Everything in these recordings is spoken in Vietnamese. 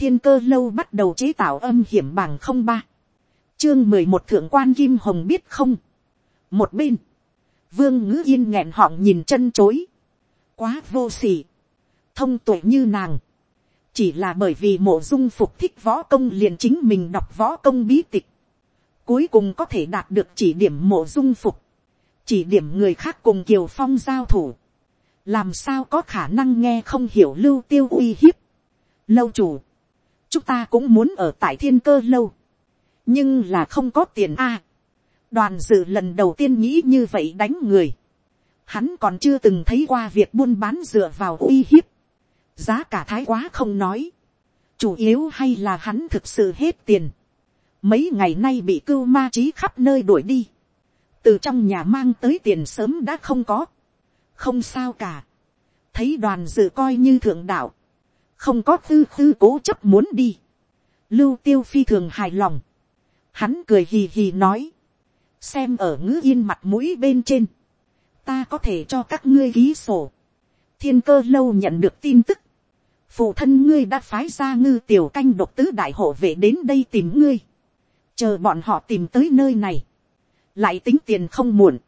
thiên cơ lâu bắt đầu chế tạo âm hiểm bằng không ba, chương mười một thượng quan kim hồng biết không, một bên, vương ngữ yên nghẹn họng nhìn chân chối, quá vô s ỉ thông tuệ như nàng, chỉ là bởi vì mộ dung phục thích võ công liền chính mình đọc võ công bí tịch, cuối cùng có thể đạt được chỉ điểm mộ dung phục, chỉ điểm người khác cùng kiều phong giao thủ, làm sao có khả năng nghe không hiểu lưu tiêu uy hiếp. lâu chủ, chúng ta cũng muốn ở tại thiên cơ lâu, nhưng là không có tiền a. đoàn dự lần đầu tiên nghĩ như vậy đánh người, hắn còn chưa từng thấy qua việc buôn bán dựa vào uy hiếp, giá cả thái quá không nói, chủ yếu hay là hắn thực sự hết tiền, mấy ngày nay bị cưu ma trí khắp nơi đuổi đi, từ trong nhà mang tới tiền sớm đã không có, không sao cả, thấy đoàn dự coi như thượng đạo, không có tư tư cố chấp muốn đi, lưu tiêu phi thường hài lòng, hắn cười hì hì nói, xem ở ngữ yên mặt mũi bên trên, ta có thể cho các ngươi ký sổ, thiên cơ lâu nhận được tin tức, phụ thân ngươi đã phái ra ngư tiểu canh độc tứ đại hộ vệ đến đây tìm ngươi, chờ bọn họ tìm tới nơi này, lại tính tiền không muộn,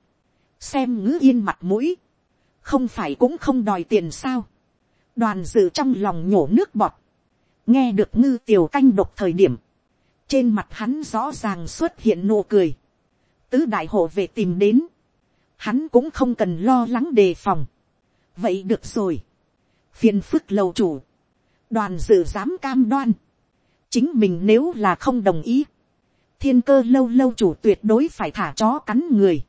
xem ngữ yên mặt mũi, không phải cũng không đòi tiền sao, đoàn dự trong lòng nhổ nước bọt, nghe được ngư tiểu canh độc thời điểm, trên mặt hắn rõ ràng xuất hiện nụ cười, tứ đại hộ về tìm đến, hắn cũng không cần lo lắng đề phòng, vậy được rồi, phiền phức lầu chủ, đoàn dự dám cam đoan, chính mình nếu là không đồng ý, thiên cơ lâu lâu chủ tuyệt đối phải thả chó cắn người.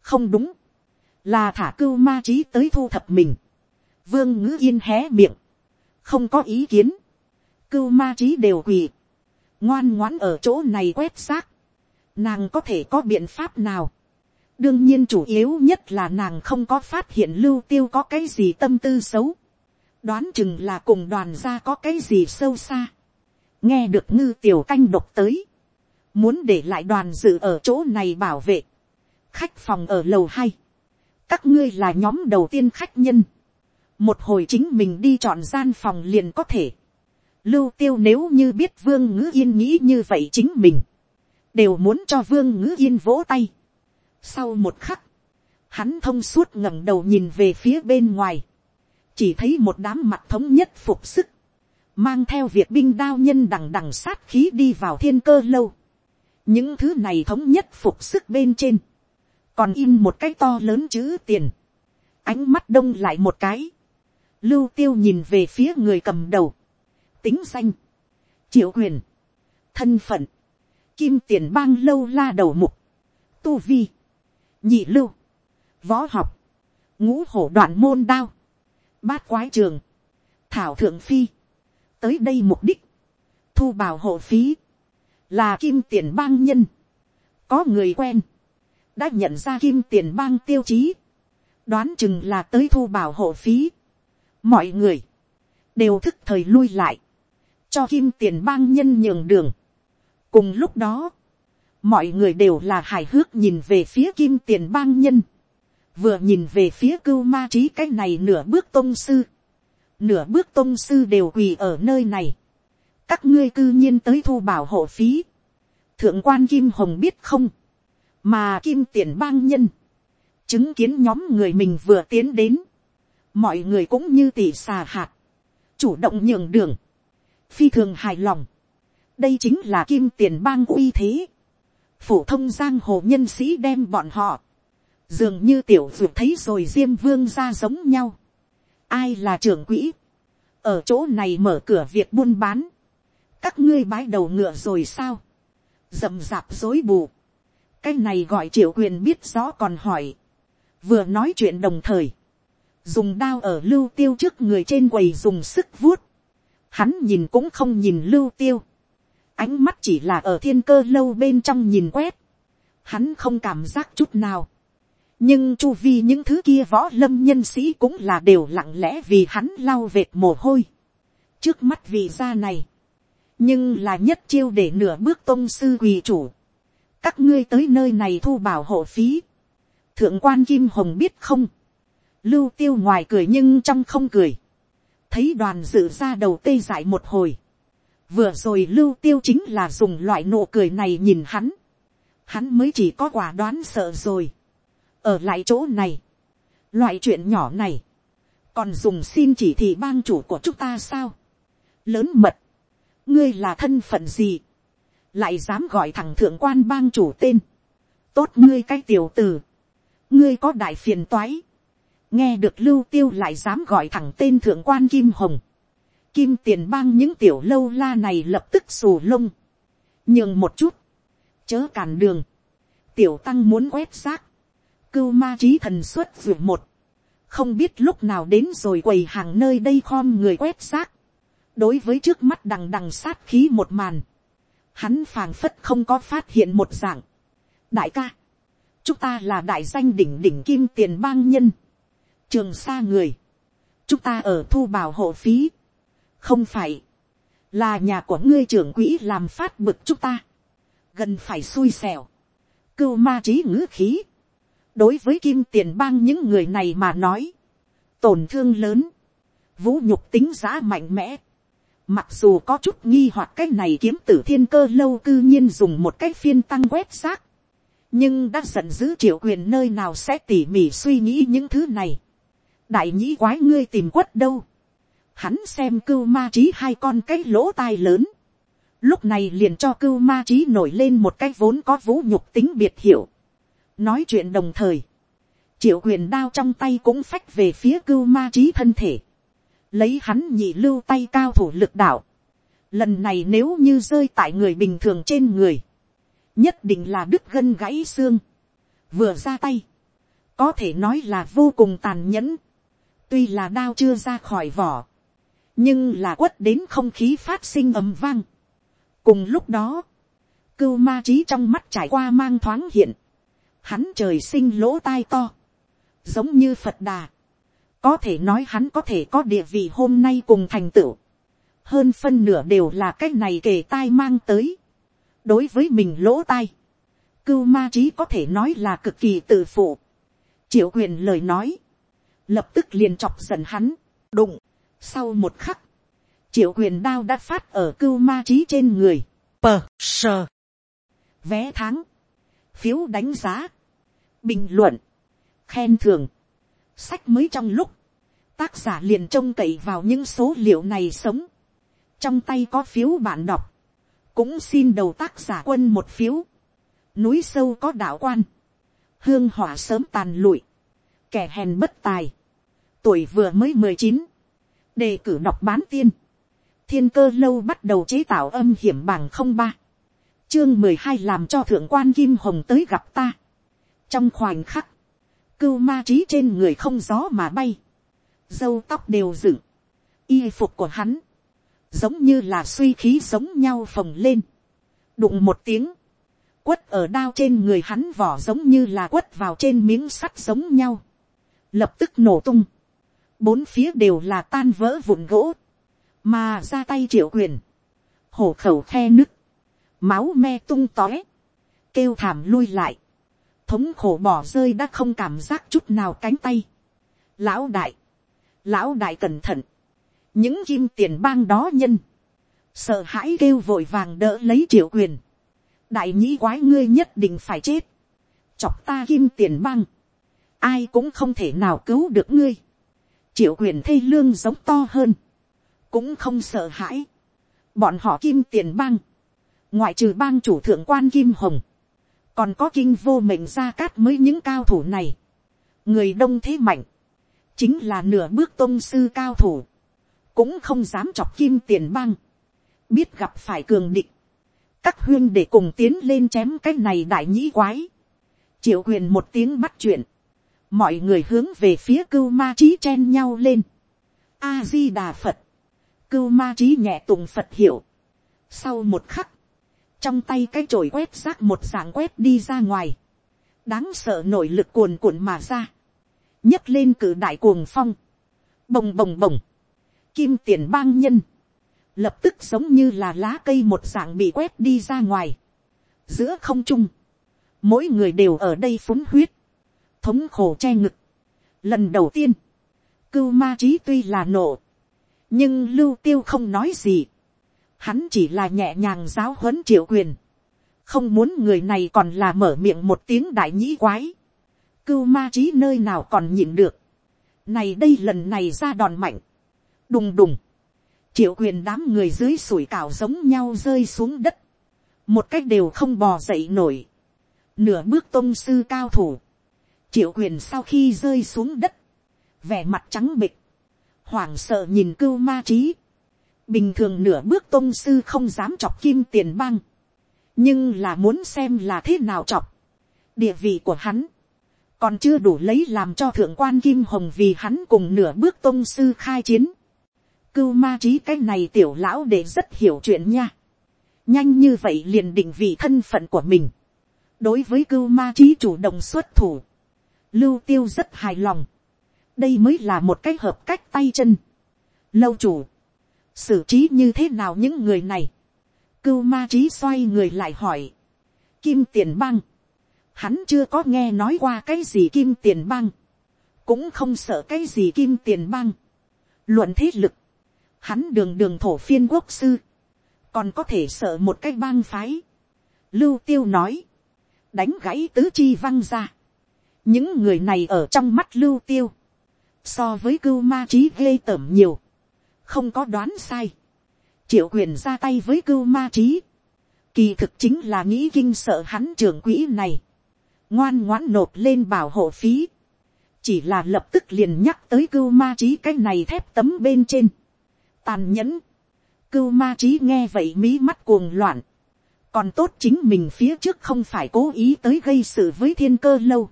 không đúng, là thả cưu ma trí tới thu thập mình vương ngữ yên hé miệng, không có ý kiến, cưu ma trí đều quỳ, ngoan ngoãn ở chỗ này quét xác, nàng có thể có biện pháp nào. đương nhiên chủ yếu nhất là nàng không có phát hiện lưu tiêu có cái gì tâm tư xấu, đoán chừng là cùng đoàn gia có cái gì sâu xa. nghe được ngư tiểu canh độc tới, muốn để lại đoàn dự ở chỗ này bảo vệ, khách phòng ở lầu hai, các ngươi là nhóm đầu tiên khách nhân, một hồi chính mình đi chọn gian phòng liền có thể, lưu tiêu nếu như biết vương ngữ yên nghĩ như vậy chính mình, đều muốn cho vương ngữ yên vỗ tay. sau một khắc, hắn thông suốt ngẩng đầu nhìn về phía bên ngoài, chỉ thấy một đám mặt thống nhất phục sức, mang theo việc binh đao nhân đằng đằng sát khí đi vào thiên cơ lâu. Những thứ này thống nhất phục sức bên trên, còn in một cái to lớn chữ tiền, ánh mắt đông lại một cái, lưu tiêu nhìn về phía người cầm đầu, tính danh, triệu quyền, thân phận, kim tiền bang lâu la đầu mục, tu vi, nhị lưu, võ học, ngũ hổ đoạn môn đao, bát quái trường, thảo thượng phi, tới đây mục đích, thu bảo hộ phí, là kim tiền bang nhân, có người quen, đã nhận ra kim tiền bang tiêu chí, đoán chừng là tới thu bảo hộ phí mọi người, đều thức thời lui lại, cho kim tiền bang nhân nhường đường. cùng lúc đó, mọi người đều là hài hước nhìn về phía kim tiền bang nhân, vừa nhìn về phía cưu ma trí cái này nửa bước tôn sư, nửa bước tôn sư đều quỳ ở nơi này, các ngươi cư nhiên tới thu bảo hộ phí, thượng quan kim hồng biết không, mà kim tiền bang nhân, chứng kiến nhóm người mình vừa tiến đến, mọi người cũng như tỷ xà hạt, chủ động nhường đường, phi thường hài lòng, đây chính là kim tiền bang uy thế, phổ thông giang hồ nhân sĩ đem bọn họ, dường như tiểu d thấy rồi diêm vương ra giống nhau, ai là trưởng quỹ, ở chỗ này mở cửa việc buôn bán, các ngươi bái đầu ngựa rồi sao, rậm rạp dối bù, cái này gọi triệu quyền biết rõ còn hỏi, vừa nói chuyện đồng thời, dùng đao ở lưu tiêu trước người trên quầy dùng sức vuốt, hắn nhìn cũng không nhìn lưu tiêu, ánh mắt chỉ là ở thiên cơ lâu bên trong nhìn quét, hắn không cảm giác chút nào, nhưng chu vi những thứ kia võ lâm nhân sĩ cũng là đều lặng lẽ vì hắn lau vệt mồ hôi. trước mắt vì gia này, nhưng là nhất chiêu để nửa bước tôn sư quỳ chủ. các ngươi tới nơi này thu bảo hộ phí. thượng quan kim hồng biết không lưu tiêu ngoài cười nhưng trong không cười. thấy đoàn dự ra đầu tê dại một hồi. vừa rồi lưu tiêu chính là dùng loại nụ cười này nhìn hắn, hắn mới chỉ có quả đoán sợ rồi, ở lại chỗ này, loại chuyện nhỏ này, còn dùng xin chỉ thị bang chủ của chúng ta sao, lớn mật, ngươi là thân phận gì, lại dám gọi thằng thượng quan bang chủ tên, tốt ngươi cái tiểu tử. Ngươi có đại phiền toái, nghe được lưu tiêu lại dám gọi thẳng tên thượng quan kim hồng, kim tiền bang những tiểu lâu la này lập tức xù lông, nhường một chút, chớ cản đường, tiểu tăng muốn quét xác, cưu ma trí thần xuất vượt một, không biết lúc nào đến rồi quầy hàng nơi đây khom người quét xác, đối với trước mắt đằng đằng sát khí một màn, hắn phàng phất không có phát hiện một dạng, đại ca, chúng ta là đại danh đỉnh đỉnh kim tiền bang nhân, trường xa người, chúng ta ở thu bảo hộ phí, không phải, là nhà của ngươi trưởng quỹ làm phát bực chúng ta, gần phải xui xẻo, cưu ma trí ngữ khí, đối với kim tiền bang những người này mà nói, tổn thương lớn, vũ nhục tính giá mạnh mẽ, mặc dù có chút nghi hoặc cái này kiếm tử thiên cơ lâu cư nhiên dùng một cái phiên tăng quét xác, nhưng đã giận dữ triệu quyền nơi nào sẽ tỉ mỉ suy nghĩ những thứ này đại nhĩ quái ngươi tìm quất đâu. hắn xem cưu ma trí hai con cái lỗ tai lớn. lúc này liền cho cưu ma trí nổi lên một cái vốn có vũ nhục tính biệt hiểu. nói chuyện đồng thời. triệu quyền đao trong tay cũng phách về phía cưu ma trí thân thể. lấy hắn nhị lưu tay cao thủ lực đạo. lần này nếu như rơi tại người bình thường trên người nhất định là đứt gân gãy xương, vừa ra tay, có thể nói là vô cùng tàn nhẫn, tuy là đao chưa ra khỏi vỏ, nhưng là quất đến không khí phát sinh ầm vang. cùng lúc đó, cưu ma trí trong mắt trải qua mang thoáng hiện, hắn trời sinh lỗ tai to, giống như phật đà, có thể nói hắn có thể có địa vị hôm nay cùng thành tựu, hơn phân nửa đều là cái này kề tai mang tới, đối với mình lỗ tai, cưu ma trí có thể nói là cực kỳ tự phụ. triệu quyền lời nói, lập tức liền chọc giận hắn, đụng, sau một khắc, triệu quyền đao đã phát ở cưu ma trí trên người, pờ sờ, vé tháng, phiếu đánh giá, bình luận, khen thưởng, sách mới trong lúc, tác giả liền trông cậy vào những số liệu này sống, trong tay có phiếu bạn đọc, cũng xin đầu tác giả quân một phiếu, núi sâu có đạo quan, hương hỏa sớm tàn lụi, kẻ hèn bất tài, tuổi vừa mới mười chín, đề cử đọc bán tiên, thiên cơ lâu bắt đầu chế tạo âm hiểm bằng không ba, chương mười hai làm cho thượng quan kim hồng tới gặp ta, trong khoảnh khắc, cưu ma trí trên người không gió mà bay, dâu tóc đều dựng, y phục của hắn, giống như là suy khí giống nhau phồng lên, đụng một tiếng, quất ở đao trên người hắn vỏ giống như là quất vào trên miếng sắt giống nhau, lập tức nổ tung, bốn phía đều là tan vỡ vụn gỗ, mà ra tay triệu quyền, hổ khẩu khe nứt, máu me tung tóe, kêu thảm lui lại, thống khổ bỏ rơi đã không cảm giác chút nào cánh tay. Lão đại, lão đại cẩn thận, những kim tiền bang đó nhân, sợ hãi kêu vội vàng đỡ lấy triệu quyền, đại nhĩ quái ngươi nhất định phải chết, chọc ta kim tiền bang, ai cũng không thể nào cứu được ngươi, triệu quyền thây lương giống to hơn, cũng không sợ hãi, bọn họ kim tiền bang, ngoại trừ bang chủ thượng quan kim hồng, còn có kinh vô mệnh gia cát mới những cao thủ này, người đông thế mạnh, chính là nửa bước tôn sư cao thủ, cũng không dám chọc kim tiền bang, biết gặp phải cường địch, các huyên để cùng tiến lên chém cái này đại nhĩ quái, triệu quyền một tiếng bắt chuyện, mọi người hướng về phía cưu ma trí chen nhau lên, a di đà phật, cưu ma trí nhẹ tùng phật hiểu, sau một khắc, trong tay cái chổi quét rác một dạng quét đi ra ngoài, đáng sợ nội lực cuồn cuộn mà ra, nhấc lên cử đại cuồng phong, bồng bồng bồng, kim tiền bang nhân, lập tức giống như là lá cây một dạng bị quét đi ra ngoài, giữa không trung, mỗi người đều ở đây phúng huyết, thống khổ che ngực. Lần đầu tiên, cưu ma trí tuy là nổ, nhưng lưu tiêu không nói gì, hắn chỉ là nhẹ nhàng giáo huấn triệu quyền, không muốn người này còn là mở miệng một tiếng đại nhĩ quái, cưu ma trí nơi nào còn nhịn được, này đây lần này ra đòn mạnh, đùng đùng, triệu quyền đám người dưới sủi cảo giống nhau rơi xuống đất, một cách đều không bò dậy nổi, nửa bước tôn sư cao thủ, triệu quyền sau khi rơi xuống đất, vẻ mặt trắng bịch, hoảng sợ nhìn cưu ma trí, bình thường nửa bước tôn sư không dám chọc kim tiền băng, nhưng là muốn xem là thế nào chọc, địa vị của hắn, còn chưa đủ lấy làm cho thượng quan kim hồng vì hắn cùng nửa bước tôn sư khai chiến, cưu ma trí cái này tiểu lão để rất hiểu chuyện nha, nhanh như vậy liền định vị thân phận của mình, đối với cưu ma trí chủ động xuất thủ, lưu tiêu rất hài lòng, đây mới là một cách hợp cách tay chân, lâu chủ, xử trí như thế nào những người này, cưu ma trí xoay người lại hỏi, kim tiền băng, hắn chưa có nghe nói qua cái gì kim tiền băng, cũng không sợ cái gì kim tiền băng, luận thế lực, hắn đường đường thổ phiên quốc sư, còn có thể sợ một cái bang phái. Lưu tiêu nói, đánh gãy tứ chi văng ra những người này ở trong mắt lưu tiêu, so với cưu ma trí ghê tởm nhiều, không có đoán sai. triệu quyền ra tay với cưu ma trí, kỳ thực chính là nghĩ kinh sợ hắn trưởng quỹ này, ngoan ngoãn nộp lên bảo hộ phí, chỉ là lập tức liền nhắc tới cưu ma trí cái này thép tấm bên trên, tàn nhẫn, cưu ma trí nghe vậy mí mắt cuồng loạn, còn tốt chính mình phía trước không phải cố ý tới gây sự với thiên cơ lâu,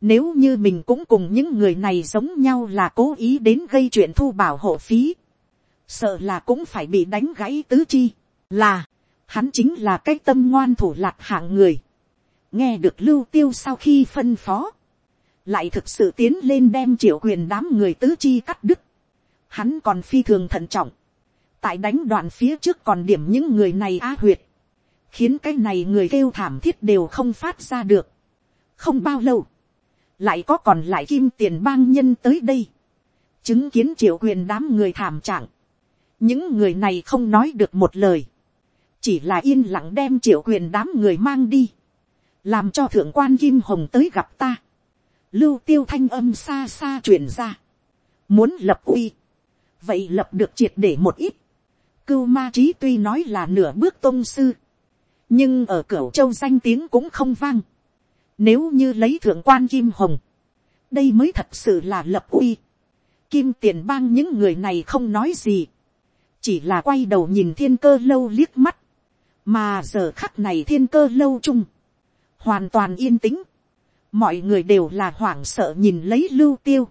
nếu như mình cũng cùng những người này giống nhau là cố ý đến gây chuyện thu bảo hộ phí. Sợ là cũng phải bị đánh gãy tứ chi. Là, hắn chính là cái tâm ngoan thủ lạc hạng người. Nghe được lưu tiêu sau khi phân phó. Lại thực sự tiến lên đem triệu quyền đám người tứ chi cắt đứt. Hắn còn phi thường thận trọng. Tại đánh đoạn phía trước còn điểm những người này á huyệt. Khiến cái này người kêu thảm thiết đều không phát ra được. Không bao lâu lại có còn lại kim tiền bang nhân tới đây, chứng kiến triệu quyền đám người thảm trạng, những người này không nói được một lời, chỉ là yên lặng đem triệu quyền đám người mang đi, làm cho thượng quan kim hồng tới gặp ta, lưu tiêu thanh âm xa xa truyền ra, muốn lập uy, vậy lập được triệt để một ít, cưu ma trí tuy nói là nửa bước tôn sư, nhưng ở cửa châu danh tiếng cũng không vang, nếu như lấy thượng quan kim hồng. Đây mới thật sự là lập uy. Kim tiền bang những người này không nói gì. Chỉ là quay đầu nhìn thiên cơ lâu liếc mắt. Mà giờ khắc này thiên cơ lâu chung. Hoàn toàn yên tĩnh. Mọi người đều là hoảng sợ nhìn lấy lưu tiêu.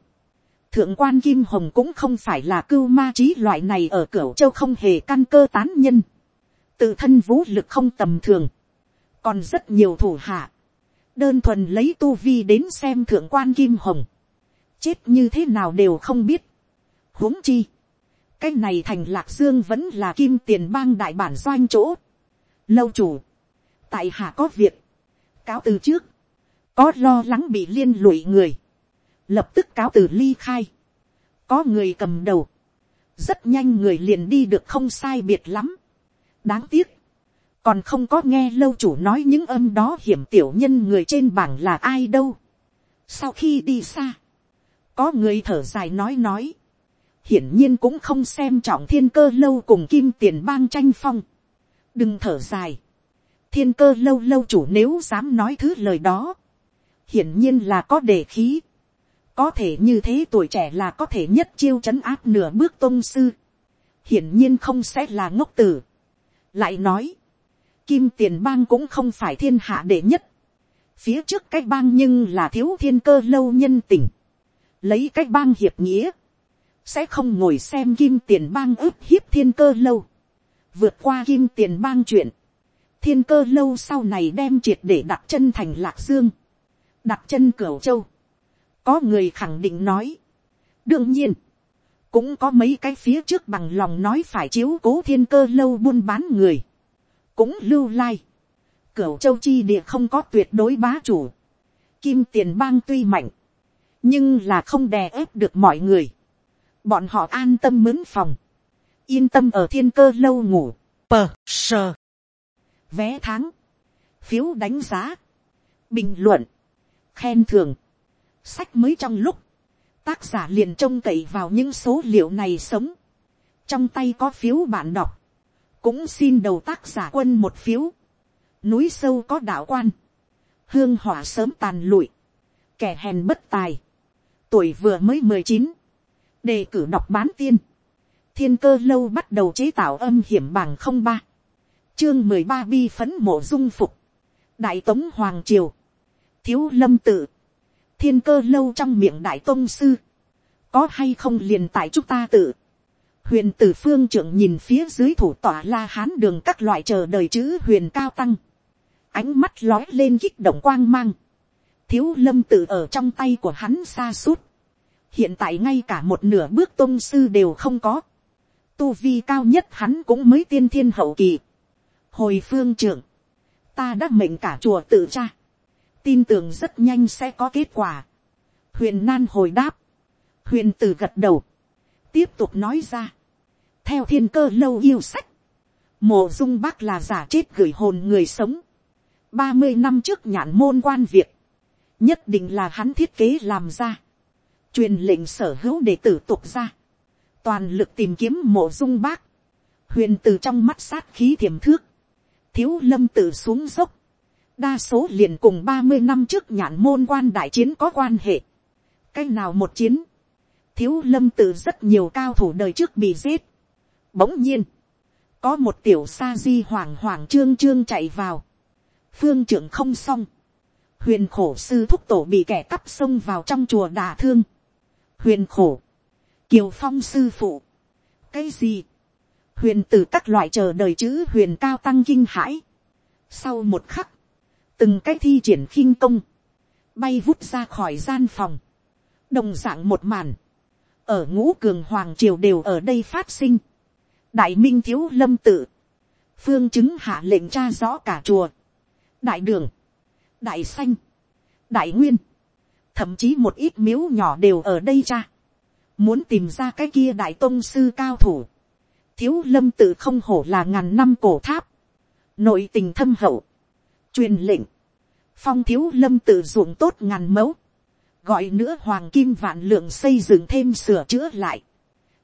Thượng quan Kim Hồng cũng không phải là cưu ma trí loại này ở cửu châu không hề căn cơ tán nhân. Tự thân vũ lực không tầm thường. Còn rất nhiều thủ hạ đơn thuần lấy tu vi đến xem thượng quan kim hồng, chết như thế nào đều không biết. huống chi, cái này thành lạc dương vẫn là kim tiền bang đại bản doanh chỗ. lâu chủ, tại hạ có việc, cáo từ trước, có lo lắng bị liên lụy người, lập tức cáo từ ly khai, có người cầm đầu, rất nhanh người liền đi được không sai biệt lắm. đáng tiếc, còn không có nghe lâu chủ nói những âm đó hiểm tiểu nhân người trên bảng là ai đâu. sau khi đi xa, có người thở dài nói nói, hiển nhiên cũng không xem trọng thiên cơ lâu cùng kim tiền bang tranh phong. đừng thở dài, thiên cơ lâu lâu chủ nếu dám nói thứ lời đó, hiển nhiên là có đề khí, có thể như thế tuổi trẻ là có thể nhất chiêu c h ấ n áp nửa bước tôn sư, hiển nhiên không sẽ là ngốc tử. lại nói, kim tiền bang cũng không phải thiên hạ đệ nhất. Phía trước cách bang nhưng là thiếu thiên cơ lâu nhân tình. Lấy cách bang hiệp nghĩa. Sẽ không ngồi xem kim tiền bang ức hiếp thiên cơ lâu. Vượt qua kim tiền bang chuyện. Thiên cơ lâu sau này đem triệt để đặt chân thành lạc dương. Đặt chân cửu châu. Có người khẳng định nói. Đương nhiên. Cũng có mấy cái phía trước bằng lòng nói phải chiếu cố thiên cơ lâu buôn bán người cũng lưu lai. Cửu châu chi địa không có tuyệt đối bá chủ. Kim tiền bang tuy mạnh. Nhưng là không đè ép được mọi người. Bọn họ an tâm mướn phòng. Yên tâm ở thiên cơ lâu ngủ. pờ sờ vé tháng, phiếu đánh giá, bình luận, khen thưởng, sách mới trong lúc, tác giả liền trông cậy vào những số liệu này sống, trong tay có phiếu bạn đọc, cũng xin đầu tác giả quân một phiếu, núi sâu có đạo quan, hương hỏa sớm tàn lụi, kẻ hèn bất tài, tuổi vừa mới mười chín, đề cử đọc bán tiên, thiên cơ lâu bắt đầu chế tạo âm hiểm bằng không ba, chương mười ba bi phấn mộ dung phục, đại tống hoàng triều, thiếu lâm tự, thiên cơ lâu trong miệng đại tôn sư, có hay không liền tại chúng ta tự, huyền tử phương trưởng nhìn phía dưới thủ tỏa la hán đường các loại chờ đời chữ huyền cao tăng, ánh mắt lói lên kích động quang mang, thiếu lâm tự ở trong tay của hắn xa suốt, hiện tại ngay cả một nửa bước tôn sư đều không có, tu vi cao nhất hắn cũng mới tiên thiên hậu kỳ, hồi phương trưởng, ta đã mệnh cả chùa tự cha, tin tưởng rất nhanh sẽ có kết quả. huyền nan hồi đáp, huyền tử gật đầu, tiếp tục nói ra, theo thiên cơ lâu yêu sách, mộ dung bác là giả chết gửi hồn người sống, ba mươi năm trước nhãn môn quan việc, nhất định là hắn thiết kế làm ra, truyền lệnh sở hữu để tử tục ra, toàn lực tìm kiếm mộ dung bác, huyền từ trong mắt sát khí thiềm thước, thiếu lâm tự xuống dốc, đa số liền cùng ba mươi năm trước nhãn môn quan đại chiến có quan hệ. cái nào một chiến, thiếu lâm tự rất nhiều cao thủ đời trước bị giết. bỗng nhiên, có một tiểu sa di hoàng hoàng trương trương chạy vào, phương trưởng không xong, huyền khổ sư thúc tổ bị kẻ cắp xông vào trong chùa đà thương, huyền khổ, kiều phong sư phụ, cái gì, huyền tử các loại chờ đời chữ huyền cao tăng kinh hãi. Sau một khắc, từng cái thi triển khinh công, bay vút ra khỏi gian phòng, đồng dạng một màn, ở ngũ cường hoàng triều đều ở đây phát sinh, đại minh thiếu lâm tự, phương chứng hạ lệnh tra rõ cả chùa, đại đường, đại xanh, đại nguyên, thậm chí một ít miếu nhỏ đều ở đây tra muốn tìm ra cái kia đại tôn sư cao thủ, thiếu lâm tự không hổ là ngàn năm cổ tháp, nội tình thâm hậu, truyền lệnh, phong thiếu lâm tự ruộng tốt ngàn mẫu, gọi nữa hoàng kim vạn lượng xây dựng thêm sửa chữa lại,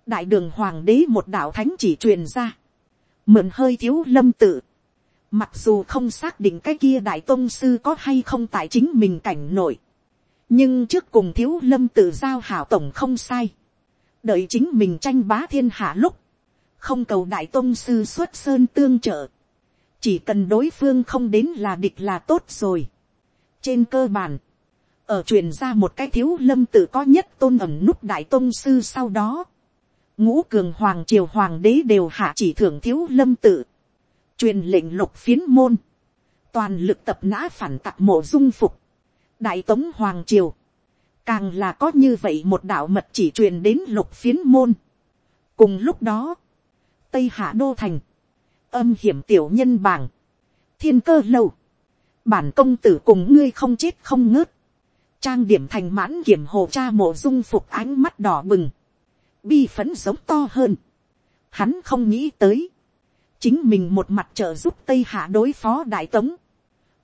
đại đường hoàng đế một đạo thánh chỉ truyền ra, mượn hơi thiếu lâm tự, mặc dù không xác định cái kia đại tôn sư có hay không tại chính mình cảnh nổi nhưng trước cùng thiếu lâm tự giao hảo tổng không sai, đợi chính mình tranh bá thiên hạ lúc, không cầu đại tôn sư xuất sơn tương trợ, chỉ cần đối phương không đến là địch là tốt rồi. trên cơ bản, ở truyền ra một cái thiếu lâm tự có nhất tôn ẩm nút đại tôn sư sau đó, ngũ cường hoàng triều hoàng đế đều hạ chỉ thưởng thiếu lâm tự, truyền lệnh lục phiến môn, toàn lực tập nã phản tặc mộ dung phục, đại tống hoàng triều, càng là có như vậy một đạo mật chỉ truyền đến lục phiến môn. cùng lúc đó, tây hạ đô thành, âm hiểm tiểu nhân bảng, thiên cơ lâu, bản công tử cùng ngươi không chết không ngớt, trang điểm thành mãn kiểm hồ cha mộ dung phục ánh mắt đỏ bừng, bi phấn giống to hơn, hắn không nghĩ tới, chính mình một mặt trợ giúp tây hạ đối phó đại tống,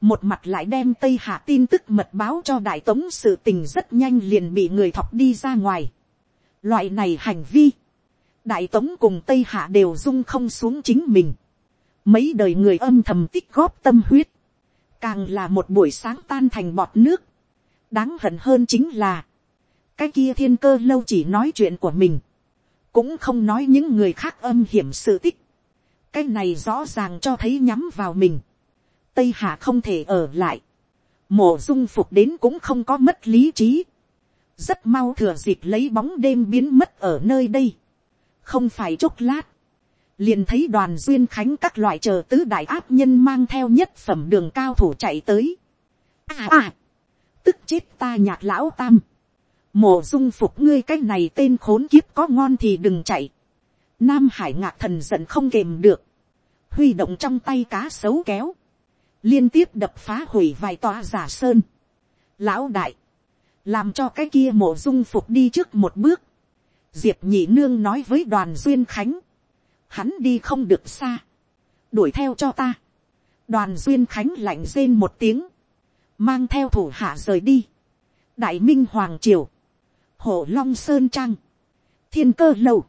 một mặt lại đem tây hạ tin tức mật báo cho đại tống sự tình rất nhanh liền bị người thọc đi ra ngoài. loại này hành vi, đại tống cùng tây hạ đều dung không xuống chính mình. mấy đời người âm thầm tích góp tâm huyết, càng là một buổi sáng tan thành bọt nước đáng hận hơn chính là, cái kia thiên cơ lâu chỉ nói chuyện của mình, cũng không nói những người khác âm hiểm sự tích. cái này rõ ràng cho thấy nhắm vào mình. tây hạ không thể ở lại. mổ dung phục đến cũng không có mất lý trí. rất mau thừa dịp lấy bóng đêm biến mất ở nơi đây không phải chốc lát, liền thấy đoàn duyên khánh các loại chờ tứ đại áp nhân mang theo nhất phẩm đường cao thủ chạy tới. À à, tức chết ta nhạc lão tam. Mộ dung phục ngươi cái này tên khốn kiếp có ngon thì đừng chạy. Nam hải ngạc thần giận không kềm được. Huy động trong tay cá sấu kéo. Liên tiếp đập phá hủy vài tòa giả sơn. Lão đại. Làm cho cái kia mộ dung phục đi trước một bước diệp nhị nương nói với đoàn duyên khánh, hắn đi không được xa, đuổi theo cho ta, đoàn duyên khánh lạnh rên một tiếng, mang theo thủ hạ rời đi, đại minh hoàng triều, hộ long sơn trang, thiên cơ lâu,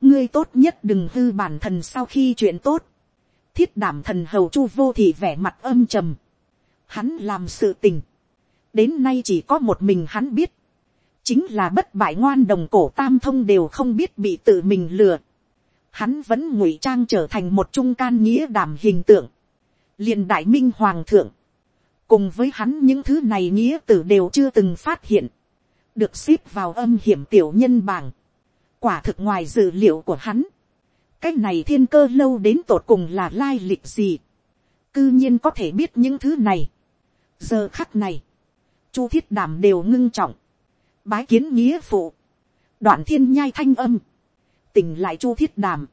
ngươi tốt nhất đừng hư bản thần sau khi chuyện tốt, thiết đảm thần hầu chu vô thì vẻ mặt âm trầm, hắn làm sự tình, đến nay chỉ có một mình hắn biết, chính là bất bại ngoan đồng cổ tam thông đều không biết bị tự mình lừa, hắn vẫn ngụy trang trở thành một trung can nghĩa đảm hình tượng, liền đại minh hoàng thượng, cùng với hắn những thứ này nghĩa tử đều chưa từng phát hiện, được xếp vào âm hiểm tiểu nhân bảng, quả thực ngoài dự liệu của hắn, cái này thiên cơ lâu đến tột cùng là lai lịch gì, cư nhiên có thể biết những thứ này. giờ khắc này, chu thiết đảm đều ngưng trọng, bái kiến nghĩa phụ, đoạn thiên nhai thanh âm, tỉnh lại chu thiết đảm,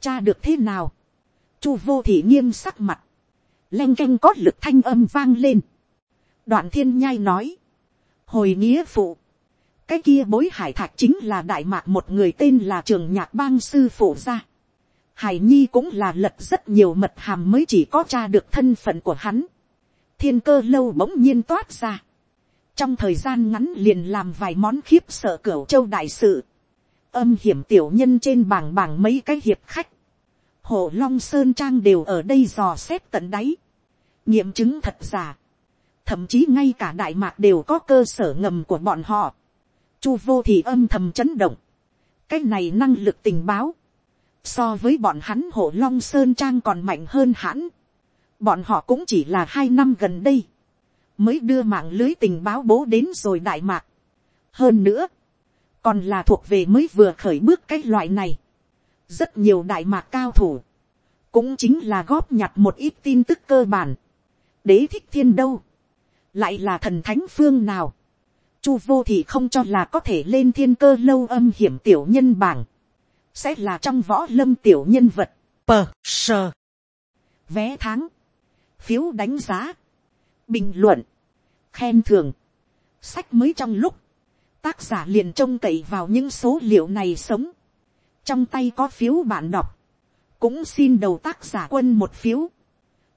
cha được thế nào, chu vô thị nghiêm sắc mặt, leng canh có lực thanh âm vang lên, đoạn thiên nhai nói, hồi nghĩa phụ, cái kia bối hải thạch chính là đại mạc một người tên là trường nhạc bang sư phụ gia. hải nhi cũng là lật rất nhiều mật hàm mới chỉ có tra được thân phận của hắn. thiên cơ lâu bỗng nhiên toát ra. trong thời gian ngắn liền làm vài món khiếp sợ cửa châu đại sự. âm hiểm tiểu nhân trên bảng bảng mấy cái hiệp khách hồ long sơn trang đều ở đây dò xét tận đáy. nghiệm chứng thật giả. thậm chí ngay cả đại mạc đều có cơ sở ngầm của bọn họ Chu vô thì âm thầm chấn động. Cái này năng lực tình báo. So với bọn hắn hồ long sơn trang còn mạnh hơn hãn. Bọn họ cũng chỉ là hai năm gần đây. Mới đưa mạng lưới tình báo bố đến rồi đại mạc. Hơn nữa. Còn là thuộc về mới vừa khởi bước cái loại này. Rất nhiều đại mạc cao thủ. Cũng chính là góp nhặt một ít tin tức cơ bản. Đế thích thiên đâu. Lại là thần thánh phương nào Chu vô thì không cho là có thể lên thiên cơ lâu âm hiểm tiểu nhân bảng. Sẽ là trong võ lâm tiểu nhân vật. Pờ sờ. Vé tháng. Phiếu đánh giá. Bình luận. Khen thưởng. Sách mới trong lúc. Tác giả liền trông cậy vào những số liệu này sống. Trong tay có phiếu bạn đọc. Cũng xin đầu tác giả quân một phiếu.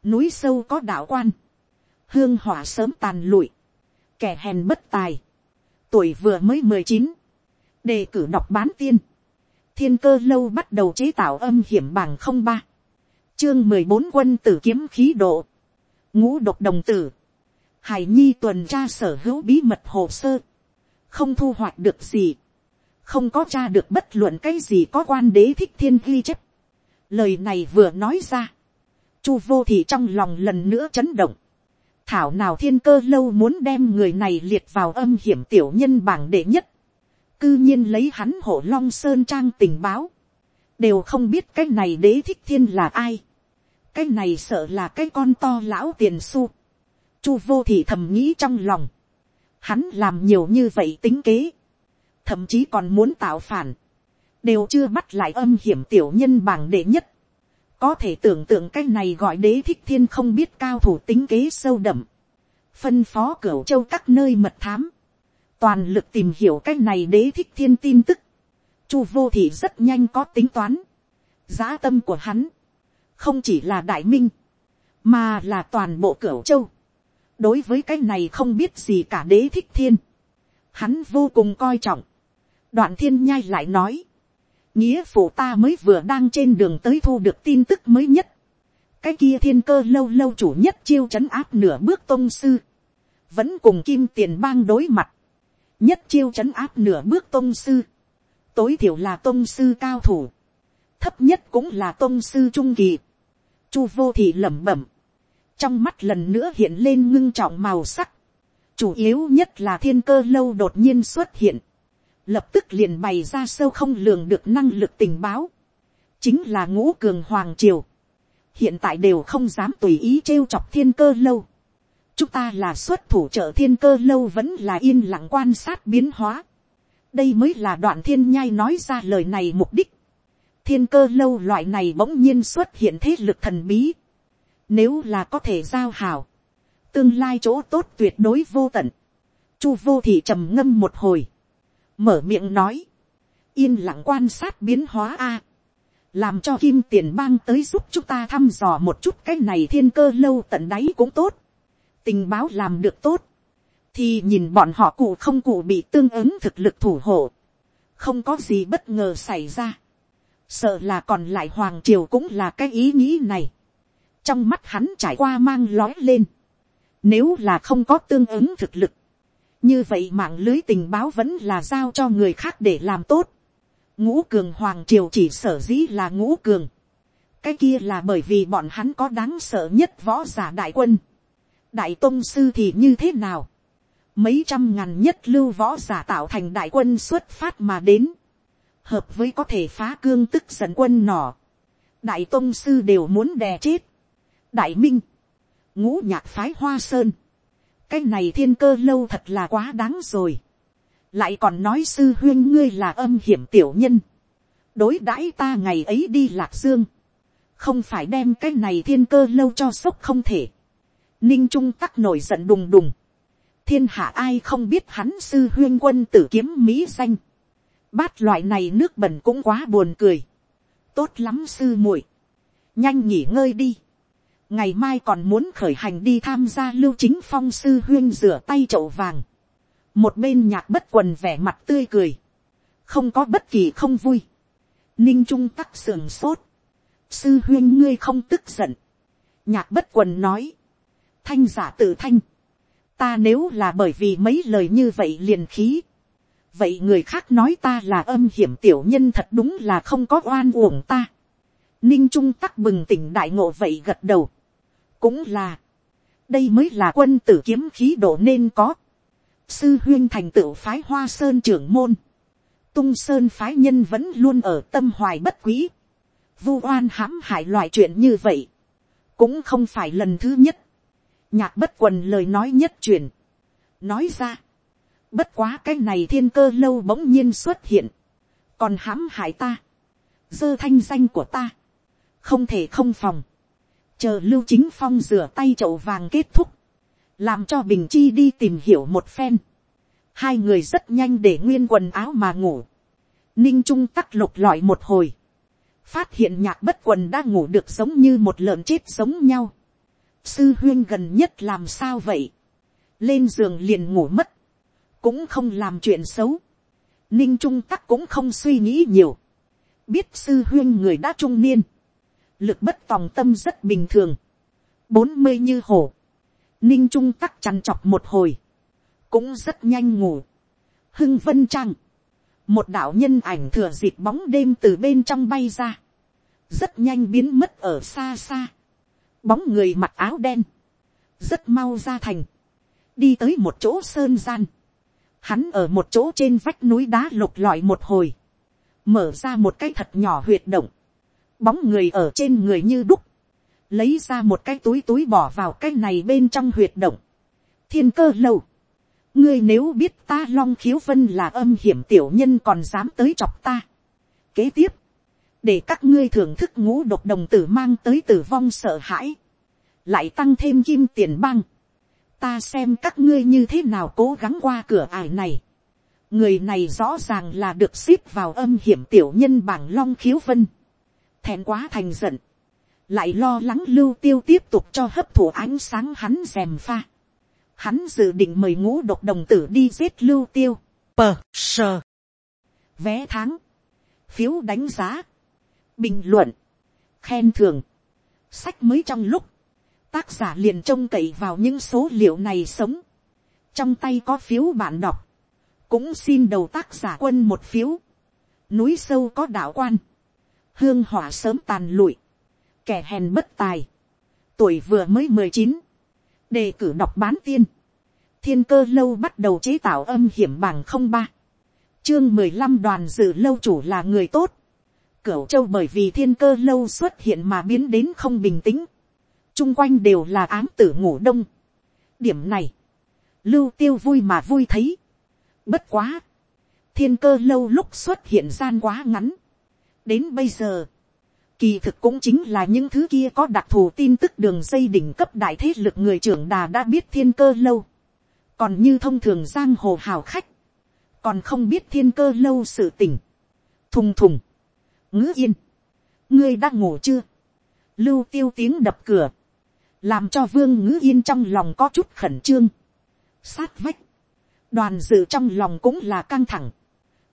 Núi sâu có đạo quan. Hương hỏa sớm tàn lụi. Kẻ hèn bất tài tuổi vừa mới mười chín, đề cử đọc bán tiên, thiên cơ lâu bắt đầu chế tạo âm hiểm bằng không ba, chương mười bốn quân tử kiếm khí độ, ngũ độc đồng tử, hải nhi tuần tra sở hữu bí mật hồ sơ, không thu hoạch được gì, không có tra được bất luận cái gì có quan đế thích thiên ghi chép. lời này vừa nói ra, chu vô thì trong lòng lần nữa chấn động, thảo nào thiên cơ lâu muốn đem người này liệt vào âm hiểm tiểu nhân bảng đệ nhất. Cư nhiên lấy hắn hộ long sơn trang tình báo. Đều không biết cái này đế thích thiên là ai. Cái này sợ là cái con to lão tiền su. Chu vô thì thầm nghĩ trong lòng. Hắn làm nhiều như vậy tính kế. Thậm chí còn muốn tạo phản. Đều chưa bắt lại âm hiểm tiểu nhân bảng đệ nhất. Có thể tưởng tượng cái này gọi đế thích thiên không biết cao thủ tính kế sâu đậm, phân phó cửu châu các nơi mật thám, toàn lực tìm hiểu cái này đế thích thiên tin tức, chu vô thị rất nhanh có tính toán, giá tâm của hắn, không chỉ là đại minh, mà là toàn bộ cửu châu, đối với cái này không biết gì cả đế thích thiên, hắn vô cùng coi trọng, đoạn thiên nhai lại nói, nghĩa phụ ta mới vừa đang trên đường tới thu được tin tức mới nhất. cái kia thiên cơ lâu lâu chủ nhất chiêu c h ấ n áp nửa bước tôn sư, vẫn cùng kim tiền bang đối mặt, nhất chiêu c h ấ n áp nửa bước tôn sư, tối thiểu là tôn sư cao thủ, thấp nhất cũng là tôn sư trung kỳ, chu vô thị lẩm bẩm, trong mắt lần nữa hiện lên ngưng trọng màu sắc, chủ yếu nhất là thiên cơ lâu đột nhiên xuất hiện, lập tức liền bày ra sâu không lường được năng lực tình báo, chính là ngũ cường hoàng triều, hiện tại đều không dám tùy ý trêu chọc thiên cơ lâu, chúng ta là xuất thủ trợ thiên cơ lâu vẫn là yên lặng quan sát biến hóa, đây mới là đoạn thiên nhai nói ra lời này mục đích, thiên cơ lâu loại này bỗng nhiên xuất hiện thế lực thần bí, nếu là có thể giao hảo, tương lai chỗ tốt tuyệt đối vô tận, chu vô thị trầm ngâm một hồi, mở miệng nói, yên lặng quan sát biến hóa a, làm cho kim tiền bang tới giúp chúng ta thăm dò một chút cái này thiên cơ lâu tận đáy cũng tốt, tình báo làm được tốt, thì nhìn bọn họ cụ không cụ bị tương ứng thực lực thủ hộ, không có gì bất ngờ xảy ra, sợ là còn lại hoàng triều cũng là cái ý nghĩ này, trong mắt hắn trải qua mang lói lên, nếu là không có tương ứng thực lực, như vậy mạng lưới tình báo vẫn là giao cho người khác để làm tốt, ngũ cường hoàng triều chỉ sở dĩ là ngũ cường, cái kia là bởi vì bọn hắn có đáng sợ nhất võ giả đại quân, đại tôn sư thì như thế nào, mấy trăm ngàn nhất lưu võ giả tạo thành đại quân xuất phát mà đến, hợp với có thể phá cương tức giận quân nỏ, đại tôn sư đều muốn đè chết, đại minh, ngũ nhạc phái hoa sơn, cái này thiên cơ lâu thật là quá đáng rồi, lại còn nói sư huyên ngươi là âm hiểm tiểu nhân, đối đãi ta ngày ấy đi lạc dương, không phải đem cái này thiên cơ lâu cho sốc không thể, ninh trung tắc nổi giận đùng đùng, thiên hạ ai không biết hắn sư huyên quân tử kiếm mỹ danh, bát loại này nước bẩn cũng quá buồn cười, tốt lắm sư muội, nhanh nghỉ ngơi đi, ngày mai còn muốn khởi hành đi tham gia lưu chính phong sư huyên rửa tay chậu vàng, một bên nhạc bất quần vẻ mặt tươi cười, không có bất kỳ không vui, ninh trung tắc sườn sốt, sư huyên ngươi không tức giận, nhạc bất quần nói, thanh giả tự thanh, ta nếu là bởi vì mấy lời như vậy liền khí, vậy người khác nói ta là âm hiểm tiểu nhân thật đúng là không có oan uổng ta. ninh trung tắc bừng tỉnh đại ngộ vậy gật đầu cũng là, đây mới là quân tử kiếm khí độ nên có. sư huyên thành tựu phái hoa sơn trưởng môn. tung sơn phái nhân vẫn luôn ở tâm hoài bất quý. vu oan hãm hại loại chuyện như vậy. cũng không phải lần thứ nhất. nhạc bất quần lời nói nhất truyền. nói ra Bất quá cái này thiên cơ lâu bỗng nhiên xuất hiện. Còn hãm hại ta. Dơ thanh danh của ta. Không thể không phòng. Chờ lưu chính phong rửa tay chậu vàng kết thúc. Làm cho Bình Chi đi tìm hiểu một phen. Hai người rất nhanh để nguyên quần áo mà ngủ. Ninh Trung tắc lục lọi một hồi. Phát hiện nhạc bất quần đang ngủ được giống như một lợn chết giống nhau. Sư huyên gần nhất làm sao vậy? Lên giường liền ngủ mất cũng không làm chuyện xấu. Ninh Trung Tắc cũng không suy nghĩ nhiều. Biết sư huyên người đã trung niên. Lực bất tòng tâm rất bình thường. Bốn mươi như hổ. Ninh Trung Tắc chăn chọc một hồi. Cũng rất nhanh ngủ. Hưng Vân Trăng. Một đạo nhân ảnh thừa dịp bóng đêm từ bên trong bay ra. Rất nhanh biến mất ở xa xa. Bóng người mặc áo đen. Rất mau ra thành. Đi tới một chỗ sơn gian hắn ở một chỗ trên vách núi đá lục lọi một hồi, mở ra một cái thật nhỏ huyệt động, bóng người ở trên người như đúc, lấy ra một cái túi túi bỏ vào cái này bên trong huyệt động, thiên cơ lâu, ngươi nếu biết ta long khiếu vân là âm hiểm tiểu nhân còn dám tới chọc ta. kế tiếp, để các ngươi thưởng thức ngũ độc đồng tử mang tới tử vong sợ hãi, lại tăng thêm kim tiền băng, ta xem các ngươi như thế nào cố gắng qua cửa ải này. người này rõ ràng là được ship vào âm hiểm tiểu nhân bảng long khiếu vân thẹn quá thành giận. lại lo lắng lưu tiêu tiếp tục cho hấp thụ ánh sáng hắn rèm pha. hắn dự định mời ngũ độc đồng tử đi giết lưu tiêu. pờ sờ. vé tháng. phiếu đánh giá. bình luận. khen thưởng. sách mới trong lúc tác giả liền trông cậy vào những số liệu này sống. trong tay có phiếu bạn đọc, cũng xin đầu tác giả quân một phiếu. núi sâu có đạo quan, hương hỏa sớm tàn lụi, kẻ hèn bất tài, tuổi vừa mới mười chín, đề cử đọc bán tiên, thiên cơ lâu bắt đầu chế tạo âm hiểm bằng không ba, chương mười lăm đoàn dự lâu chủ là người tốt, cửu châu bởi vì thiên cơ lâu xuất hiện mà biến đến không bình tĩnh, chung quanh đều là ám tử ngủ đông. điểm này, lưu tiêu vui mà vui thấy. bất quá, thiên cơ lâu lúc xuất hiện gian quá ngắn đến bây giờ, kỳ thực cũng chính là những thứ kia có đặc thù tin tức đường dây đỉnh cấp đại thế lực người trưởng đà đã biết thiên cơ lâu. còn như thông thường giang hồ hào khách, còn không biết thiên cơ lâu sự tình. thùng thùng, ngữ yên, ngươi đã ngủ chưa, lưu tiêu tiếng đập cửa, làm cho vương ngữ yên trong lòng có chút khẩn trương, sát vách, đoàn dự trong lòng cũng là căng thẳng,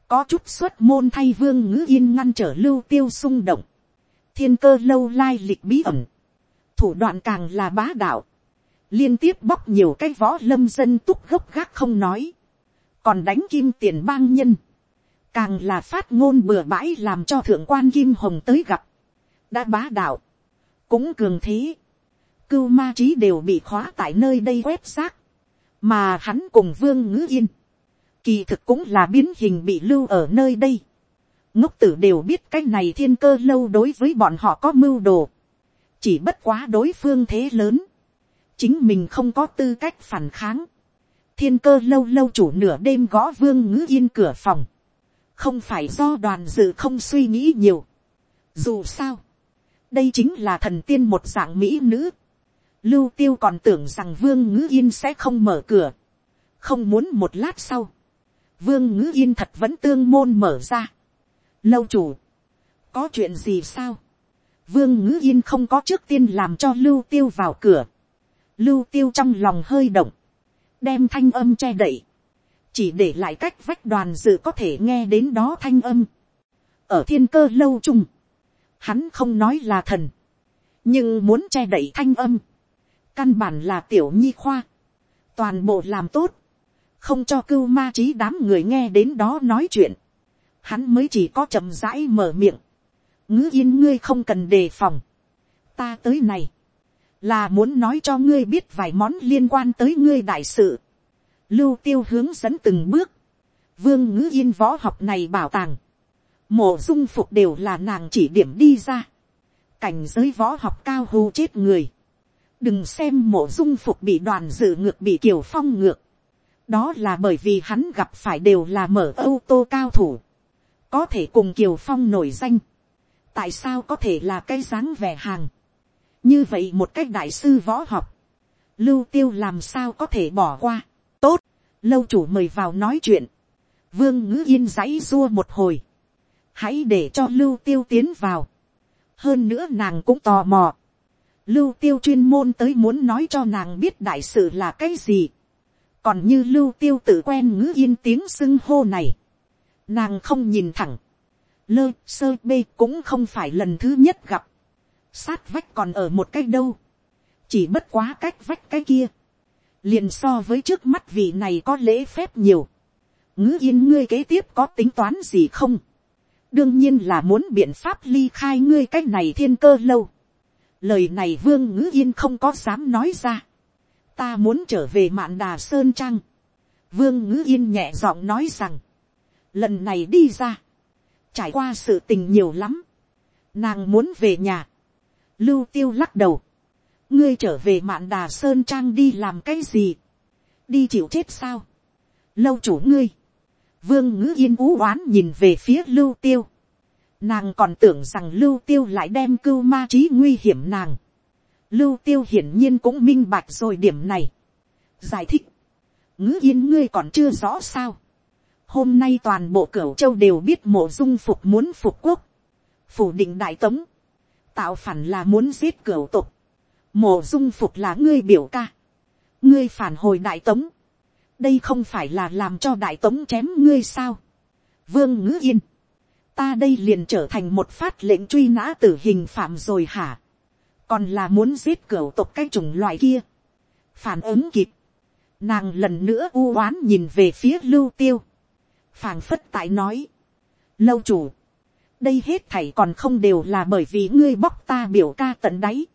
có chút xuất môn thay vương ngữ yên ngăn trở lưu tiêu xung động, thiên cơ lâu lai lịch bí ẩn, thủ đoạn càng là bá đạo, liên tiếp bóc nhiều cái võ lâm dân túc gốc gác không nói, còn đánh kim tiền bang nhân, càng là phát ngôn bừa bãi làm cho thượng quan kim hồng tới gặp, đã bá đạo, cũng cường thế, cưu ma trí đều bị khóa tại nơi đây quét xác, mà hắn cùng vương ngữ yên, kỳ thực cũng là biến hình bị lưu ở nơi đây. ngốc tử đều biết cái này thiên cơ lâu đối với bọn họ có mưu đồ, chỉ bất quá đối phương thế lớn, chính mình không có tư cách phản kháng, thiên cơ lâu lâu chủ nửa đêm gõ vương ngữ yên cửa phòng, không phải do đoàn dự không suy nghĩ nhiều. Dù sao, đây chính là thần tiên một dạng mỹ nữ. Lưu tiêu còn tưởng rằng vương ngữ yên sẽ không mở cửa. Không muốn một lát sau. Vương ngữ yên thật vẫn tương môn mở ra. Lâu chủ. Có chuyện gì sao? Vương ngữ yên không có trước tiên làm cho lưu tiêu vào cửa. Lưu tiêu trong lòng hơi động. Đem thanh âm che đậy. Chỉ để lại cách vách đoàn dự có thể nghe đến đó thanh âm. Ở thiên cơ lâu chung. Hắn không nói là thần. Nhưng muốn che đậy thanh âm. Căn bản là tiểu nhi khoa. Toàn bộ làm tốt. Không cho cưu ma trí đám người nghe đến đó nói chuyện. Hắn mới chỉ có chậm rãi mở miệng. Ngữ yên ngươi không cần đề phòng. Ta tới này là muốn nói cho ngươi biết vài món liên quan tới ngươi đại sự. Lưu tiêu hướng dẫn từng bước. Vương ngữ yên võ học này bảo tàng. Mộ dung phục đều là nàng chỉ điểm đi ra. Cảnh giới võ học cao hù chết người. Đừng xem mộ dung phục bị đoàn dự ngược bị kiều phong ngược. Đó là bởi vì hắn gặp phải đều là mở ô tô cao thủ. Có thể cùng kiều phong nổi danh. Tại sao có thể là cái dáng vẻ hàng? Như vậy một cách đại sư võ học, lưu tiêu làm sao có thể bỏ qua, tốt, lâu chủ mời vào nói chuyện, vương ngữ yên dãy dua một hồi, hãy để cho lưu tiêu tiến vào, hơn nữa nàng cũng tò mò, lưu tiêu chuyên môn tới muốn nói cho nàng biết đại sự là cái gì, còn như lưu tiêu tự quen ngữ yên tiếng xưng hô này, nàng không nhìn thẳng, lơ sơ bê cũng không phải lần thứ nhất gặp, sát vách còn ở một cách đâu, chỉ bất quá cách vách cái kia, liền so với trước mắt vị này có lễ phép nhiều, ngữ yên ngươi kế tiếp có tính toán gì không, đương nhiên là muốn biện pháp ly khai ngươi cái này thiên cơ lâu, lời này vương ngữ yên không có dám nói ra, ta muốn trở về mạn đà sơn trang vương ngữ yên nhẹ giọng nói rằng, lần này đi ra, trải qua sự tình nhiều lắm, nàng muốn về nhà, Lưu tiêu lắc đầu. Ngươi trở về mạn đà sơn trang đi làm cái gì? Đi chịu chết sao? Lâu chủ ngươi. Vương ngữ yên ú oán nhìn về phía lưu tiêu. Nàng còn tưởng rằng lưu tiêu lại đem cưu ma trí nguy hiểm nàng. Lưu tiêu hiển nhiên cũng minh bạch rồi điểm này. Giải thích. Ngữ yên ngươi còn chưa rõ sao. Hôm nay toàn bộ cửu châu đều biết mộ dung phục muốn phục quốc. Phủ định đại tống tạo phản là muốn giết cửu tục, Mộ dung phục là ngươi biểu ca, ngươi phản hồi đại tống, đây không phải là làm cho đại tống chém ngươi sao, vương ngữ yên, ta đây liền trở thành một phát lệnh truy nã tử hình phạm rồi hả, còn là muốn giết cửa tộc cái chủng loại kia, phản ứng kịp, nàng lần nữa u oán nhìn về phía lưu tiêu, phảng phất tại nói, lâu chủ, đây hết thảy còn không đều là bởi vì ngươi bóc ta biểu ca tận đáy.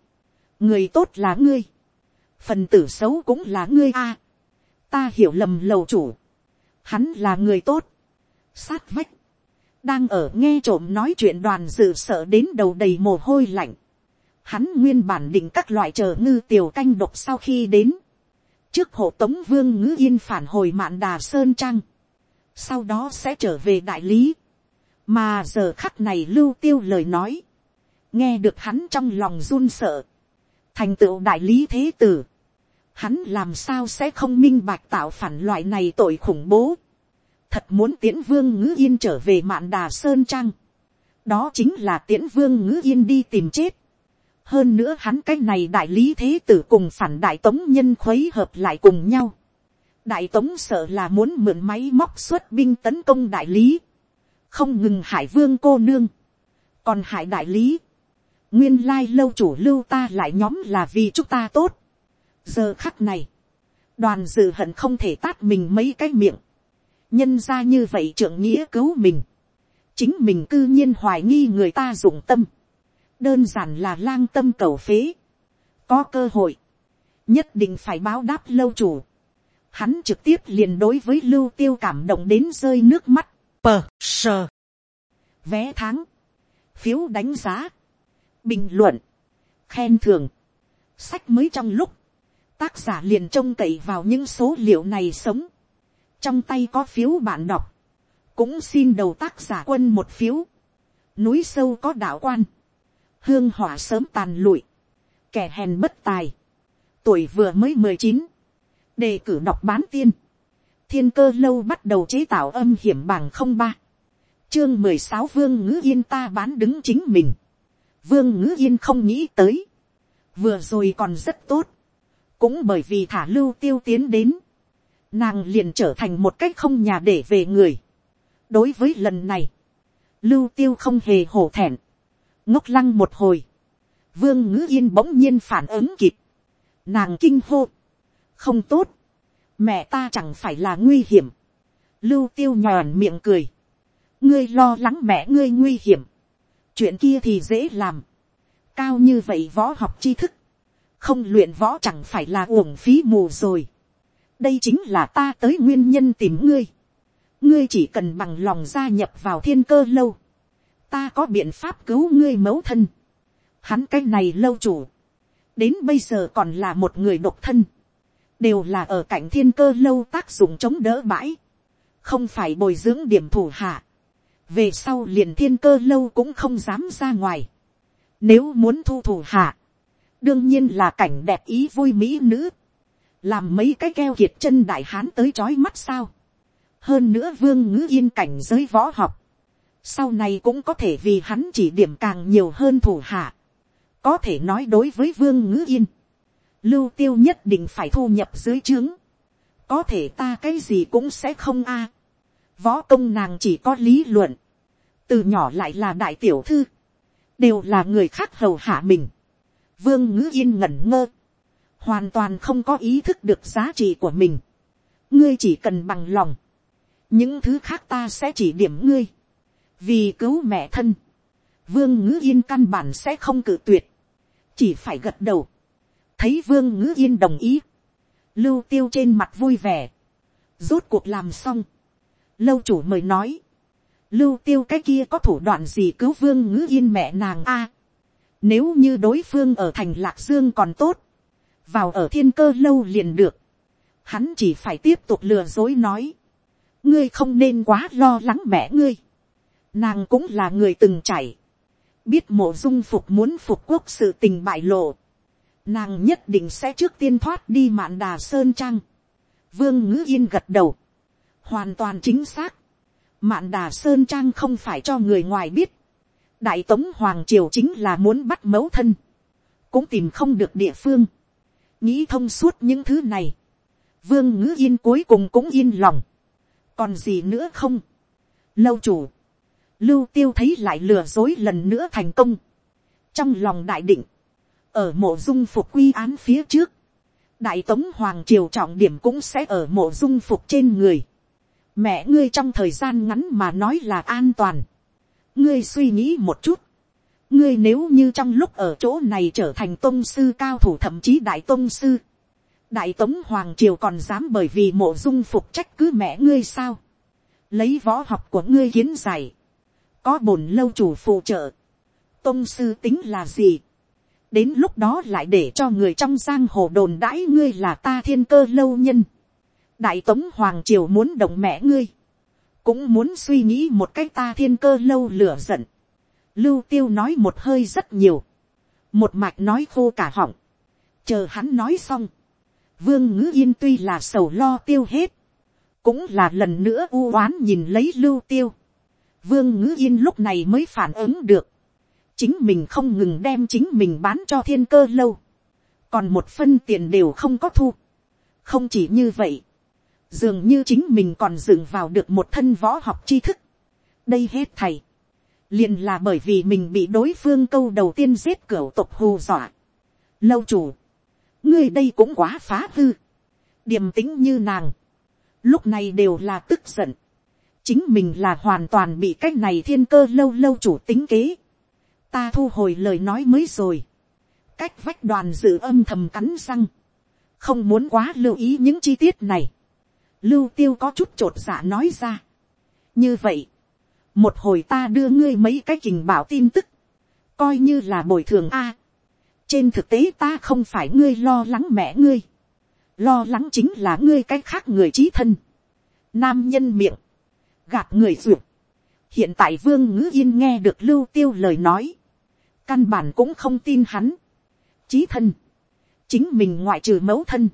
người tốt là ngươi. phần tử xấu cũng là ngươi a. ta hiểu lầm lầu chủ. hắn là người tốt. sát vách. đang ở nghe trộm nói chuyện đoàn dự sợ đến đầu đầy mồ hôi lạnh hắn nguyên bản định các loại chờ ngư tiểu canh độc sau khi đến. trước hộ tống vương ngữ yên phản hồi mạn đà sơn trang. Sau đó sẽ trở về đại lý. Mà giờ khắc này lưu tiêu lời nói, nghe được hắn trong lòng run sợ, thành tựu đại lý thế tử, hắn làm sao sẽ không minh bạch tạo phản loại này tội khủng bố, thật muốn tiễn vương ngữ yên trở về mạn đà sơn trang. Đó chính là tiễn vương ngữ yên đi tìm chết hơn nữa hắn cái này đại lý thế tử cùng phản đại tống nhân khuấy hợp lại cùng nhau. đại tống sợ là muốn mượn máy móc xuất binh tấn công đại lý. không ngừng hải vương cô nương. còn hải đại lý. nguyên lai lâu chủ lưu ta lại nhóm là vì chúng ta tốt. giờ khắc này, đoàn dự hận không thể tát mình mấy cái miệng. nhân ra như vậy trưởng nghĩa cứu mình chính mình cư nhiên hoài nghi người ta dụng tâm, đơn giản là lang tâm cầu phế, có cơ hội, nhất định phải báo đáp lâu chủ, hắn trực tiếp liền đối với lưu tiêu cảm động đến rơi nước mắt, pờ sờ, vé tháng, phiếu đánh giá, bình luận, khen thưởng, sách mới trong lúc, tác giả liền trông cậy vào những số liệu này sống, trong tay có phiếu bạn đọc, cũng xin đầu tác giả quân một phiếu, núi sâu có đạo quan, hương hỏa sớm tàn lụi, kẻ hèn bất tài, tuổi vừa mới mười chín, đề cử đọc bán tiên, thiên cơ lâu bắt đầu chế tạo âm hiểm bằng không ba, chương mười sáu vương ngữ yên ta bán đứng chính mình, vương ngữ yên không nghĩ tới, vừa rồi còn rất tốt, cũng bởi vì thả lưu tiêu tiến đến, nàng liền trở thành một cách không nhà để về người, đối với lần này, lưu tiêu không hề hổ thẹn, ngốc lăng một hồi, vương ngữ yên bỗng nhiên phản ứng kịp, nàng kinh hô, không tốt, mẹ ta chẳng phải là nguy hiểm, lưu tiêu nhòn miệng cười, ngươi lo lắng mẹ ngươi nguy hiểm, chuyện kia thì dễ làm, cao như vậy võ học tri thức, không luyện võ chẳng phải là uổng phí mù rồi, đây chính là ta tới nguyên nhân tìm ngươi, ngươi chỉ cần bằng lòng gia nhập vào thiên cơ lâu, ta có biện pháp cứu ngươi mẫu thân. Hắn cái này lâu chủ, đến bây giờ còn là một người độc thân, đều là ở cạnh thiên cơ lâu tác dụng chống đỡ bãi, không phải bồi dưỡng điểm thủ hạ. về sau liền thiên cơ lâu cũng không dám ra ngoài. nếu muốn thu thủ hạ, đương nhiên là cảnh đẹp ý vui mỹ nữ, làm mấy cái keo kiệt chân đại hán tới chói mắt sao hơn nữa vương ngữ yên cảnh giới võ học, sau này cũng có thể vì hắn chỉ điểm càng nhiều hơn thủ hạ, có thể nói đối với vương ngữ yên, lưu tiêu nhất định phải thu nhập dưới trướng, có thể ta cái gì cũng sẽ không a, võ công nàng chỉ có lý luận, từ nhỏ lại là đại tiểu thư, đều là người khác hầu hạ mình, vương ngữ yên ngẩn ngơ, hoàn toàn không có ý thức được giá trị của mình, ngươi chỉ cần bằng lòng, những thứ khác ta sẽ chỉ điểm ngươi, vì cứu mẹ thân, vương ngữ yên căn bản sẽ không cự tuyệt, chỉ phải gật đầu, thấy vương ngữ yên đồng ý, lưu tiêu trên mặt vui vẻ, rốt cuộc làm xong, lâu chủ mời nói, lưu tiêu cái kia có thủ đoạn gì cứu vương ngữ yên mẹ nàng a, nếu như đối phương ở thành lạc dương còn tốt, vào ở thiên cơ lâu liền được, hắn chỉ phải tiếp tục lừa dối nói, ngươi không nên quá lo lắng mẹ ngươi. Nàng cũng là người từng chảy. Biết mộ dung phục muốn phục quốc sự tình bại lộ. Nàng nhất định sẽ trước tiên thoát đi mạn đà sơn trang. Vương ngữ yên gật đầu. Hoàn toàn chính xác. Mạn đà sơn trang không phải cho người ngoài biết. Đại tống hoàng triều chính là muốn bắt mấu thân. Cũng tìm không được địa phương. Nghĩ thông suốt những thứ này. Vương ngữ yên cuối cùng cũng yên lòng còn gì nữa không, lâu chủ, lưu tiêu thấy lại lừa dối lần nữa thành công, trong lòng đại định, ở mộ dung phục quy án phía trước, đại tống hoàng triều trọng điểm cũng sẽ ở mộ dung phục trên người, mẹ ngươi trong thời gian ngắn mà nói là an toàn, ngươi suy nghĩ một chút, ngươi nếu như trong lúc ở chỗ này trở thành tôn sư cao thủ thậm chí đại tôn sư, đại tống hoàng triều còn dám bởi vì mộ dung phục trách cứ mẹ ngươi sao. lấy võ học của ngươi kiến giải có bổn lâu chủ phụ trợ. tôn sư tính là gì. đến lúc đó lại để cho người trong giang hồ đồn đãi ngươi là ta thiên cơ lâu nhân. đại tống hoàng triều muốn động mẹ ngươi. cũng muốn suy nghĩ một cách ta thiên cơ lâu lửa giận. lưu tiêu nói một hơi rất nhiều. một mạch nói khô cả họng. chờ hắn nói xong Vương ngữ yên tuy là sầu lo tiêu hết. Cũng là lần nữa u oán nhìn lấy lưu tiêu vương ngữ yên lúc này mới phản ứng được, chính mình không ngừng đem chính mình bán cho thiên cơ lâu, còn một phân tiền đều không có thu, không chỉ như vậy, dường như chính mình còn dựng vào được một thân võ học tri thức. đây hết thầy, liền là bởi vì mình bị đối phương câu đầu tiên giết cửa tộc hù dọa. lâu chủ, ngươi đây cũng quá phá hư, điềm tính như nàng, lúc này đều là tức giận, chính mình là hoàn toàn bị cái này thiên cơ lâu lâu chủ tính kế, ta thu hồi lời nói mới rồi, cách vách đoàn dự âm thầm cắn răng, không muốn quá lưu ý những chi tiết này, lưu tiêu có chút t r ộ t dạ nói ra. như vậy, một hồi ta đưa ngươi mấy cái trình bảo tin tức, coi như là bồi thường a. trên thực tế ta không phải ngươi lo lắng mẹ ngươi, lo lắng chính là ngươi cái khác người trí thân, nam nhân miệng, gạt người duyệt. hiện tại vương ngữ yên nghe được lưu tiêu lời nói, căn bản cũng không tin hắn, trí thân, chính mình ngoại trừ mẫu thân,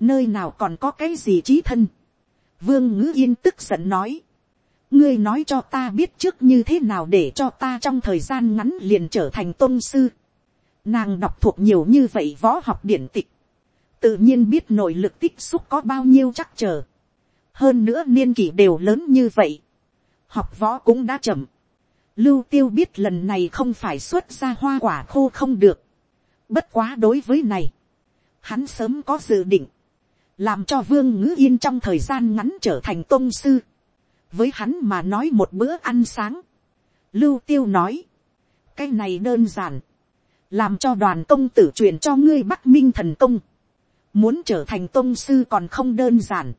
nơi nào còn có cái gì trí thân. vương ngữ yên tức giận nói, ngươi nói cho ta biết trước như thế nào để cho ta trong thời gian ngắn liền trở thành tôn sư. nàng đọc thuộc nhiều như vậy võ học điển tịch, tự nhiên biết nội lực tích xúc có bao nhiêu chắc chờ hơn nữa niên kỷ đều lớn như vậy, học võ cũng đã chậm. lưu tiêu biết lần này không phải xuất ra hoa quả khô không được. bất quá đối với này, hắn sớm có dự định. Làm cho vương ngữ yên trong thời gian ngắn trở thành tôn sư, với hắn mà nói một bữa ăn sáng, lưu tiêu nói, cái này đơn giản, làm cho đoàn công tử truyền cho ngươi bắc minh thần công, muốn trở thành tôn sư còn không đơn giản,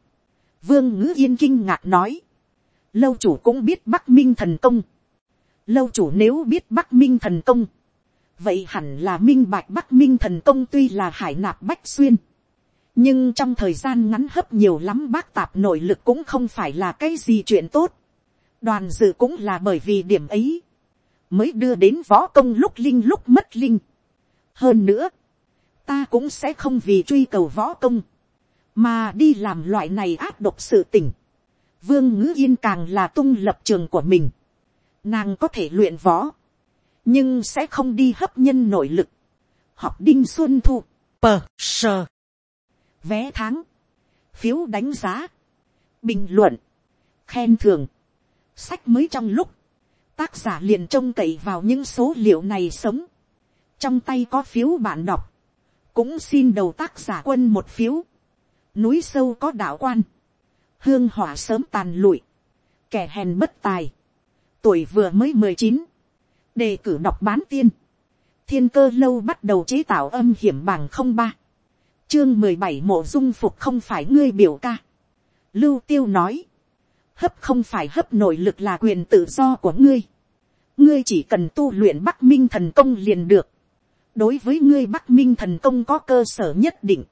vương ngữ yên kinh ngạc nói, lâu chủ cũng biết bắc minh thần công, lâu chủ nếu biết bắc minh thần công, vậy hẳn là minh bạch bắc minh thần công tuy là hải nạp bách xuyên, nhưng trong thời gian ngắn hấp nhiều lắm bác tạp nội lực cũng không phải là cái gì chuyện tốt. đoàn dự cũng là bởi vì điểm ấy, mới đưa đến võ công lúc linh lúc mất linh. hơn nữa, ta cũng sẽ không vì truy cầu võ công, mà đi làm loại này áp độc sự tình. vương ngữ yên càng là tung lập trường của mình. nàng có thể luyện võ, nhưng sẽ không đi hấp nhân nội lực. học đinh xuân thu, pờ sờ vé tháng, phiếu đánh giá, bình luận, khen thưởng, sách mới trong lúc, tác giả liền trông cậy vào những số liệu này sống, trong tay có phiếu bạn đọc, cũng xin đầu tác giả quân một phiếu, núi sâu có đạo quan, hương hỏa sớm tàn lụi, kẻ hèn bất tài, tuổi vừa mới mười chín, đề cử đọc bán tiên, thiên cơ lâu bắt đầu chế tạo âm hiểm bằng không ba, chương mười bảy mộ dung phục không phải ngươi biểu ca. lưu tiêu nói, hấp không phải hấp nội lực là quyền tự do của ngươi. ngươi chỉ cần tu luyện bắc minh thần công liền được. đối với ngươi bắc minh thần công có cơ sở nhất định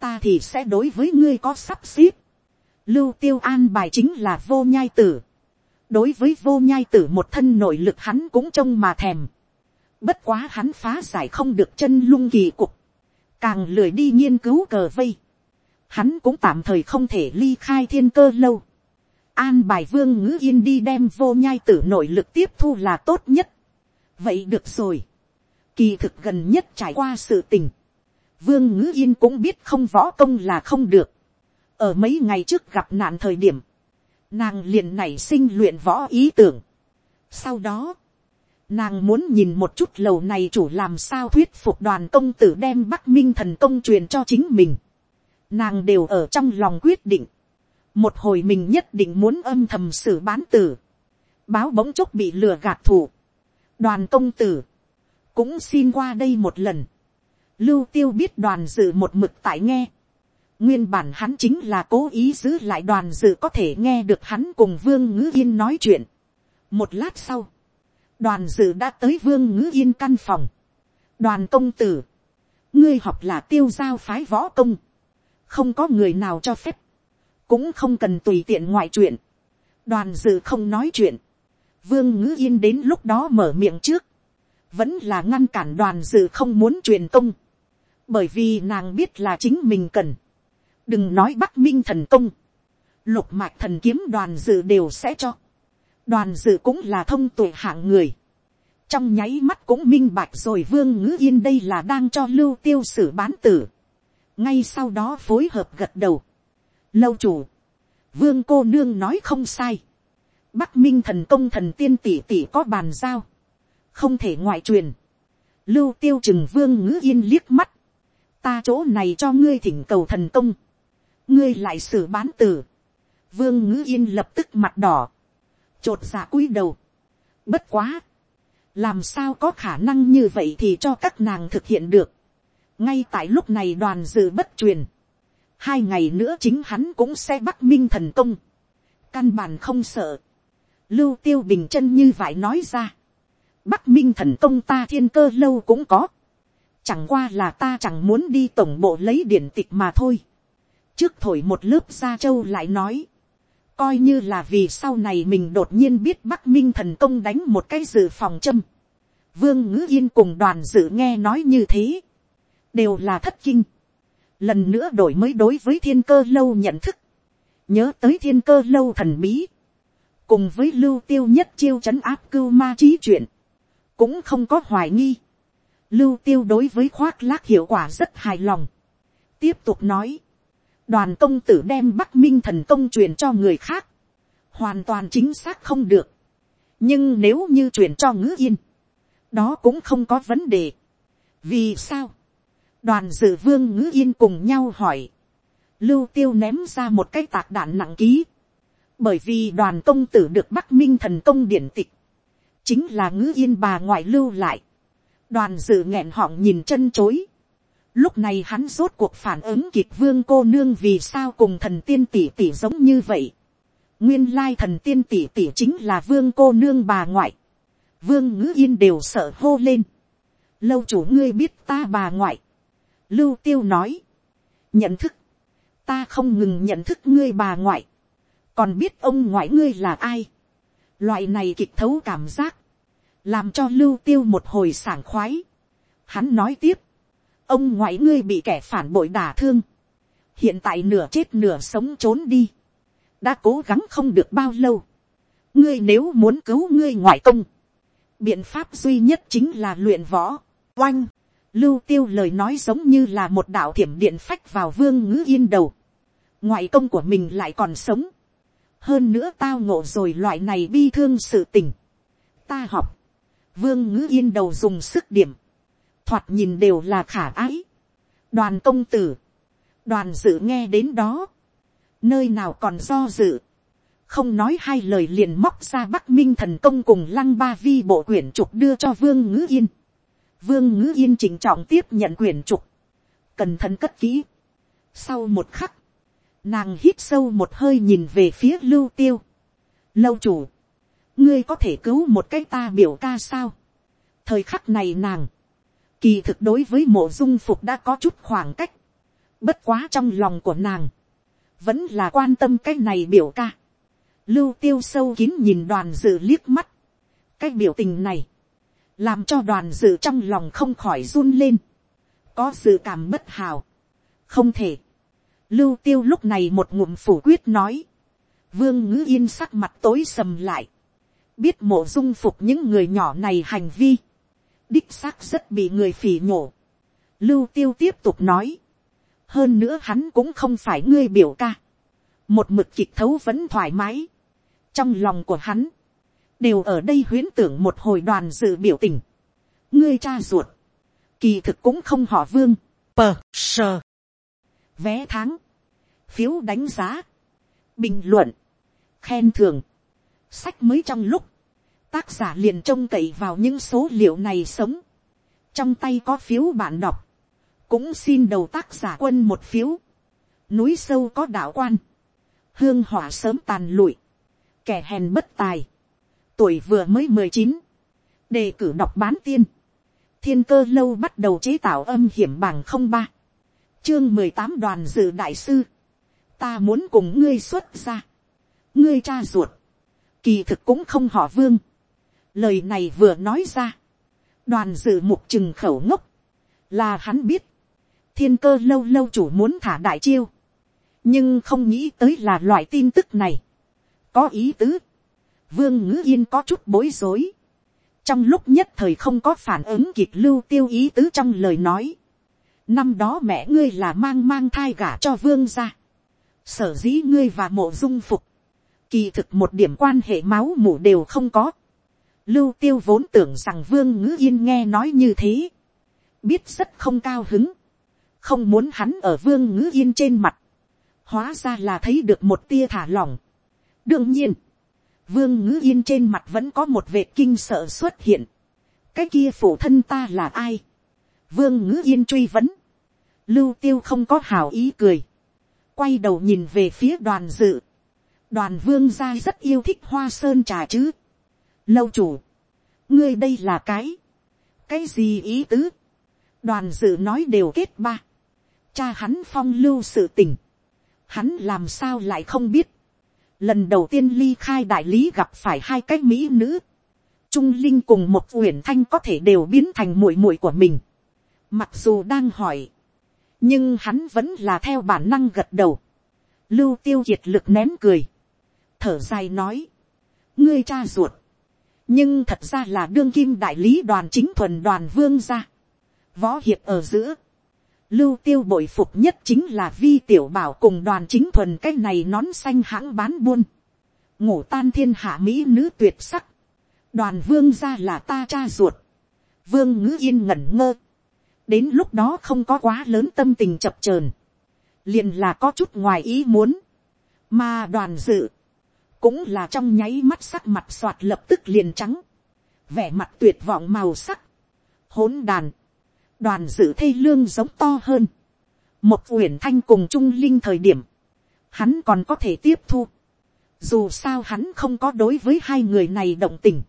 ta thì sẽ đối với ngươi có sắp xếp. lưu tiêu an bài chính là vô nhai tử. đối với vô nhai tử một thân nội lực hắn cũng trông mà thèm. bất quá hắn phá giải không được chân lung kỳ cục càng lười đi nghiên cứu cờ vây, hắn cũng tạm thời không thể ly khai thiên cơ lâu. An bài vương ngữ yên đi đem vô nhai tử nội lực tiếp thu là tốt nhất. vậy được rồi. kỳ thực gần nhất trải qua sự tình vương ngữ yên cũng biết không võ công là không được. ở mấy ngày trước gặp nạn thời điểm, nàng liền nảy sinh luyện võ ý tưởng. sau đó, Nàng muốn nhìn một chút lầu này chủ làm sao thuyết phục đoàn công tử đem Bắc Minh thần công truyền cho chính mình. Nàng đều ở trong lòng quyết định. Một hồi mình nhất định muốn âm thầm xử bán tử. Báo bỗng chốc bị lừa gạt thủ. Đoàn công tử. Cũng xin qua đây một lần. Lưu tiêu biết đoàn dự một mực tại nghe. Nguyên bản hắn chính là cố ý giữ lại đoàn dự có thể nghe được hắn cùng Vương Ngữ Yên nói chuyện. Một lát sau đoàn dự đã tới vương ngữ yên căn phòng. đoàn công tử, ngươi học là tiêu giao phái võ công, không có người nào cho phép, cũng không cần tùy tiện ngoại chuyện. đoàn dự không nói chuyện, vương ngữ yên đến lúc đó mở miệng trước, vẫn là ngăn cản đoàn dự không muốn truyền công, bởi vì nàng biết là chính mình cần, đừng nói bắc minh thần công, lục mạch thần kiếm đoàn dự đều sẽ cho, đoàn dự cũng là thông tuệ hạng người, trong nháy mắt cũng minh bạch rồi vương ngữ yên đây là đang cho lưu tiêu sử bán tử, ngay sau đó phối hợp gật đầu, lâu chủ, vương cô nương nói không sai, bắc minh thần công thần tiên tỷ tỷ có bàn giao, không thể ngoại truyền, lưu tiêu chừng vương ngữ yên liếc mắt, ta chỗ này cho ngươi thỉnh cầu thần công, ngươi lại xử bán tử, vương ngữ yên lập tức mặt đỏ, t r ộ t dạ cúi đầu, bất quá, làm sao có khả năng như vậy thì cho các nàng thực hiện được, ngay tại lúc này đoàn dự bất truyền, hai ngày nữa chính hắn cũng sẽ bắt minh thần công, căn bản không sợ, lưu tiêu bình chân như vậy nói ra, bắc minh thần công ta thiên cơ lâu cũng có, chẳng qua là ta chẳng muốn đi tổng bộ lấy điển tịch mà thôi, trước thổi một lớp gia châu lại nói, coi như là vì sau này mình đột nhiên biết bắc minh thần công đánh một cái dự phòng châm. vương ngữ yên cùng đoàn dự nghe nói như thế, đều là thất kinh. lần nữa đổi mới đối với thiên cơ lâu nhận thức, nhớ tới thiên cơ lâu thần bí, cùng với lưu tiêu nhất chiêu c h ấ n áp cưu ma trí chuyện, cũng không có hoài nghi lưu tiêu đối với khoác lác hiệu quả rất hài lòng. tiếp tục nói, đoàn công tử đem bắc minh thần công truyền cho người khác, hoàn toàn chính xác không được. nhưng nếu như truyền cho ngữ yên, đó cũng không có vấn đề. vì sao, đoàn dự vương ngữ yên cùng nhau hỏi, lưu tiêu ném ra một cái tạc đạn nặng ký, bởi vì đoàn công tử được bắc minh thần công điển tịch, chính là ngữ yên bà ngoại lưu lại, đoàn dự nghẹn họng nhìn chân chối, Lúc này hắn rốt cuộc phản ứng kịp vương cô nương vì sao cùng thần tiên tỷ tỷ giống như vậy. Nguyên lai thần tiên tỷ tỷ chính là vương cô nương bà ngoại. Vương ngữ yên đều sợ hô lên. Lâu chủ ngươi biết ta bà ngoại. Lưu tiêu nói. Nhận thức. Ta không ngừng nhận thức ngươi bà ngoại. Còn biết ông ngoại ngươi là ai. Loại này kịch thấu cảm giác. Làm cho lưu tiêu một hồi sảng khoái. Hắn nói tiếp ông ngoại ngươi bị kẻ phản bội đả thương, hiện tại nửa chết nửa sống trốn đi, đã cố gắng không được bao lâu, ngươi nếu muốn cứu ngươi ngoại công, biện pháp duy nhất chính là luyện võ, oanh, lưu tiêu lời nói giống như là một đạo thiểm điện phách vào vương ngữ yên đầu, ngoại công của mình lại còn sống, hơn nữa tao ngộ rồi loại này bi thương sự tình, ta học, vương ngữ yên đầu dùng sức điểm, thoạt nhìn đều là khả ái. đoàn công tử, đoàn dự nghe đến đó, nơi nào còn do dự, không nói hai lời liền móc ra bắc minh thần công cùng lăng ba vi bộ quyển trục đưa cho vương ngữ yên. vương ngữ yên chỉnh trọng tiếp nhận quyển trục, cẩn thận cất kỹ. sau một khắc, nàng hít sâu một hơi nhìn về phía lưu tiêu. lâu chủ, ngươi có thể cứu một cái ta biểu ca sao. thời khắc này nàng, Kỳ thực đối với mộ dung phục đã có chút khoảng cách. Bất quá trong lòng của nàng. Vẫn là quan tâm cái này biểu ca. Lưu tiêu sâu kín nhìn đoàn dự liếc mắt. Cái biểu tình này. Làm cho đoàn dự trong lòng không khỏi run lên. Có sự cảm bất hào. Không thể. Lưu tiêu lúc này một ngụm phủ quyết nói. Vương ngữ yên sắc mặt tối sầm lại. Biết mộ dung phục những người nhỏ này hành vi đích xác rất bị người phỉ nhổ. Lưu tiêu tiếp tục nói. Hơn nữa hắn cũng không phải ngươi biểu ca. Một mực kịch thấu vẫn thoải mái. Trong lòng của hắn. Đều ở đây huyến tưởng một hồi đoàn dự biểu tình. Ngươi cha ruột. Kỳ thực cũng không họ vương. Pờ, sờ. Vé tháng. Phiếu đánh giá. Bình luận. Khen thưởng. Sách mới trong lúc tác giả liền trông cậy vào những số liệu này sống. trong tay có phiếu bạn đọc, cũng xin đầu tác giả quân một phiếu. núi sâu có đạo quan, hương hỏa sớm tàn lụi, kẻ hèn bất tài, tuổi vừa mới mười chín, đề cử đọc bán tiên, thiên cơ lâu bắt đầu chế tạo âm hiểm bằng không ba, chương mười tám đoàn dự đại sư, ta muốn cùng ngươi xuất ra, ngươi cha ruột, kỳ thực cũng không họ vương, lời này vừa nói ra, đoàn dự mục chừng khẩu ngốc, là hắn biết, thiên cơ lâu lâu chủ muốn thả đại chiêu, nhưng không nghĩ tới là loại tin tức này, có ý tứ, vương ngữ yên có chút bối rối, trong lúc nhất thời không có phản ứng kịp lưu tiêu ý tứ trong lời nói, năm đó mẹ ngươi là mang mang thai gả cho vương ra, sở dĩ ngươi và mộ dung phục, kỳ thực một điểm quan hệ máu mủ đều không có, lưu tiêu vốn tưởng rằng vương ngữ yên nghe nói như thế, biết rất không cao hứng, không muốn hắn ở vương ngữ yên trên mặt, hóa ra là thấy được một tia thả lỏng. đương nhiên, vương ngữ yên trên mặt vẫn có một vệ kinh sợ xuất hiện. cái kia phụ thân ta là ai. vương ngữ yên truy vấn. lưu tiêu không có hào ý cười. quay đầu nhìn về phía đoàn dự. đoàn vương gia rất yêu thích hoa sơn trà chứ lâu chủ. ngươi đây là cái. cái gì ý tứ. đoàn dự nói đều kết ba. cha hắn phong lưu sự tình hắn làm sao lại không biết. Lần đầu tiên ly khai đại lý gặp phải hai cái mỹ nữ. Trung Linh cùng một uyển thanh có thể đều biến thành muội muội của mình. Mặc dù đang hỏi. Nhưng hắn vẫn là theo bản năng gật đầu. Lưu tiêu diệt lực nén cười. Thở dài nói. Ngươi cha ruột. Nhưng thật ra là đương kim đại lý đoàn chính thuần đoàn vương gia. Võ hiệp ở giữa Lưu tiêu bội phục nhất chính là vi tiểu bảo cùng đoàn chính thuần cái này nón xanh hãng bán buôn. Ngủ tan thiên hạ mỹ nữ tuyệt sắc. Đoàn vương gia là ta cha ruột. Vương ngữ yên ngẩn ngơ. Đến lúc đó không có quá lớn tâm tình chập chờn liền là có chút ngoài ý muốn. Mà đoàn dự. Cũng là trong nháy mắt sắc mặt soạt lập tức liền trắng. Vẻ mặt tuyệt vọng màu sắc. Hỗn đàn đoàn dự thê lương giống to hơn. một uyển thanh cùng trung linh thời điểm, hắn còn có thể tiếp thu. dù sao hắn không có đối với hai người này động tình,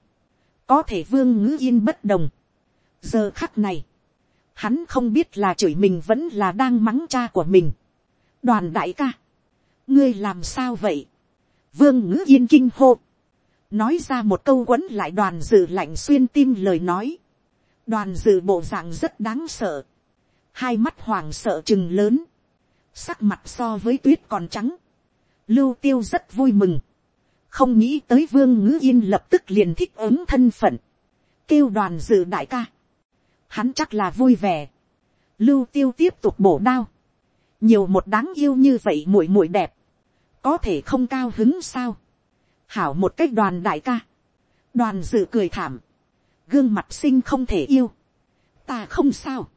có thể vương ngữ yên bất đồng. giờ khắc này, hắn không biết là chửi mình vẫn là đang mắng cha của mình. đoàn đại ca, ngươi làm sao vậy vương ngữ yên kinh hô, nói ra một câu quấn lại đoàn dự lạnh xuyên tim lời nói. Đoàn dự bộ dạng rất đáng sợ, hai mắt hoàng sợ chừng lớn, sắc mặt so với tuyết còn trắng, lưu tiêu rất vui mừng, không nghĩ tới vương ngữ yên lập tức liền thích ứng thân phận, kêu đoàn dự đại ca, hắn chắc là vui vẻ, lưu tiêu tiếp tục bổ đao, nhiều một đáng yêu như vậy muội muội đẹp, có thể không cao hứng sao, hảo một cách đoàn đại ca, đoàn dự cười thảm, gương mặt sinh không thể yêu. ta không sao.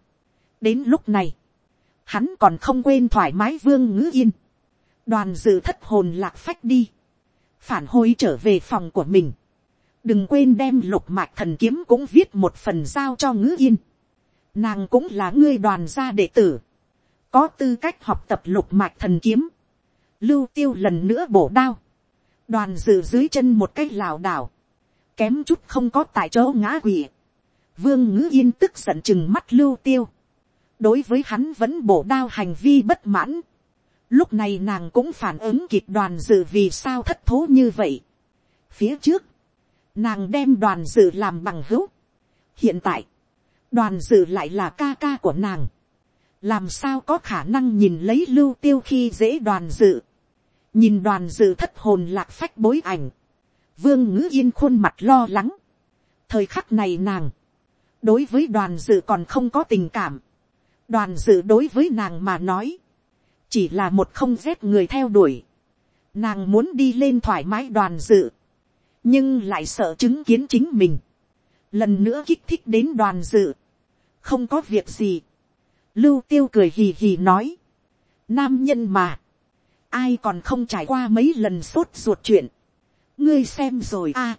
đến lúc này, hắn còn không quên thoải mái vương ngữ yên. đoàn dự thất hồn lạc phách đi. phản hồi trở về phòng của mình. đừng quên đem lục mạch thần kiếm cũng viết một phần giao cho ngữ yên. nàng cũng là ngươi đoàn gia đệ tử. có tư cách học tập lục mạch thần kiếm lưu tiêu lần nữa bổ đao. đoàn dự dưới chân một cái lảo đảo kém chút không có tại chỗ ngã quỷ. Vương ngữ yên tức giận chừng mắt lưu tiêu. Đối với hắn vẫn bổ đao hành vi bất mãn. Lúc này nàng cũng phản ứng kịp đoàn dự vì sao thất thố như vậy. Phía trước, nàng đem đoàn dự làm bằng hữu. Hiện tại, đoàn dự lại là ca ca của nàng. Làm sao có khả năng nhìn lấy lưu tiêu khi dễ đoàn dự. Nhìn đoàn dự thất hồn lạc phách bối ảnh vương ngữ yên khuôn mặt lo lắng. thời khắc này nàng, đối với đoàn dự còn không có tình cảm. đoàn dự đối với nàng mà nói, chỉ là một không rét người theo đuổi. nàng muốn đi lên thoải mái đoàn dự, nhưng lại sợ chứng kiến chính mình. lần nữa kích thích đến đoàn dự. không có việc gì. lưu tiêu cười hì hì nói. nam nhân mà, ai còn không trải qua mấy lần sốt ruột chuyện ngươi xem rồi a. À,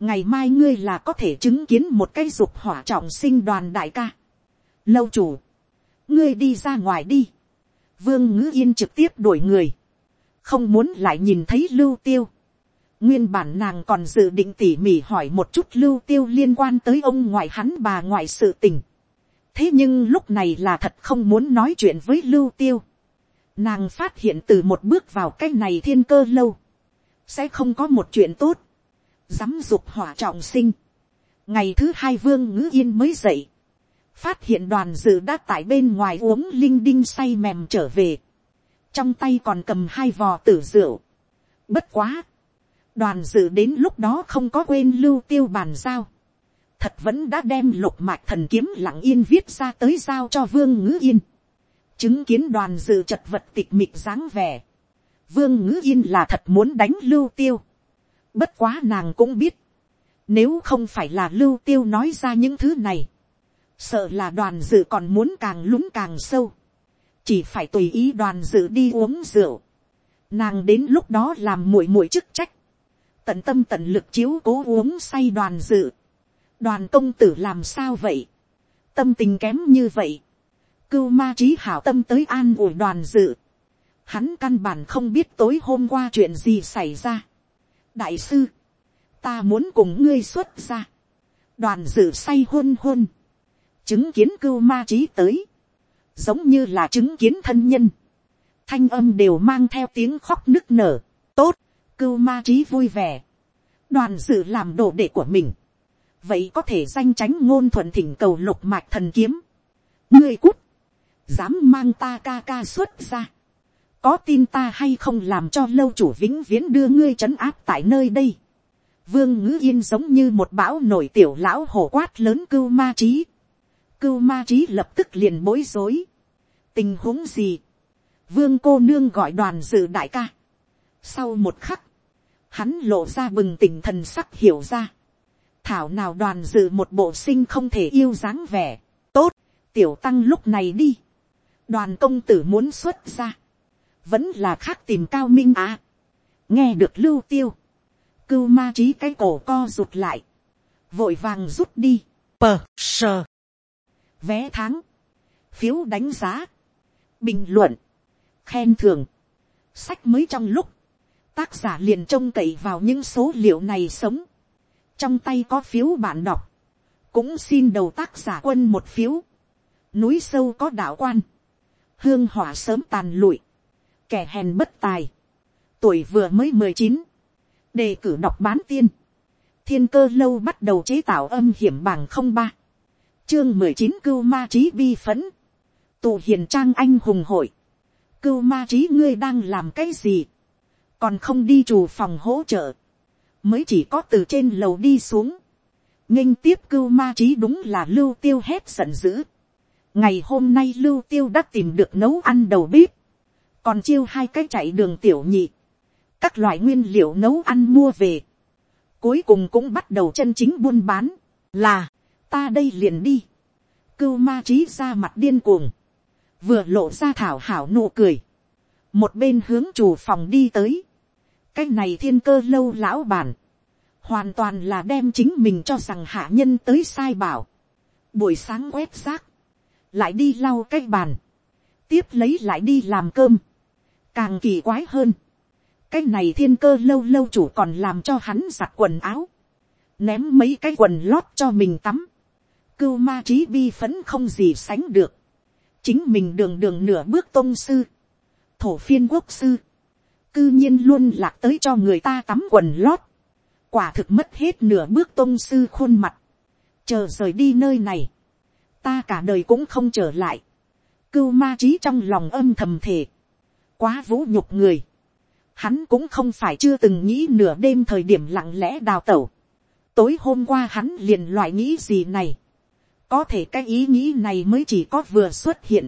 ngày mai ngươi là có thể chứng kiến một cái dục hỏa trọng sinh đoàn đại ca. lâu chủ, ngươi đi ra ngoài đi. vương ngữ yên trực tiếp đuổi người, không muốn lại nhìn thấy lưu tiêu. nguyên bản nàng còn dự định tỉ mỉ hỏi một chút lưu tiêu liên quan tới ông ngoại hắn bà ngoại sự tình. thế nhưng lúc này là thật không muốn nói chuyện với lưu tiêu nàng phát hiện từ một bước vào cái này thiên cơ lâu. Sẽ không có một chuyện tốt, dám dục hỏa trọng sinh. ngày thứ hai vương ngữ yên mới dậy, phát hiện đoàn dự đã tại bên ngoài uống linh đinh say mềm trở về, trong tay còn cầm hai vò tử rượu. bất quá, đoàn dự đến lúc đó không có quên lưu tiêu bàn giao, thật vẫn đã đem lục mạch thần kiếm lặng yên viết ra tới giao cho vương ngữ yên, chứng kiến đoàn dự chật vật tịch mịch dáng vẻ, vương ngữ yên là thật muốn đánh lưu tiêu, bất quá nàng cũng biết, nếu không phải là lưu tiêu nói ra những thứ này, sợ là đoàn dự còn muốn càng lún càng sâu, chỉ phải tùy ý đoàn dự đi uống rượu, nàng đến lúc đó làm muội muội chức trách, tận tâm tận lực chiếu cố uống say đoàn dự, đoàn công tử làm sao vậy, tâm tình kém như vậy, cưu ma trí hảo tâm tới an ủi đoàn dự, hắn căn bản không biết tối hôm qua chuyện gì xảy ra. đại sư, ta muốn cùng ngươi xuất ra, đoàn dự say hôn hôn, chứng kiến cưu ma trí tới, giống như là chứng kiến thân nhân, thanh âm đều mang theo tiếng khóc nức nở, tốt, cưu ma trí vui vẻ, đoàn dự làm đồ đệ của mình, vậy có thể danh tránh ngôn thuận thỉnh cầu lục mạch thần kiếm, ngươi cút, dám mang ta ca ca xuất ra, có tin ta hay không làm cho lâu chủ vĩnh viễn đưa ngươi trấn áp tại nơi đây, vương ngữ yên giống như một bão nổi tiểu lão hổ quát lớn cưu ma trí, cưu ma trí lập tức liền bối rối, tình huống gì, vương cô nương gọi đoàn dự đại ca, sau một khắc, hắn lộ ra bừng tỉnh thần sắc hiểu ra, thảo nào đoàn dự một bộ sinh không thể yêu dáng vẻ, tốt, tiểu tăng lúc này đi, đoàn công tử muốn xuất ra, vẫn là khác tìm cao minh à. nghe được lưu tiêu, cưu ma trí cái cổ co rụt lại, vội vàng rút đi, pờ sờ, vé tháng, phiếu đánh giá, bình luận, khen thường, sách mới trong lúc, tác giả liền trông cậy vào những số liệu này sống, trong tay có phiếu bạn đọc, cũng xin đầu tác giả quân một phiếu, núi sâu có đạo quan, hương hỏa sớm tàn lụi, kẻ hèn bất tài, tuổi vừa mới mười chín, đề cử đọc bán tiên, thiên cơ lâu bắt đầu chế tạo âm hiểm bằng không ba, chương mười chín cưu ma trí vi phấn, tù hiền trang anh hùng hội, cưu ma trí ngươi đang làm cái gì, còn không đi trù phòng hỗ trợ, mới chỉ có từ trên lầu đi xuống, nghênh tiếp cưu ma trí đúng là lưu tiêu hét giận dữ, ngày hôm nay lưu tiêu đã tìm được nấu ăn đầu bếp, còn chiêu hai cái chạy đường tiểu nhị, các loại nguyên liệu nấu ăn mua về, cuối cùng cũng bắt đầu chân chính buôn bán, là, ta đây liền đi, cưu ma trí ra mặt điên cuồng, vừa lộ ra thảo hảo nụ cười, một bên hướng chủ phòng đi tới, cái này thiên cơ lâu lão bản, hoàn toàn là đem chính mình cho rằng hạ nhân tới sai bảo, buổi sáng quét rác, lại đi lau cái bàn, tiếp lấy lại đi làm cơm, càng kỳ quái hơn, cái này thiên cơ lâu lâu chủ còn làm cho hắn giặt quần áo, ném mấy cái quần lót cho mình tắm, cưu ma trí bi phấn không gì sánh được, chính mình đường đường nửa bước tôn sư, thổ phiên quốc sư, cư nhiên luôn lạc tới cho người ta tắm quần lót, quả thực mất hết nửa bước tôn sư khuôn mặt, chờ rời đi nơi này, ta cả đời cũng không trở lại, cưu ma trí trong lòng âm thầm thể, quá vũ nhục người, hắn cũng không phải chưa từng nghĩ nửa đêm thời điểm lặng lẽ đào tẩu, tối hôm qua hắn liền loại nghĩ gì này, có thể cái ý nghĩ này mới chỉ có vừa xuất hiện,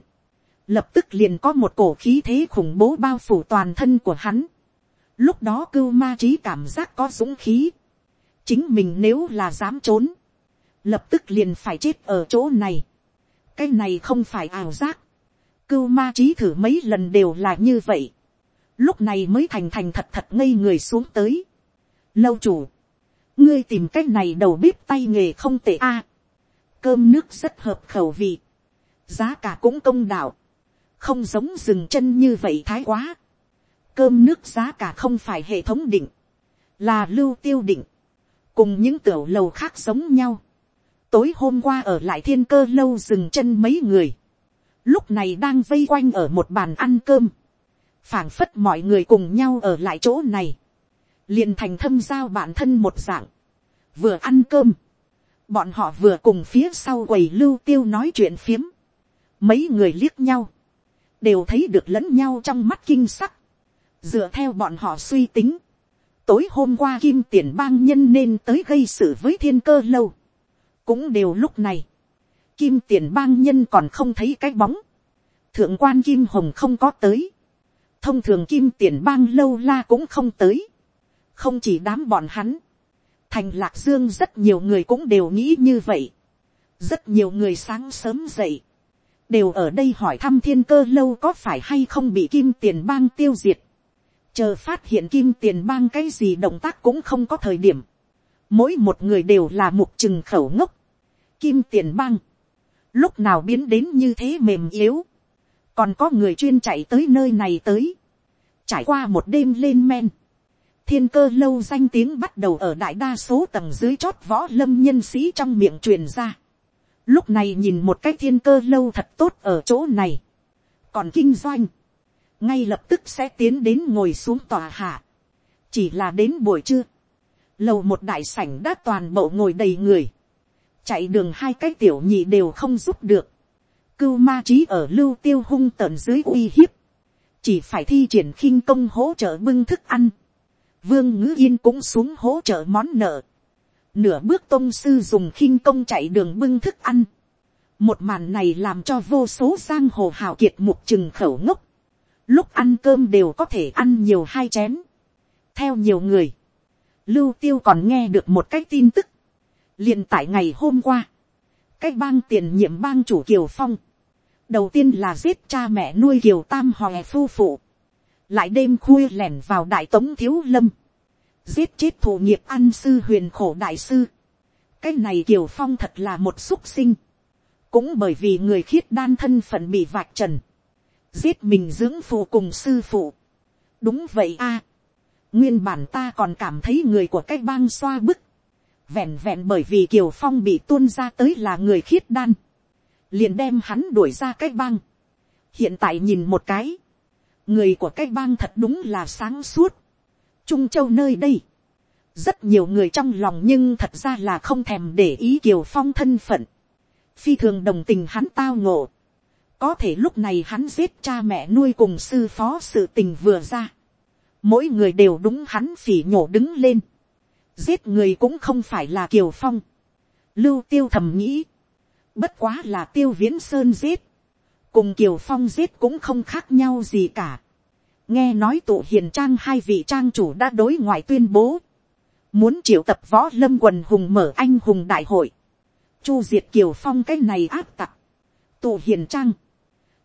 lập tức liền có một cổ khí thế khủng bố bao phủ toàn thân của hắn. Lúc đó cưu ma trí cảm giác có dũng khí. chính mình nếu là dám trốn, lập tức liền phải chết ở chỗ này cái này không phải ảo giác. cưu ma trí thử mấy lần đều là như vậy. lúc này mới thành thành thật thật ngây người xuống tới. lâu chủ, ngươi tìm cái này đầu bếp tay nghề không tệ a. cơm nước rất hợp khẩu vị. giá cả cũng công đạo không giống dừng chân như vậy thái quá. cơm nước giá cả không phải hệ thống định, là lưu tiêu định, cùng những tiểu lầu khác giống nhau tối hôm qua ở lại thiên cơ lâu dừng chân mấy người, lúc này đang vây quanh ở một bàn ăn cơm, phảng phất mọi người cùng nhau ở lại chỗ này, liền thành thâm giao bản thân một dạng, vừa ăn cơm, bọn họ vừa cùng phía sau quầy lưu tiêu nói chuyện phiếm, mấy người liếc nhau, đều thấy được lẫn nhau trong mắt kinh sắc. dựa theo bọn họ suy tính, tối hôm qua kim tiền bang nhân nên tới gây sự với thiên cơ lâu cũng đều lúc này, kim tiền bang nhân còn không thấy cái bóng. thượng quan kim hồng không có tới. thông thường kim tiền bang lâu la cũng không tới. không chỉ đám bọn hắn. thành lạc dương rất nhiều người cũng đều nghĩ như vậy. rất nhiều người sáng sớm dậy. đều ở đây hỏi thăm thiên cơ lâu có phải hay không bị kim tiền bang tiêu diệt chờ phát hiện kim tiền bang cái gì động tác cũng không có thời điểm, mỗi một người đều là mục trừng khẩu ngốc, kim tiền bang, lúc nào biến đến như thế mềm yếu, còn có người chuyên chạy tới nơi này tới, trải qua một đêm lên men, thiên cơ lâu danh tiếng bắt đầu ở đại đa số tầng dưới chót võ lâm nhân sĩ trong miệng truyền ra. Lúc này nhìn một cái thiên cơ lâu thật tốt ở chỗ này. Còn kinh doanh, ngay lập tức sẽ tiến đến ngồi xuống tòa hạ. chỉ là đến buổi trưa, lầu một đại sảnh đã toàn bộ ngồi đầy người, chạy đường hai cái tiểu nhị đều không giúp được, cưu ma trí ở lưu tiêu hung tợn dưới uy hiếp, chỉ phải thi triển khinh công hỗ trợ bưng thức ăn, vương ngữ yên cũng xuống hỗ trợ món nợ, nửa bước tôn sư dùng khinh công chạy đường bưng thức ăn, một màn này làm cho vô số giang hồ hào kiệt mục trừng khẩu ngốc, lúc ăn cơm đều có thể ăn nhiều hai chén. theo nhiều người, lưu tiêu còn nghe được một cái tin tức, liền tại ngày hôm qua, cái bang tiền nhiệm bang chủ kiều phong, đầu tiên là giết cha mẹ nuôi kiều tam hòe phu phụ, lại đêm khuya lẻn vào đại tống thiếu lâm, giết chết thủ nghiệp ăn sư huyền khổ đại sư, cái này kiều phong thật là một xúc sinh, cũng bởi vì người khiết đan thân phận bị vạch trần, giết mình dưỡng phụ cùng sư phụ. đúng vậy a. nguyên bản ta còn cảm thấy người của cái bang xoa bức vẹn vẹn bởi vì kiều phong bị tuôn ra tới là người khiết đan. liền đem hắn đuổi ra cái bang. hiện tại nhìn một cái. người của cái bang thật đúng là sáng suốt. trung châu nơi đây. rất nhiều người trong lòng nhưng thật ra là không thèm để ý kiều phong thân phận. phi thường đồng tình hắn tao ngộ có thể lúc này hắn giết cha mẹ nuôi cùng sư phó sự tình vừa ra. Mỗi người đều đúng hắn phỉ nhổ đứng lên. Giết người cũng không phải là Kiều Phong. Lưu tiêu thầm nghĩ. Bất quá là tiêu viễn sơn giết. Cùng Kiều Phong giết cũng không khác nhau gì cả. Nghe nói tụ hiền trang hai vị trang chủ đã đối ngoại tuyên bố. Muốn triệu tập võ lâm quần hùng mở anh hùng đại hội. Chu diệt Kiều Phong cái này áp tặc. Tụ hiền trang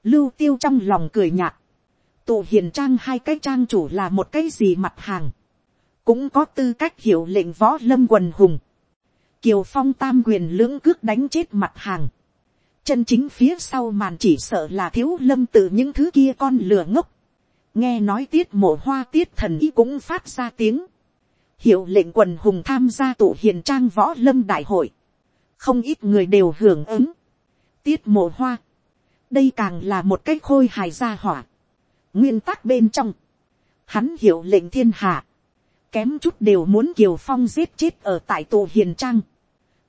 lưu tiêu trong lòng cười nhạt, tụ hiền trang hai cái trang chủ là một cái gì mặt hàng, cũng có tư cách hiệu lệnh võ lâm quần hùng, kiều phong tam quyền lưỡng cước đánh chết mặt hàng, chân chính phía sau màn chỉ sợ là thiếu lâm từ những thứ kia con lừa ngốc, nghe nói tiết mổ hoa tiết thần ý cũng phát ra tiếng, hiệu lệnh quần hùng tham gia tụ hiền trang võ lâm đại hội, không ít người đều hưởng ứng, tiết mổ hoa, đây càng là một cái khôi hài gia hỏa. nguyên tắc bên trong, hắn hiệu lệnh thiên hạ, kém chút đều muốn kiều phong giết chết ở tại tù hiền trang,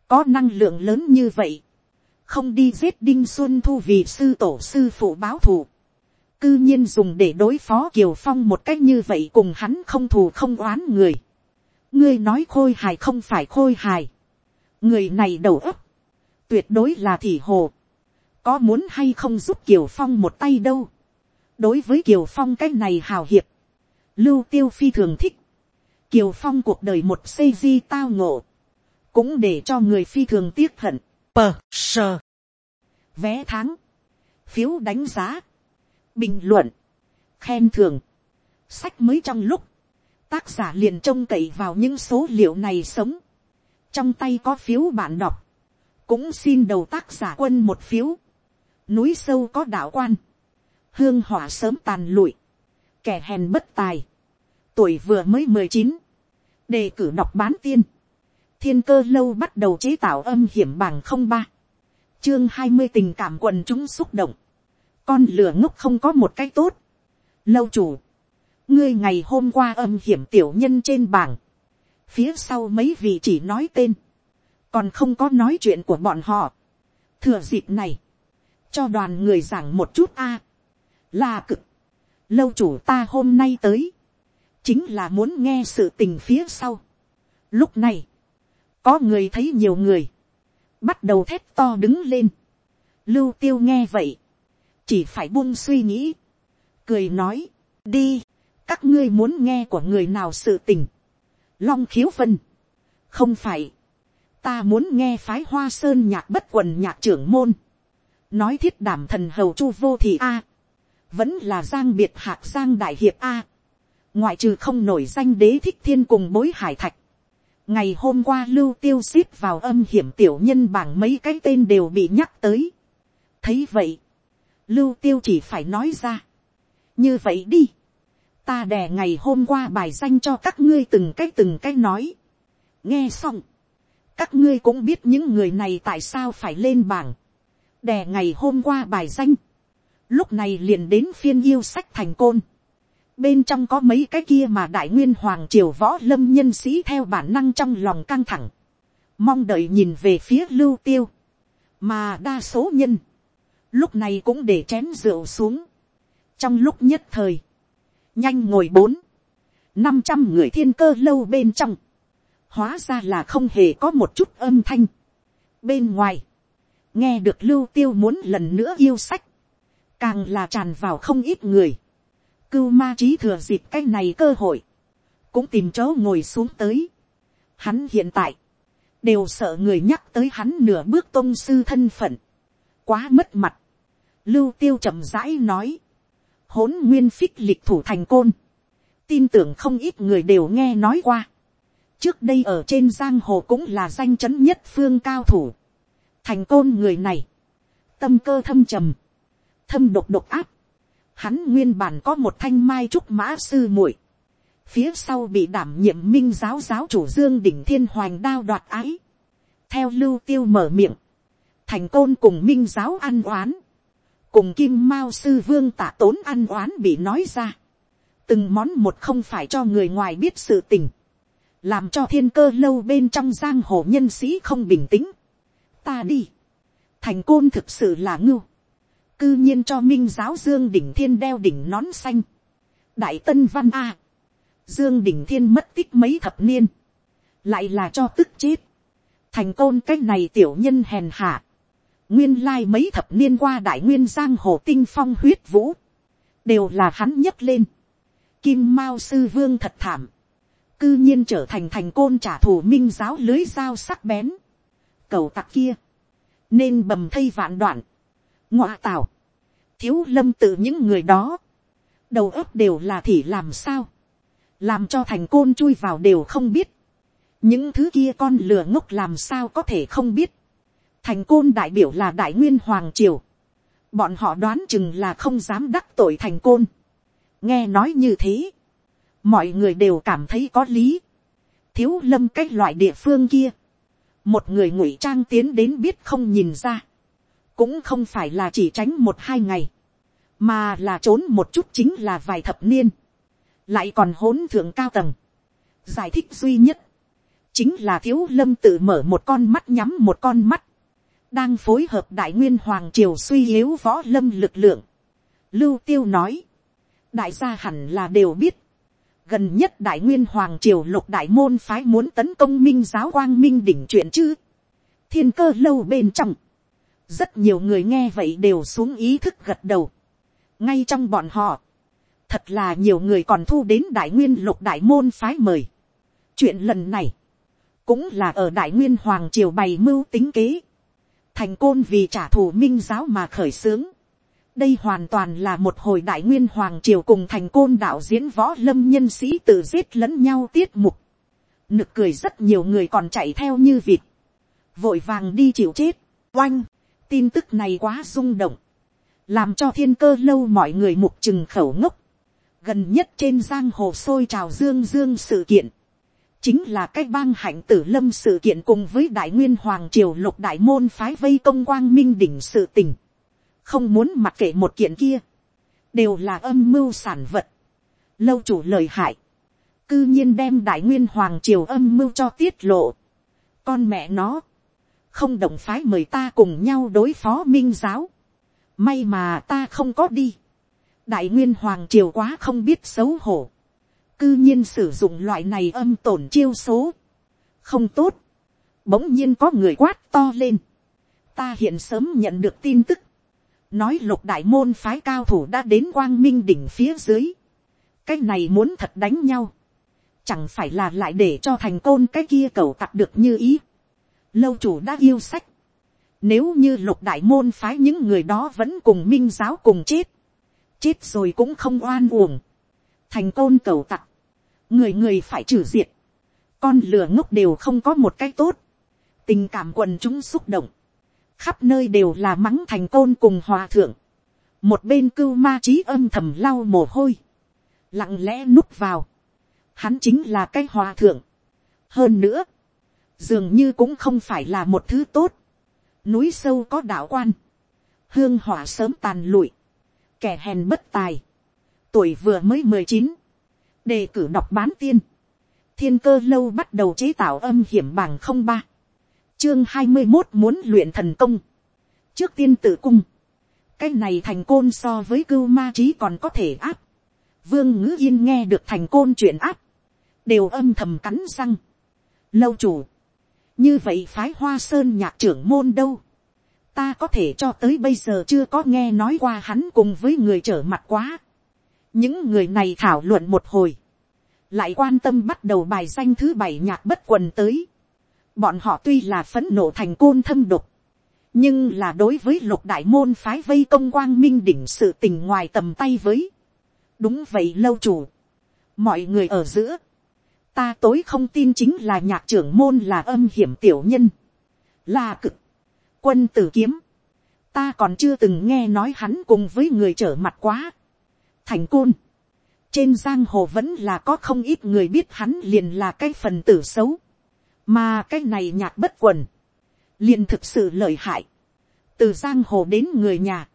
có năng lượng lớn như vậy, không đi giết đinh xuân thu vì sư tổ sư phụ báo thù, cư nhiên dùng để đối phó kiều phong một cách như vậy cùng hắn không thù không oán người. ngươi nói khôi hài không phải khôi hài, người này đầu ấp, tuyệt đối là thị hồ, có muốn hay không giúp kiều phong một tay đâu. đối với kiều phong cái này hào hiệp, lưu tiêu phi thường thích kiều phong cuộc đời một xây di tao ngộ, cũng để cho người phi thường tiếc hận. pờ sờ, vé tháng, phiếu đánh giá, bình luận, khen thưởng, sách mới trong lúc, tác giả liền trông cậy vào những số liệu này sống, trong tay có phiếu bạn đọc, cũng xin đầu tác giả quân một phiếu, núi sâu có đạo quan, hương hỏa sớm tàn lụi, kẻ hèn bất tài, tuổi vừa mới mười chín, đề cử đọc bán tiên, thiên cơ lâu bắt đầu chế tạo âm hiểm bằng không ba, chương hai mươi tình cảm quần chúng xúc động, con lửa ngốc không có một cái tốt, lâu chủ, ngươi ngày hôm qua âm hiểm tiểu nhân trên bảng, phía sau mấy vị chỉ nói tên, còn không có nói chuyện của bọn họ. thừa dịp này, cho đoàn người giảng một chút a. là cực. lâu chủ ta hôm nay tới chính là muốn nghe sự tình phía sau. Lúc này, có người thấy nhiều người, bắt đầu thét to đứng lên. Lưu tiêu nghe vậy, chỉ phải buông suy nghĩ, cười nói, đi, các ngươi muốn nghe của người nào sự tình. Long khiếu vân, không phải, ta muốn nghe phái hoa sơn nhạc bất quần nhạc trưởng môn, nói thiết đảm thần hầu chu vô thị a, vẫn là giang biệt hạc giang đại hiệp a, ngoại trừ không nổi danh đế thích thiên cùng bối hải thạch, ngày hôm qua lưu tiêu xít vào âm hiểm tiểu nhân bảng mấy cái tên đều bị nhắc tới. thấy vậy, lưu tiêu chỉ phải nói ra. như vậy đi, ta đè ngày hôm qua bài danh cho các ngươi từng cái từng cái nói. nghe xong, các ngươi cũng biết những người này tại sao phải lên bảng. đè ngày hôm qua bài danh, lúc này liền đến phiên yêu sách thành côn bên trong có mấy cái kia mà đại nguyên hoàng triều võ lâm nhân sĩ theo bản năng trong lòng căng thẳng, mong đợi nhìn về phía lưu tiêu, mà đa số nhân, lúc này cũng để chén rượu xuống, trong lúc nhất thời, nhanh ngồi bốn, năm trăm người thiên cơ lâu bên trong, hóa ra là không hề có một chút âm thanh. bên ngoài, nghe được lưu tiêu muốn lần nữa yêu sách, càng là tràn vào không ít người, cưu ma trí thừa dịp cái này cơ hội, cũng tìm chỗ ngồi xuống tới. Hắn hiện tại, đều sợ người nhắc tới hắn nửa bước tôn sư thân phận, quá mất mặt. Lưu tiêu chậm rãi nói, Hốn nguyên phích lịch thủ thành côn, tin tưởng không ít người đều nghe nói qua. trước đây ở trên giang hồ cũng là danh chấn nhất phương cao thủ. thành côn người này, tâm cơ thâm trầm, thâm độc độc áp, Hắn nguyên bản có một thanh mai trúc mã sư muội. Phía sau bị đảm nhiệm minh giáo giáo chủ Dương Đỉnh Thiên Hoành đao đoạt ái. Theo lưu tiêu mở miệng. Thành côn cùng minh giáo ăn oán. Cùng kim mao sư vương tả tốn ăn oán bị nói ra. Từng món một không phải cho người ngoài biết sự tình. Làm cho thiên cơ lâu bên trong giang hồ nhân sĩ không bình tĩnh. Ta đi. Thành côn thực sự là ngưu cư nhiên cho minh giáo dương đỉnh thiên đeo đỉnh nón xanh. đại tân văn a. dương đỉnh thiên mất tích mấy thập niên. lại là cho tức chết. thành côn cái này tiểu nhân hèn hạ. nguyên lai mấy thập niên qua đại nguyên giang hồ tinh phong huyết vũ. đều là hắn nhấc lên. kim mao sư vương thật thảm. cư nhiên trở thành thành côn trả thù minh giáo lưới dao sắc bén. cầu tặc kia. nên bầm thây vạn đoạn ngọa tảo, thiếu lâm tự những người đó, đầu óc đều là thì làm sao, làm cho thành côn chui vào đều không biết, những thứ kia con lừa ngốc làm sao có thể không biết, thành côn đại biểu là đại nguyên hoàng triều, bọn họ đoán chừng là không dám đắc tội thành côn, nghe nói như thế, mọi người đều cảm thấy có lý, thiếu lâm cái loại địa phương kia, một người ngụy trang tiến đến biết không nhìn ra, cũng không phải là chỉ tránh một hai ngày, mà là trốn một chút chính là vài thập niên, lại còn hỗn thượng cao tầng. giải thích duy nhất, chính là thiếu lâm tự mở một con mắt nhắm một con mắt, đang phối hợp đại nguyên hoàng triều suy yếu võ lâm lực lượng. Lưu tiêu nói, đại gia hẳn là đều biết, gần nhất đại nguyên hoàng triều lục đại môn phái muốn tấn công minh giáo quang minh đỉnh chuyện chứ. thiên cơ lâu bên trong, rất nhiều người nghe vậy đều xuống ý thức gật đầu. ngay trong bọn họ, thật là nhiều người còn thu đến đại nguyên lục đại môn phái mời. chuyện lần này, cũng là ở đại nguyên hoàng triều bày mưu tính kế. thành côn vì trả thù minh giáo mà khởi xướng. đây hoàn toàn là một hồi đại nguyên hoàng triều cùng thành côn đạo diễn võ lâm nhân sĩ tự giết lẫn nhau tiết mục. nực cười rất nhiều người còn chạy theo như vịt. vội vàng đi chịu chết. oanh tin tức này quá rung động, làm cho thiên cơ lâu mọi người mục chừng khẩu ngốc, gần nhất trên giang hồ sôi trào dương dương sự kiện, chính là cái bang hạnh tử lâm sự kiện cùng với đại nguyên hoàng triều lục đại môn phái vây công quang minh đỉnh sự tình, không muốn mặc kệ một kiện kia, đều là âm mưu sản vật, lâu chủ lời hại, cư nhiên đem đại nguyên hoàng triều âm mưu cho tiết lộ, con mẹ nó, không động phái mời ta cùng nhau đối phó minh giáo. May mà ta không có đi. Đại nguyên hoàng triều quá không biết xấu hổ. cư nhiên sử dụng loại này âm tổn chiêu số, không tốt, bỗng nhiên có người quát to lên, ta hiện sớm nhận được tin tức, nói lục đại môn phái cao thủ đã đến quang minh đỉnh phía dưới, cái này muốn thật đánh nhau, chẳng phải là lại để cho thành côn cái kia cầu tặc được như ý, lâu chủ đã yêu sách, nếu như lục đại môn phái những người đó vẫn cùng minh giáo cùng chết, chết rồi cũng không oan uổng, thành côn cầu tặc, người người phải trừ diệt, con lửa ngốc đều không có một cái tốt, tình cảm quần chúng xúc động, khắp nơi đều là mắng thành côn cùng hòa thượng, một bên cưu ma trí âm thầm lau mồ hôi, lặng lẽ núp vào, hắn chính là cái hòa thượng, hơn nữa, dường như cũng không phải là một thứ tốt, núi sâu có đạo quan, hương hỏa sớm tàn lụi, kẻ hèn bất tài, tuổi vừa mới mười chín, đề cử đọc bán tiên, thiên cơ lâu bắt đầu chế tạo âm hiểm bằng không ba, chương hai mươi một muốn luyện thần công, trước tiên tự cung, cái này thành côn so với cưu ma trí còn có thể áp, vương ngữ yên nghe được thành côn chuyện áp, đều âm thầm cắn răng, lâu chủ, như vậy phái hoa sơn nhạc trưởng môn đâu, ta có thể cho tới bây giờ chưa có nghe nói qua hắn cùng với người trở mặt quá. những người này thảo luận một hồi, lại quan tâm bắt đầu bài danh thứ bảy nhạc bất quần tới. bọn họ tuy là phấn nộ thành côn thâm đục, nhưng là đối với lục đại môn phái vây công quang minh đỉnh sự tình ngoài tầm tay với. đúng vậy lâu chủ, mọi người ở giữa, ta tối không tin chính là nhạc trưởng môn là âm hiểm tiểu nhân, là cực, quân tử kiếm, ta còn chưa từng nghe nói hắn cùng với người trở mặt quá, thành côn, trên giang hồ vẫn là có không ít người biết hắn liền là cái phần tử xấu, mà cái này nhạc bất quần, liền thực sự lợi hại, từ giang hồ đến người nhà,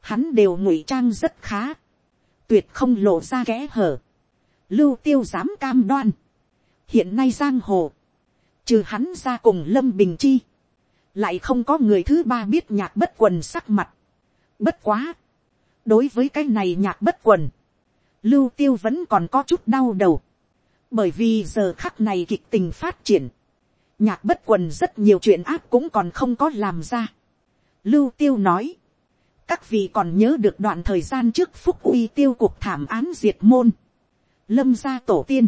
hắn đều ngụy trang rất khá, tuyệt không lộ ra kẽ hở, lưu tiêu dám cam đoan, hiện nay giang hồ, trừ hắn ra cùng lâm bình chi, lại không có người thứ ba biết nhạc bất quần sắc mặt. bất quá, đối với cái này nhạc bất quần, lưu tiêu vẫn còn có chút đau đầu, bởi vì giờ khắc này kịch tình phát triển, nhạc bất quần rất nhiều chuyện áp cũng còn không có làm ra. lưu tiêu nói, các vị còn nhớ được đoạn thời gian trước phúc uy tiêu cuộc thảm án diệt môn, lâm gia tổ tiên,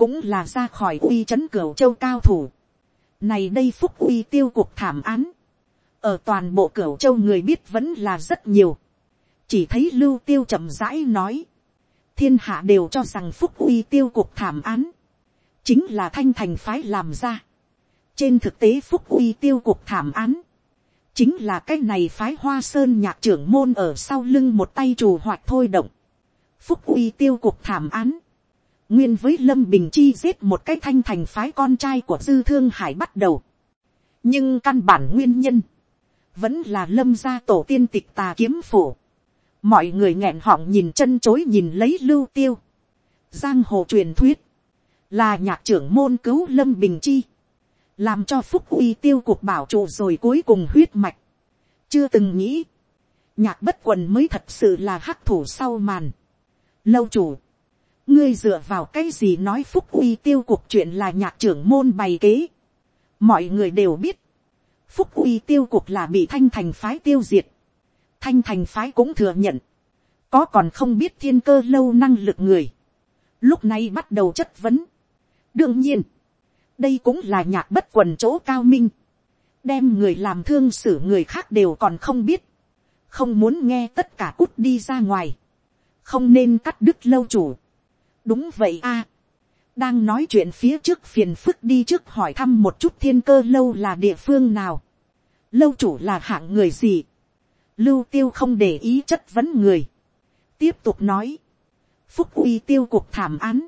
cũng là ra khỏi uy c h ấ n cửu châu cao thủ. Này đây phúc uy tiêu cuộc thảm án, ở toàn bộ cửu châu người biết vẫn là rất nhiều. chỉ thấy lưu tiêu chậm rãi nói, thiên hạ đều cho rằng phúc uy tiêu cuộc thảm án, chính là thanh thành phái làm ra. trên thực tế phúc uy tiêu cuộc thảm án, chính là cái này phái hoa sơn nhạc trưởng môn ở sau lưng một tay trù hoạt thôi động. phúc uy tiêu cuộc thảm án, nguyên với lâm bình chi giết một cái thanh thành phái con trai của dư thương hải bắt đầu. nhưng căn bản nguyên nhân, vẫn là lâm gia tổ tiên tịch tà kiếm phủ. mọi người nghẹn họng nhìn chân chối nhìn lấy lưu tiêu. giang hồ truyền thuyết, là nhạc trưởng môn cứu lâm bình chi, làm cho phúc uy tiêu cuộc bảo trụ rồi cuối cùng huyết mạch. chưa từng nghĩ, nhạc bất quần mới thật sự là hắc thủ sau màn. lâu chủ, ngươi dựa vào cái gì nói phúc uy tiêu cuộc chuyện là nhạc trưởng môn bày kế. mọi người đều biết, phúc uy tiêu cuộc là bị thanh thành phái tiêu diệt. thanh thành phái cũng thừa nhận, có còn không biết thiên cơ lâu năng lực người. lúc này bắt đầu chất vấn. đương nhiên, đây cũng là nhạc bất quần chỗ cao minh. đem người làm thương xử người khác đều còn không biết. không muốn nghe tất cả cút đi ra ngoài. không nên cắt đứt lâu chủ đúng vậy a. đang nói chuyện phía trước phiền phức đi trước hỏi thăm một chút thiên cơ lâu là địa phương nào. lâu chủ là hạng người gì. lưu tiêu không để ý chất vấn người. tiếp tục nói. phúc uy tiêu cuộc thảm án.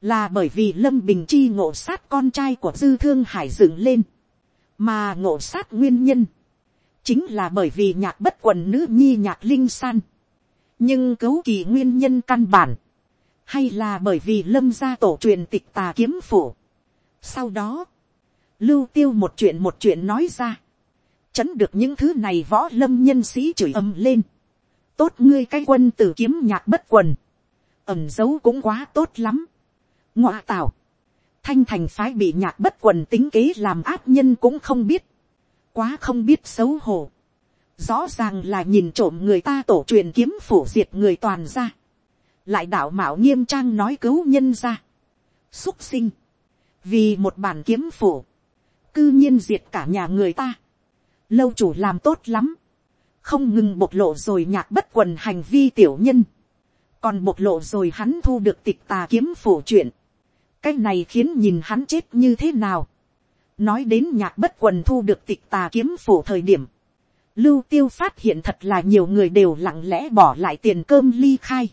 là bởi vì lâm bình chi ngộ sát con trai của dư thương hải dựng lên. mà ngộ sát nguyên nhân. chính là bởi vì nhạc bất quần nữ nhi nhạc linh san. nhưng cứu kỳ nguyên nhân căn bản hay là bởi vì lâm gia tổ truyền tịch tà kiếm phủ. sau đó, lưu tiêu một chuyện một chuyện nói ra, chấn được những thứ này võ lâm nhân sĩ chửi ầm lên, tốt ngươi cái quân tử kiếm nhạc bất quần, ẩm dấu cũng quá tốt lắm. ngoạ tào, thanh thành phái bị nhạc bất quần tính kế làm áp nhân cũng không biết, quá không biết xấu hổ. rõ ràng là nhìn trộm người ta tổ truyền kiếm phủ diệt người toàn ra, lại đạo mạo nghiêm trang nói cứu nhân ra, xúc sinh, vì một bản kiếm phủ, cư nhiên diệt cả nhà người ta, lâu chủ làm tốt lắm, không ngừng bộc lộ rồi nhạc bất quần hành vi tiểu nhân, còn bộc lộ rồi hắn thu được tịch tà kiếm phủ chuyện, cái này khiến nhìn hắn chết như thế nào, nói đến nhạc bất quần thu được tịch tà kiếm phủ thời điểm, lưu tiêu phát hiện thật là nhiều người đều lặng lẽ bỏ lại tiền cơm ly khai,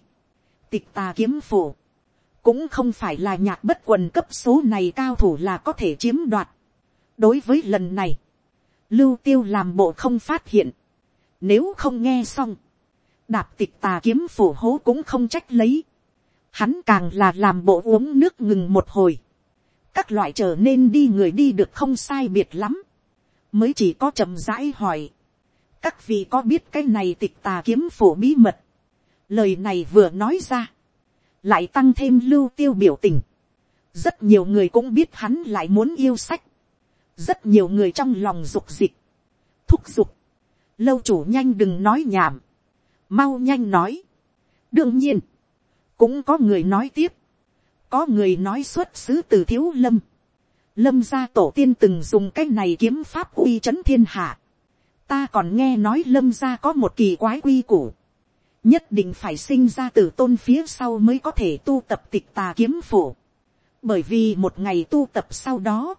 tịch tà kiếm phổ, cũng không phải là nhạc bất quần cấp số này cao thủ là có thể chiếm đoạt. đối với lần này, lưu tiêu làm bộ không phát hiện, nếu không nghe xong, đạp tịch tà kiếm phổ hố cũng không trách lấy. Hắn càng là làm bộ uống nước ngừng một hồi. Các loại trở nên đi người đi được không sai biệt lắm. Mới chỉ có chậm rãi hỏi. Các vị có biết cái này tịch tà kiếm phổ bí mật. Lời này vừa nói ra. Lại tăng thêm lưu tiêu biểu tình. Rất nhiều người cũng biết hắn lại muốn yêu sách. Rất nhiều người trong lòng dục dịch. Thúc giục lâu chủ nhanh đừng nói nhảm, mau nhanh nói. đương nhiên, cũng có người nói tiếp, có người nói xuất xứ từ thiếu lâm, lâm gia tổ tiên từng dùng cái này kiếm pháp uy c h ấ n thiên hạ, ta còn nghe nói lâm gia có một kỳ quái quy củ, nhất định phải sinh ra từ tôn phía sau mới có thể tu tập tịch tà kiếm phổ, bởi vì một ngày tu tập sau đó,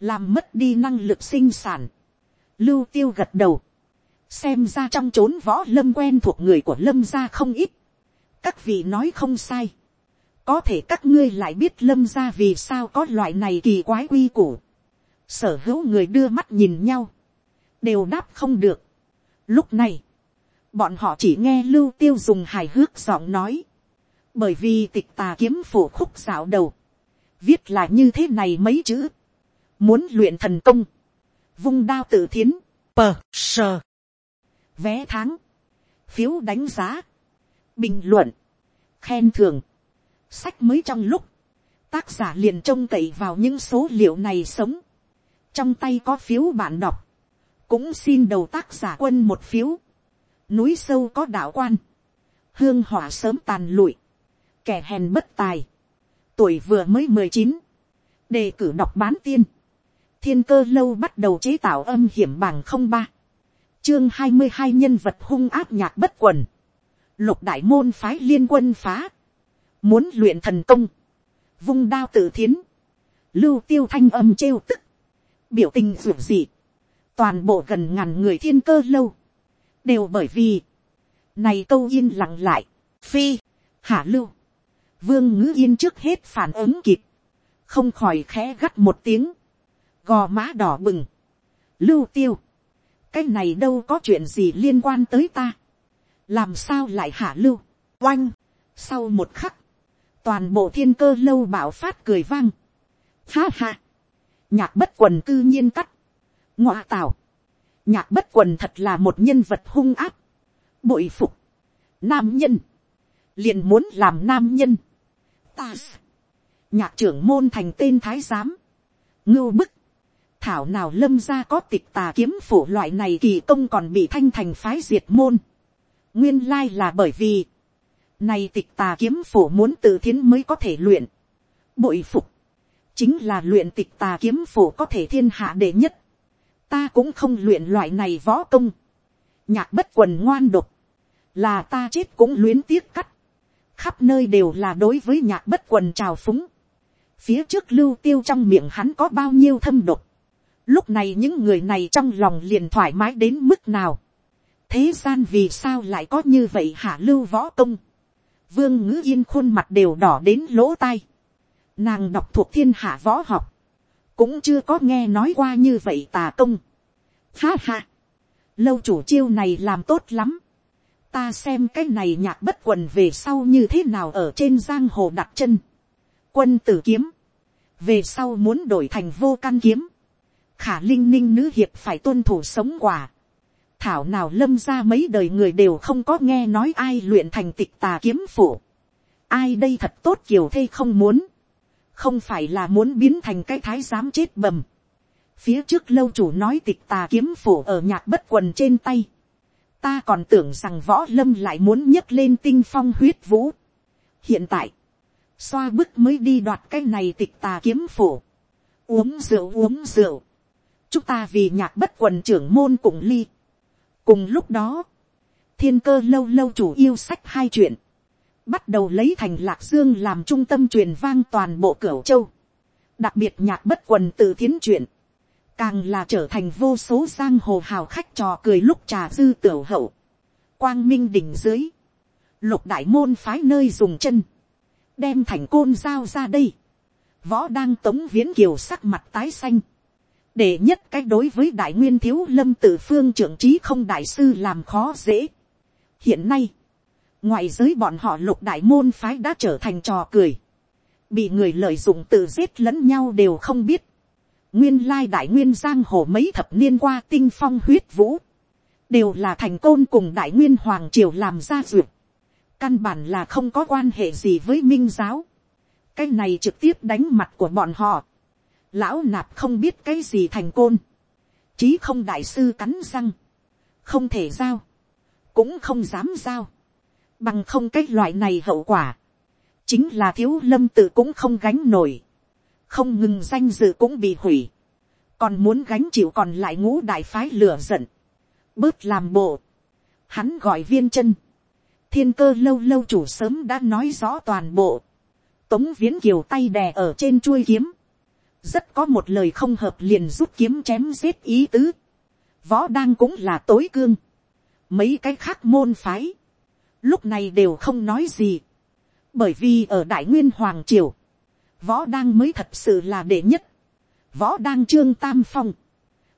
làm mất đi năng lực sinh sản, lưu tiêu gật đầu, xem ra trong chốn võ lâm quen thuộc người của lâm gia không ít, các vị nói không sai, có thể các ngươi lại biết lâm gia vì sao có loại này kỳ quái quy củ, sở hữu người đưa mắt nhìn nhau, đều đáp không được. Lúc này, bọn họ chỉ nghe lưu tiêu dùng hài hước giọng nói, bởi vì tịch tà kiếm phổ khúc dạo đầu, viết là như thế này mấy chữ, muốn luyện thần công, vung đao tự thiến, pờ sờ. Vé tháng, phiếu đánh giá, bình luận, khen thưởng, sách mới trong lúc, tác giả liền trông cậy vào những số liệu này sống, trong tay có phiếu bạn đọc, cũng xin đầu tác giả quân một phiếu, núi sâu có đạo quan, hương hỏa sớm tàn lụi, kẻ hèn bất tài, tuổi vừa mới mười chín, đề cử đọc bán tiên, thiên cơ lâu bắt đầu chế tạo âm hiểm bằng không ba, chương hai mươi hai nhân vật hung áp nhạc bất quần, lục đại môn phái liên quân phá, muốn luyện thần công, vung đao tự thiến, lưu tiêu thanh âm trêu tức, biểu tình ruột dị, toàn bộ gần ngàn người thiên cơ lâu, đều bởi vì, này câu yên lặng lại, phi, hạ lưu, vương ngữ yên trước hết phản ứng kịp, không khỏi khẽ gắt một tiếng, gò má đỏ bừng, lưu tiêu, cái này đâu có chuyện gì liên quan tới ta, làm sao lại hạ lưu, oanh, sau một khắc, toàn bộ thiên cơ lâu bảo phát cười vang, ha ha, nhạc bất quần cư nhiên cắt, ngoạ tào, nhạc bất quần thật là một nhân vật hung áp, bội phục, nam nhân, liền muốn làm nam nhân, ta, nhạc trưởng môn thành tên thái giám, ngưu bức, thảo nào lâm ra có tịch tà kiếm phủ loại này kỳ công còn bị thanh thành phái diệt môn. nguyên lai là bởi vì, này tịch tà kiếm phủ muốn tự thiến mới có thể luyện. bội phục, chính là luyện tịch tà kiếm phủ có thể thiên hạ đệ nhất ta cũng không luyện loại này võ công. nhạc bất quần ngoan độc, là ta chết cũng luyến tiếc cắt. khắp nơi đều là đối với nhạc bất quần trào phúng. phía trước lưu tiêu trong miệng hắn có bao nhiêu thâm độc Lúc này những người này trong lòng liền thoải mái đến mức nào. Thế gian vì sao lại có như vậy hả lưu võ công. Vương ngữ yên khuôn mặt đều đỏ đến lỗ tai. Nàng đọc thuộc thiên hạ võ học. Cũng chưa có nghe nói qua như vậy tà công. Ha ha. Lâu chủ chiêu này làm tốt lắm. Ta xem cái này nhạc bất quần về sau như thế nào ở trên giang hồ đặt chân. Quân tử kiếm. Về sau muốn đổi thành vô căn kiếm khả linh ninh nữ hiệp phải tuân thủ sống quả. thảo nào lâm ra mấy đời người đều không có nghe nói ai luyện thành tịch tà kiếm phủ. ai đây thật tốt kiểu thê không muốn, không phải là muốn biến thành cái thái giám chết bầm. phía trước lâu chủ nói tịch tà kiếm phủ ở nhạc bất quần trên tay, ta còn tưởng rằng võ lâm lại muốn nhấc lên tinh phong huyết vũ. hiện tại, xoa bức mới đi đoạt cái này tịch tà kiếm phủ, uống rượu uống rượu, chúng ta vì nhạc bất quần trưởng môn cùng ly. cùng lúc đó, thiên cơ lâu lâu chủ yêu sách hai chuyện, bắt đầu lấy thành lạc dương làm trung tâm truyền vang toàn bộ cửu châu, đặc biệt nhạc bất quần tự thiến truyện, càng là trở thành vô số giang hồ hào khách trò cười lúc trà dư tiểu hậu, quang minh đỉnh dưới, lục đại môn phái nơi dùng chân, đem thành côn giao ra đây, võ đang tống viễn kiều sắc mặt tái xanh, để nhất cách đối với đại nguyên thiếu lâm tự phương trưởng trí không đại sư làm khó dễ. hiện nay, ngoại giới bọn họ lục đại môn phái đã trở thành trò cười, bị người lợi dụng tự giết lẫn nhau đều không biết, nguyên lai đại nguyên giang hồ mấy thập niên qua tinh phong huyết vũ, đều là thành côn cùng đại nguyên hoàng triều làm ra duyệt, căn bản là không có quan hệ gì với minh giáo, cái này trực tiếp đánh mặt của bọn họ, lão nạp không biết cái gì thành côn, chí không đại sư cắn răng, không thể giao, cũng không dám giao, bằng không cái loại này hậu quả, chính là thiếu lâm tự cũng không gánh nổi, không ngừng danh dự cũng bị hủy, còn muốn gánh chịu còn lại ngũ đại phái lửa giận, bớt làm bộ, hắn gọi viên chân, thiên cơ lâu lâu chủ sớm đã nói rõ toàn bộ, tống viễn kiều tay đè ở trên chuôi kiếm, rất có một lời không hợp liền rút kiếm chém giết ý tứ, võ đang cũng là tối cương, mấy cái khác môn phái, lúc này đều không nói gì, bởi vì ở đại nguyên hoàng triều, võ đang mới thật sự là đệ nhất, võ đang trương tam phong,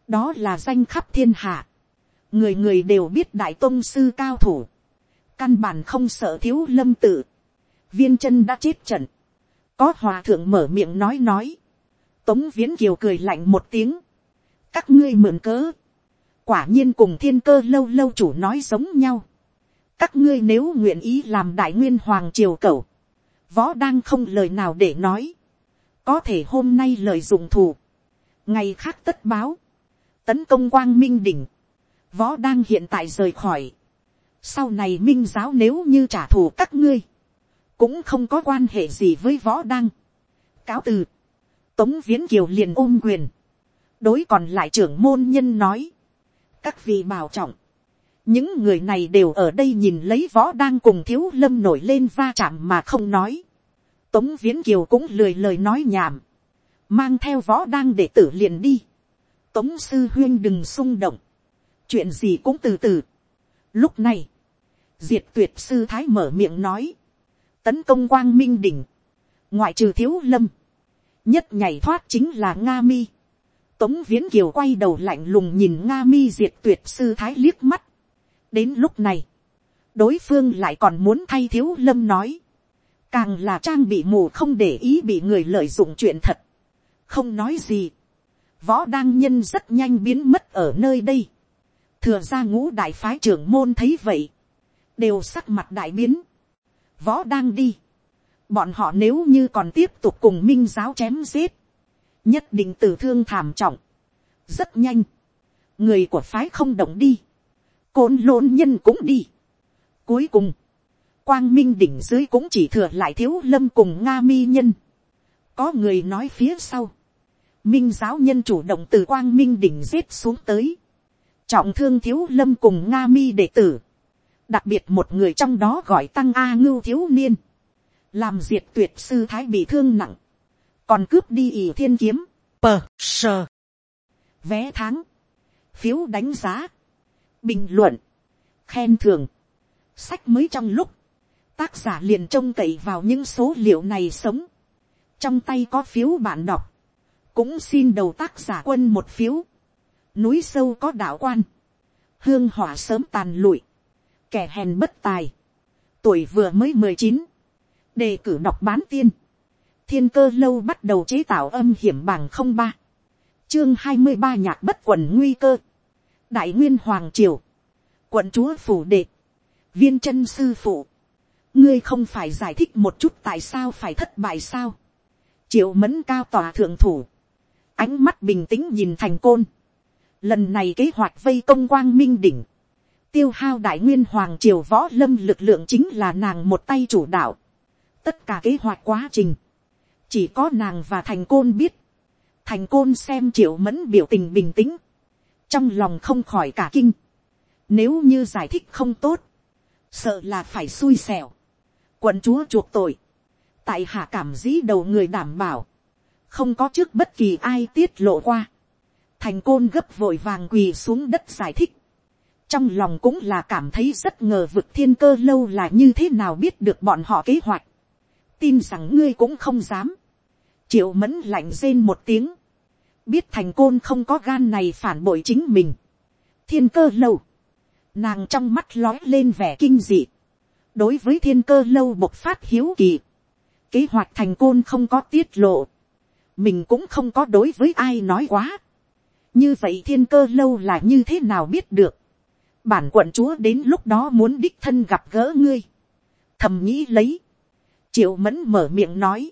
đó là danh khắp thiên hạ, người người đều biết đại tôn sư cao thủ, căn bản không sợ thiếu lâm tự, viên chân đã chết trận, có hòa thượng mở miệng nói nói, tống viễn kiều cười lạnh một tiếng, các ngươi mượn cớ, quả nhiên cùng thiên cơ lâu lâu chủ nói giống nhau, các ngươi nếu nguyện ý làm đại nguyên hoàng triều cầu, võ đang không lời nào để nói, có thể hôm nay lời dùng thù, ngày khác tất báo, tấn công quang minh đỉnh, võ đang hiện tại rời khỏi, sau này minh giáo nếu như trả thù các ngươi, cũng không có quan hệ gì với võ đăng. cáo từ, tống viễn kiều liền ôm quyền, đối còn lại trưởng môn nhân nói, các vị bảo trọng, những người này đều ở đây nhìn lấy võ đang cùng thiếu lâm nổi lên va chạm mà không nói. Tống viễn kiều cũng lười lời nói nhảm, mang theo võ đang để tử liền đi. Tống sư huyên đừng xung động, chuyện gì cũng từ từ. Lúc này, diệt tuyệt sư thái mở miệng nói, tấn công quang minh đỉnh, ngoại trừ thiếu lâm, nhất nhảy thoát chính là nga mi. Tống viễn kiều quay đầu lạnh lùng nhìn nga mi diệt tuyệt sư thái liếc mắt đến lúc này, đối phương lại còn muốn thay thiếu lâm nói, càng là trang bị mù không để ý bị người lợi dụng chuyện thật, không nói gì, võ đăng nhân rất nhanh biến mất ở nơi đây, thừa ra ngũ đại phái trưởng môn thấy vậy, đều sắc mặt đại biến, võ đang đi. Bọn họ nếu như còn tiếp tục cùng minh giáo chém giết. Nhất định tử thương thảm trọng. Rất nhanh. Người của phái không động đi. Côn lôn nhân cũng đi. Cuối cùng. Quang minh đỉnh dưới cũng chỉ thừa lại thiếu lâm cùng Nga mi nhân. Có người nói phía sau. Minh giáo nhân chủ động từ quang minh đỉnh giết xuống tới. Trọng thương thiếu lâm cùng Nga mi đệ tử đặc biệt một người trong đó gọi tăng a ngưu thiếu niên, làm diệt tuyệt sư thái bị thương nặng, còn cướp đi ỷ thiên kiếm, pờ sờ, vé tháng, phiếu đánh giá, bình luận, khen thường, sách mới trong lúc, tác giả liền trông cậy vào những số liệu này sống, trong tay có phiếu bạn đọc, cũng xin đầu tác giả quân một phiếu, núi sâu có đạo quan, hương hỏa sớm tàn lụi, kẻ hèn bất tài, tuổi vừa mới mười chín, đề cử đọc bán tiên, thiên cơ lâu bắt đầu chế tạo âm hiểm bằng không ba, chương hai mươi ba nhạc bất quần nguy cơ, đại nguyên hoàng triều, quận chúa phủ đệ, viên chân sư phụ, ngươi không phải giải thích một chút tại sao phải thất bại sao. triệu mẫn cao tòa thượng thủ, ánh mắt bình tĩnh nhìn thành côn. lần này kế hoạch vây công quang minh đỉnh, tiêu hao đại nguyên hoàng triều võ lâm lực lượng chính là nàng một tay chủ đạo. tất cả kế hoạch quá trình, chỉ có nàng và thành côn biết. thành côn xem triệu mẫn biểu tình bình tĩnh, trong lòng không khỏi cả kinh. nếu như giải thích không tốt, sợ là phải xui xẻo. quận chúa chuộc tội, tại hạ cảm dĩ đầu người đảm bảo, không có trước bất kỳ ai tiết lộ qua. thành côn gấp vội vàng quỳ xuống đất giải thích. trong lòng cũng là cảm thấy rất ngờ vực thiên cơ lâu là như thế nào biết được bọn họ kế hoạch. tin rằng ngươi cũng không dám. triệu mẫn lạnh rên một tiếng biết thành côn không có gan này phản bội chính mình. thiên cơ lâu. nàng trong mắt lói lên vẻ kinh dị. đối với thiên cơ lâu bộc phát hiếu kỳ. kế hoạch thành côn không có tiết lộ mình cũng không có đối với ai nói quá. như vậy thiên cơ lâu là như thế nào biết được. bản quận chúa đến lúc đó muốn đích thân gặp gỡ ngươi. thầm nghĩ lấy. triệu mẫn mở miệng nói.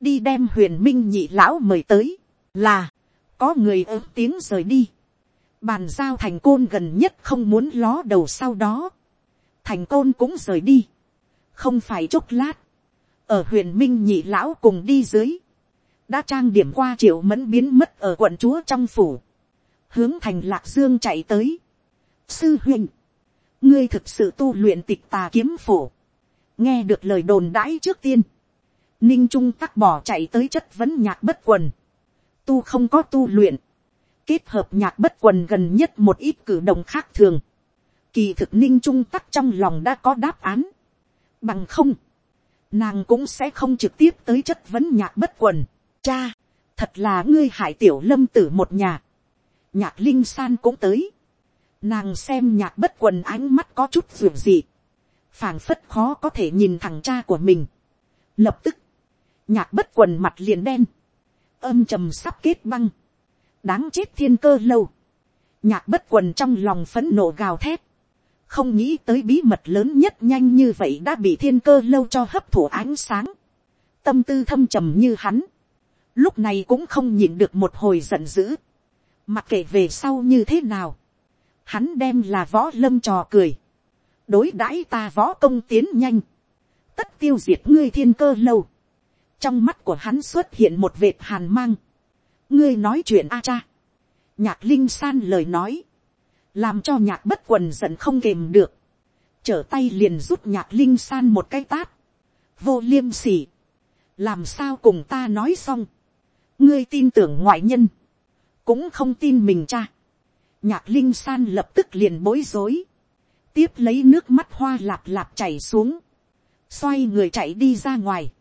đi đem huyền minh nhị lão mời tới là, có người ớt tiếng rời đi. bàn giao thành côn gần nhất không muốn ló đầu sau đó. thành côn cũng rời đi. không phải chốc lát. ở huyện minh nhị lão cùng đi dưới đã trang điểm qua triệu mẫn biến mất ở quận chúa trong phủ, hướng thành lạc dương chạy tới. sư huynh, ngươi thực sự tu luyện tịch tà kiếm phổ nghe được lời đồn đãi trước tiên, ninh trung tắc bỏ chạy tới chất vấn nhạc bất quần, tu không có tu luyện, kết hợp nhạc bất quần gần nhất một ít cử động khác thường, kỳ thực ninh trung tắc trong lòng đã có đáp án, bằng không, nàng cũng sẽ không trực tiếp tới chất vấn nhạc bất quần, Cha, thật là ngươi hại tiểu lâm tử một nhà. Nhạc linh san cũng tới. Nàng xem nhạc bất quần ánh mắt có chút ruột gì. phảng phất khó có thể nhìn thằng cha của mình. Lập tức, nhạc bất quần mặt liền đen. Âm trầm sắp kết băng. Đáng chết thiên cơ lâu. Nhạc bất quần trong lòng phấn nộ gào thét. Không nghĩ tới bí mật lớn nhất nhanh như vậy đã bị thiên cơ lâu cho hấp thụ ánh sáng. Tâm tư thâm trầm như hắn lúc này cũng không nhịn được một hồi giận dữ, mặc kệ về sau như thế nào, hắn đem là võ lâm trò cười, đối đãi ta võ công tiến nhanh, tất tiêu diệt ngươi thiên cơ lâu, trong mắt của hắn xuất hiện một vệt hàn mang, ngươi nói chuyện a cha, nhạc linh san lời nói, làm cho nhạc bất quần giận không kềm được, trở tay liền rút nhạc linh san một cái tát, vô liêm sỉ, làm sao cùng ta nói xong, ngươi tin tưởng ngoại nhân, cũng không tin mình cha. nhạc linh san lập tức liền bối rối, tiếp lấy nước mắt hoa lạp lạp chảy xuống, xoay người chạy đi ra ngoài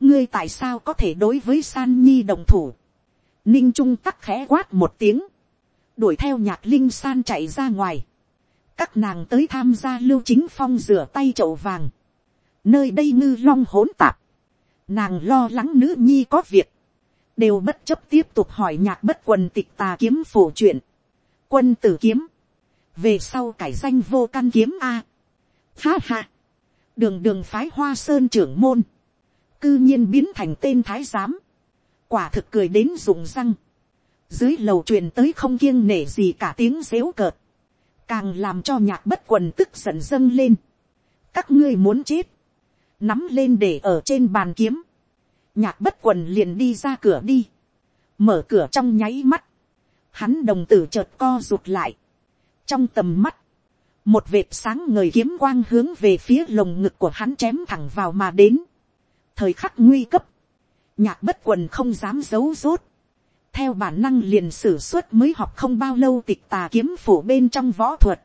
ngươi tại sao có thể đối với san nhi đồng thủ, ninh trung tắc khẽ quát một tiếng, đuổi theo nhạc linh san chạy ra ngoài, các nàng tới tham gia lưu chính phong rửa tay chậu vàng, nơi đây ngư long hỗn tạp, nàng lo lắng nữ nhi có việc, đều bất chấp tiếp tục hỏi nhạc bất quần tịch tà kiếm phổ chuyện. Quân tử kiếm. Về sau cải danh vô căn kiếm A. Ha ha. Đường đường phái hoa sơn trưởng môn. Cư nhiên biến thành tên thái giám. Quả thực cười đến rụng răng. Dưới lầu truyền tới không kiêng nể gì cả tiếng dếu cợt. Càng làm cho nhạc bất quần tức giận dâng lên. Các ngươi muốn chết. Nắm lên để ở trên bàn kiếm nhạc bất quần liền đi ra cửa đi, mở cửa trong nháy mắt, hắn đồng tử chợt co rụt lại, trong tầm mắt, một vệt sáng ngời kiếm quang hướng về phía lồng ngực của hắn chém thẳng vào mà đến, thời khắc nguy cấp, nhạc bất quần không dám giấu rốt, theo bản năng liền sử xuất mới học không bao lâu tịch tà kiếm phủ bên trong võ thuật,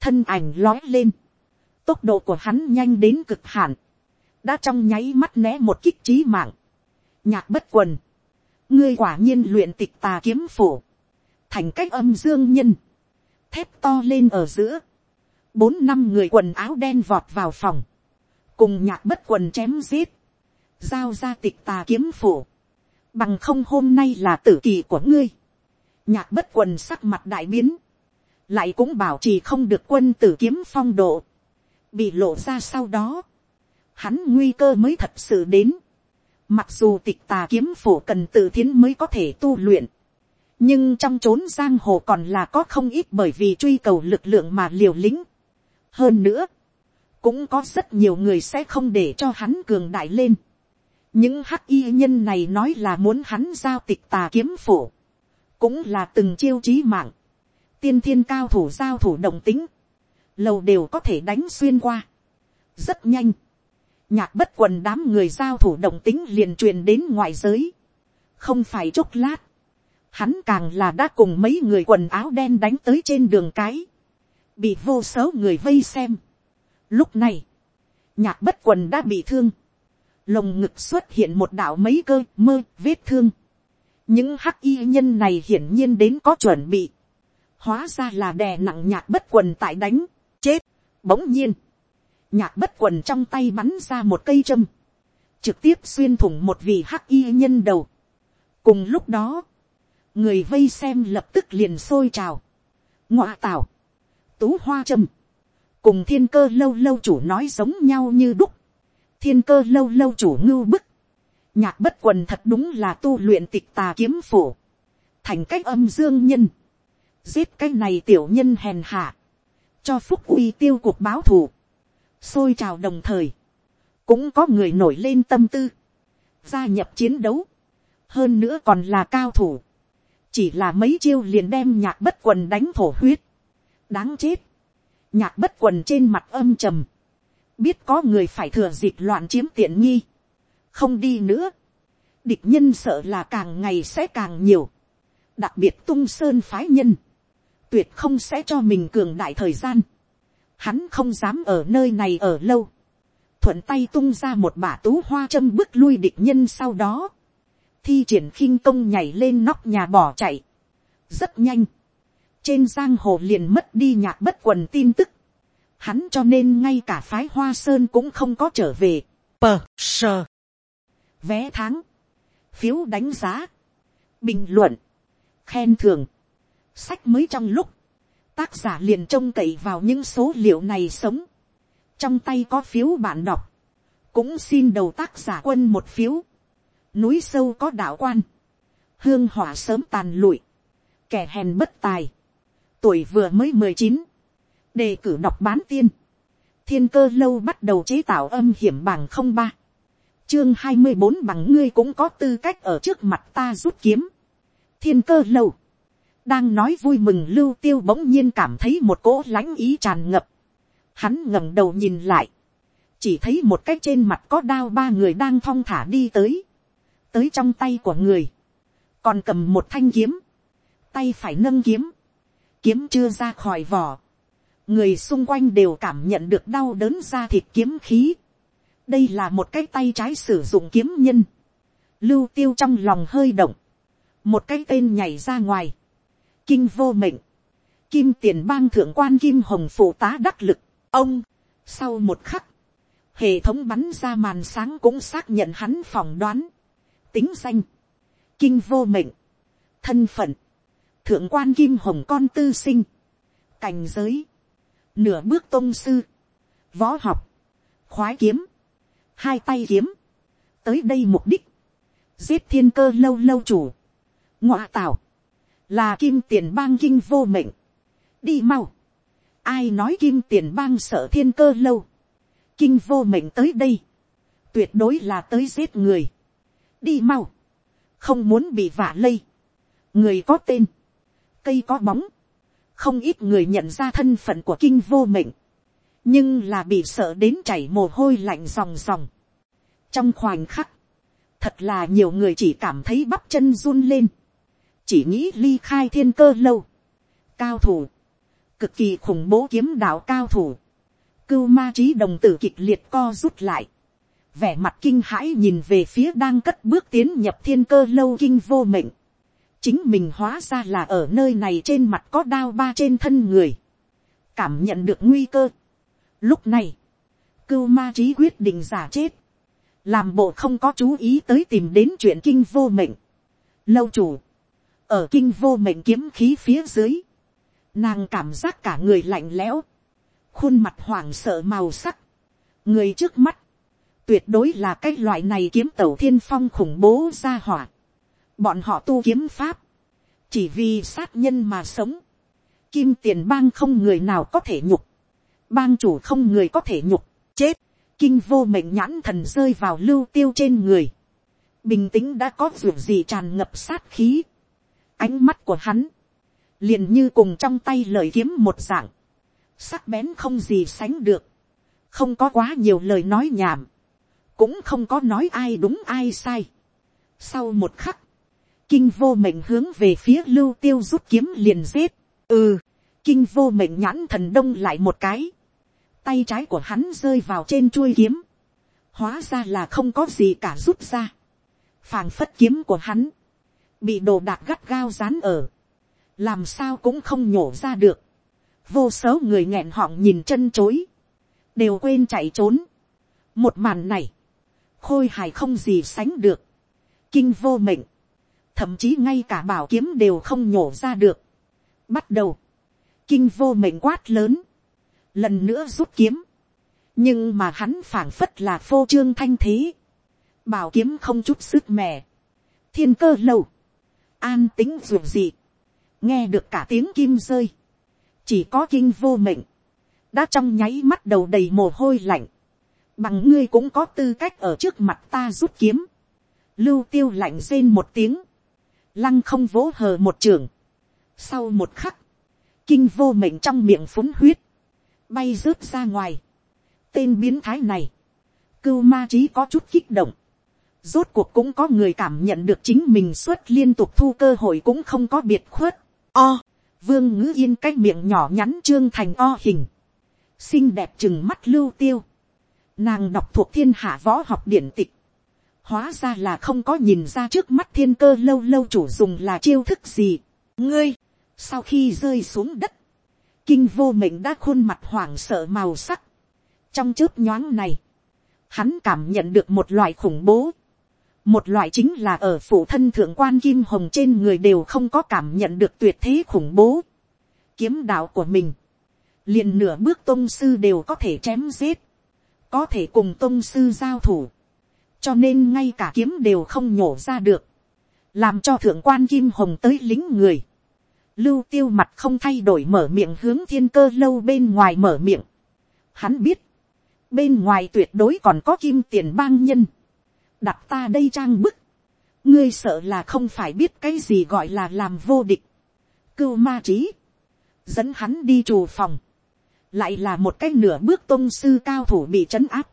thân ảnh lói lên, tốc độ của hắn nhanh đến cực hạn, đã trong nháy mắt né một kích trí mạng, nhạc bất quần, ngươi quả nhiên luyện tịch tà kiếm phủ. Thành cách âm dương nhân, thép to lên ở giữa, bốn năm người quần áo đen vọt vào phòng, cùng nhạc bất quần chém giết, giao ra tịch tà kiếm phổ, bằng không hôm nay là tử kỳ của ngươi, nhạc bất quần sắc mặt đại biến, lại cũng bảo trì không được quân tử kiếm phong độ, bị lộ ra sau đó, hắn nguy cơ mới thật sự đến. Mặc dù tịch tà kiếm phổ cần tự thiến mới có thể tu luyện. Nhưng trong chốn giang hồ còn là có không ít bởi vì truy cầu lực lượng mà liều lĩnh. Hơn nữa, cũng có rất nhiều người sẽ không để cho hắn cường đại lên. Những hắc y nhân này nói là muốn hắn giao tịch tà kiếm phổ. Cũng là từng chiêu chí mạng. Tiên thiên cao thủ giao thủ động tính. Lầu đều có thể đánh xuyên qua. Rất nhanh nhạc bất quần đám người giao thủ động tính liền truyền đến ngoại giới. không phải chốc lát. hắn càng là đã cùng mấy người quần áo đen đánh tới trên đường cái. bị vô số người vây xem. lúc này, nhạc bất quần đã bị thương lồng ngực xuất hiện một đạo mấy cơ mơ vết thương. những hắc y nhân này hiển nhiên đến có chuẩn bị. hóa ra là đè nặng nhạc bất quần tại đánh, chết, bỗng nhiên nhạc bất quần trong tay bắn ra một cây châm, trực tiếp xuyên thủng một vị hắc y nhân đầu. cùng lúc đó, người vây xem lập tức liền sôi trào, ngọa tảo tú hoa châm, cùng thiên cơ lâu lâu chủ nói giống nhau như đúc, thiên cơ lâu lâu chủ ngưu bức, nhạc bất quần thật đúng là tu luyện tịch tà kiếm phổ, thành cách âm dương nhân, giết cái này tiểu nhân hèn hạ, cho phúc uy tiêu cuộc báo thù, sôi trào đồng thời, cũng có người nổi lên tâm tư, gia nhập chiến đấu, hơn nữa còn là cao thủ, chỉ là mấy chiêu liền đem nhạc bất quần đánh thổ huyết, đáng chết, nhạc bất quần trên mặt âm trầm, biết có người phải thừa dịp loạn chiếm tiện nghi, không đi nữa, địch nhân sợ là càng ngày sẽ càng nhiều, đặc biệt tung sơn phái nhân, tuyệt không sẽ cho mình cường đại thời gian, hắn không dám ở nơi này ở lâu, thuận tay tung ra một bả tú hoa châm bước lui địch nhân sau đó, thi triển khinh công nhảy lên nóc nhà bỏ chạy, rất nhanh, trên giang hồ liền mất đi nhạc bất quần tin tức, hắn cho nên ngay cả phái hoa sơn cũng không có trở về, pờ sờ, vé tháng, phiếu đánh giá, bình luận, khen thưởng, sách mới trong lúc, tác giả liền trông cậy vào những số liệu này sống. trong tay có phiếu bạn đọc, cũng xin đầu tác giả quân một phiếu. núi sâu có đạo quan, hương hỏa sớm tàn lụi, kẻ hèn bất tài, tuổi vừa mới mười chín, đề cử đọc bán tiên, thiên cơ lâu bắt đầu chế tạo âm hiểm bằng không ba, chương hai mươi bốn bằng ngươi cũng có tư cách ở trước mặt ta rút kiếm, thiên cơ lâu, đang nói vui mừng lưu tiêu bỗng nhiên cảm thấy một cỗ lãnh ý tràn ngập. Hắn ngẩng đầu nhìn lại. Chỉ thấy một cái trên mặt có đao ba người đang thong thả đi tới. Tới trong tay của người. Còn cầm một thanh kiếm. Tay phải nâng kiếm. Kiếm chưa ra khỏi vỏ. Người xung quanh đều cảm nhận được đau đớn ra thịt kiếm khí. Đây là một cái tay trái sử dụng kiếm nhân. Lưu tiêu trong lòng hơi động. Một cái tên nhảy ra ngoài. Kinh vô mệnh, kim tiền bang thượng quan kim hồng phụ tá đắc lực, ông, sau một khắc, hệ thống bắn ra màn sáng cũng xác nhận hắn phỏng đoán, tính danh, kinh vô mệnh, thân phận, thượng quan kim hồng con tư sinh, cảnh giới, nửa bước tôn sư, võ học, khoái kiếm, hai tay kiếm, tới đây mục đích, giết thiên cơ lâu lâu chủ, ngọa tào là kim tiền bang kinh vô mệnh, đi mau, ai nói kim tiền bang sợ thiên cơ lâu, kinh vô mệnh tới đây, tuyệt đối là tới giết người, đi mau, không muốn bị vả lây, người có tên, cây có bóng, không ít người nhận ra thân phận của kinh vô mệnh, nhưng là bị sợ đến chảy mồ hôi lạnh ròng ròng. trong khoảnh khắc, thật là nhiều người chỉ cảm thấy bắp chân run lên, chỉ nghĩ ly khai thiên cơ lâu, cao thủ, cực kỳ khủng bố kiếm đạo cao thủ, cưu ma trí đồng tử kịch liệt co rút lại, vẻ mặt kinh hãi nhìn về phía đang cất bước tiến nhập thiên cơ lâu kinh vô mệnh, chính mình hóa ra là ở nơi này trên mặt có đao ba trên thân người, cảm nhận được nguy cơ. Lúc này, cưu ma trí quyết định giả chết, làm bộ không có chú ý tới tìm đến chuyện kinh vô mệnh. Lâu chủ, ở kinh vô mệnh kiếm khí phía dưới, nàng cảm giác cả người lạnh lẽo, khuôn mặt hoảng sợ màu sắc, người trước mắt, tuyệt đối là cái loại này kiếm tẩu thiên phong khủng bố ra hỏa bọn họ tu kiếm pháp, chỉ vì sát nhân mà sống. kim tiền bang không người nào có thể nhục, bang chủ không người có thể nhục, chết, kinh vô mệnh nhãn thần rơi vào lưu tiêu trên người, bình tĩnh đã có ruột gì tràn ngập sát khí, ánh mắt của hắn, liền như cùng trong tay lời kiếm một dạng, sắc bén không gì sánh được, không có quá nhiều lời nói nhảm, cũng không có nói ai đúng ai sai. Sau một khắc, kinh vô mệnh hướng về phía lưu tiêu rút kiếm liền giết, ừ, kinh vô mệnh nhãn thần đông lại một cái, tay trái của hắn rơi vào trên chuôi kiếm, hóa ra là không có gì cả rút ra, phàng phất kiếm của hắn, bị đồ đạc gắt gao dán ở, làm sao cũng không nhổ ra được, vô số người nghẹn họng nhìn chân chối, đều quên chạy trốn. một màn này, khôi hài không gì sánh được, kinh vô mệnh, thậm chí ngay cả bảo kiếm đều không nhổ ra được. bắt đầu, kinh vô mệnh quát lớn, lần nữa rút kiếm, nhưng mà hắn phảng phất là phô trương thanh thế, bảo kiếm không chút sức mẻ, thiên cơ lâu, an tính ruột gì, nghe được cả tiếng kim rơi, chỉ có kinh vô mệnh, đã trong nháy mắt đầu đầy mồ hôi lạnh, bằng ngươi cũng có tư cách ở trước mặt ta rút kiếm, lưu tiêu lạnh rên một tiếng, lăng không vỗ hờ một trường, sau một khắc, kinh vô mệnh trong miệng phúng huyết, bay rớt ra ngoài, tên biến thái này, cưu ma trí có chút kích động, rốt cuộc cũng có người cảm nhận được chính mình suốt liên tục thu cơ hội cũng không có biệt khuất, o, vương ngữ yên cái miệng nhỏ nhắn trương thành o hình, xinh đẹp chừng mắt lưu tiêu, nàng đọc thuộc thiên hạ võ học điển tịch, hóa ra là không có nhìn ra trước mắt thiên cơ lâu lâu chủ dùng là chiêu thức gì. ngươi, sau khi rơi xuống đất, kinh vô mệnh đã khuôn mặt hoảng sợ màu sắc. trong chớp nhoáng này, hắn cảm nhận được một loại khủng bố, một loại chính là ở phủ thân thượng quan kim hồng trên người đều không có cảm nhận được tuyệt thế khủng bố. kiếm đạo của mình, liền nửa bước tôn sư đều có thể chém giết, có thể cùng tôn sư giao thủ, cho nên ngay cả kiếm đều không nhổ ra được, làm cho thượng quan kim hồng tới lính người, lưu tiêu mặt không thay đổi mở miệng hướng thiên cơ lâu bên ngoài mở miệng, hắn biết, bên ngoài tuyệt đối còn có kim tiền bang nhân, đặt ta đây trang bức, ngươi sợ là không phải biết cái gì gọi là làm vô địch, cưu ma trí, dẫn hắn đi trù phòng, lại là một cái nửa bước tôn sư cao thủ bị trấn áp,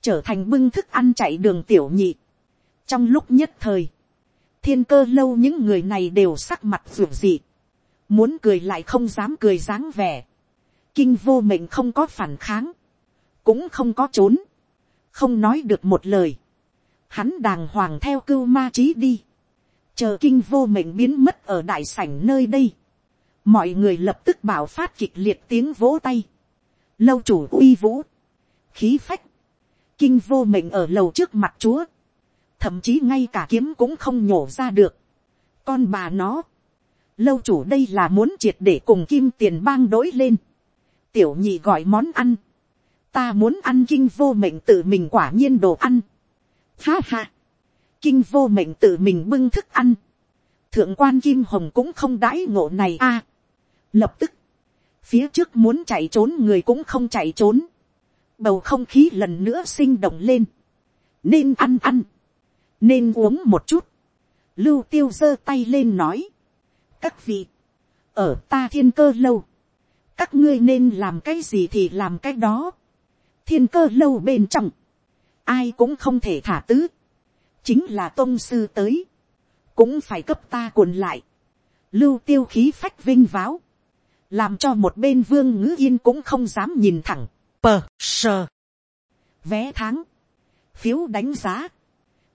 trở thành bưng thức ăn chạy đường tiểu nhị. trong lúc nhất thời, thiên cơ lâu những người này đều sắc mặt ruột dị, muốn cười lại không dám cười dáng vẻ, kinh vô mệnh không có phản kháng, cũng không có trốn, không nói được một lời, hắn đàng hoàng theo cưu ma trí đi, chờ kinh vô mệnh biến mất ở đại sảnh nơi đây, mọi người lập tức bảo phát kịch liệt tiếng vỗ tay, lâu chủ uy vũ, khí phách, kinh vô mệnh ở lầu trước mặt chúa, thậm chí ngay cả kiếm cũng không nhổ ra được. con bà nó, lâu chủ đây là muốn triệt để cùng kim tiền bang đối lên, tiểu nhị gọi món ăn, ta muốn ăn kinh vô mệnh tự mình quả nhiên đồ ăn, ha ha, kinh vô mệnh tự mình bưng thức ăn, thượng quan kim hồng cũng không đãi ngộ này a, lập tức, phía trước muốn chạy trốn người cũng không chạy trốn, bầu không khí lần nữa sinh động lên, nên ăn ăn, nên uống một chút, lưu tiêu giơ tay lên nói, các vị, ở ta thiên cơ lâu, các ngươi nên làm cái gì thì làm cái đó, thiên cơ lâu bên trong, ai cũng không thể thả tứ, chính là tôn sư tới, cũng phải cấp ta cuồn lại, lưu tiêu khí phách vinh váo, làm cho một bên vương ngữ yên cũng không dám nhìn thẳng, pờ sờ, vé tháng, phiếu đánh giá,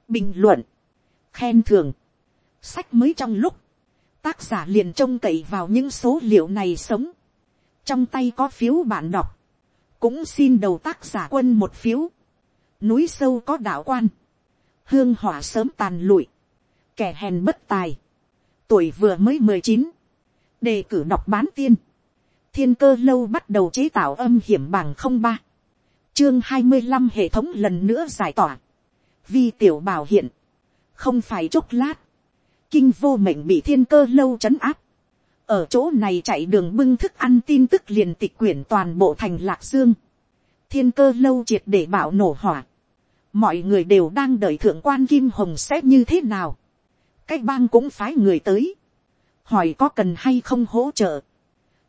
bình luận, khen thưởng, sách mới trong lúc, tác giả liền trông cậy vào những số liệu này sống, trong tay có phiếu bạn đọc, cũng xin đầu tác giả quân một phiếu, núi sâu có đạo quan, hương hỏa sớm tàn lụi, kẻ hèn bất tài, tuổi vừa mới mười chín, đề cử đọc bán tiên, thiên cơ lâu bắt đầu chế tạo âm hiểm bằng không ba, chương hai mươi năm hệ thống lần nữa giải tỏa. Vi tiểu bảo hiện. Không phải chốc lát. Kinh vô mệnh bị thiên cơ lâu trấn áp. Ở chỗ này chạy đường bưng thức ăn tin tức liền tịch quyển toàn bộ thành lạc dương. Thiên cơ lâu triệt để bảo nổ hỏa. Mọi người đều đang đợi thượng quan kim hồng xét như thế nào. Cái bang cũng phái người tới. Hỏi có cần hay không hỗ trợ.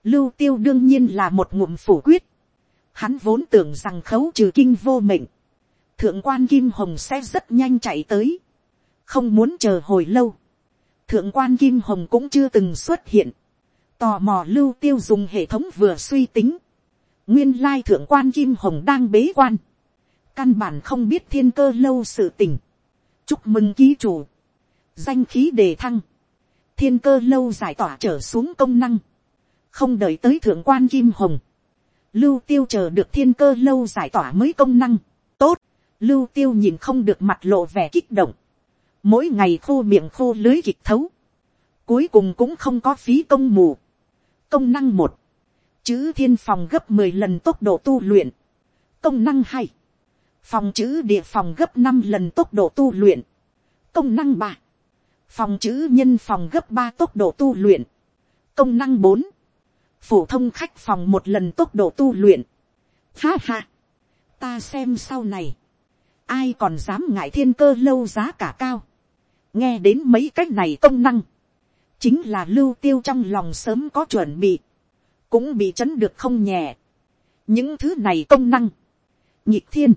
Lưu tiêu đương nhiên là một ngụm phủ quyết Hắn vốn tưởng rằng khấu trừ kinh vô mệnh. Thượng quan Kim Hồng sẽ rất nhanh chạy tới. Không muốn chờ hồi lâu. Thượng quan Kim Hồng cũng chưa từng xuất hiện. Tò mò lưu tiêu dùng hệ thống vừa suy tính. Nguyên lai thượng quan Kim Hồng đang bế quan. Căn bản không biết thiên cơ lâu sự tình. Chúc mừng ký chủ. Danh khí đề thăng. Thiên cơ lâu giải tỏa trở xuống công năng. Không đợi tới thượng quan Kim Hồng. Lưu tiêu chờ được thiên cơ lâu giải tỏa mới công năng, tốt, lưu tiêu nhìn không được mặt lộ vẻ kích động, mỗi ngày khô miệng khô lưới kịch thấu, cuối cùng cũng không có phí công mù, công năng một, chữ thiên phòng gấp mười lần tốc độ tu luyện, công năng hai, phòng chữ địa phòng gấp năm lần tốc độ tu luyện, công năng ba, phòng chữ nhân phòng gấp ba tốc độ tu luyện, công năng bốn, phổ thông khách phòng một lần tốc độ tu luyện. Ha ha, ta xem sau này, ai còn dám ngại thiên cơ lâu giá cả cao. nghe đến mấy cách này công năng, chính là lưu tiêu trong lòng sớm có chuẩn bị, cũng bị chấn được không nhẹ. những thứ này công năng, nhịp thiên,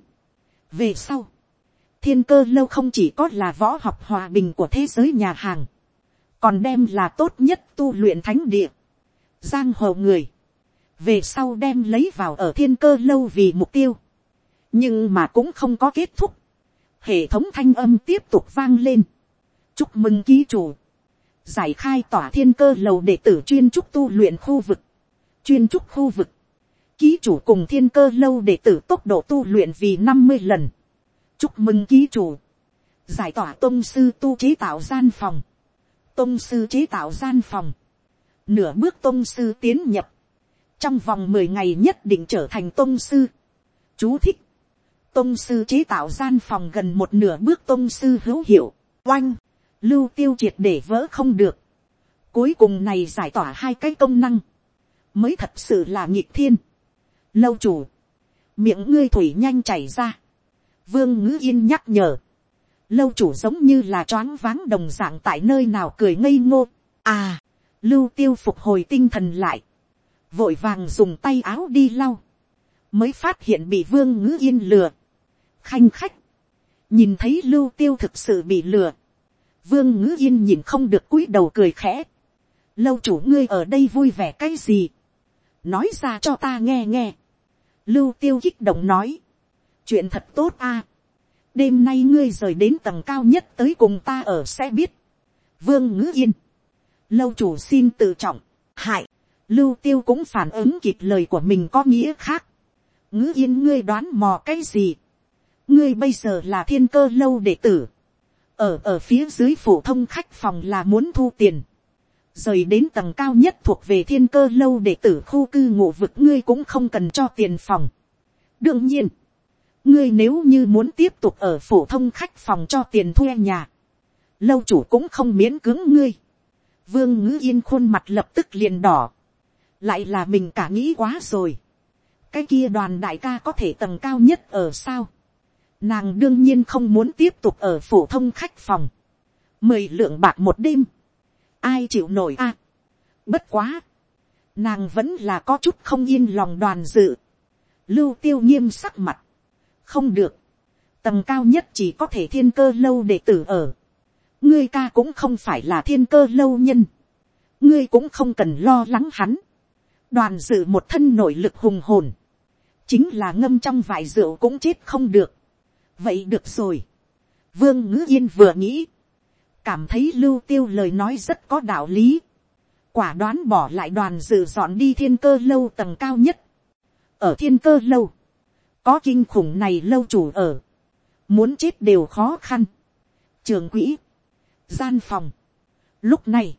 về sau, thiên cơ lâu không chỉ có là võ học hòa bình của thế giới nhà hàng, còn đem là tốt nhất tu luyện thánh địa, giang hồ người, về sau đem lấy vào ở thiên cơ lâu vì mục tiêu, nhưng mà cũng không có kết thúc, hệ thống thanh âm tiếp tục vang lên, chúc mừng ký chủ, giải khai tỏa thiên cơ lầu đệ tử chuyên trúc tu luyện khu vực, chuyên trúc khu vực, ký chủ cùng thiên cơ lâu đệ tử tốc độ tu luyện vì năm mươi lần, chúc mừng ký chủ, giải tỏa tôn sư tu chế tạo gian phòng, tôn sư chế tạo gian phòng, nửa bước tôn sư tiến nhập, trong vòng mười ngày nhất định trở thành tôn sư. Chú thích, tôn sư chế tạo gian phòng gần một nửa bước tôn sư hữu hiệu, oanh, lưu tiêu triệt để vỡ không được. Cuối cùng này giải tỏa hai cái công năng, mới thật sự là nghịch thiên. Lâu chủ, miệng ngươi thủy nhanh chảy ra. Vương ngữ yên nhắc nhở. Lâu chủ giống như là choáng váng đồng dạng tại nơi nào cười ngây ngô. À, lưu tiêu phục hồi tinh thần lại, vội vàng dùng tay áo đi lau, mới phát hiện bị vương ngữ yên lừa, khanh khách, nhìn thấy lưu tiêu thực sự bị lừa, vương ngữ yên nhìn không được cúi đầu cười khẽ, lâu chủ ngươi ở đây vui vẻ cái gì, nói ra cho ta nghe nghe, lưu tiêu kích động nói, chuyện thật tốt a, đêm nay ngươi rời đến tầng cao nhất tới cùng ta ở sẽ biết, vương ngữ yên, lâu chủ xin tự trọng, hại, lưu tiêu cũng phản ứng kịp lời của mình có nghĩa khác. ngữ yên ngươi đoán mò cái gì. ngươi bây giờ là thiên cơ lâu đệ tử. ở ở phía dưới phổ thông khách phòng là muốn thu tiền. rời đến tầng cao nhất thuộc về thiên cơ lâu đệ tử khu cư ngụ vực ngươi cũng không cần cho tiền phòng. đương nhiên, ngươi nếu như muốn tiếp tục ở phổ thông khách phòng cho tiền thuê nhà, lâu chủ cũng không miễn cưỡng ngươi vương ngữ yên khuôn mặt lập tức liền đỏ, lại là mình cả nghĩ quá rồi, cái kia đoàn đại ca có thể tầng cao nhất ở sao, nàng đương nhiên không muốn tiếp tục ở phổ thông khách phòng, mười lượng bạc một đêm, ai chịu nổi a, bất quá, nàng vẫn là có chút không yên lòng đoàn dự, lưu tiêu nghiêm sắc mặt, không được, tầng cao nhất chỉ có thể thiên cơ lâu để tử ở, ngươi ca cũng không phải là thiên cơ lâu nhân, ngươi cũng không cần lo lắng hắn, đoàn dự một thân nội lực hùng hồn, chính là ngâm trong vải rượu cũng chết không được, vậy được rồi, vương ngữ yên vừa nghĩ, cảm thấy lưu tiêu lời nói rất có đạo lý, quả đoán bỏ lại đoàn dự dọn đi thiên cơ lâu tầng cao nhất, ở thiên cơ lâu, có kinh khủng này lâu chủ ở, muốn chết đều khó khăn, trường quỹ, gian phòng. Lúc này,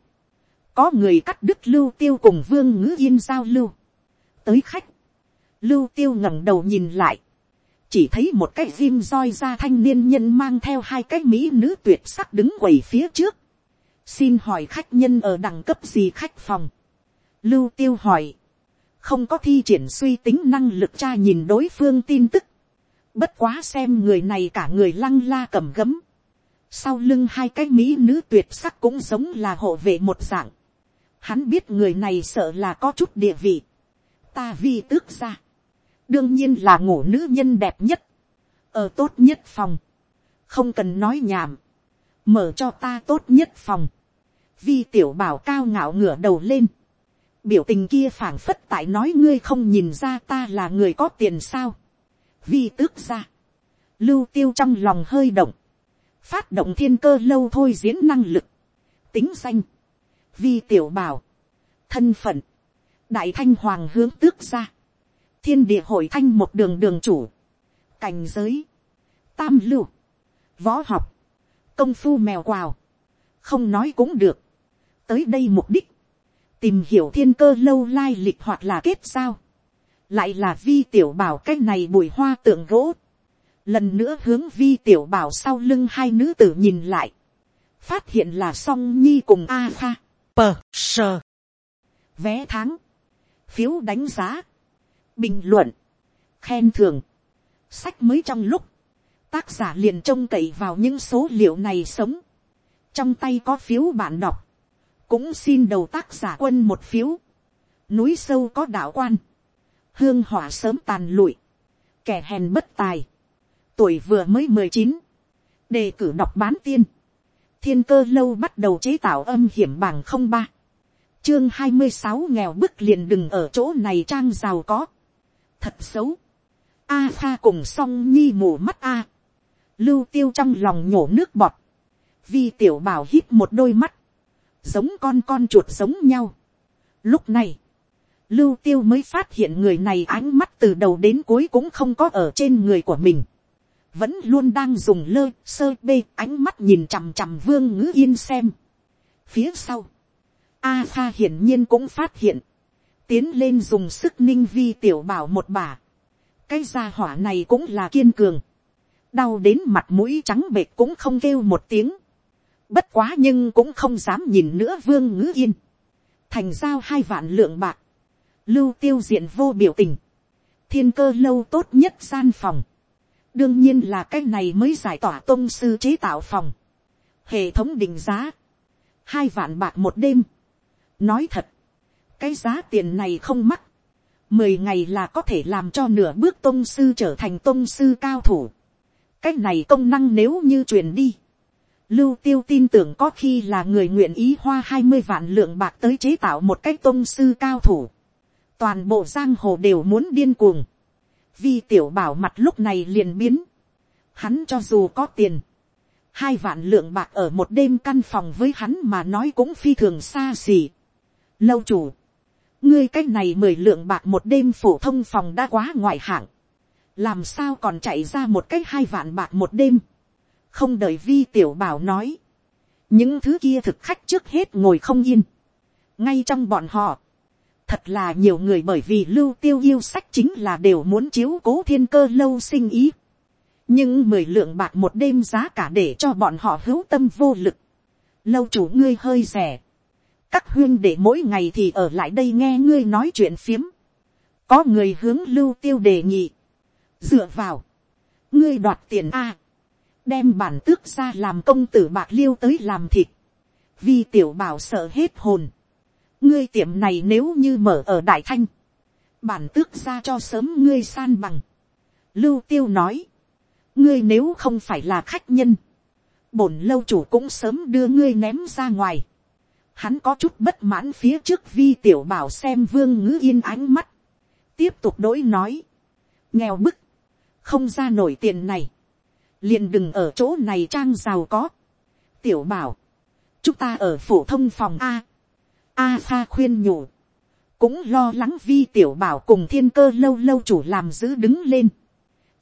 có người cắt đứt lưu tiêu cùng vương ngữ yên giao lưu. Tới khách, lưu tiêu ngẩng đầu nhìn lại, chỉ thấy một cái ghim roi ra thanh niên nhân mang theo hai cái mỹ nữ tuyệt sắc đứng quầy phía trước. xin hỏi khách nhân ở đẳng cấp gì khách phòng. lưu tiêu hỏi. không có thi triển suy tính năng lực tra nhìn đối phương tin tức. bất quá xem người này cả người lăng la cầm gấm sau lưng hai cái mỹ nữ tuyệt sắc cũng giống là hộ vệ một dạng. hắn biết người này sợ là có chút địa vị. ta vi tước ra. Đương nhiên là ngủ nữ nhân đẹp nhất, ở tốt nhất phòng, không cần nói nhảm, mở cho ta tốt nhất phòng, vi tiểu bảo cao ngạo ngửa đầu lên, biểu tình kia phảng phất tại nói ngươi không nhìn ra ta là người có tiền sao, vi tước ra, lưu tiêu trong lòng hơi động, phát động thiên cơ lâu thôi diễn năng lực, tính danh, vi tiểu bảo, thân phận, đại thanh hoàng hướng tước ra, thiên địa hội thanh một đường đường chủ, cảnh giới, tam lưu, võ học, công phu mèo quào, không nói cũng được, tới đây mục đích, tìm hiểu thiên cơ lâu lai lịch hoặc là kết sao, lại là vi tiểu bảo cái này bùi hoa tượng gỗ, lần nữa hướng vi tiểu bảo sau lưng hai nữ tử nhìn lại, phát hiện là song nhi cùng a pha, pờ sờ, vé tháng, phiếu đánh giá, bình luận, khen thưởng, sách mới trong lúc, tác giả liền trông cậy vào những số liệu này sống, trong tay có phiếu bạn đọc, cũng xin đầu tác giả quân một phiếu, núi sâu có đạo quan, hương hỏa sớm tàn lụi, kẻ hèn bất tài, tuổi vừa mới mười chín, đề cử đọc bán tiên, thiên cơ lâu bắt đầu chế tạo âm hiểm bằng không ba, chương hai mươi sáu nghèo bức liền đừng ở chỗ này trang giàu có, thật xấu. A pha cùng song nhi mù mắt a. Lưu tiêu trong lòng nhổ nước bọt. Vi tiểu bảo hít một đôi mắt. Giống con con chuột giống nhau. Lúc này. Lưu tiêu mới phát hiện người này ánh mắt từ đầu đến cuối cũng không có ở trên người của mình. Vẫn luôn đang dùng lơ, sơ bê ánh mắt nhìn chằm chằm vương ngữ yên xem. Phía sau. A pha hiển nhiên cũng phát hiện tiến lên dùng sức ninh vi tiểu bảo một bà. cái gia hỏa này cũng là kiên cường. đau đến mặt mũi trắng bệt cũng không kêu một tiếng. bất quá nhưng cũng không dám nhìn nữa vương ngữ yên. thành giao hai vạn lượng bạc. lưu tiêu diện vô biểu tình. thiên cơ lâu tốt nhất gian phòng đương nhiên là cái này mới giải tỏa tôn sư chế tạo phòng. hệ thống định giá. hai vạn bạc một đêm. nói thật cái giá tiền này không mắc, mười ngày là có thể làm cho nửa bước tôn sư trở thành tôn sư cao thủ. cái này công năng nếu như truyền đi, lưu tiêu tin tưởng có khi là người nguyện ý hoa hai mươi vạn lượng bạc tới chế tạo một cái tôn sư cao thủ. toàn bộ giang hồ đều muốn điên cuồng vi tiểu bảo mặt lúc này liền biến. hắn cho dù có tiền, hai vạn lượng bạc ở một đêm căn phòng với hắn mà nói cũng phi thường xa xỉ. lâu chủ, ngươi cách này mười lượng bạc một đêm phổ thông phòng đã quá ngoại hạng, làm sao còn chạy ra một cách hai vạn bạc một đêm, không đợi vi tiểu bảo nói, những thứ kia thực khách trước hết ngồi không yên, ngay trong bọn họ, thật là nhiều người bởi vì lưu tiêu yêu sách chính là đều muốn chiếu cố thiên cơ lâu sinh ý, nhưng mười lượng bạc một đêm giá cả để cho bọn họ hữu tâm vô lực, lâu chủ ngươi hơi rẻ, các huyên để mỗi ngày thì ở lại đây nghe ngươi nói chuyện phiếm. có người hướng lưu tiêu đề nghị. dựa vào. ngươi đoạt tiền a. đem bản tước ra làm công tử bạc liêu tới làm thịt. vì tiểu bảo sợ hết hồn ngươi tiệm này nếu như mở ở đại thanh. bản tước ra cho sớm ngươi san bằng. lưu tiêu nói. ngươi nếu không phải là khách nhân. bổn lâu chủ cũng sớm đưa ngươi ném ra ngoài hắn có chút bất mãn phía trước vi tiểu bảo xem vương ngữ yên ánh mắt, tiếp tục đối nói, nghèo bức, không ra nổi tiền này, liền đừng ở chỗ này trang giàu có, tiểu bảo, chúng ta ở phổ thông phòng a, a pha khuyên nhủ, cũng lo lắng vi tiểu bảo cùng thiên cơ lâu lâu chủ làm giữ đứng lên,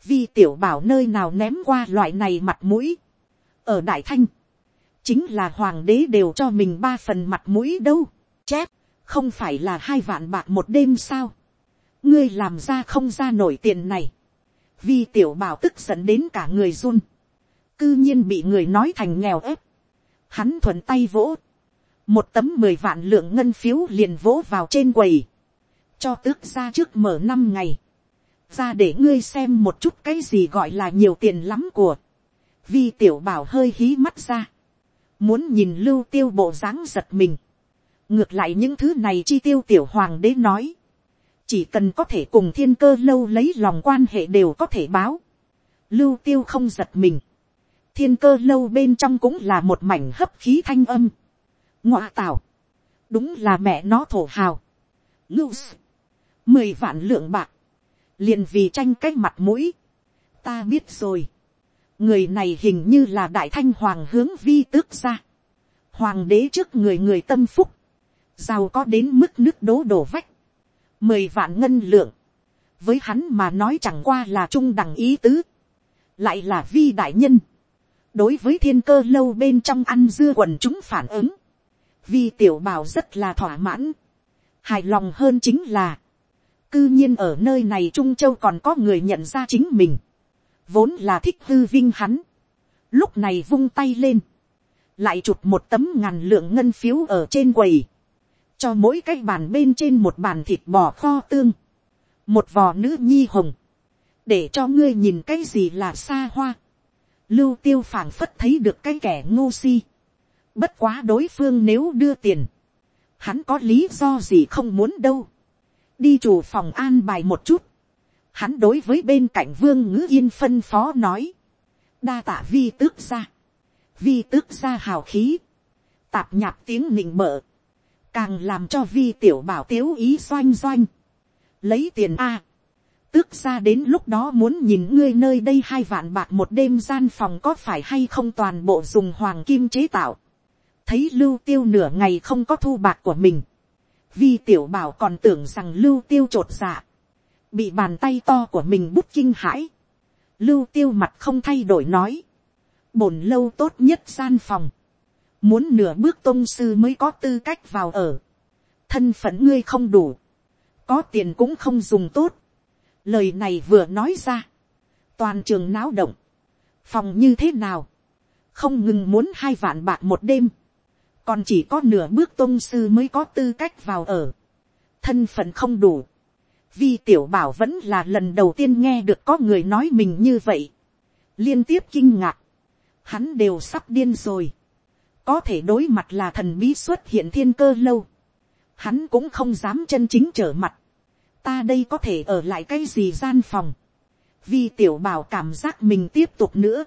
vi tiểu bảo nơi nào ném qua loại này mặt mũi, ở đại thanh, chính là hoàng đế đều cho mình ba phần mặt mũi đâu, chép, không phải là hai vạn bạc một đêm sao, ngươi làm ra không ra nổi tiền này, vi tiểu bảo tức giận đến cả người run, cư nhiên bị người nói thành nghèo ép, hắn thuận tay vỗ, một tấm mười vạn lượng ngân phiếu liền vỗ vào trên quầy, cho tước ra trước mở năm ngày, ra để ngươi xem một chút cái gì gọi là nhiều tiền lắm của, vi tiểu bảo hơi hí mắt ra, muốn nhìn lưu tiêu bộ dáng giật mình, ngược lại những thứ này chi tiêu tiểu hoàng đế nói, chỉ cần có thể cùng thiên cơ lâu lấy lòng quan hệ đều có thể báo, lưu tiêu không giật mình, thiên cơ lâu bên trong cũng là một mảnh hấp khí thanh âm, ngoạ tào, đúng là mẹ nó thổ hào, ngưu mười vạn lượng bạc, liền vì tranh cái mặt mũi, ta biết rồi, người này hình như là đại thanh hoàng hướng vi tước ra, hoàng đế trước người người tâm phúc, giàu có đến mức nước đố đổ vách, mười vạn ngân lượng, với hắn mà nói chẳng qua là trung đẳng ý tứ, lại là vi đại nhân, đối với thiên cơ lâu bên trong ăn dưa quần chúng phản ứng, vi tiểu bảo rất là thỏa mãn, hài lòng hơn chính là, cư nhiên ở nơi này trung châu còn có người nhận ra chính mình, vốn là thích hư vinh hắn, lúc này vung tay lên, lại chụp một tấm ngàn lượng ngân phiếu ở trên quầy, cho mỗi cái bàn bên trên một bàn thịt bò kho tương, một vò nữ nhi hồng, để cho ngươi nhìn cái gì là xa hoa, lưu tiêu phảng phất thấy được cái kẻ ngô si, bất quá đối phương nếu đưa tiền, hắn có lý do gì không muốn đâu, đi chủ phòng an bài một chút, hắn đối với bên cạnh vương ngữ yên phân phó nói, đa tạ vi tước ra, vi tước ra hào khí, tạp nhạp tiếng nịnh mở càng làm cho vi tiểu bảo tiếu ý doanh doanh, lấy tiền a, tước ra đến lúc đó muốn nhìn ngươi nơi đây hai vạn bạc một đêm gian phòng có phải hay không toàn bộ dùng hoàng kim chế tạo, thấy lưu tiêu nửa ngày không có thu bạc của mình, vi tiểu bảo còn tưởng rằng lưu tiêu t dạ, bị bàn tay to của mình bút kinh hãi, lưu tiêu mặt không thay đổi nói, bổn lâu tốt nhất gian phòng, muốn nửa bước tôn sư mới có tư cách vào ở, thân phận ngươi không đủ, có tiền cũng không dùng tốt, lời này vừa nói ra, toàn trường náo động, phòng như thế nào, không ngừng muốn hai vạn bạc một đêm, còn chỉ có nửa bước tôn sư mới có tư cách vào ở, thân phận không đủ, vi tiểu bảo vẫn là lần đầu tiên nghe được có người nói mình như vậy, liên tiếp kinh ngạc, hắn đều sắp điên rồi, có thể đối mặt là thần bí xuất hiện thiên cơ lâu, hắn cũng không dám chân chính trở mặt, ta đây có thể ở lại cái gì gian phòng, vi tiểu bảo cảm giác mình tiếp tục nữa,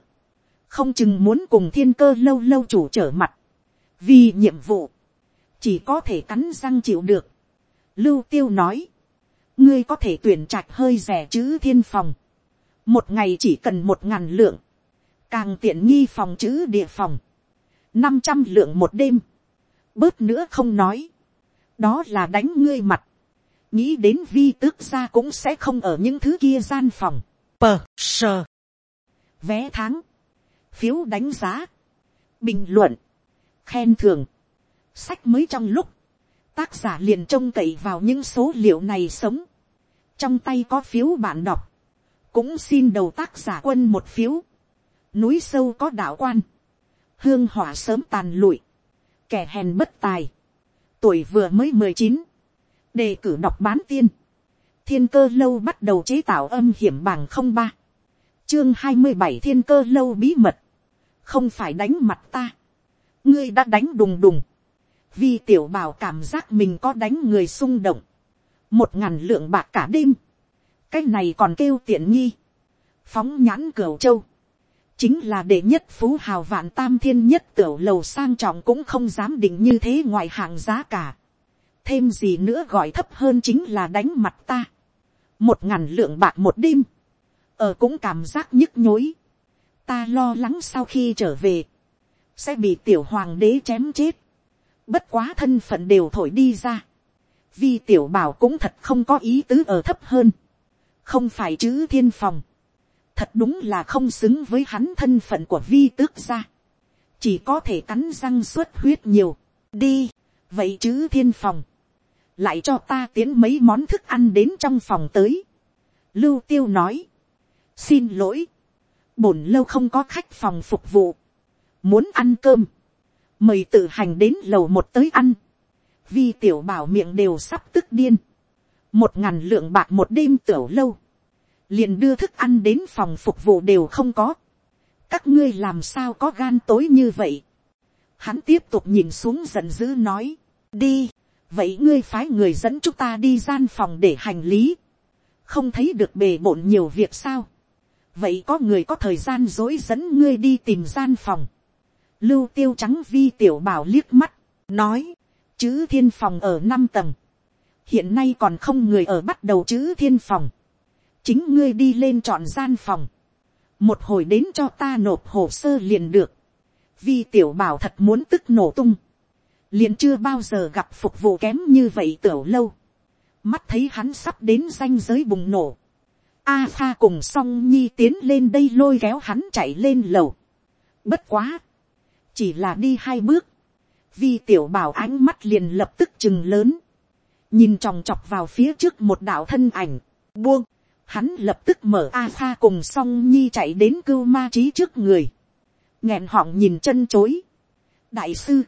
không chừng muốn cùng thiên cơ lâu lâu chủ trở mặt, vì nhiệm vụ, chỉ có thể cắn răng chịu được. Lưu tiêu nói, ngươi có thể tuyển trạch hơi rẻ chữ thiên phòng, một ngày chỉ cần một ngàn lượng, càng tiện nghi phòng chữ địa phòng, năm trăm lượng một đêm, bớt nữa không nói, đó là đánh ngươi mặt, nghĩ đến vi tước ra cũng sẽ không ở những thứ kia gian phòng, pờ sờ, vé tháng, phiếu đánh giá, bình luận, khen thường, sách mới trong lúc, tác giả liền trông cậy vào những số liệu này sống, trong tay có phiếu bạn đọc, cũng xin đầu tác giả quân một phiếu, núi sâu có đạo quan, hương hỏa sớm tàn lụi, kẻ hèn bất tài, tuổi vừa mới mười chín, đề cử đọc bán tiên, thiên cơ lâu bắt đầu chế tạo âm hiểm bằng không ba, chương hai mươi bảy thiên cơ lâu bí mật, không phải đánh mặt ta, ngươi đã đánh đùng đùng, vi tiểu bảo cảm giác mình có đánh người xung động, một ngàn lượng bạc cả đêm, cái này còn kêu tiện nghi, phóng nhãn cửa châu, chính là đệ nhất phú hào vạn tam thiên nhất tiểu lầu sang trọng cũng không dám định như thế ngoài hàng giá cả. thêm gì nữa gọi thấp hơn chính là đánh mặt ta. một ngàn lượng bạc một đêm, ở cũng cảm giác nhức nhối. ta lo lắng sau khi trở về, sẽ bị tiểu hoàng đế chém chết. bất quá thân phận đều thổi đi ra. vi tiểu bảo cũng thật không có ý tứ ở thấp hơn. không phải chữ thiên phòng thật đúng là không xứng với hắn thân phận của vi tước gia. chỉ có thể cắn răng suốt huyết nhiều. đi, vậy chứ thiên phòng. lại cho ta tiến mấy món thức ăn đến trong phòng tới. lưu tiêu nói. xin lỗi, bổn lâu không có khách phòng phục vụ, muốn ăn cơm, mời tự hành đến lầu một tới ăn, vi tiểu bảo miệng đều sắp tức điên, một ngàn lượng bạc một đêm tiểu lâu, liền đưa thức ăn đến phòng phục vụ đều không có, các ngươi làm sao có gan tối như vậy, hắn tiếp tục nhìn xuống giận dữ nói, đi, vậy ngươi phái người dẫn chúng ta đi gian phòng để hành lý, không thấy được bề bộn nhiều việc sao, vậy có người có thời gian dối dẫn ngươi đi tìm gian phòng, lưu tiêu trắng vi tiểu bảo liếc mắt, nói, chữ thiên phòng ở năm tầng, hiện nay còn không người ở bắt đầu chữ thiên phòng, chính ngươi đi lên chọn gian phòng, một hồi đến cho ta nộp hồ sơ liền được, vi tiểu bảo thật muốn tức nổ tung, liền chưa bao giờ gặp phục vụ kém như vậy tiểu lâu, mắt thấy hắn sắp đến danh giới bùng nổ, a pha cùng song nhi tiến lên đây lôi kéo hắn chạy lên lầu, bất quá, chỉ là đi hai bước, vi tiểu bảo ánh mắt liền lập tức chừng lớn, nhìn tròng chọc vào phía trước một đạo thân ảnh, buông, hắn lập tức mở a pha cùng song nhi chạy đến cưu ma trí trước người, nghẹn họng nhìn chân chối. đại sư,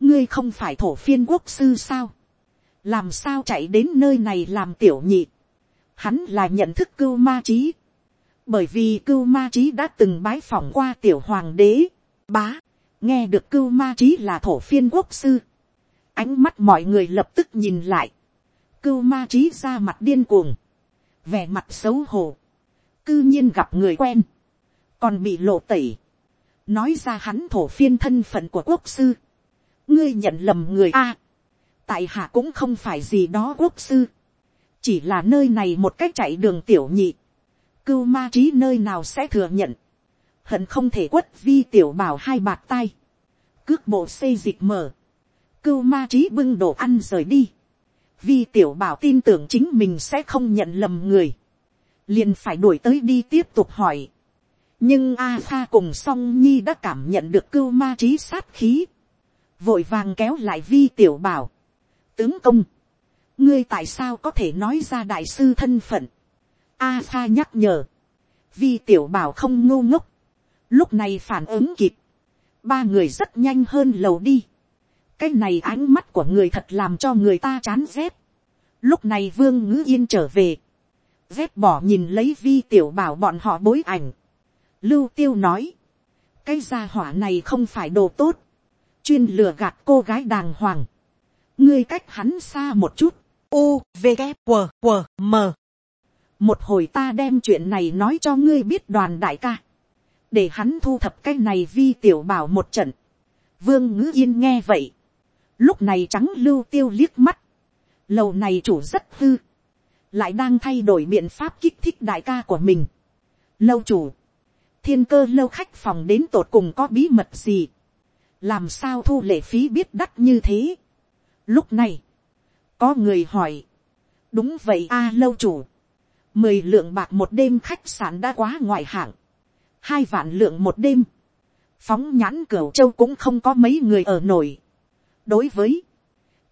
ngươi không phải thổ phiên quốc sư sao, làm sao chạy đến nơi này làm tiểu nhị, hắn là nhận thức cưu ma trí, bởi vì cưu ma trí đã từng bái phỏng qua tiểu hoàng đế, bá, nghe được cưu ma trí là thổ phiên quốc sư, ánh mắt mọi người lập tức nhìn lại, cưu ma trí ra mặt điên cuồng, vẻ mặt xấu hổ, cư nhiên gặp người quen, còn bị lộ tẩy, nói ra hắn thổ phiên thân phận của quốc sư, ngươi nhận lầm người a, tại hạ cũng không phải gì đó quốc sư, chỉ là nơi này một cách chạy đường tiểu nhị, cưu ma trí nơi nào sẽ thừa nhận, hận không thể quất vi tiểu bảo hai bạt tay, cước bộ xây dịch mở, cưu ma trí bưng đồ ăn rời đi, vi tiểu bảo tin tưởng chính mình sẽ không nhận lầm người, liền phải đuổi tới đi tiếp tục hỏi, nhưng a pha cùng song nhi đã cảm nhận được cưu ma trí sát khí, vội vàng kéo lại vi tiểu bảo, tướng công, ngươi tại sao có thể nói ra đại sư thân phận, a pha nhắc nhở, vi tiểu bảo không ngô ngốc, lúc này phản ứng kịp, ba người rất nhanh hơn lầu đi, cái này ánh mắt của người thật làm cho người ta chán rét. lúc này vương ngữ yên trở về, rét bỏ nhìn lấy vi tiểu bảo bọn họ bối ảnh, lưu tiêu nói, cái gia hỏa này không phải đồ tốt, chuyên lừa gạt cô gái đàng hoàng, ngươi cách hắn xa một chút, u v g q q m. Một hồi ta đem chuyện này nói cho ngươi biết đoàn đại ca, để hắn thu thập cái này vi tiểu bảo một trận, vương ngữ yên nghe vậy, lúc này trắng lưu tiêu liếc mắt, lầu này chủ rất hư, lại đang thay đổi biện pháp kích thích đại ca của mình. lâu chủ, thiên cơ lâu khách phòng đến tột cùng có bí mật gì, làm sao thu lệ phí biết đắt như thế. lúc này, có người hỏi, đúng vậy a à, lâu chủ, mười lượng bạc một đêm khách sạn đã quá ngoại hạng, hai vạn lượng một đêm, phóng nhãn cửa châu cũng không có mấy người ở nổi. đối với,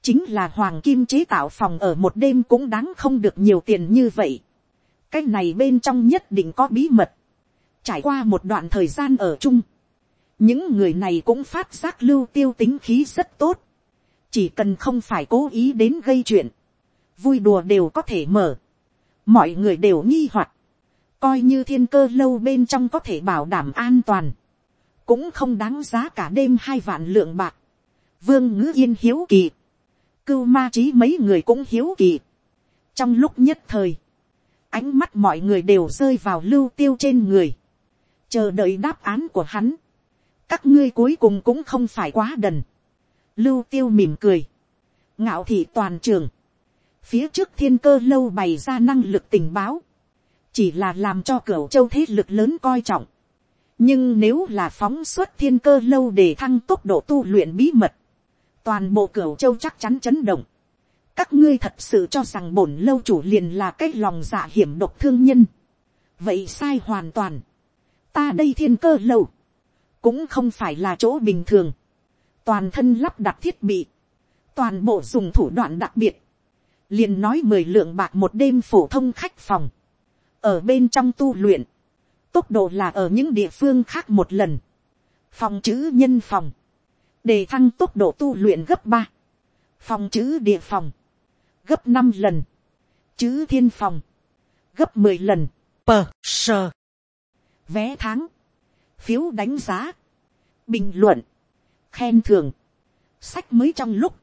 chính là hoàng kim chế tạo phòng ở một đêm cũng đáng không được nhiều tiền như vậy. cái này bên trong nhất định có bí mật. trải qua một đoạn thời gian ở chung, những người này cũng phát giác lưu tiêu tính khí rất tốt. chỉ cần không phải cố ý đến gây chuyện, vui đùa đều có thể mở. mọi người đều nghi hoặc, coi như thiên cơ lâu bên trong có thể bảo đảm an toàn, cũng không đáng giá cả đêm hai vạn lượng bạc. vương ngữ yên hiếu kỳ, cưu ma trí mấy người cũng hiếu kỳ. trong lúc nhất thời, ánh mắt mọi người đều rơi vào lưu tiêu trên người, chờ đợi đáp án của hắn. các ngươi cuối cùng cũng không phải quá đần. lưu tiêu mỉm cười, ngạo thị toàn trường, phía trước thiên cơ lâu bày ra năng lực tình báo, chỉ là làm cho cửa châu thế lực lớn coi trọng. nhưng nếu là phóng xuất thiên cơ lâu để thăng tốc độ tu luyện bí mật, toàn bộ cửa châu chắc chắn chấn động. các ngươi thật sự cho rằng bổn lâu chủ liền là cái lòng dạ hiểm độc thương nhân. vậy sai hoàn toàn. ta đây thiên cơ lâu, cũng không phải là chỗ bình thường. toàn thân lắp đặt thiết bị, toàn bộ dùng thủ đoạn đặc biệt. liền nói mười lượng bạc một đêm phổ thông khách phòng ở bên trong tu luyện, tốc độ là ở những địa phương khác một lần, phòng chữ nhân phòng, đề thăng tốc độ tu luyện gấp ba, phòng chữ địa phòng, gấp năm lần, chữ thiên phòng, gấp mười lần, pờ sờ, vé tháng, phiếu đánh giá, bình luận, khen thưởng, sách mới trong lúc,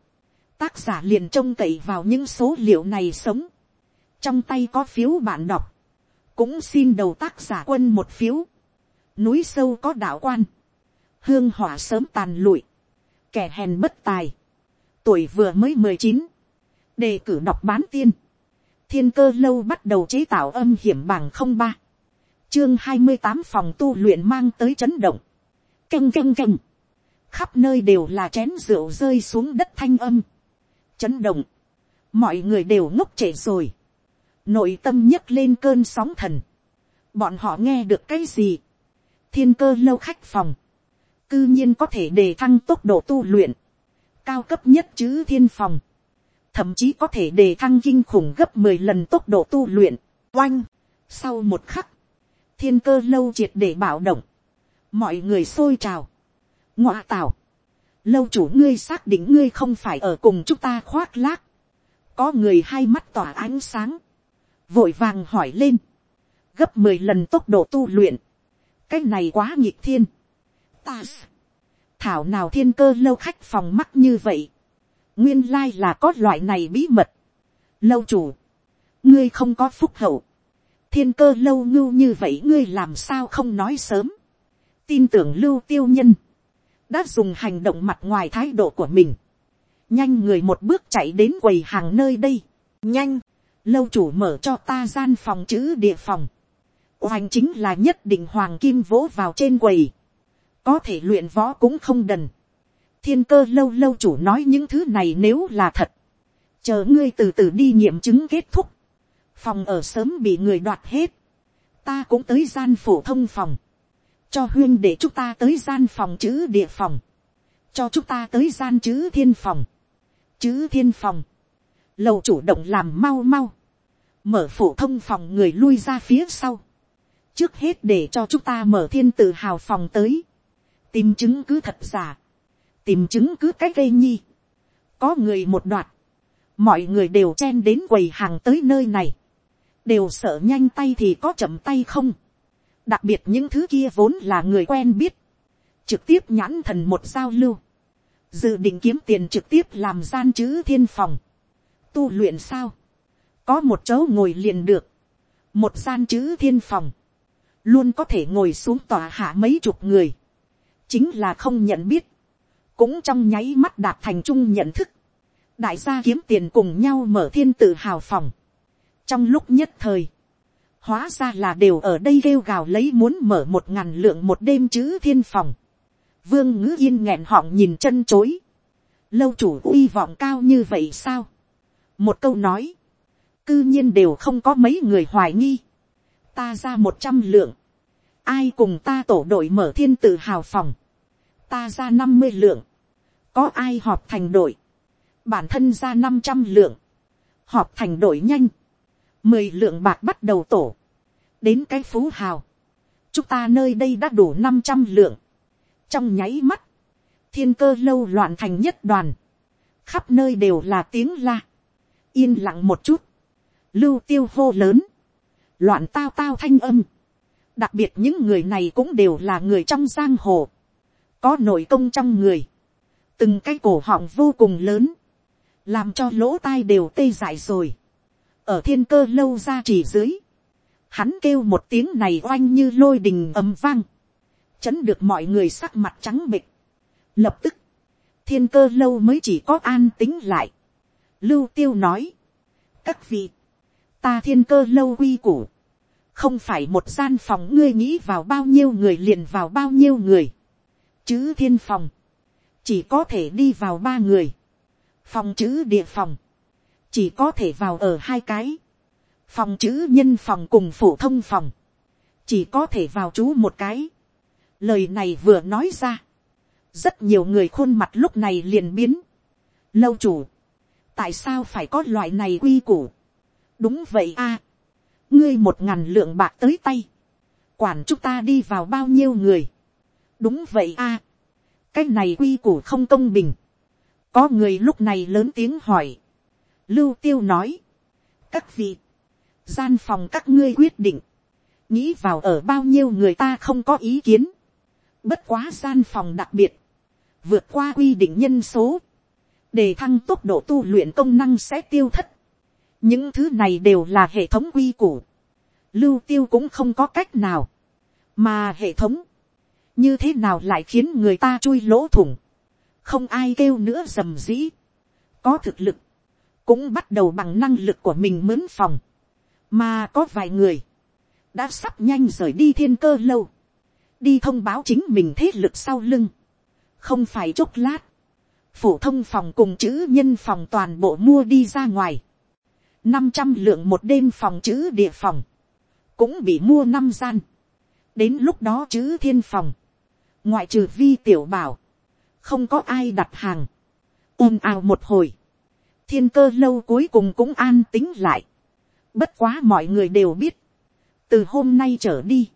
tác giả liền trông cậy vào những số liệu này sống, trong tay có phiếu bạn đọc, cũng xin đầu tác giả quân một phiếu, núi sâu có đạo quan, hương hỏa sớm tàn lụi, kẻ hèn bất tài, tuổi vừa mới mười chín, đề cử đọc bán tiên, thiên cơ lâu bắt đầu chế tạo âm hiểm bằng không ba, chương hai mươi tám phòng tu luyện mang tới chấn động, canh canh canh, khắp nơi đều là chén rượu rơi xuống đất thanh âm, chấn động, mọi người đều ngốc trễ rồi, nội tâm nhấc lên cơn sóng thần, bọn họ nghe được cái gì, thiên cơ lâu khách phòng, cư nhiên có thể đề thăng tốc độ tu luyện, cao cấp nhất chứ thiên phòng, thậm chí có thể đề thăng kinh khủng gấp mười lần tốc độ tu luyện, oanh, sau một khắc, thiên cơ lâu triệt để bảo động, mọi người xôi trào, ngoạ tào, lâu chủ ngươi xác định ngươi không phải ở cùng chúng ta khoác lác, có người hai mắt tỏa ánh sáng, vội vàng hỏi lên, gấp mười lần tốc độ tu luyện, cái này quá nhịp thiên, ta thảo nào thiên cơ lâu khách phòng mắt như vậy, nguyên lai là có loại này bí mật, lâu chủ, ngươi không có phúc hậu, thiên cơ lâu ngưu như vậy ngươi làm sao không nói sớm, tin tưởng lưu tiêu nhân, đã dùng hành động mặt ngoài thái độ của mình, nhanh người một bước chạy đến quầy hàng nơi đây, nhanh, lâu chủ mở cho ta gian phòng chữ địa phòng, hoành chính là nhất định hoàng kim vỗ vào trên quầy, có thể luyện võ cũng không đần, thiên cơ lâu lâu chủ nói những thứ này nếu là thật, chờ ngươi từ từ đi nghiệm chứng kết thúc, phòng ở sớm bị người đoạt hết, ta cũng tới gian phổ thông phòng, cho huyên để chúng ta tới gian phòng chữ địa phòng, cho chúng ta tới gian chữ thiên phòng, chữ thiên phòng, lầu chủ động làm mau mau, mở phổ thông phòng người lui ra phía sau, trước hết để cho chúng ta mở thiên tự hào phòng tới, tìm chứng cứ thật giả, tìm chứng cứ cách gây nhi, có người một đoạt, mọi người đều chen đến quầy hàng tới nơi này, đều sợ nhanh tay thì có chậm tay không, đặc biệt những thứ kia vốn là người quen biết, trực tiếp nhãn thần một giao lưu, dự định kiếm tiền trực tiếp làm gian chữ thiên phòng, tu luyện sao, có một chỗ ngồi liền được, một gian chữ thiên phòng, luôn có thể ngồi xuống tòa hạ mấy chục người, chính là không nhận biết, cũng trong nháy mắt đạt thành chung nhận thức, đại gia kiếm tiền cùng nhau mở thiên tự hào phòng, trong lúc nhất thời, hóa ra là đều ở đây kêu gào lấy muốn mở một ngàn lượng một đêm chữ thiên phòng, vương ngữ yên nghẹn họng nhìn chân chối, lâu chủ uy vọng cao như vậy sao, một câu nói, cư nhiên đều không có mấy người hoài nghi, ta ra một trăm lượng, ai cùng ta tổ đội mở thiên tự hào phòng, ta ra năm mươi lượng, có ai họp thành đội, bản thân ra năm trăm lượng, họp thành đội nhanh, mười lượng bạc bắt đầu tổ, đến cái phú hào, chúng ta nơi đây đã đủ năm trăm lượng, trong nháy mắt, thiên cơ lâu loạn thành nhất đoàn, khắp nơi đều là tiếng la, yên lặng một chút, lưu tiêu hô lớn, loạn tao tao thanh âm, đặc biệt những người này cũng đều là người trong giang hồ, có nội công trong người, từng cái cổ họng vô cùng lớn, làm cho lỗ tai đều tê dại rồi, ở thiên cơ lâu ra chỉ dưới, hắn kêu một tiếng này oanh như lôi đình ầm vang, chấn được mọi người sắc mặt trắng bịch, lập tức, thiên cơ lâu mới chỉ có an tính lại, lưu tiêu nói, các vị, ta thiên cơ lâu quy củ, không phải một gian phòng ngươi nghĩ vào bao nhiêu người liền vào bao nhiêu người, chứ thiên phòng, chỉ có thể đi vào ba người, phòng chữ địa phòng, chỉ có thể vào ở hai cái, phòng chữ nhân phòng cùng phổ thông phòng, chỉ có thể vào chú một cái. Lời này vừa nói ra, rất nhiều người khuôn mặt lúc này liền biến. Lâu chủ, tại sao phải có loại này quy củ? Đúng vậy a, ngươi một ngàn lượng bạc tới tay, quản chúng ta đi vào bao nhiêu người, đúng vậy a, cái này quy củ không công bình, có người lúc này lớn tiếng hỏi, lưu tiêu nói, các vị, gian phòng các ngươi quyết định, nghĩ vào ở bao nhiêu người ta không có ý kiến, bất quá gian phòng đặc biệt, vượt qua quy định nhân số, để thăng tốc độ tu luyện công năng sẽ tiêu thất những thứ này đều là hệ thống quy củ. lưu tiêu cũng không có cách nào. mà hệ thống, như thế nào lại khiến người ta chui lỗ thủng. không ai kêu nữa dầm dĩ. có thực lực, cũng bắt đầu bằng năng lực của mình mướn phòng. mà có vài người, đã sắp nhanh rời đi thiên cơ lâu. đi thông báo chính mình thế lực sau lưng. không phải chốc lát phổ thông phòng cùng chữ nhân phòng toàn bộ mua đi ra ngoài năm trăm lượng một đêm phòng chữ địa phòng. Cũng bị mua năm gian. Đến lúc đó chữ thiên phòng. Ngoại trừ vi tiểu bảo. Không có ai đặt hàng. ồn ào một hồi. Thiên cơ lâu cuối cùng cũng an tính lại. Bất quá mọi người đều biết. Từ hôm nay trở đi.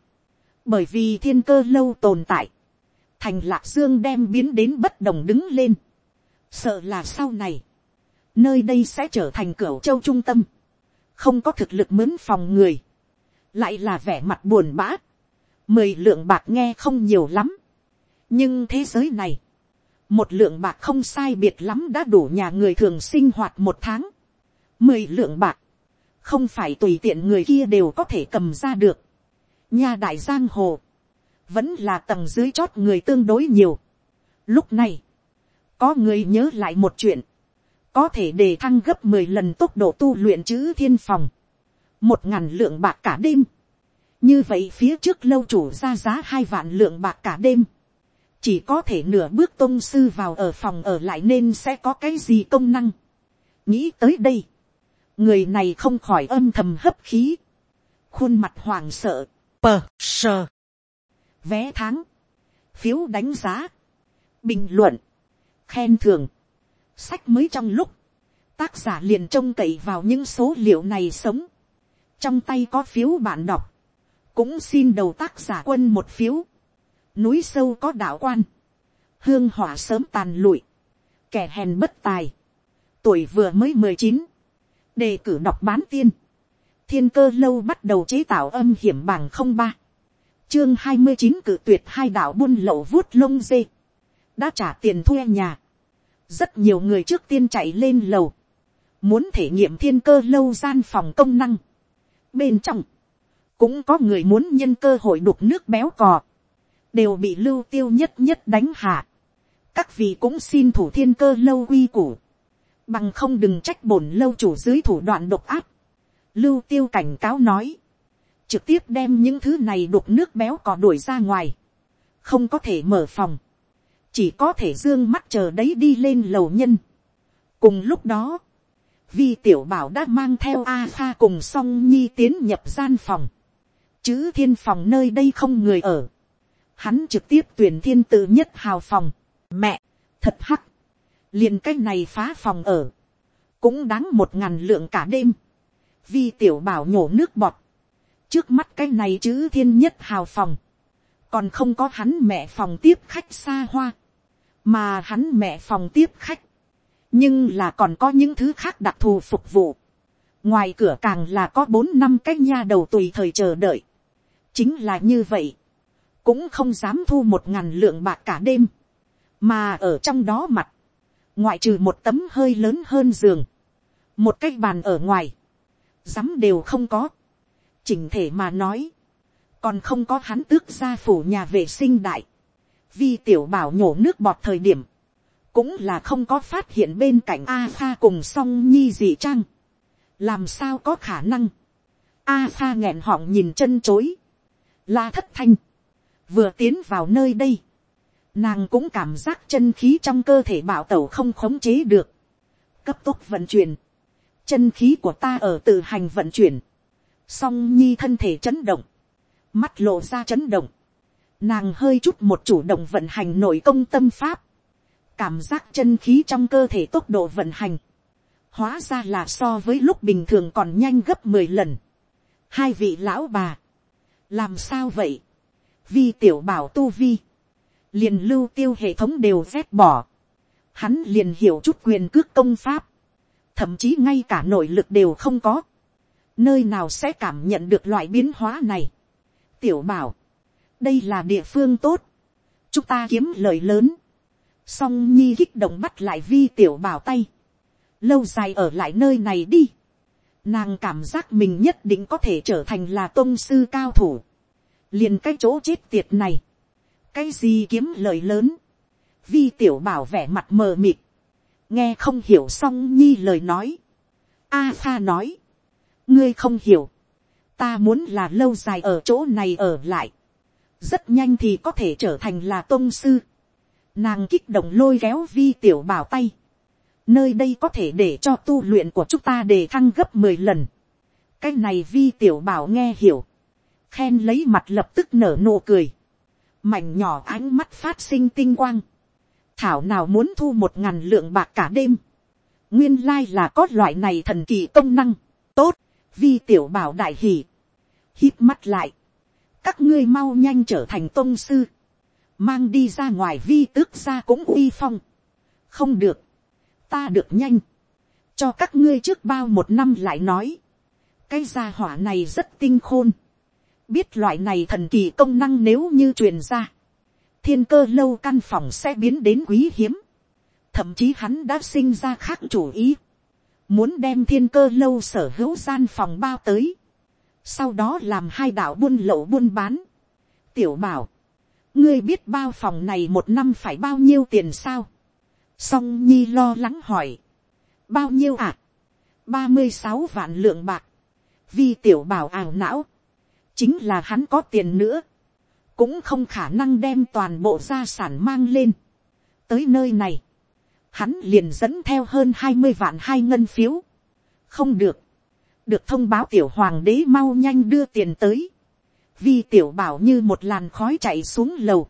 Bởi vì thiên cơ lâu tồn tại. Thành lạc dương đem biến đến bất đồng đứng lên sợ là sau này, nơi đây sẽ trở thành cửa châu trung tâm, không có thực lực mướn phòng người, lại là vẻ mặt buồn bã, mười lượng bạc nghe không nhiều lắm, nhưng thế giới này, một lượng bạc không sai biệt lắm đã đủ nhà người thường sinh hoạt một tháng, mười lượng bạc, không phải tùy tiện người kia đều có thể cầm ra được, nhà đại giang hồ, vẫn là tầng dưới chót người tương đối nhiều. Lúc này, có người nhớ lại một chuyện, có thể đề thăng gấp mười lần tốc độ tu luyện chữ thiên phòng, một ngàn lượng bạc cả đêm, như vậy phía trước lâu chủ ra giá hai vạn lượng bạc cả đêm, chỉ có thể nửa bước tôn sư vào ở phòng ở lại nên sẽ có cái gì công năng. nghĩ tới đây, người này không khỏi âm thầm hấp khí, khuôn mặt hoàng sợ, pờ sờ, vé tháng, phiếu đánh giá, bình luận, khen thường, sách mới trong lúc, tác giả liền trông cậy vào những số liệu này sống, trong tay có phiếu bạn đọc, cũng xin đầu tác giả quân một phiếu, núi sâu có đạo quan, hương hỏa sớm tàn lụi, kẻ hèn bất tài, tuổi vừa mới mười chín, đề cử đọc bán tiên, thiên cơ lâu bắt đầu chế tạo âm hiểm bằng không ba, chương hai mươi chín cử tuyệt hai đạo buôn lậu vuốt lông dê, đã trả tiền thuê nhà, rất nhiều người trước tiên chạy lên lầu, muốn thể nghiệm thiên cơ lâu gian phòng công năng. bên trong, cũng có người muốn nhân cơ hội đục nước béo cò, đều bị lưu tiêu nhất nhất đánh hạ. các vị cũng xin thủ thiên cơ lâu quy củ, bằng không đừng trách bổn lâu chủ dưới thủ đoạn độc áp. lưu tiêu cảnh cáo nói, trực tiếp đem những thứ này đục nước béo cò đuổi ra ngoài, không có thể mở phòng chỉ có thể dương mắt chờ đấy đi lên lầu nhân. cùng lúc đó, vi tiểu bảo đã mang theo a pha cùng song nhi tiến nhập gian phòng, chứ thiên phòng nơi đây không người ở, hắn trực tiếp tuyển thiên tự nhất hào phòng, mẹ, thật hắc, liền cái này phá phòng ở, cũng đáng một ngàn lượng cả đêm, vi tiểu bảo nhổ nước bọt, trước mắt cái này chứ thiên nhất hào phòng, còn không có hắn mẹ phòng tiếp khách xa hoa, mà hắn mẹ phòng tiếp khách, nhưng là còn có những thứ khác đặc thù phục vụ. ngoài cửa càng là có bốn năm cái nha đầu tùy thời chờ đợi. chính là như vậy, cũng không dám thu một ngàn lượng bạc cả đêm, mà ở trong đó mặt, ngoại trừ một tấm hơi lớn hơn giường, một cái bàn ở ngoài, dám đều không có, chỉnh thể mà nói, còn không có hắn tước ra phủ nhà vệ sinh đại, vi tiểu bảo nhổ nước bọt thời điểm, cũng là không có phát hiện bên cạnh a pha cùng song nhi dị trang. làm sao có khả năng. a pha nghẹn họng nhìn chân chối. la thất thanh. vừa tiến vào nơi đây. nàng cũng cảm giác chân khí trong cơ thể bảo tẩu không khống chế được. cấp tốc vận chuyển. chân khí của ta ở tự hành vận chuyển. song nhi thân thể chấn động. mắt lộ ra chấn động Nàng hơi chút một chủ động vận hành nội công tâm pháp. Cảm giác chân khí trong cơ thể tốc độ vận hành. Hóa ra là so với lúc bình thường còn nhanh gấp mười lần. Hai vị lão bà. làm sao vậy, vi tiểu bảo tu vi, liền lưu tiêu hệ thống đều rét bỏ, hắn liền hiểu chút quyền cước công pháp, thậm chí ngay cả nội lực đều không có, nơi nào sẽ cảm nhận được loại biến hóa này. tiểu bảo, đây là địa phương tốt, chúng ta kiếm lời lớn, song nhi kích động bắt lại vi tiểu bảo tay, lâu dài ở lại nơi này đi, nàng cảm giác mình nhất định có thể trở thành là tôn sư cao thủ, liền cái chỗ chết tiệt này, cái gì kiếm lời lớn, vi tiểu bảo vẻ mặt mờ mịt, nghe không hiểu song nhi lời nói, a pha nói, ngươi không hiểu, ta muốn là lâu dài ở chỗ này ở lại, rất nhanh thì có thể trở thành là tôn sư, nàng kích động lôi kéo vi tiểu bảo tay, nơi đây có thể để cho tu luyện của chúng ta đề thăng gấp mười lần, cái này vi tiểu bảo nghe hiểu, khen lấy mặt lập tức nở nụ cười, mảnh nhỏ ánh mắt phát sinh tinh quang, thảo nào muốn thu một ngàn lượng bạc cả đêm, nguyên lai là có loại này thần kỳ công năng, tốt, vi tiểu bảo đại hỉ, hít mắt lại, các ngươi mau nhanh trở thành tôn sư, mang đi ra ngoài vi tước ra cũng uy phong, không được, ta được nhanh, cho các ngươi trước bao một năm lại nói, cái gia hỏa này rất tinh khôn, biết loại này thần kỳ công năng nếu như truyền ra, thiên cơ lâu căn phòng sẽ biến đến quý hiếm, thậm chí hắn đã sinh ra khác chủ ý, muốn đem thiên cơ lâu sở hữu gian phòng bao tới, sau đó làm hai đạo buôn lậu buôn bán. tiểu bảo, ngươi biết bao phòng này một năm phải bao nhiêu tiền sao, song nhi lo lắng hỏi, bao nhiêu ạ, à? ba mươi sáu vạn lượng bạc, vi tiểu bảo ảo não, chính là hắn có tiền nữa, cũng không khả năng đem toàn bộ gia sản mang lên. tới nơi này, hắn liền dẫn theo hơn hai mươi vạn hai ngân phiếu. không được, được thông báo tiểu hoàng đế mau nhanh đưa tiền tới. vi tiểu bảo như một làn khói chạy xuống lầu.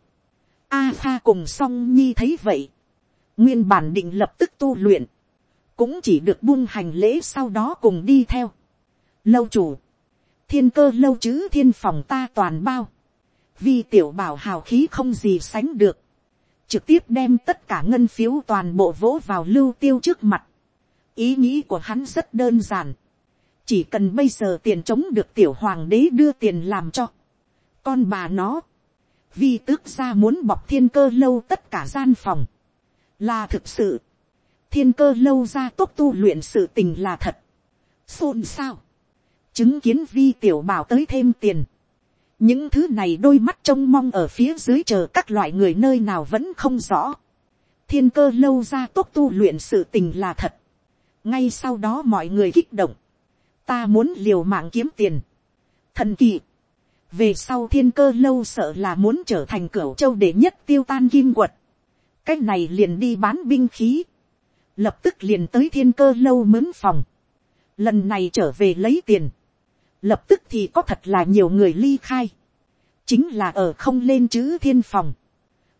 a pha cùng song nhi thấy vậy. nguyên bản định lập tức tu luyện. cũng chỉ được buông hành lễ sau đó cùng đi theo. lâu chủ, thiên cơ lâu chứ thiên phòng ta toàn bao. vi tiểu bảo hào khí không gì sánh được trực tiếp đem tất cả ngân phiếu toàn bộ vỗ vào lưu tiêu trước mặt. ý nghĩ của hắn rất đơn giản chỉ cần bây giờ tiền chống được tiểu hoàng đế đưa tiền làm cho. con bà nó, vì tước ra muốn bọc thiên cơ lâu tất cả gian phòng. là thực sự. thiên cơ lâu ra tốt tu luyện sự tình là thật. xôn xao. chứng kiến vi tiểu bảo tới thêm tiền những thứ này đôi mắt trông mong ở phía dưới chờ các loại người nơi nào vẫn không rõ. thiên cơ lâu ra tốt tu luyện sự tình là thật. ngay sau đó mọi người kích động ta muốn liều mạng kiếm tiền. thần kỳ. về sau thiên cơ lâu sợ là muốn trở thành cửa châu để nhất tiêu tan kim quật. cái này liền đi bán binh khí. lập tức liền tới thiên cơ lâu mướn phòng. lần này trở về lấy tiền lập tức thì có thật là nhiều người ly khai, chính là ở không lên chữ thiên phòng,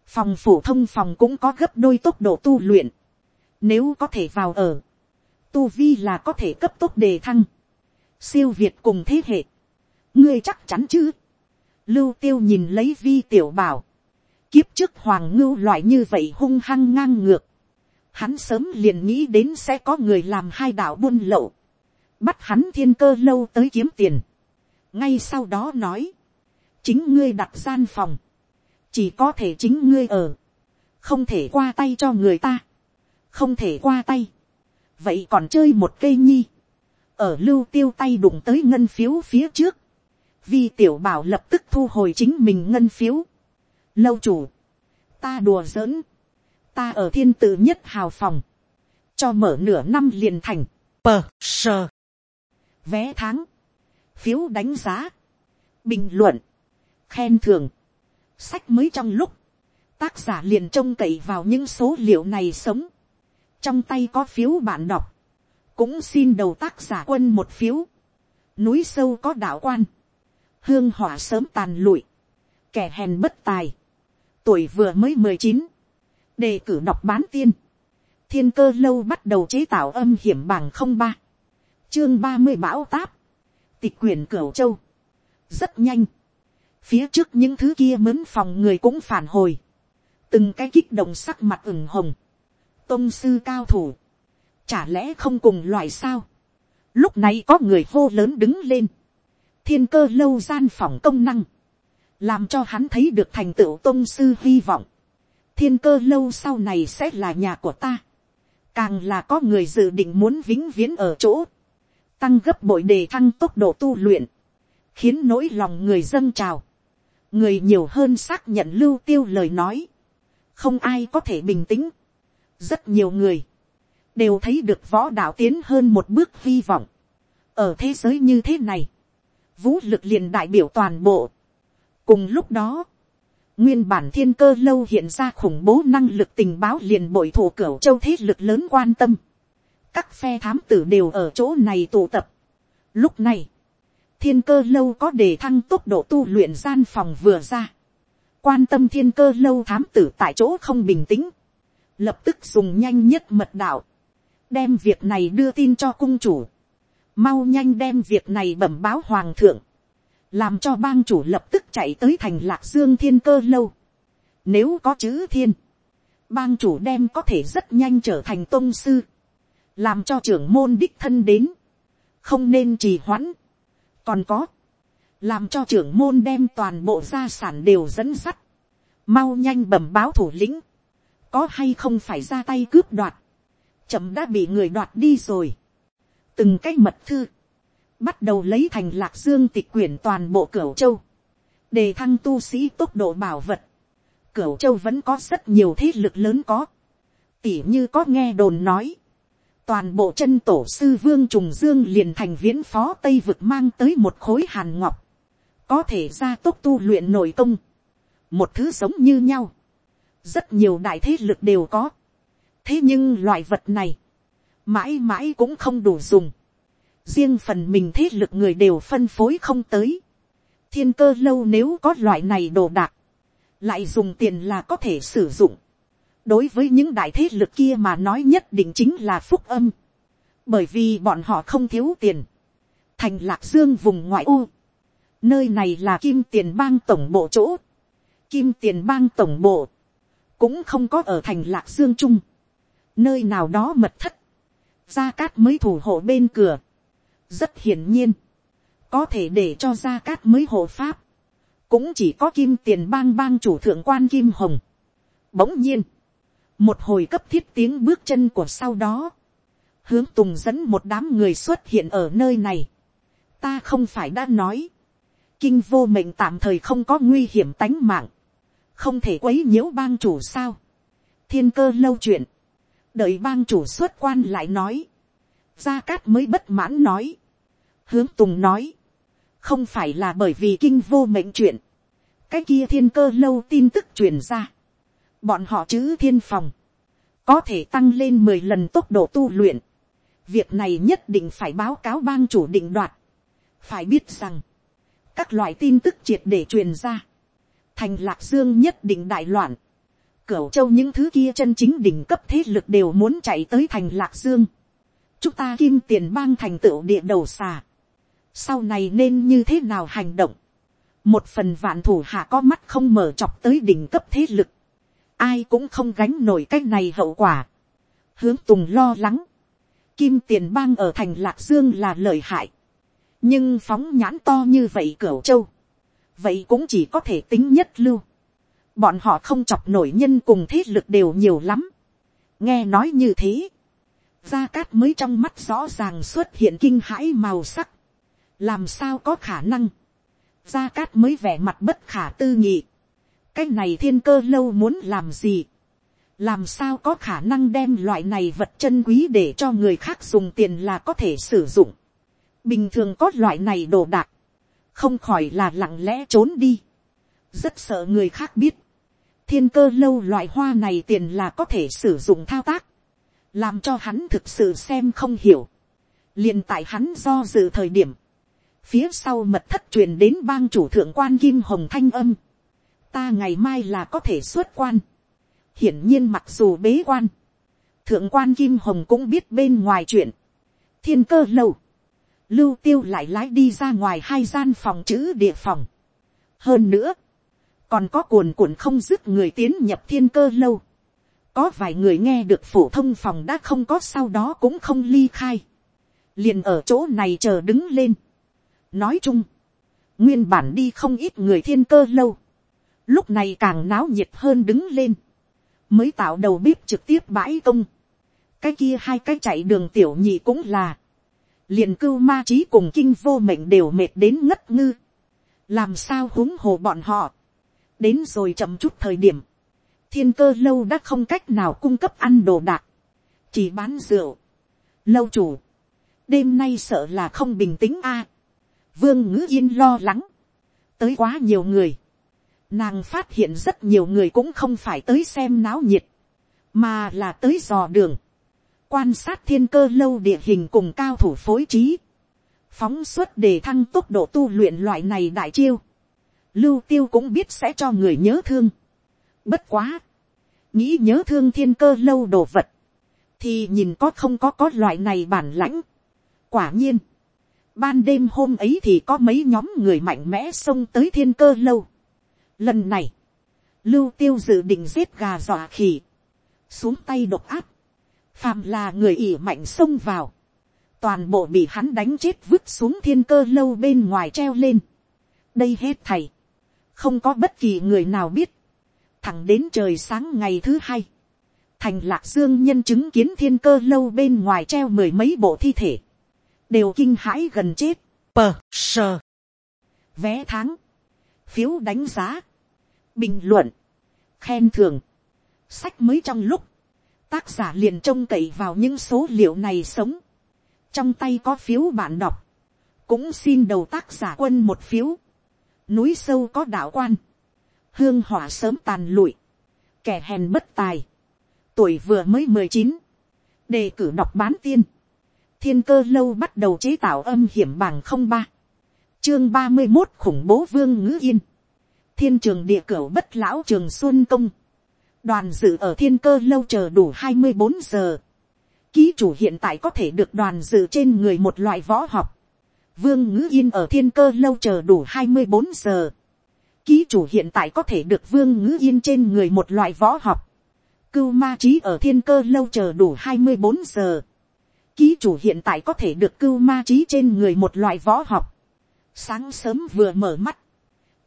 phòng phổ thông phòng cũng có gấp đôi tốc độ tu luyện, nếu có thể vào ở, tu vi là có thể cấp tốc đề thăng, siêu việt cùng thế hệ, ngươi chắc chắn chứ, lưu tiêu nhìn lấy vi tiểu bảo, kiếp trước hoàng ngưu loại như vậy hung hăng ngang ngược, hắn sớm liền nghĩ đến sẽ có người làm hai đạo buôn lậu, bắt hắn thiên cơ lâu tới kiếm tiền. ngay sau đó nói, chính ngươi đặt gian phòng, chỉ có thể chính ngươi ở, không thể qua tay cho người ta, không thể qua tay, vậy còn chơi một cây nhi, ở lưu tiêu tay đụng tới ngân phiếu phía trước, vi tiểu bảo lập tức thu hồi chính mình ngân phiếu, lâu chủ, ta đùa giỡn, ta ở thiên tự nhất hào phòng, cho mở nửa năm liền thành, pờ sờ, vé tháng, phiếu đánh giá, bình luận, khen thường, sách mới trong lúc, tác giả liền trông cậy vào những số liệu này sống, trong tay có phiếu bạn đọc, cũng xin đầu tác giả quân một phiếu, núi sâu có đạo quan, hương hỏa sớm tàn lụi, kẻ hèn bất tài, tuổi vừa mới mười chín, đề cử đọc bán tiên, thiên cơ lâu bắt đầu chế tạo âm hiểm bằng không ba, chương ba mươi bão táp, tịch quyền cửu châu, rất nhanh, phía trước những thứ kia mướn phòng người cũng phản hồi, từng cái kích động sắc mặt ửng hồng, tôn sư cao thủ, chả lẽ không cùng loại sao, lúc này có người hô lớn đứng lên, thiên cơ lâu gian phòng công năng, làm cho hắn thấy được thành tựu tôn sư hy vọng, thiên cơ lâu sau này sẽ là nhà của ta, càng là có người dự định muốn vĩnh viễn ở chỗ, tăng gấp bội đề thăng tốc độ tu luyện, khiến nỗi lòng người dâng trào, người nhiều hơn xác nhận lưu tiêu lời nói, không ai có thể bình tĩnh, rất nhiều người, đều thấy được võ đạo tiến hơn một bước hy vọng, ở thế giới như thế này, vũ lực liền đại biểu toàn bộ. cùng lúc đó, nguyên bản thiên cơ lâu hiện ra khủng bố năng lực tình báo liền bội thủ cửu châu thế lực lớn quan tâm. các phe thám tử đều ở chỗ này tụ tập. lúc này, thiên cơ lâu có đề thăng tốc độ tu luyện gian phòng vừa ra. quan tâm thiên cơ lâu thám tử tại chỗ không bình tĩnh. lập tức dùng nhanh nhất mật đạo đem việc này đưa tin cho cung chủ. mau nhanh đem việc này bẩm báo hoàng thượng. làm cho bang chủ lập tức chạy tới thành lạc dương thiên cơ lâu. nếu có chữ thiên, bang chủ đem có thể rất nhanh trở thành tôn sư. làm cho trưởng môn đích thân đến. không nên trì hoãn còn có, làm cho trưởng môn đem toàn bộ gia sản đều dẫn sắt, mau nhanh bẩm báo thủ lĩnh, có hay không phải ra tay cướp đoạt, chậm đã bị người đoạt đi rồi, từng cái mật thư, bắt đầu lấy thành lạc dương tịch quyển toàn bộ cửu châu, đề thăng tu sĩ tốc độ bảo vật, cửu châu vẫn có rất nhiều thế lực lớn có, tỉ như có nghe đồn nói, toàn bộ chân tổ sư vương trùng dương liền thành viễn phó tây vực mang tới một khối hàn ngọc, có thể ra tốc tu luyện nội công, một thứ giống như nhau, rất nhiều đại thế lực đều có, thế nhưng loại vật này, mãi mãi cũng không đủ dùng, riêng phần mình thế lực người đều phân phối không tới, thiên cơ lâu nếu có loại này đồ đạc, lại dùng tiền là có thể sử dụng, đối với những đại thế lực kia mà nói nhất định chính là phúc âm, bởi vì bọn họ không thiếu tiền, thành lạc dương vùng ngoại ô, nơi này là kim tiền bang tổng bộ chỗ, kim tiền bang tổng bộ, cũng không có ở thành lạc dương trung, nơi nào đó mật thất, gia cát mới thủ hộ bên cửa, rất hiển nhiên, có thể để cho gia cát mới hộ pháp, cũng chỉ có kim tiền bang bang chủ thượng quan kim hồng. Bỗng nhiên, một hồi cấp thiết tiếng bước chân của sau đó, hướng tùng dẫn một đám người xuất hiện ở nơi này. ta không phải đã nói, kinh vô mệnh tạm thời không có nguy hiểm tánh mạng, không thể quấy nhiễu bang chủ sao. thiên cơ lâu chuyện, đợi bang chủ xuất quan lại nói, gia cát mới bất mãn nói, hướng tùng nói, không phải là bởi vì kinh vô mệnh chuyện, cái kia thiên cơ lâu tin tức truyền ra, bọn họ chữ thiên phòng, có thể tăng lên mười lần tốc độ tu luyện. Việc này nhất định phải báo cáo bang chủ định đoạt. Phải biết rằng, các loại tin tức triệt để truyền ra. Thành lạc dương nhất định đại loạn. Cửu châu những thứ kia chân chính đỉnh cấp thế lực đều muốn chạy tới thành lạc dương. Chúng ta kim tiền bang thành tựu địa đầu xà. Sau này nên như thế nào hành động? Một phần vạn thủ hạ có mắt không mở chọc tới đỉnh cấp thế lực ai cũng không gánh nổi cái này hậu quả. hướng tùng lo lắng, kim tiền bang ở thành lạc dương là lợi hại, nhưng phóng nhãn to như vậy cửu châu, vậy cũng chỉ có thể tính nhất lưu bọn họ không chọc nổi nhân cùng thế lực đều nhiều lắm. nghe nói như thế, gia cát mới trong mắt rõ ràng xuất hiện kinh hãi màu sắc, làm sao có khả năng, gia cát mới vẻ mặt bất khả tư nghị, cái này thiên cơ lâu muốn làm gì, làm sao có khả năng đem loại này vật chân quý để cho người khác dùng tiền là có thể sử dụng. bình thường có loại này đồ đạc, không khỏi là lặng lẽ trốn đi, rất sợ người khác biết, thiên cơ lâu loại hoa này tiền là có thể sử dụng thao tác, làm cho hắn thực sự xem không hiểu, liền tại hắn do dự thời điểm, phía sau mật thất truyền đến bang chủ thượng quan kim hồng thanh âm, ta ngày mai là có thể xuất quan. hiển nhiên mặc dù bế quan, thượng quan kim hồng cũng biết bên ngoài chuyện. thiên cơ lâu, lưu tiêu lại lái đi ra ngoài hai gian phòng chữ địa phòng. hơn nữa, còn có cuồn cuộn không dứt người tiến nhập thiên cơ lâu. có vài người nghe được phổ thông phòng đã không có sau đó cũng không ly khai. liền ở chỗ này chờ đứng lên. nói chung, nguyên bản đi không ít người thiên cơ lâu. lúc này càng náo nhiệt hơn đứng lên. mới tạo đầu bếp trực tiếp bãi công. cái kia hai cái chạy đường tiểu nhị cũng là. liền cưu ma trí cùng kinh vô mệnh đều mệt đến ngất ngư. làm sao huống hồ bọn họ đến rồi chậm chút thời điểm, thiên cơ lâu đã không cách nào cung cấp ăn đồ đạc, chỉ bán rượu. Lâu chủ, đêm nay sợ là không bình tĩnh a. vương ngữ yên lo lắng, tới quá nhiều người. Nàng phát hiện rất nhiều người cũng không phải tới xem náo nhiệt, mà là tới dò đường, quan sát thiên cơ lâu địa hình cùng cao thủ phối trí, phóng suất để thăng tốc độ tu luyện loại này đại chiêu lưu tiêu cũng biết sẽ cho người nhớ thương. Bất quá, nghĩ nhớ thương thiên cơ lâu đồ vật, thì nhìn có không có có loại này bản lãnh. Quả nhiên, ban đêm hôm ấy thì có mấy nhóm người mạnh mẽ xông tới thiên cơ lâu. Lần này, lưu tiêu dự định giết gà dọa khỉ, xuống tay độc áp, phàm là người ỉ mạnh xông vào, toàn bộ bị hắn đánh chết vứt xuống thiên cơ lâu bên ngoài treo lên. đây hết thầy, không có bất kỳ người nào biết, thẳng đến trời sáng ngày thứ hai, thành lạc dương nhân chứng kiến thiên cơ lâu bên ngoài treo mười mấy bộ thi thể, đều kinh hãi gần chết, pờ sờ, vé tháng, phiếu đánh giá, bình luận, khen thường, sách mới trong lúc, tác giả liền trông cậy vào những số liệu này sống, trong tay có phiếu bạn đọc, cũng xin đầu tác giả quân một phiếu, núi sâu có đạo quan, hương hỏa sớm tàn lụi, kẻ hèn bất tài, tuổi vừa mới mười chín, đề cử đọc bán tiên, thiên cơ lâu bắt đầu chế tạo âm hiểm bằng không ba, chương ba mươi một khủng bố vương ngữ yên, thiên trường địa cửu bất lão trường xuân công, đoàn dự ở thiên cơ lâu chờ đủ hai mươi bốn giờ, ký chủ hiện tại có thể được đoàn dự trên người một loại võ học, Vương ngữ yên ở thiên cơ lâu chờ đủ hai mươi bốn giờ. Ký chủ hiện tại có thể được vương ngữ yên trên người một loại võ học. Cưu ma trí ở thiên cơ lâu chờ đủ hai mươi bốn giờ. Ký chủ hiện tại có thể được cưu ma trí trên người một loại võ học. Sáng sớm vừa mở mắt.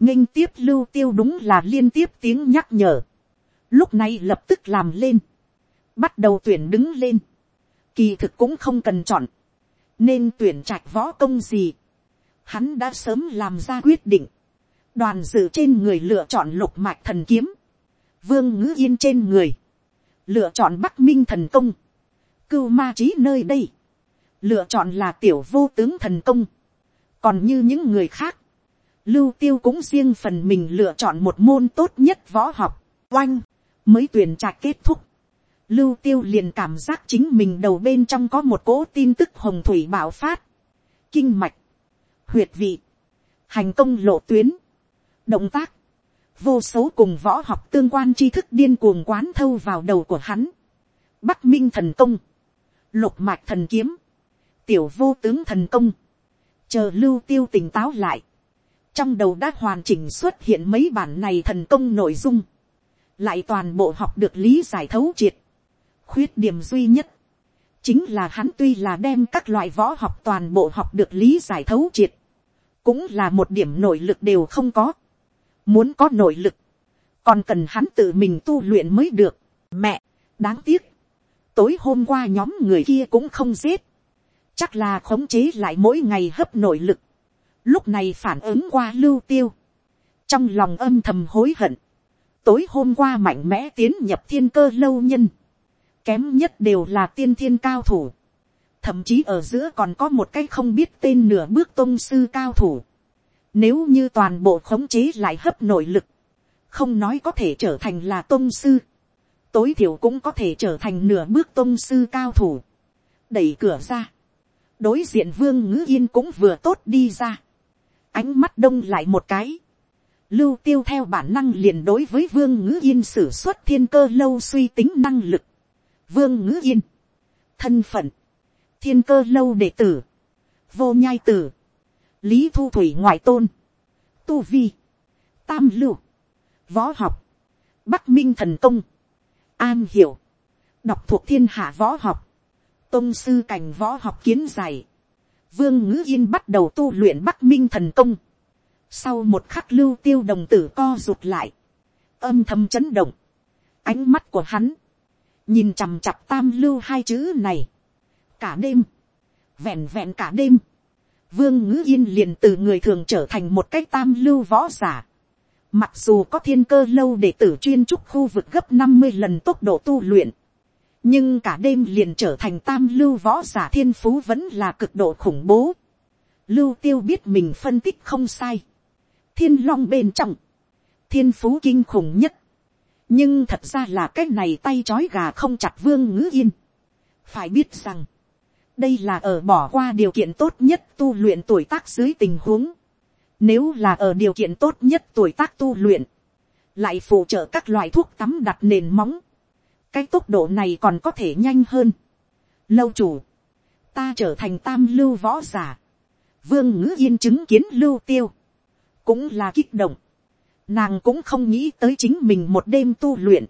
nghênh tiếp lưu tiêu đúng là liên tiếp tiếng nhắc nhở. Lúc này lập tức làm lên. Bắt đầu tuyển đứng lên. Kỳ thực cũng không cần chọn nên tuyển trạch võ công gì, hắn đã sớm làm ra quyết định, đoàn dự trên người lựa chọn lục mạch thần kiếm, vương ngữ yên trên người, lựa chọn bắc minh thần công, cưu ma trí nơi đây, lựa chọn là tiểu vô tướng thần công, còn như những người khác, lưu tiêu cũng riêng phần mình lựa chọn một môn tốt nhất võ học, oanh, mới tuyển trạch kết thúc, lưu tiêu liền cảm giác chính mình đầu bên trong có một cỗ tin tức hồng thủy bạo phát, kinh mạch, huyệt vị, hành công lộ tuyến, động tác, vô số cùng võ học tương quan tri thức điên cuồng quán thâu vào đầu của hắn, bắc minh thần công, lục mạch thần kiếm, tiểu vô tướng thần công, chờ lưu tiêu tỉnh táo lại, trong đầu đã hoàn chỉnh xuất hiện mấy bản này thần công nội dung, lại toàn bộ học được lý giải thấu triệt, khuyết điểm duy nhất, chính là hắn tuy là đem các loại võ học toàn bộ học được lý giải thấu triệt, cũng là một điểm nội lực đều không có. Muốn có nội lực, còn cần hắn tự mình tu luyện mới được. Mẹ, đáng tiếc, tối hôm qua nhóm người kia cũng không giết, chắc là khống chế lại mỗi ngày hấp nội lực, lúc này phản ứng qua lưu tiêu, trong lòng âm thầm hối hận, tối hôm qua mạnh mẽ tiến nhập thiên cơ lâu nhân, kém nhất đều là tiên thiên cao thủ, thậm chí ở giữa còn có một cái không biết tên nửa bước tôn sư cao thủ. Nếu như toàn bộ khống chế lại hấp nội lực, không nói có thể trở thành là tôn sư, tối thiểu cũng có thể trở thành nửa bước tôn sư cao thủ. đẩy cửa ra, đối diện vương ngữ yên cũng vừa tốt đi ra, ánh mắt đông lại một cái, lưu tiêu theo bản năng liền đối với vương ngữ yên sử xuất thiên cơ lâu suy tính năng lực, vương ngữ yên, thân phận, thiên cơ lâu đệ tử, vô nhai tử, lý thu thủy ngoại tôn, tu vi, tam lưu, võ học, bắc minh thần công, an hiểu, đọc thuộc thiên hạ võ học, tôn sư cảnh võ học kiến dày. vương ngữ yên bắt đầu tu luyện bắc minh thần công, sau một khắc lưu tiêu đồng tử co rụt lại, âm thầm chấn động, ánh mắt của hắn, nhìn chằm chặp tam lưu hai chữ này, cả đêm, vẹn vẹn cả đêm, vương ngữ yên liền từ người thường trở thành một cái tam lưu võ giả. Mặc dù có thiên cơ lâu để tử chuyên trúc khu vực gấp năm mươi lần tốc độ tu luyện, nhưng cả đêm liền trở thành tam lưu võ giả thiên phú vẫn là cực độ khủng bố. Lưu tiêu biết mình phân tích không sai. Thiên long bên trong, thiên phú kinh khủng nhất nhưng thật ra là cái này tay c h ó i gà không chặt vương ngữ yên. phải biết rằng, đây là ở bỏ qua điều kiện tốt nhất tu luyện tuổi tác dưới tình huống. Nếu là ở điều kiện tốt nhất tuổi tác tu luyện, lại phụ trợ các loại thuốc tắm đặt nền móng. cái tốc độ này còn có thể nhanh hơn. Lâu chủ, ta trở thành tam lưu võ giả. Vương ngữ yên chứng kiến lưu tiêu. Cũng là kích động. Nàng cũng không nghĩ tới chính mình một đêm tu luyện.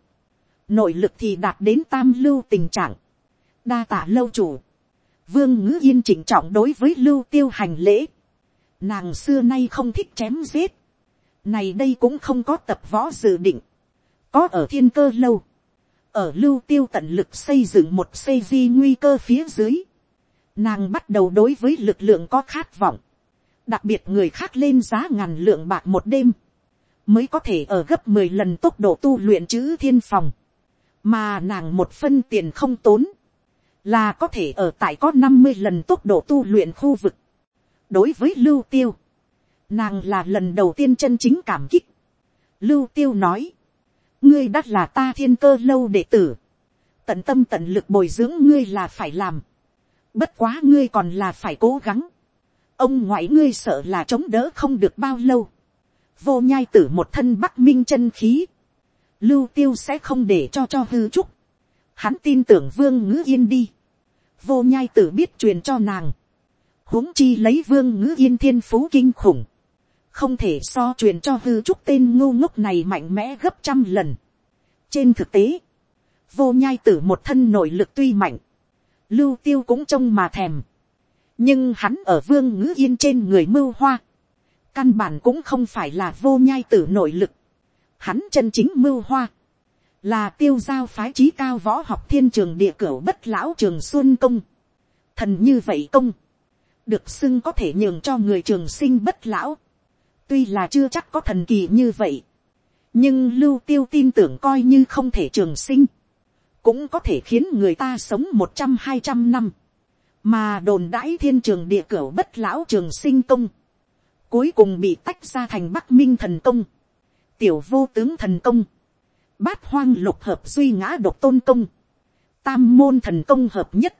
Nội lực thì đạt đến tam lưu tình trạng. Đa tạ lâu chủ Vương ngữ yên chỉnh trọng đối với lưu tiêu hành lễ. Nàng xưa nay không thích chém giết. Này đây cũng không có tập võ dự định. Có ở thiên cơ lâu. Ở lưu tiêu tận lực xây dựng một xây di nguy cơ phía dưới. Nàng bắt đầu đối với lực lượng có khát vọng. Đặc biệt người khác lên giá ngàn lượng bạc một đêm. Mới có thể ở gấp 10 lần tốc độ tu luyện chữ thiên phòng. Mà nàng một phân tiền không tốn là có thể ở tại có năm mươi lần tốc độ tu luyện khu vực. đối với lưu tiêu, nàng là lần đầu tiên chân chính cảm kích. lưu tiêu nói, ngươi đắt là ta thiên cơ lâu đệ tử, tận tâm tận lực bồi dưỡng ngươi là phải làm, bất quá ngươi còn là phải cố gắng, ông ngoại ngươi sợ là chống đỡ không được bao lâu, vô nhai tử một thân bắc minh chân khí, lưu tiêu sẽ không để cho cho hư trúc, hắn tin tưởng vương ngữ yên đi, vô nhai tử biết truyền cho nàng, huống chi lấy vương ngữ yên thiên phú kinh khủng, không thể so truyền cho hư trúc tên ngô ngốc này mạnh mẽ gấp trăm lần. trên thực tế, vô nhai tử một thân nội lực tuy mạnh, lưu tiêu cũng trông mà thèm, nhưng hắn ở vương ngữ yên trên người mưu hoa, căn bản cũng không phải là vô nhai tử nội lực, hắn chân chính mưu hoa, là tiêu giao phái trí cao võ học thiên trường địa cửu bất lão trường xuân công. Thần như vậy công, được xưng có thể nhường cho người trường sinh bất lão. Tuy là chưa chắc có thần kỳ như vậy, nhưng lưu tiêu tin tưởng coi như không thể trường sinh, cũng có thể khiến người ta sống một trăm hai trăm năm, mà đồn đãi thiên trường địa cửu bất lão trường sinh công, cuối cùng bị tách ra thành bắc minh thần công, tiểu vô tướng thần công, bát hoang lục hợp duy ngã độc tôn công, tam môn thần công hợp nhất,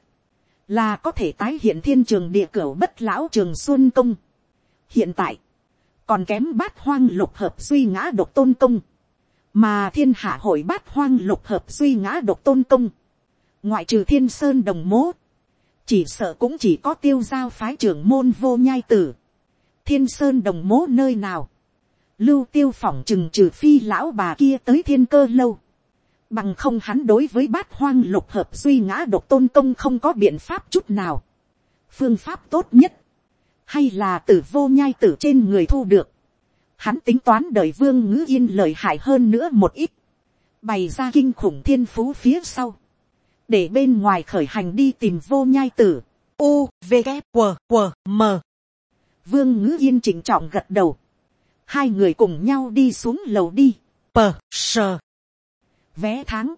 là có thể tái hiện thiên trường địa cửu bất lão trường xuân công. hiện tại, còn kém bát hoang lục hợp duy ngã độc tôn công, mà thiên hạ hội bát hoang lục hợp duy ngã độc tôn công, ngoại trừ thiên sơn đồng mố, chỉ sợ cũng chỉ có tiêu giao phái trưởng môn vô nhai tử, thiên sơn đồng mố nơi nào, lưu tiêu phỏng chừng trừ phi lão bà kia tới thiên cơ lâu. Bằng không hắn đối với bát hoang lục hợp duy ngã độc tôn công không có biện pháp chút nào. Phương pháp tốt nhất. Hay là tử vô nhai tử trên người thu được. Hắn tính toán đời vương ngữ yên lời hại hơn nữa một ít. Bày ra kinh khủng thiên phú phía sau. Để bên ngoài khởi hành đi tìm vô nhai tử. U, V, K, q W, M. Vương ngữ yên chỉnh trọng gật đầu. Hai người cùng nhau đi xuống lầu đi, pờ sờ, vé tháng,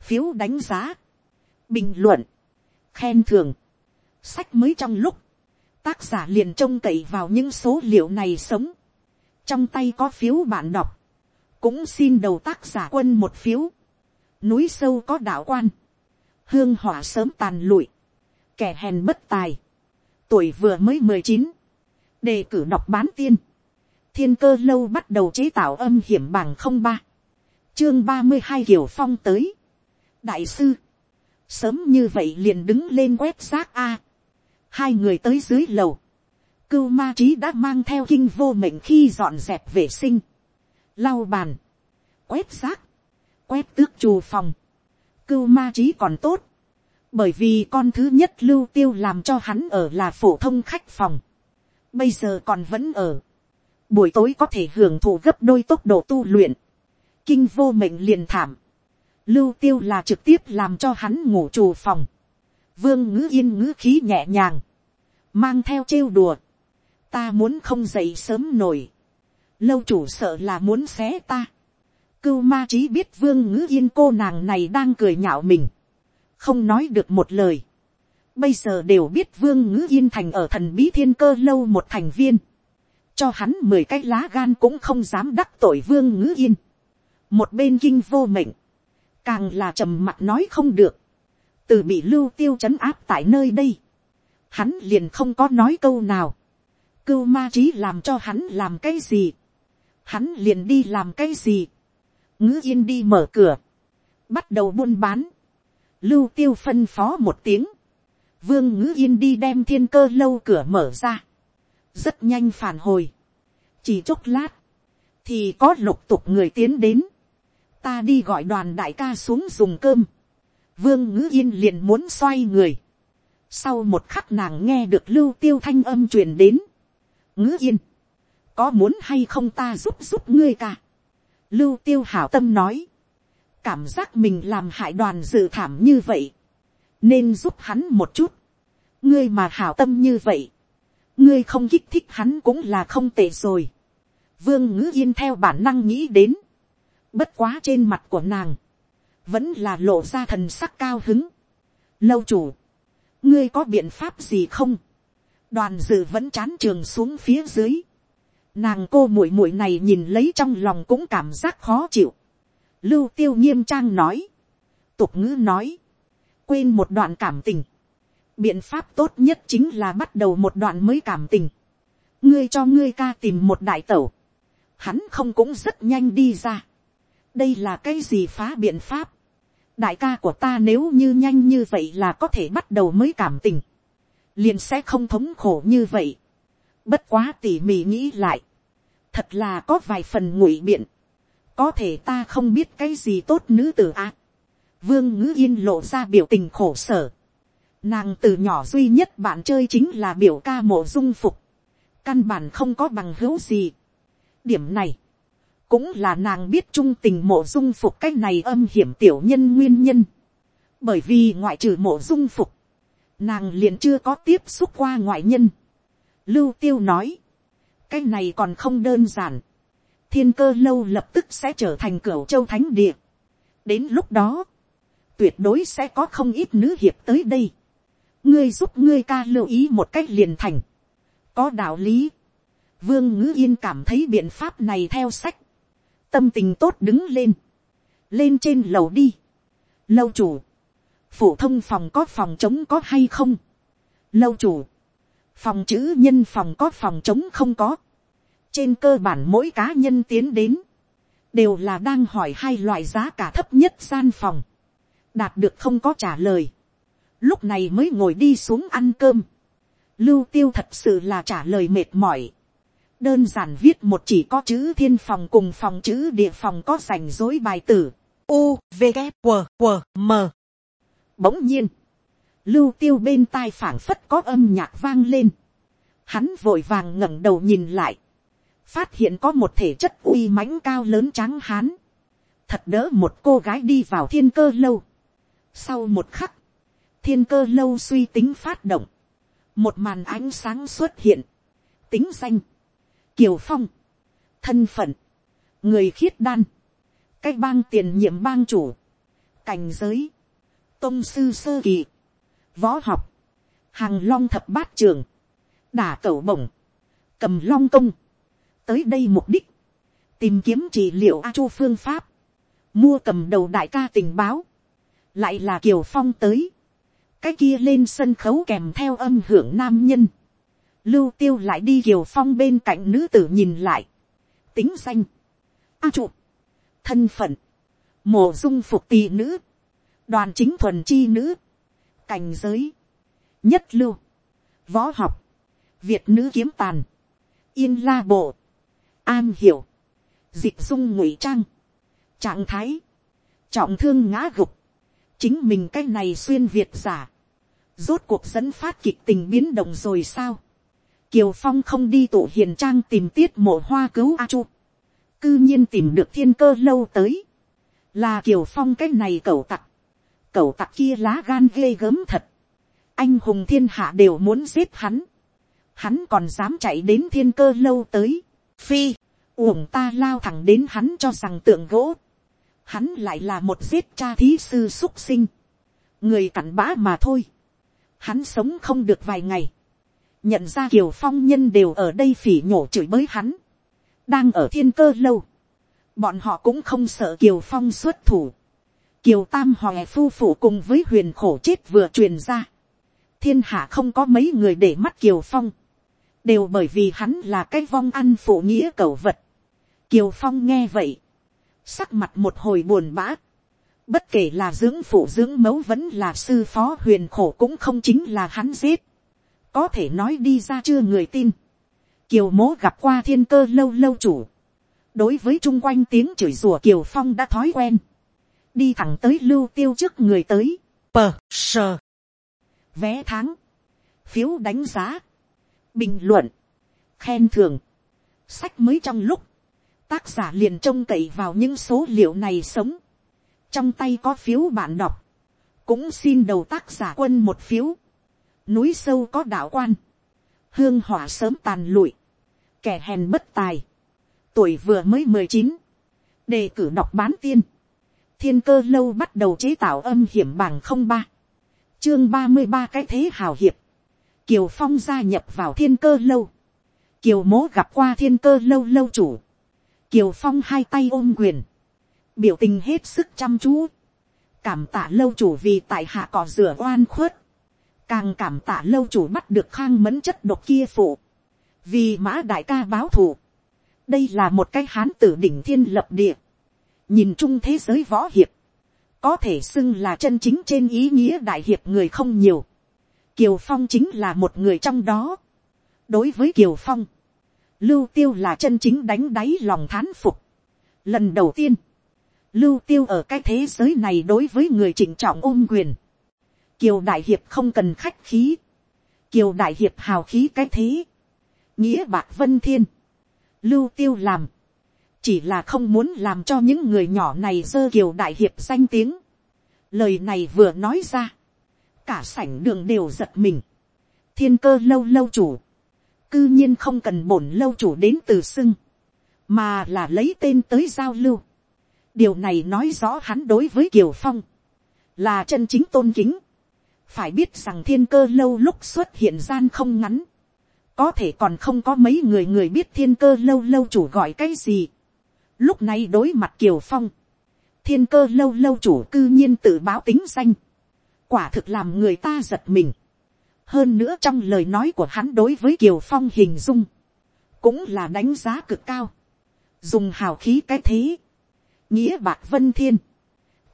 phiếu đánh giá, bình luận, khen thưởng, sách mới trong lúc, tác giả liền trông cậy vào những số liệu này sống, trong tay có phiếu bạn đọc, cũng xin đầu tác giả quân một phiếu, núi sâu có đạo quan, hương hỏa sớm tàn lụi, kẻ hèn bất tài, tuổi vừa mới mười chín, đề cử đọc bán tiên, thiên cơ lâu bắt đầu chế tạo âm hiểm bằng không ba. Chương ba mươi hai kiểu phong tới. Đại sư. Sớm như vậy liền đứng lên quét xác a. Hai người tới dưới lầu. Cưu ma trí đã mang theo kinh vô mệnh khi dọn dẹp vệ sinh. Lau bàn, quét rác, quét tước chù phòng, cưu ma trí còn tốt, bởi vì con thứ nhất lưu tiêu làm cho hắn ở là phổ thông khách phòng, bây giờ còn vẫn ở, buổi tối có thể hưởng thụ gấp đôi tốc độ tu luyện, kinh vô mệnh liền thảm, lưu tiêu là trực tiếp làm cho hắn ngủ trù phòng, vương ngữ yên ngữ khí nhẹ nhàng, mang theo trêu đùa, ta muốn không dậy sớm nổi, lâu chủ sợ là muốn xé ta, cưu ma trí biết vương ngữ yên cô nàng này đang cười nhạo mình, không nói được một lời, bây giờ đều biết vương ngữ yên thành ở thần bí thiên cơ lâu một thành viên, cho hắn mười cái lá gan cũng không dám đắc tội vương ngữ yên, một bên kinh vô mệnh, càng là trầm mặt nói không được, từ bị lưu tiêu c h ấ n áp tại nơi đây, hắn liền không có nói câu nào, cưu ma trí làm cho hắn làm cái gì, hắn liền đi làm cái gì, ngữ yên đi mở cửa, bắt đầu buôn bán, lưu tiêu phân phó một tiếng, vương ngữ yên đi đem thiên cơ lâu cửa mở ra, rất nhanh phản hồi, chỉ chốc lát, thì có lục tục người tiến đến, ta đi gọi đoàn đại ca xuống dùng cơm, vương ngữ yên liền muốn xoay người. sau một khắc nàng nghe được lưu tiêu thanh âm truyền đến. ngữ yên, có muốn hay không ta giúp giúp ngươi cả, lưu tiêu hảo tâm nói, cảm giác mình làm hại đoàn dự thảm như vậy, nên giúp hắn một chút. ngươi mà hảo tâm như vậy, ngươi không kích thích hắn cũng là không tệ rồi. vương ngữ yên theo bản năng nghĩ đến, bất quá trên mặt của nàng, vẫn là lộ ra thần sắc cao hứng. lâu chủ, ngươi có biện pháp gì không, đoàn dự vẫn chán trường xuống phía dưới. nàng cô muội muội này nhìn lấy trong lòng cũng cảm giác khó chịu. lưu tiêu nghiêm trang nói, tục ngữ nói, quên một đoạn cảm tình. biện pháp tốt nhất chính là bắt đầu một đoạn mới cảm tình. ngươi cho ngươi ca tìm một đại tẩu. hắn không cũng rất nhanh đi ra. đây là cái gì phá biện pháp đại ca của ta nếu như nhanh như vậy là có thể bắt đầu mới cảm tình, liền sẽ không thống khổ như vậy. bất quá tỉ mỉ nghĩ lại, thật là có vài phần ngụy biện, có thể ta không biết cái gì tốt nữ tử à? Vương ngữ yên lộ ra biểu tình khổ sở. nàng từ nhỏ duy nhất bạn chơi chính là biểu ca mộ dung phục, căn bản không có bằng hữu gì. điểm này, cũng là nàng biết trung tình mộ dung phục cách này âm hiểm tiểu nhân nguyên nhân. bởi vì ngoại trừ mộ dung phục, nàng liền chưa có tiếp xúc qua ngoại nhân. lưu tiêu nói, cái này còn không đơn giản. thiên cơ lâu lập tức sẽ trở thành cửa châu thánh địa. đến lúc đó, tuyệt đối sẽ có không ít nữ hiệp tới đây. ngươi giúp ngươi ca lưu ý một cách liền thành. có đạo lý. vương ngữ yên cảm thấy biện pháp này theo sách. Tâm tình tốt đứng lên, lên trên lầu đi, lâu chủ, phổ thông phòng có phòng chống có hay không, lâu chủ, phòng chữ nhân phòng có phòng chống không có, trên cơ bản mỗi cá nhân tiến đến, đều là đang hỏi hai loại giá cả thấp nhất gian phòng, đạt được không có trả lời, lúc này mới ngồi đi xuống ăn cơm, lưu tiêu thật sự là trả lời mệt mỏi, đơn giản viết một chỉ có chữ thiên phòng cùng phòng chữ địa phòng có rảnh rối bài tử. U v g q q m. Bỗng nhiên lưu tiêu bên tai phảng phất có âm nhạc vang lên. Hắn vội vàng ngẩng đầu nhìn lại. Phát hiện có một thể chất uy mãnh cao lớn trắng hán. Thật đỡ một cô gái đi vào thiên cơ lâu sau một khắc thiên cơ lâu suy tính phát động. Một màn ánh sáng xuất hiện. Tính danh. Kiều phong, thân phận, người khiết đan, cách bang tiền nhiệm bang chủ, cảnh giới, tông sư sơ kỳ, võ học, hàng long thập bát trường, đả cẩu bổng, cầm long công, tới đây mục đích, tìm kiếm trị liệu a chu phương pháp, mua cầm đầu đại ca tình báo, lại là kiều phong tới, cái kia lên sân khấu kèm theo âm hưởng nam nhân, lưu tiêu lại đi kiều phong bên cạnh nữ tử nhìn lại, tính danh, a trụ, thân phận, mổ dung phục tỳ nữ, đoàn chính thuần chi nữ, cảnh giới, nhất lưu, võ học, việt nữ kiếm tàn, yên la bộ, an hiểu, dịch dung ngụy trang, trạng thái, trọng thương ngã gục, chính mình cái này xuyên việt giả, rốt cuộc dẫn phát kịch tình biến động rồi sao, kiều phong không đi tụ hiền trang tìm tiết mộ hoa cứu a chu, cư nhiên tìm được thiên cơ lâu tới, là kiều phong cái này cẩu tặc, cẩu tặc kia lá gan ghê gớm thật, anh hùng thiên hạ đều muốn giết hắn, hắn còn dám chạy đến thiên cơ lâu tới, phi, uổng ta lao thẳng đến hắn cho rằng tượng gỗ, hắn lại là một giết cha thí sư xúc sinh, người cặn bã mà thôi, hắn sống không được vài ngày, nhận ra kiều phong nhân đều ở đây phỉ nhổ chửi bới hắn, đang ở thiên cơ lâu, bọn họ cũng không sợ kiều phong xuất thủ, kiều tam hòe phu phụ cùng với huyền khổ chết vừa truyền ra, thiên hạ không có mấy người để mắt kiều phong, đều bởi vì hắn là cái vong ăn phụ nghĩa cầu vật. kiều phong nghe vậy, sắc mặt một hồi buồn bã, bất kể là dưỡng phụ dưỡng mẫu vẫn là sư phó huyền khổ cũng không chính là hắn giết, có thể nói đi ra chưa người tin, kiều mố gặp qua thiên cơ lâu lâu chủ, đối với chung quanh tiếng chửi rủa kiều phong đã thói quen, đi thẳng tới lưu tiêu trước người tới, pờ sờ, vé tháng, phiếu đánh giá, bình luận, khen thưởng, sách mới trong lúc, tác giả liền trông cậy vào những số liệu này sống, trong tay có phiếu bạn đọc, cũng xin đầu tác giả quân một phiếu, núi sâu có đạo quan, hương hỏa sớm tàn lụi, kẻ hèn bất tài, tuổi vừa mới mười chín, đề cử đọc bán tiên, thiên cơ lâu bắt đầu chế tạo âm hiểm bảng không ba, chương ba mươi ba cái thế hào hiệp, kiều phong gia nhập vào thiên cơ lâu, kiều mố gặp qua thiên cơ lâu lâu chủ, kiều phong hai tay ôm quyền, biểu tình hết sức chăm chú, cảm tạ lâu chủ vì tại hạ cỏ rửa oan khuất, càng cảm tạ lâu chủ bắt được khang mẫn chất độc kia phụ, vì mã đại ca báo thù, đây là một cái hán tử đỉnh thiên lập địa, nhìn chung thế giới võ hiệp, có thể xưng là chân chính trên ý nghĩa đại hiệp người không nhiều, kiều phong chính là một người trong đó. đối với kiều phong, lưu tiêu là chân chính đánh đáy lòng thán phục. lần đầu tiên, lưu tiêu ở cái thế giới này đối với người trịnh trọng ôm quyền. kiều đại hiệp không cần khách khí. kiều đại hiệp hào khí cái thế. nghĩa bạc vân thiên. lưu tiêu làm. chỉ là không muốn làm cho những người nhỏ này dơ kiều đại hiệp danh tiếng. lời này vừa nói ra cả sảnh đường đều giật mình. thiên cơ lâu lâu chủ, cư nhiên không cần bổn lâu chủ đến từ xưng, mà là lấy tên tới giao lưu. điều này nói rõ hắn đối với kiều phong, là chân chính tôn kính. phải biết rằng thiên cơ lâu lúc xuất hiện gian không ngắn, có thể còn không có mấy người người biết thiên cơ lâu lâu chủ gọi cái gì. lúc này đối mặt kiều phong, thiên cơ lâu lâu chủ cư nhiên tự báo tính danh quả thực làm người ta giật mình hơn nữa trong lời nói của hắn đối với kiều phong hình dung, cũng là đánh giá cực cao, dùng hào khí cái thế, nghĩa bạc vân thiên,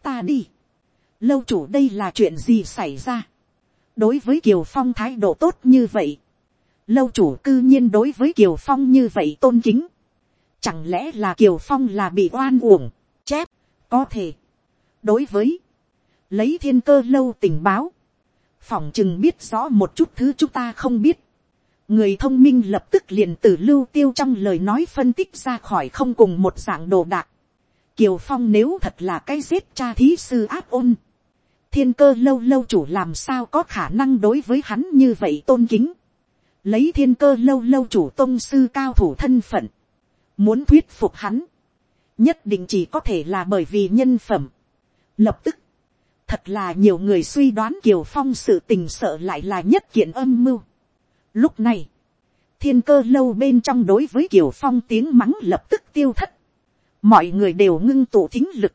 ta đi, lâu chủ đây là chuyện gì xảy ra, đối với kiều phong thái độ tốt như vậy, lâu chủ cư nhiên đối với kiều phong như vậy tôn kính, chẳng lẽ là kiều phong là bị oan uổng, chép, có thể, đối với, lấy thiên cơ lâu tình báo, phỏng chừng biết rõ một chút thứ chúng ta không biết. người thông minh lập tức liền từ lưu tiêu trong lời nói phân tích ra khỏi không cùng một dạng đồ đạc. kiều phong nếu thật là cái giết cha thí sư áp ôn, thiên cơ lâu lâu chủ làm sao có khả năng đối với hắn như vậy tôn kính. lấy thiên cơ lâu lâu chủ tôn sư cao thủ thân phận, muốn thuyết phục hắn, nhất định chỉ có thể là bởi vì nhân phẩm. lập tức, Thật là nhiều người suy đoán Kiều Phong sự tình sợ lại là nhất kiện âm mưu. Lúc này, thiên cơ lâu bên trong đối với Kiều Phong tiếng mắng lập tức tiêu thất. Mọi người đều ngưng tụ thính lực.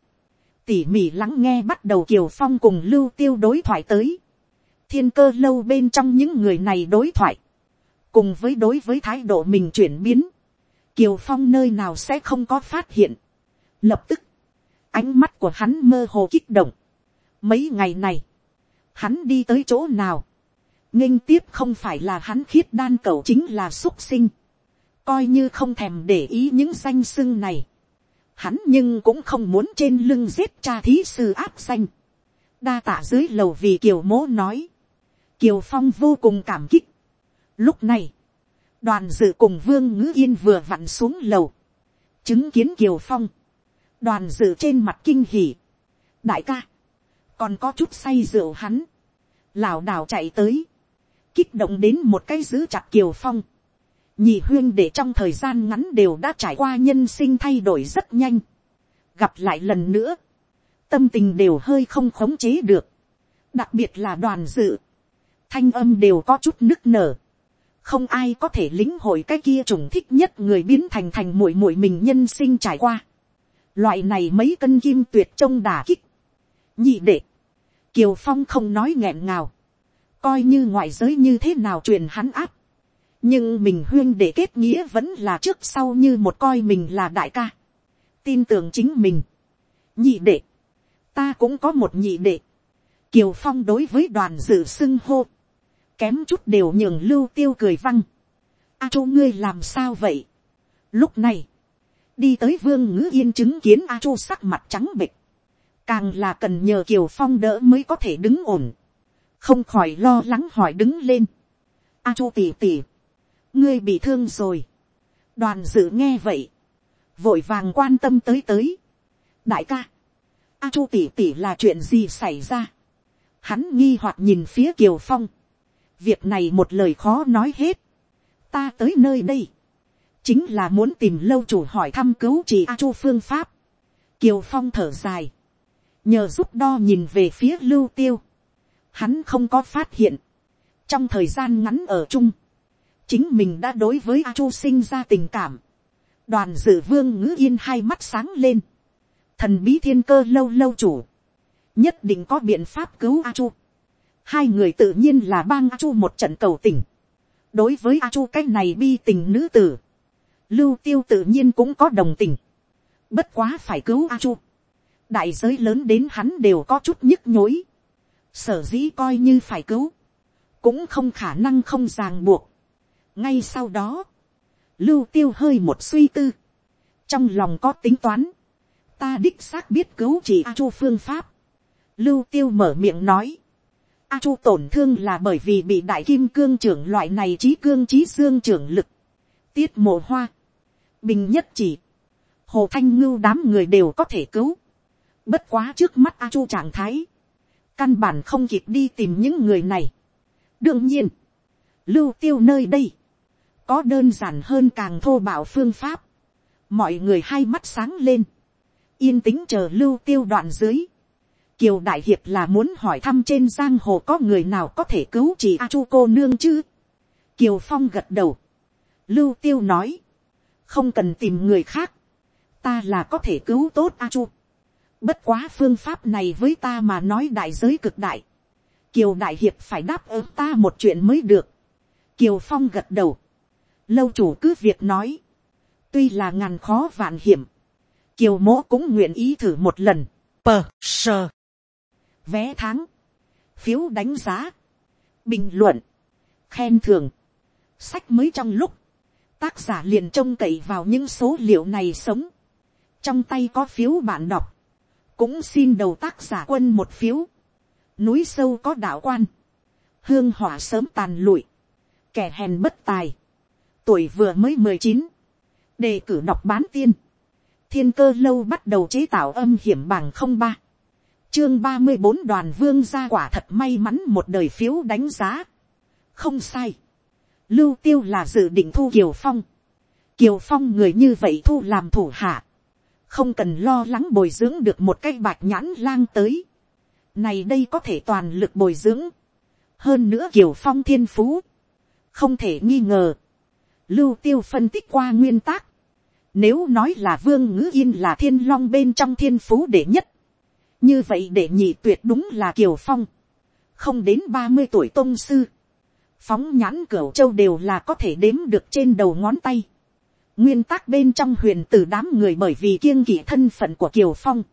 Tỉ mỉ lắng nghe bắt đầu Kiều Phong cùng lưu tiêu đối thoại tới. Thiên cơ lâu bên trong những người này đối thoại. Cùng với đối với thái độ mình chuyển biến. Kiều Phong nơi nào sẽ không có phát hiện. Lập tức, ánh mắt của hắn mơ hồ kích động Mấy ngày này, hắn đi tới chỗ nào, nghênh tiếp không phải là hắn khiết đan cầu chính là xuất sinh, coi như không thèm để ý những danh sưng này, hắn nhưng cũng không muốn trên lưng giết cha thí sư áp danh. đa tạ dưới lầu vì kiều mố nói. kiều phong vô cùng cảm kích. lúc này, đoàn dự cùng vương ngữ yên vừa vặn xuống lầu, chứng kiến kiều phong, đoàn dự trên mặt kinh hỉ, đại ca, còn có chút say rượu hắn, lảo đảo chạy tới, kích động đến một cái giữ chặt kiều phong, nhị huyên để trong thời gian ngắn đều đã trải qua nhân sinh thay đổi rất nhanh, gặp lại lần nữa, tâm tình đều hơi không khống chế được, đặc biệt là đoàn dự, thanh âm đều có chút nức nở, không ai có thể lĩnh hội cái kia trùng thích nhất người biến thành thành muội muội mình nhân sinh trải qua. Loại này mấy cân kim tuyệt trông đà kích. Nhị đệ. Kiều Phong không nói nghẹn ngào. Coi như ngoại giới như thế nào truyền hắn áp. Nhưng mình huyên để kết nghĩa vẫn là trước sau như một coi mình là đại ca. Tin tưởng chính mình. Nhị đệ. Ta cũng có một nhị đệ. Kiều Phong đối với đoàn dự xưng hô kém chút đều nhường lưu tiêu cười văng. a chu ngươi làm sao vậy. lúc này, đi tới vương ngữ yên chứng kiến a chu sắc mặt trắng bịch càng là cần nhờ kiều phong đỡ mới có thể đứng ổn. không khỏi lo lắng hỏi đứng lên. a chu tỉ tỉ, ngươi bị thương rồi. đoàn dự nghe vậy, vội vàng quan tâm tới tới. đại ca, a chu tỉ tỉ là chuyện gì xảy ra. hắn nghi hoặc nhìn phía kiều phong việc này một lời khó nói hết. ta tới nơi đây, chính là muốn tìm lâu chủ hỏi thăm cứu chị a chu phương pháp. kiều phong thở dài, nhờ giúp đo nhìn về phía lưu tiêu. hắn không có phát hiện, trong thời gian ngắn ở chung, chính mình đã đối với a chu sinh ra tình cảm. đoàn dự vương ngữ yên hai mắt sáng lên, thần bí thiên cơ lâu lâu chủ, nhất định có biện pháp cứu a chu hai người tự nhiên là bang a chu một trận cầu tình. đối với a chu cái này bi tình nữ tử, lưu tiêu tự nhiên cũng có đồng tình. bất quá phải cứu a chu đại giới lớn đến hắn đều có chút nhức nhối. sở dĩ coi như phải cứu, cũng không khả năng không ràng buộc. ngay sau đó, lưu tiêu hơi một suy tư, trong lòng có tính toán, ta đích xác biết cứu chỉ a chu phương pháp. lưu tiêu mở miệng nói, A Chu tổn thương là bởi vì bị đại kim cương trưởng loại này trí cương trí dương trưởng lực. Tiết mộ hoa. Bình nhất chỉ. Hồ Thanh Ngưu đám người đều có thể cứu. Bất quá trước mắt A Chu trạng thái. Căn bản không kịp đi tìm những người này. Đương nhiên. Lưu tiêu nơi đây. Có đơn giản hơn càng thô bạo phương pháp. Mọi người hai mắt sáng lên. Yên tĩnh chờ lưu tiêu đoạn dưới Kiều Đại Hiệp là muốn hỏi thăm trên giang hồ có người nào có thể cứu chị A Chu cô nương chứ? Kiều Phong gật đầu. Lưu Tiêu nói. Không cần tìm người khác. Ta là có thể cứu tốt A Chu. Bất quá phương pháp này với ta mà nói đại giới cực đại. Kiều Đại Hiệp phải đáp ứng ta một chuyện mới được. Kiều Phong gật đầu. Lâu chủ cứ việc nói. Tuy là ngàn khó vạn hiểm. Kiều mỗ cũng nguyện ý thử một lần. Pờ, sờ vé tháng, phiếu đánh giá, bình luận, khen thưởng, sách mới trong lúc, tác giả liền trông cậy vào những số liệu này sống, trong tay có phiếu bạn đọc, cũng xin đầu tác giả quân một phiếu, núi sâu có đạo quan, hương hỏa sớm tàn lụi, kẻ hèn bất tài, tuổi vừa mới mười chín, đề cử đọc bán tiên, thiên cơ lâu bắt đầu chế tạo âm hiểm bằng không ba, chương ba mươi bốn đoàn vương gia quả thật may mắn một đời phiếu đánh giá. không sai. lưu tiêu là dự định thu kiều phong. kiều phong người như vậy thu làm thủ hạ không cần lo lắng bồi dưỡng được một cái bạch nhãn lang tới. này đây có thể toàn lực bồi dưỡng. hơn nữa kiều phong thiên phú. không thể nghi ngờ. lưu tiêu phân tích qua nguyên tắc. nếu nói là vương ngữ yên là thiên long bên trong thiên phú đệ nhất như vậy đệ nhị tuyệt đúng là kiều phong, không đến ba mươi tuổi tôn sư, phóng nhãn cửu châu đều là có thể đếm được trên đầu ngón tay nguyên tắc bên trong huyền từ đám người bởi vì kiêng kỵ thân phận của kiều phong,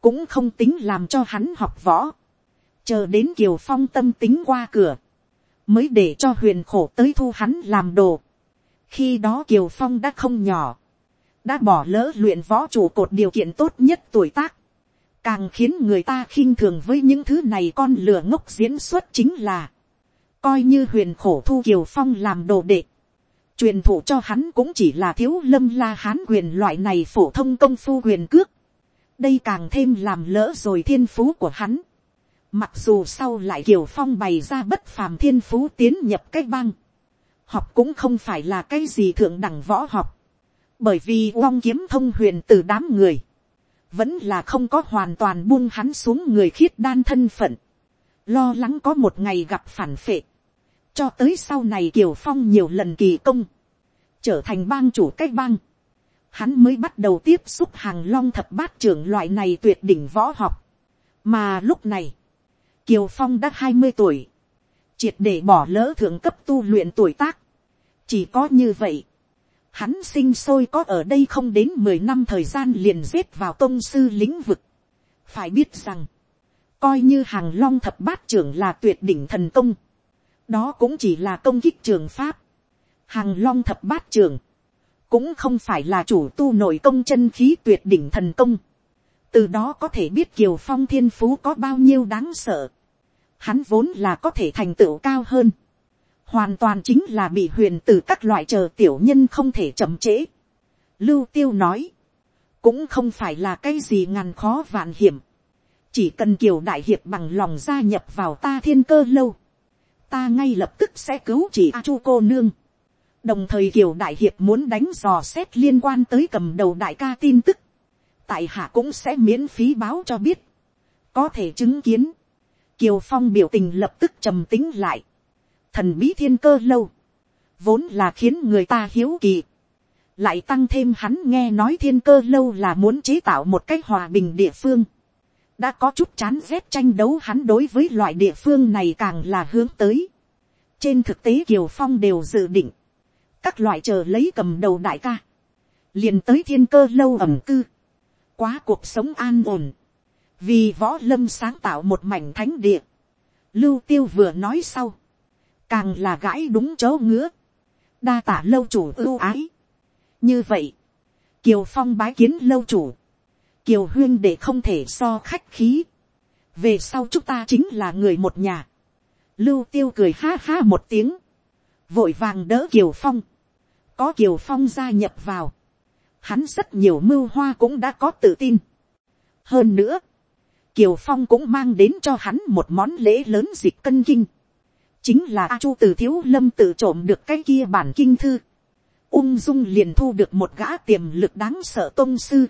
cũng không tính làm cho hắn học võ, chờ đến kiều phong tâm tính qua cửa, mới để cho huyền khổ tới thu hắn làm đồ. khi đó kiều phong đã không nhỏ, đã bỏ lỡ luyện võ chủ cột điều kiện tốt nhất tuổi tác, càng khiến người ta khinh thường với những thứ này con lừa ngốc diễn xuất chính là, coi như huyền khổ thu kiều phong làm đồ đệ, truyền thụ cho hắn cũng chỉ là thiếu lâm la hán quyền loại này phổ thông công phu quyền cước, đây càng thêm làm lỡ rồi thiên phú của hắn. Mặc dù sau lại kiều phong bày ra bất phàm thiên phú tiến nhập cách băng, học cũng không phải là cái gì thượng đẳng võ học, bởi vì long kiếm thông huyền từ đám người, vẫn là không có hoàn toàn buông hắn xuống người khiết đan thân phận, lo lắng có một ngày gặp phản phệ, cho tới sau này kiều phong nhiều lần kỳ công, trở thành bang chủ cái bang, hắn mới bắt đầu tiếp xúc hàng long thập bát trưởng loại này tuyệt đỉnh võ học, mà lúc này, kiều phong đã hai mươi tuổi, triệt để bỏ lỡ thượng cấp tu luyện tuổi tác, chỉ có như vậy, hắn sinh sôi có ở đây không đến mười năm thời gian liền giết vào tôn sư lĩnh vực. phải biết rằng, coi như hàng long thập bát trưởng là tuyệt đỉnh thần công, đó cũng chỉ là công kích trường pháp. hàng long thập bát trường cũng không phải là chủ tu nội công chân khí tuyệt đỉnh thần công. từ đó có thể biết kiều phong thiên phú có bao nhiêu đáng sợ. hắn vốn là có thể thành tựu cao hơn hoàn toàn chính là bị huyền từ các loại chờ tiểu nhân không thể chậm trễ. Lưu tiêu nói, cũng không phải là cái gì ngàn khó vạn hiểm, chỉ cần kiều đại hiệp bằng lòng gia nhập vào ta thiên cơ lâu, ta ngay lập tức sẽ cứu chỉ a chu cô nương. đồng thời kiều đại hiệp muốn đánh dò xét liên quan tới cầm đầu đại ca tin tức, tại hạ cũng sẽ miễn phí báo cho biết, có thể chứng kiến, kiều phong biểu tình lập tức trầm tính lại, thần bí thiên cơ lâu, vốn là khiến người ta hiếu kỳ, lại tăng thêm hắn nghe nói thiên cơ lâu là muốn chế tạo một cái hòa bình địa phương, đã có chút chán rét tranh đấu hắn đối với loại địa phương này càng là hướng tới. trên thực tế kiều phong đều dự định, các loại chờ lấy cầm đầu đại ca, liền tới thiên cơ lâu ẩm cư, quá cuộc sống an ổn, vì võ lâm sáng tạo một mảnh thánh địa, lưu tiêu vừa nói sau, càng là gãi đúng chỗ ngứa, đa tả lâu chủ ưu ái. như vậy, kiều phong bái kiến lâu chủ, kiều huyên để không thể so khách khí, về sau chúng ta chính là người một nhà, lưu tiêu cười ha ha một tiếng, vội vàng đỡ kiều phong, có kiều phong gia nhập vào, hắn rất nhiều mưu hoa cũng đã có tự tin. hơn nữa, kiều phong cũng mang đến cho hắn một món lễ lớn dịp cân kinh, chính là a chu từ thiếu lâm tự trộm được cái kia bản kinh thư, ung dung liền thu được một gã tiềm lực đáng sợ tôn sư,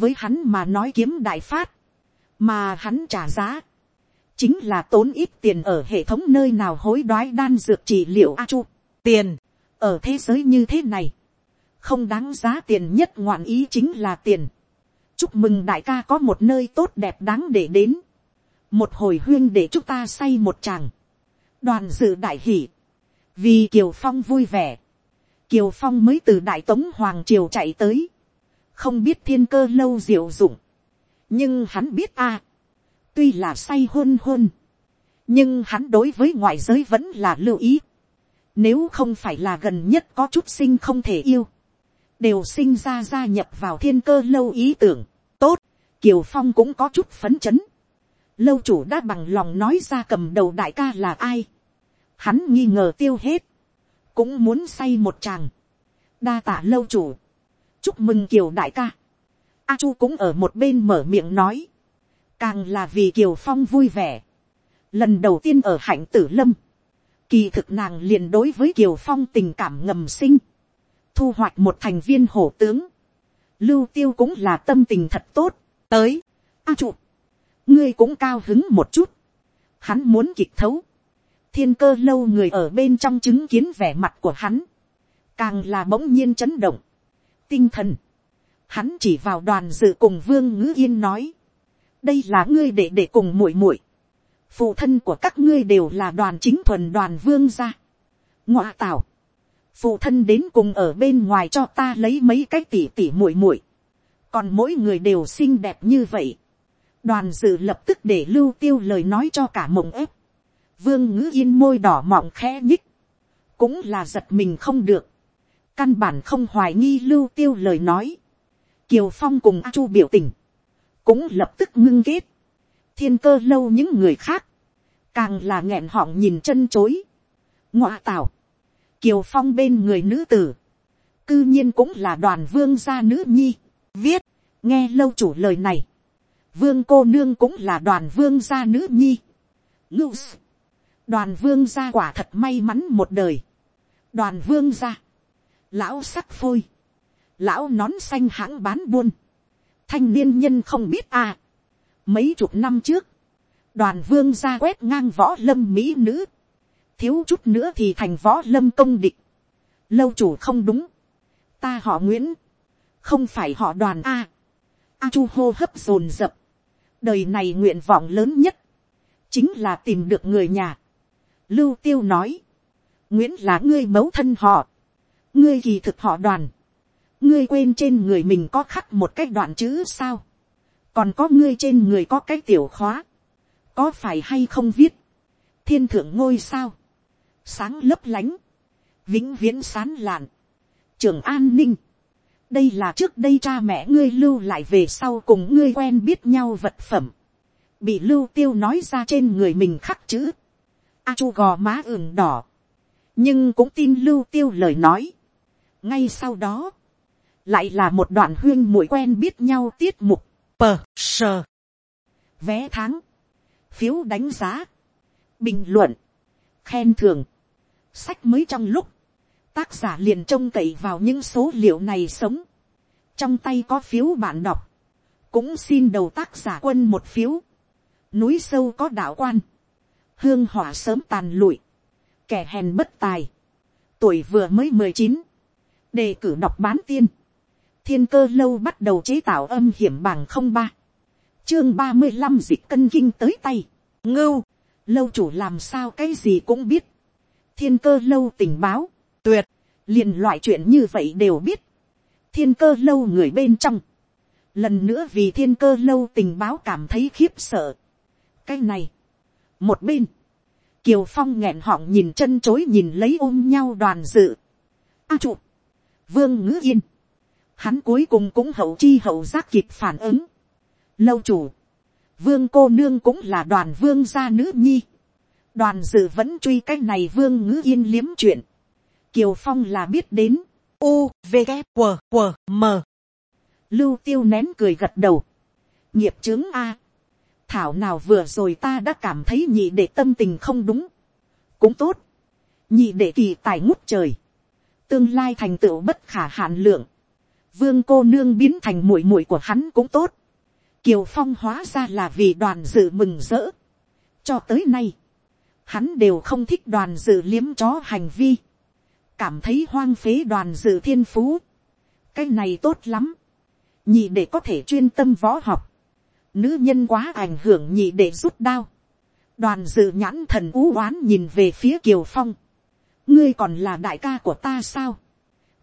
với hắn mà nói kiếm đại phát, mà hắn trả giá, chính là tốn ít tiền ở hệ thống nơi nào hối đoái đan dược trị liệu a chu, tiền, ở thế giới như thế này, không đáng giá tiền nhất ngoạn ý chính là tiền. chúc mừng đại ca có một nơi tốt đẹp đáng để đến, một hồi huyên để chúng ta say một chàng, đoàn dự đại hỷ, vì kiều phong vui vẻ, kiều phong mới từ đại tống hoàng triều chạy tới, không biết thiên cơ lâu diệu dụng, nhưng hắn biết a, tuy là say hôn hôn, nhưng hắn đối với ngoại giới vẫn là lưu ý, nếu không phải là gần nhất có chút sinh không thể yêu, đều sinh ra gia nhập vào thiên cơ lâu ý tưởng, tốt, kiều phong cũng có chút phấn chấn, lâu chủ đã bằng lòng nói ra cầm đầu đại ca là ai. Hắn nghi ngờ tiêu hết. Cũng muốn say một chàng. Đa tạ lâu chủ. Chúc mừng kiều đại ca. A chu cũng ở một bên mở miệng nói. Càng là vì kiều phong vui vẻ. Lần đầu tiên ở hạnh tử lâm. Kỳ thực nàng liền đối với kiều phong tình cảm ngầm sinh. Thu hoạch một thành viên hổ tướng. Lưu tiêu cũng là tâm tình thật tốt. Tới. A chu ngươi cũng cao hứng một chút. Hắn muốn kịch thấu. Thiên cơ lâu người ở bên trong chứng kiến vẻ mặt của hắn. Càng là bỗng nhiên chấn động. Tinh thần. Hắn chỉ vào đoàn dự cùng vương ngữ yên nói. Đây là ngươi để để cùng muội muội Phụ thân của các ngươi đều là đoàn chính thuần đoàn vương gia. Ngọa tảo. Phụ thân đến cùng ở bên ngoài cho ta lấy mấy cái tỉ tỉ muội muội Còn mỗi người đều xinh đẹp như vậy đoàn dự lập tức để lưu tiêu lời nói cho cả mộng ép. vương ngữ yên môi đỏ mọng khẽ nhích. cũng là giật mình không được căn bản không hoài nghi lưu tiêu lời nói, kiều phong cùng a chu biểu tình, cũng lập tức ngưng kết, thiên cơ lâu những người khác, càng là nghẹn họng nhìn chân chối, ngoạ tảo kiều phong bên người nữ tử, cư nhiên cũng là đoàn vương gia nữ nhi, viết, nghe lâu chủ lời này, vương cô nương cũng là đoàn vương gia nữ nhi, ngưu đoàn vương gia quả thật may mắn một đời, đoàn vương gia, lão sắc phôi, lão nón xanh hãng bán buôn, thanh niên nhân không biết à. mấy chục năm trước, đoàn vương gia quét ngang võ lâm mỹ nữ, thiếu chút nữa thì thành võ lâm công địch, lâu chủ không đúng, ta họ nguyễn, không phải họ đoàn a, a chu hô hấp dồn dập, đời này nguyện vọng lớn nhất, chính là tìm được người nhà. Lưu tiêu nói, nguyễn là ngươi mẫu thân họ, ngươi kỳ thực họ đoàn, ngươi quên trên người mình có khắc một cái đoạn chữ sao, còn có ngươi trên người có cái tiểu khóa, có phải hay không viết, thiên thượng ngôi sao, sáng lấp lánh, vĩnh viễn sán lạn, trường an ninh, đây là trước đây cha mẹ ngươi lưu lại về sau cùng ngươi quen biết nhau vật phẩm, bị lưu tiêu nói ra trên người mình khắc chữ, a chu gò má ửng đỏ, nhưng cũng tin lưu tiêu lời nói ngay sau đó, lại là một đoạn huyên mũi quen biết nhau tiết mục, pờ sờ, vé tháng, phiếu đánh giá, bình luận, khen thường, sách mới trong lúc, tác giả liền trông cậy vào những số liệu này sống, trong tay có phiếu bạn đọc, cũng xin đầu tác giả quân một phiếu, núi sâu có đạo quan, hương hỏa sớm tàn lụi, kẻ hèn bất tài, tuổi vừa mới mười chín, đề cử đọc bán tiên, thiên cơ lâu bắt đầu chế tạo âm hiểm bằng không ba, chương ba mươi năm dịch cân kinh tới tay, ngưu, lâu chủ làm sao cái gì cũng biết, thiên cơ lâu tình báo, tuyệt, liền loại chuyện như vậy đều biết, thiên cơ lâu người bên trong, lần nữa vì thiên cơ lâu tình báo cảm thấy khiếp sợ, cái này, một bên, kiều phong nghẹn họng nhìn chân chối nhìn lấy ôm nhau đoàn dự, a à, chụp, vương ngữ yên, hắn cuối cùng cũng hậu chi hậu giác kịp phản ứng, lâu chủ, vương cô nương cũng là đoàn vương gia nữ nhi, đoàn dự vẫn truy cái này vương ngữ yên liếm chuyện, kiều phong là biết đến, u v g q q m. Lưu tiêu nén cười gật đầu, nghiệp chứng a, thảo nào vừa rồi ta đã cảm thấy nhị đệ tâm tình không đúng, cũng tốt, nhị đệ kỳ tài ngút trời, tương lai thành tựu bất khả hạn lượng, vương cô nương biến thành muội muội của hắn cũng tốt, kiều phong hóa ra là vì đoàn dự mừng rỡ, cho tới nay, hắn đều không thích đoàn dự liếm chó hành vi, cảm thấy hoang phế đoàn dự thiên phú, cái này tốt lắm, nhị để có thể chuyên tâm võ học, nữ nhân quá ảnh hưởng nhị để rút đao, đoàn dự nhãn thần ú oán nhìn về phía kiều phong, ngươi còn là đại ca của ta sao,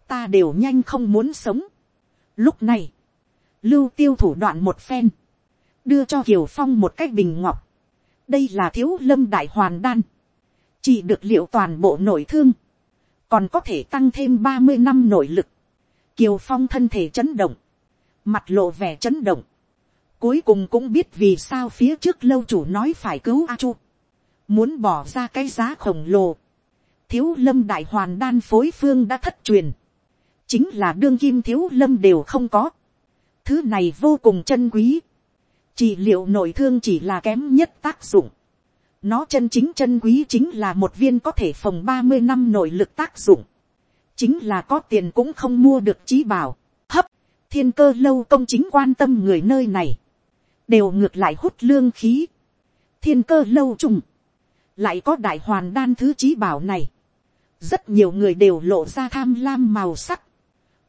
ta đều nhanh không muốn sống. Lúc này, lưu tiêu thủ đoạn một phen, đưa cho kiều phong một cái bình ngọc, đây là thiếu lâm đại hoàn đan, chỉ được liệu toàn bộ nội thương, còn có thể tăng thêm ba mươi năm nội lực, kiều phong thân thể chấn động, mặt lộ vẻ chấn động, cuối cùng cũng biết vì sao phía trước lâu chủ nói phải cứu a chu, muốn bỏ ra cái giá khổng lồ, thiếu lâm đại hoàn đan phối phương đã thất truyền, chính là đương kim thiếu lâm đều không có, thứ này vô cùng chân quý, chỉ liệu nội thương chỉ là kém nhất tác dụng, nó chân chính chân quý chính là một viên có thể phòng ba mươi năm nội lực tác dụng, chính là có tiền cũng không mua được trí bảo, hấp, thiên cơ lâu công chính quan tâm người nơi này, đều ngược lại hút lương khí, thiên cơ lâu trùng, lại có đại hoàn đan thứ trí bảo này, rất nhiều người đều lộ ra tham lam màu sắc,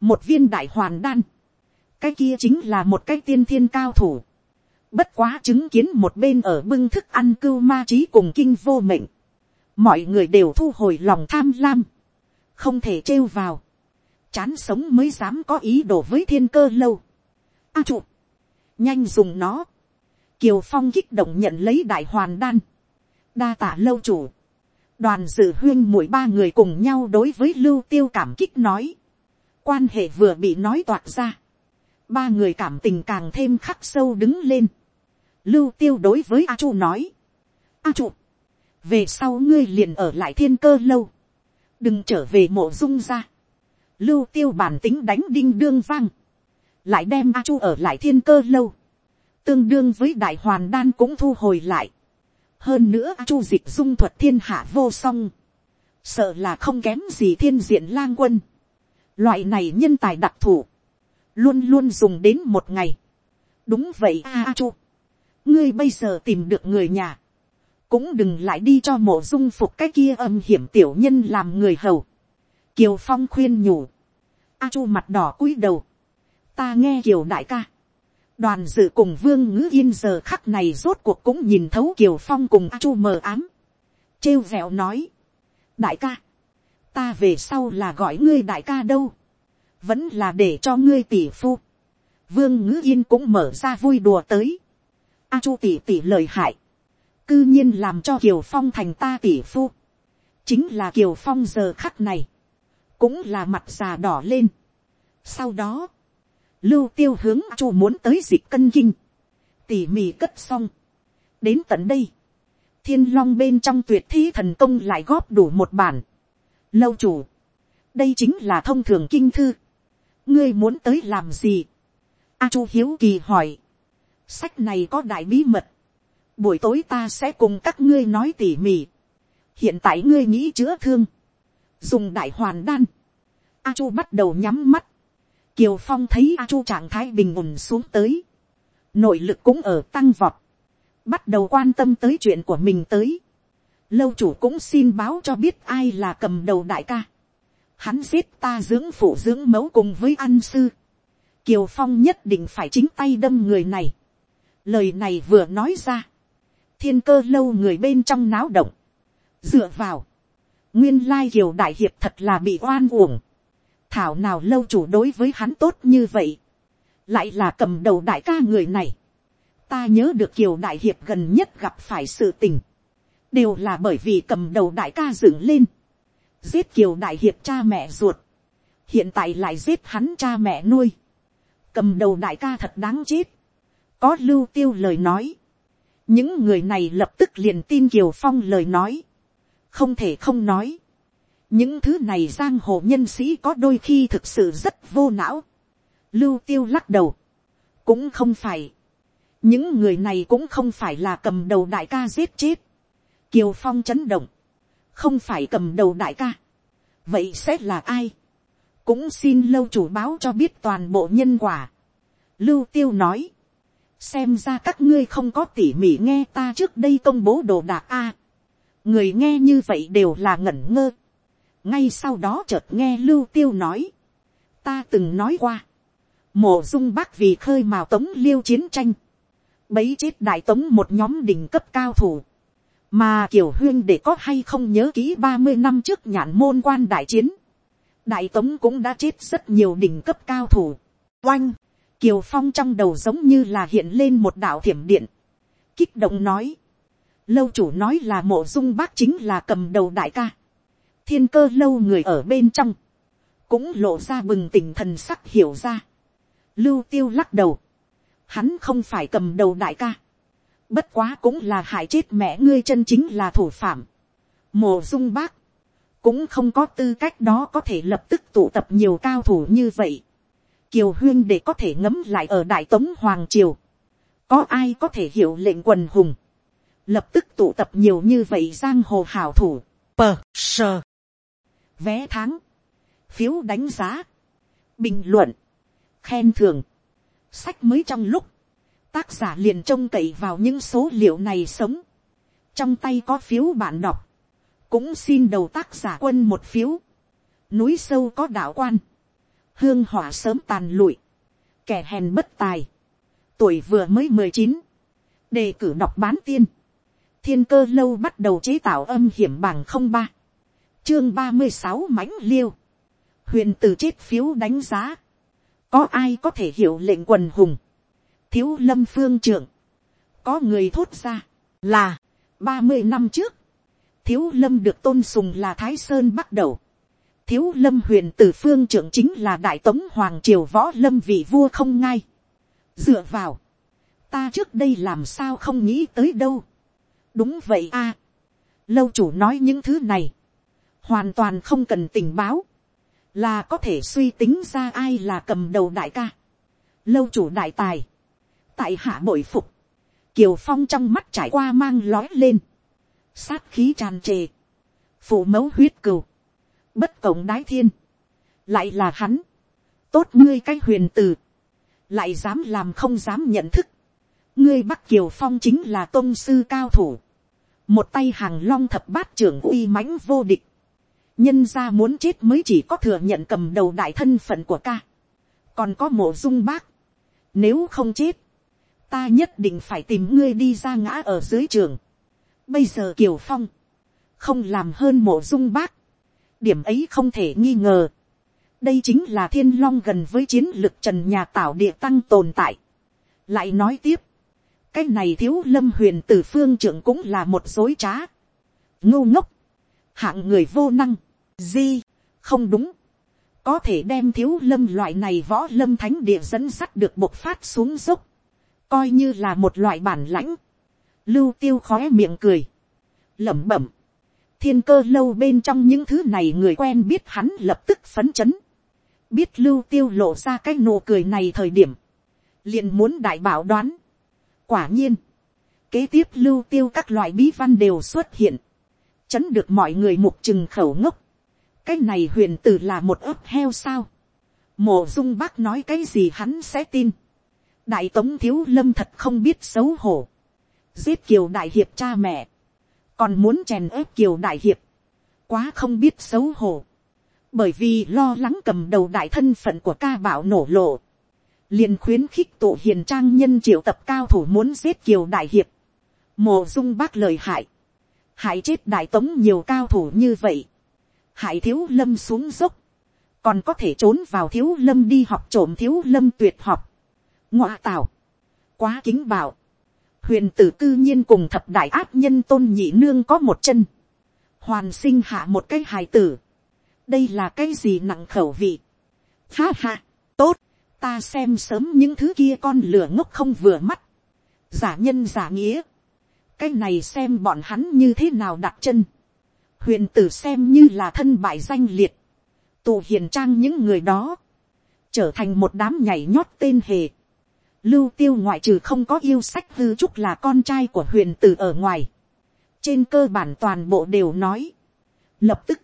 một viên đại hoàn đan, cái kia chính là một cái tiên thiên cao thủ, bất quá chứng kiến một bên ở bưng thức ăn cưu ma trí cùng kinh vô mệnh, mọi người đều thu hồi lòng tham lam, không thể trêu vào, chán sống mới dám có ý đồ với thiên cơ lâu. A à, nhanh dùng nó, kiều phong kích động nhận lấy đại hoàn đan, đa tả lâu chủ, đoàn dự huyên mỗi ba người cùng nhau đối với lưu tiêu cảm kích nói, quan hệ vừa bị nói toạc ra, ba người cảm tình càng thêm khắc sâu đứng lên, lưu tiêu đối với a chu nói, a chu, về sau ngươi liền ở lại thiên cơ lâu, đừng trở về mộ dung ra, lưu tiêu bản tính đánh đinh đương vang, lại đem a chu ở lại thiên cơ lâu, tương đương với đại hoàn đan cũng thu hồi lại, hơn nữa chu dịch dung thuật thiên hạ vô song, sợ là không kém gì thiên diện lang quân, loại này nhân tài đặc thù, luôn luôn dùng đến một ngày, đúng vậy a a chu, ngươi bây giờ tìm được người nhà, cũng đừng lại đi cho mộ dung phục cái kia âm hiểm tiểu nhân làm người hầu. Kiều Phong khuyên nhủ. A chu mặt đỏ cúi đầu. Ta nghe Kiều đại ca. Đoàn dự cùng Vương Ngữ Yên giờ khắc này rốt cuộc cũng nhìn thấu Kiều Phong cùng A chu mờ ám. Trêu vẹo nói. Đại ca. Ta về sau là gọi ngươi đại ca đâu. Vẫn là để cho ngươi tỷ phu. Vương Ngữ Yên cũng mở ra vui đùa tới. A chu tỷ tỷ lời hại cư nhiên làm cho kiều phong thành ta tỷ phu, chính là kiều phong giờ khắc này, cũng là mặt già đỏ lên. sau đó, lưu tiêu hướng chu muốn tới dịch cân kinh, tỉ mỉ cất xong, đến tận đây, thiên long bên trong tuyệt thi thần công lại góp đủ một bản. lâu chủ, đây chính là thông thường kinh thư, ngươi muốn tới làm gì, a chu hiếu kỳ hỏi, sách này có đại bí mật, buổi tối ta sẽ cùng các ngươi nói tỉ mỉ. hiện tại ngươi nghĩ chữa thương, dùng đại hoàn đan. A chu bắt đầu nhắm mắt kiều phong thấy a chu trạng thái bình ổn xuống tới. nội lực cũng ở tăng vọt. bắt đầu quan tâm tới chuyện của mình tới. lâu chủ cũng xin báo cho biết ai là cầm đầu đại ca. hắn giết ta dưỡng phụ dưỡng mẫu cùng với ăn sư. kiều phong nhất định phải chính tay đâm người này. lời này vừa nói ra thiên cơ lâu người bên trong náo động, dựa vào, nguyên lai kiều đại hiệp thật là bị oan uổng, thảo nào lâu chủ đối với hắn tốt như vậy, lại là cầm đầu đại ca người này, ta nhớ được kiều đại hiệp gần nhất gặp phải sự tình, đều là bởi vì cầm đầu đại ca dựng lên, giết kiều đại hiệp cha mẹ ruột, hiện tại lại giết hắn cha mẹ nuôi, cầm đầu đại ca thật đáng chết, có lưu tiêu lời nói, những người này lập tức liền tin kiều phong lời nói, không thể không nói, những thứ này giang hồ nhân sĩ có đôi khi thực sự rất vô não, lưu tiêu lắc đầu, cũng không phải, những người này cũng không phải là cầm đầu đại ca giết chết, kiều phong chấn động, không phải cầm đầu đại ca, vậy sẽ là ai, cũng xin lâu chủ báo cho biết toàn bộ nhân quả, lưu tiêu nói, xem ra các ngươi không có tỉ mỉ nghe ta trước đây công bố đồ đạc a. người nghe như vậy đều là ngẩn ngơ ngay sau đó chợt nghe lưu tiêu nói. ta từng nói qua. mổ dung bác vì khơi mào tống liêu chiến tranh. bấy chết đại tống một nhóm đỉnh cấp cao thủ. mà kiểu huyên để có hay không nhớ kỹ ba mươi năm trước nhãn môn quan đại chiến. đại tống cũng đã chết rất nhiều đỉnh cấp cao thủ. oanh Kiều Phong trong đầu giống như là hiện lên một đạo thiểm điện. Kích động nói. Lâu chủ nói là mộ dung bác chính là cầm đầu đại ca. Thiên cơ lâu người ở bên trong. Cũng lộ ra bừng tỉnh thần sắc hiểu ra. Lưu tiêu lắc đầu. Hắn không phải cầm đầu đại ca. Bất quá cũng là hại chết mẹ ngươi chân chính là thủ phạm. Mộ dung bác. Cũng không có tư cách đó có thể lập tức tụ tập nhiều cao thủ như vậy kiều huyên để có thể ngấm lại ở đại tống hoàng triều. có ai có thể hiểu lệnh quần hùng. lập tức tụ tập nhiều như vậy giang hồ hảo thủ. pờ, sờ vé tháng. phiếu đánh giá. bình luận. khen thưởng. sách mới trong lúc. tác giả liền trông cậy vào những số liệu này sống. trong tay có phiếu bạn đọc. cũng xin đầu tác giả quân một phiếu. núi sâu có đạo quan hương hỏa sớm tàn lụi, kẻ hèn bất tài, tuổi vừa mới mười chín, đề cử đọc bán tiên, thiên cơ lâu bắt đầu chế tạo âm hiểm bằng không ba, chương ba mươi sáu mãnh liêu, huyền từ chết phiếu đánh giá, có ai có thể hiểu lệnh quần hùng, thiếu lâm phương trưởng, có người thốt ra, là, ba mươi năm trước, thiếu lâm được tôn sùng là thái sơn bắt đầu, thiếu lâm huyền từ phương trưởng chính là đại tống hoàng triều võ lâm vị vua không ngay. dựa vào, ta trước đây làm sao không nghĩ tới đâu. đúng vậy a. lâu chủ nói những thứ này, hoàn toàn không cần tình báo, là có thể suy tính ra ai là cầm đầu đại ca. lâu chủ đại tài, tại hạ bội phục, kiều phong trong mắt trải qua mang lói lên, sát khí tràn trề, phụ mẫu huyết cừu, bất cổng đái thiên, lại là hắn, tốt ngươi cái huyền từ, lại dám làm không dám nhận thức, ngươi bắc kiều phong chính là tôn sư cao thủ, một tay hàng long thập bát trưởng uy mãnh vô địch, nhân ra muốn chết mới chỉ có thừa nhận cầm đầu đại thân phận của ca, còn có mộ dung bác, nếu không chết, ta nhất định phải tìm ngươi đi ra ngã ở dưới trường. Bây giờ kiều phong, không làm hơn mộ dung bác, điểm ấy không thể nghi ngờ. đây chính là thiên long gần với chiến lực trần nhà tạo địa tăng tồn tại. lại nói tiếp, cái này thiếu lâm huyền từ phương trưởng cũng là một dối trá. ngô ngốc, hạng người vô năng, di, không đúng. có thể đem thiếu lâm loại này võ lâm thánh địa dẫn sắt được bộc phát xuống dốc. coi như là một loại bản lãnh. lưu tiêu khóe miệng cười. lẩm bẩm thiên cơ lâu bên trong những thứ này người quen biết hắn lập tức phấn chấn. biết lưu tiêu lộ ra cái nụ cười này thời điểm. liền muốn đại bảo đoán. quả nhiên, kế tiếp lưu tiêu các loại bí văn đều xuất hiện. chấn được mọi người mục chừng khẩu ngốc cái này huyền tử là một ớt heo sao. mộ dung bác nói cái gì hắn sẽ tin. đại tống thiếu lâm thật không biết xấu hổ. giết kiều đại hiệp cha mẹ. Còn muốn chèn ép kiều đại hiệp, quá không biết xấu hổ, bởi vì lo lắng cầm đầu đại thân phận của ca bảo nổ lộ, liền khuyến khích tụ hiền trang nhân triệu tập cao thủ muốn giết kiều đại hiệp, mổ dung bác lời hại, hại chết đại tống nhiều cao thủ như vậy, hại thiếu lâm xuống dốc, còn có thể trốn vào thiếu lâm đi học trộm thiếu lâm tuyệt học, ngoa tào, quá kính bảo, huyền tử cư nhiên cùng thập đại áp nhân tôn nhị nương có một chân, hoàn sinh hạ một cái hài tử, đây là cái gì nặng khẩu vị, ha ha, tốt, ta xem sớm những thứ kia con lửa ngốc không vừa mắt, giả nhân giả nghĩa, cái này xem bọn hắn như thế nào đặt chân, huyền tử xem như là thân bại danh liệt, tù hiền trang những người đó, trở thành một đám nhảy nhót tên hề, lưu tiêu ngoại trừ không có yêu sách hư trúc là con trai của huyền tử ở ngoài. trên cơ bản toàn bộ đều nói. lập tức,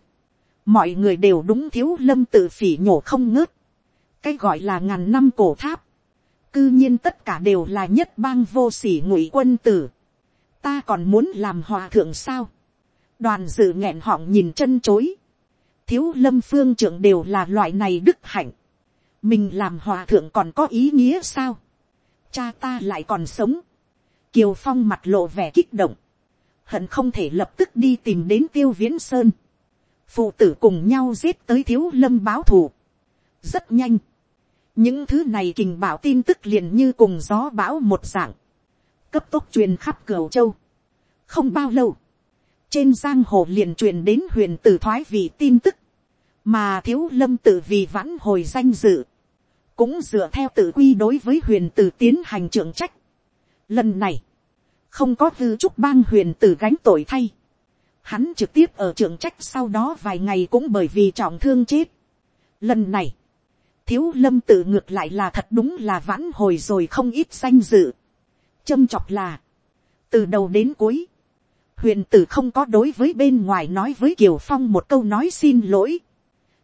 mọi người đều đúng thiếu lâm tự phỉ nhổ không ngớt. cái gọi là ngàn năm cổ tháp. cư nhiên tất cả đều là nhất bang vô sỉ ngụy quân tử. ta còn muốn làm hòa thượng sao đoàn dự nghẹn họng nhìn chân chối. thiếu lâm phương trưởng đều là loại này đức hạnh. mình làm hòa thượng còn có ý nghĩa sao cha ta lại còn sống. Kiều Phong mặt lộ vẻ kích động. Hận không thể lập tức đi tìm đến tiêu viễn sơn. Phụ tử cùng nhau giết tới thiếu lâm báo thù. Rất nhanh. Những thứ này kình bảo tin tức liền như cùng gió bão một dạng. Cấp tốc truyền khắp cửu châu. Không bao lâu. Trên giang hồ liền truyền đến huyền tử thoái vị tin tức. Mà thiếu lâm tử vì vãn hồi danh dự cũng dựa theo tự quy đối với huyền tử tiến hành trưởng trách. Lần này, không có tư trúc bang huyền tử gánh tội thay. Hắn trực tiếp ở trưởng trách sau đó vài ngày cũng bởi vì trọng thương chết. Lần này, thiếu lâm tự ngược lại là thật đúng là vãn hồi rồi không ít danh dự. Châm chọc là, từ đầu đến cuối, huyền tử không có đối với bên ngoài nói với kiều phong một câu nói xin lỗi.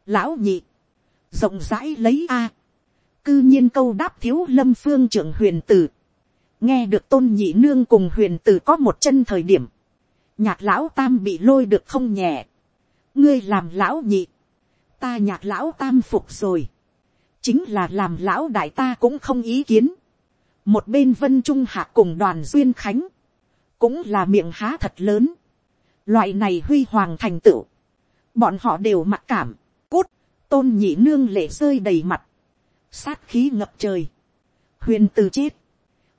Lão nhị, rộng rãi lấy a cư nhiên câu đáp thiếu lâm phương trưởng huyền tử. nghe được tôn nhị nương cùng huyền tử có một chân thời điểm. nhạc lão tam bị lôi được không nhẹ. ngươi làm lão nhị. ta nhạc lão tam phục rồi. chính là làm lão đại ta cũng không ý kiến. một bên vân trung hạ cùng đoàn duyên khánh cũng là miệng há thật lớn. loại này huy hoàng thành tựu. bọn họ đều mặc cảm. cút, tôn nhị nương lệ rơi đầy mặt sát khí ngập trời, huyền từ chết,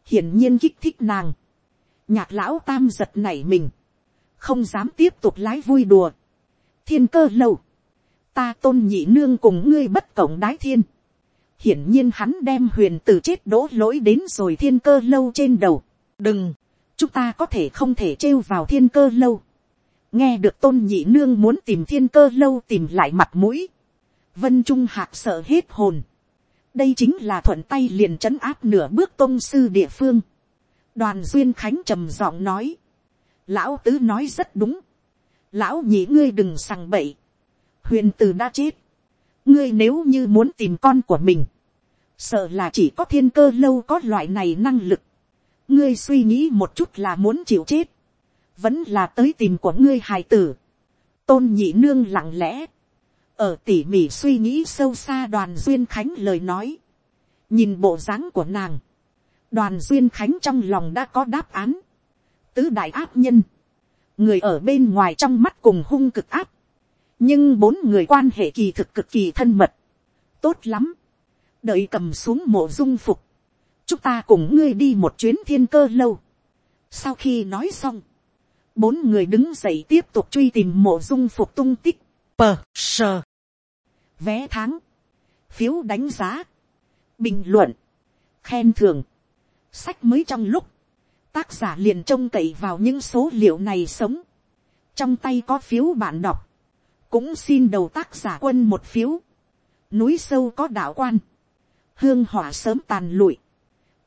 hiển nhiên kích thích nàng, nhạc lão tam giật nảy mình, không dám tiếp tục lái vui đùa, thiên cơ lâu, ta tôn nhị nương cùng ngươi bất cổng đái thiên. hiển nhiên hắn đem huyền từ chết đỗ lỗi đến rồi thiên cơ lâu trên đầu. đừng, chúng ta có thể không thể trêu vào thiên cơ lâu. nghe được tôn nhị nương muốn tìm thiên cơ lâu tìm lại mặt mũi. vân trung hạc sợ hết hồn. đây chính là thuận tay liền trấn áp nửa bước tôn sư địa phương. đoàn duyên khánh trầm giọng nói. lão tứ nói rất đúng. lão nhị ngươi đừng sằng bậy huyền từ đã chết. ngươi nếu như muốn tìm con của mình, sợ là chỉ có thiên cơ lâu có loại này năng lực ngươi suy nghĩ một chút là muốn chịu chết, vẫn là tới tìm của ngươi hài tử. tôn nhị nương lặng lẽ, ở tỉ mỉ suy nghĩ sâu xa đoàn duyên khánh lời nói, nhìn bộ dáng của nàng, đoàn duyên khánh trong lòng đã có đáp án, tứ đại áp nhân, người ở bên ngoài trong mắt cùng hung cực áp, nhưng bốn người quan hệ kỳ thực cực kỳ thân mật, tốt lắm, đợi cầm xuống mộ dung phục, chúng ta cùng ngươi đi một chuyến thiên cơ lâu. sau khi nói xong, bốn người đứng dậy tiếp tục truy tìm mộ dung phục tung tích, pờ sờ, vé tháng, phiếu đánh giá, bình luận, khen thưởng, sách mới trong lúc, tác giả liền trông cậy vào những số liệu này sống, trong tay có phiếu bạn đọc, cũng xin đầu tác giả quân một phiếu, núi sâu có đạo quan, hương hỏa sớm tàn lụi,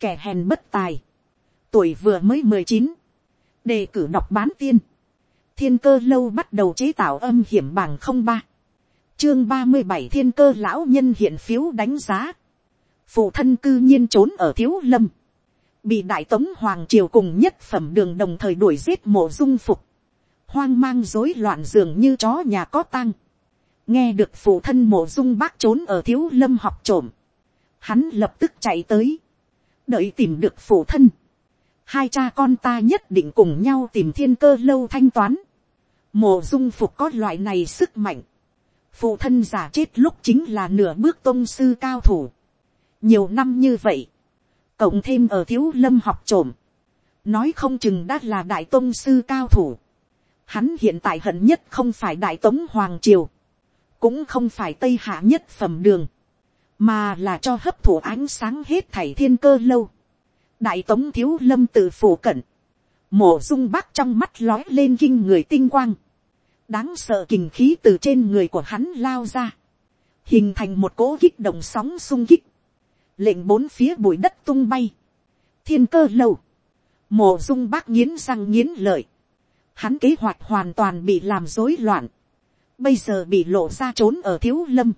kẻ hèn bất tài, tuổi vừa mới mười chín, đề cử đọc bán tiên, thiên cơ lâu bắt đầu chế tạo âm hiểm bằng không ba, chương ba mươi bảy thiên cơ lão nhân hiện phiếu đánh giá, phụ thân cư nhiên trốn ở thiếu lâm, bị đại tống hoàng triều cùng nhất phẩm đường đồng thời đuổi giết mộ dung phục, hoang mang rối loạn dường như chó nhà có tăng. nghe được phụ thân mộ dung bác trốn ở thiếu lâm học trộm. hắn lập tức chạy tới đợi tìm được phụ thân. hai cha con ta nhất định cùng nhau tìm thiên cơ lâu thanh toán. mộ dung phục có loại này sức mạnh. phụ thân giả chết lúc chính là nửa bước tôn sư cao thủ. nhiều năm như vậy. cộng thêm ở thiếu lâm học trộm. nói không chừng đã là đại tôn sư cao thủ Hắn hiện tại hận nhất không phải đại tống hoàng triều, cũng không phải tây hạ nhất phẩm đường, mà là cho hấp thụ ánh sáng hết thảy thiên cơ lâu. đại tống thiếu lâm tự phủ cận, mổ dung bác trong mắt lói lên kinh người tinh quang, đáng sợ kình khí từ trên người của hắn lao ra, hình thành một cỗ kích động sóng sung kích, lệnh bốn phía bụi đất tung bay, thiên cơ lâu, mổ dung bác nghiến răng nghiến lợi, hắn kế hoạch hoàn toàn bị làm rối loạn, bây giờ bị lộ ra trốn ở thiếu lâm,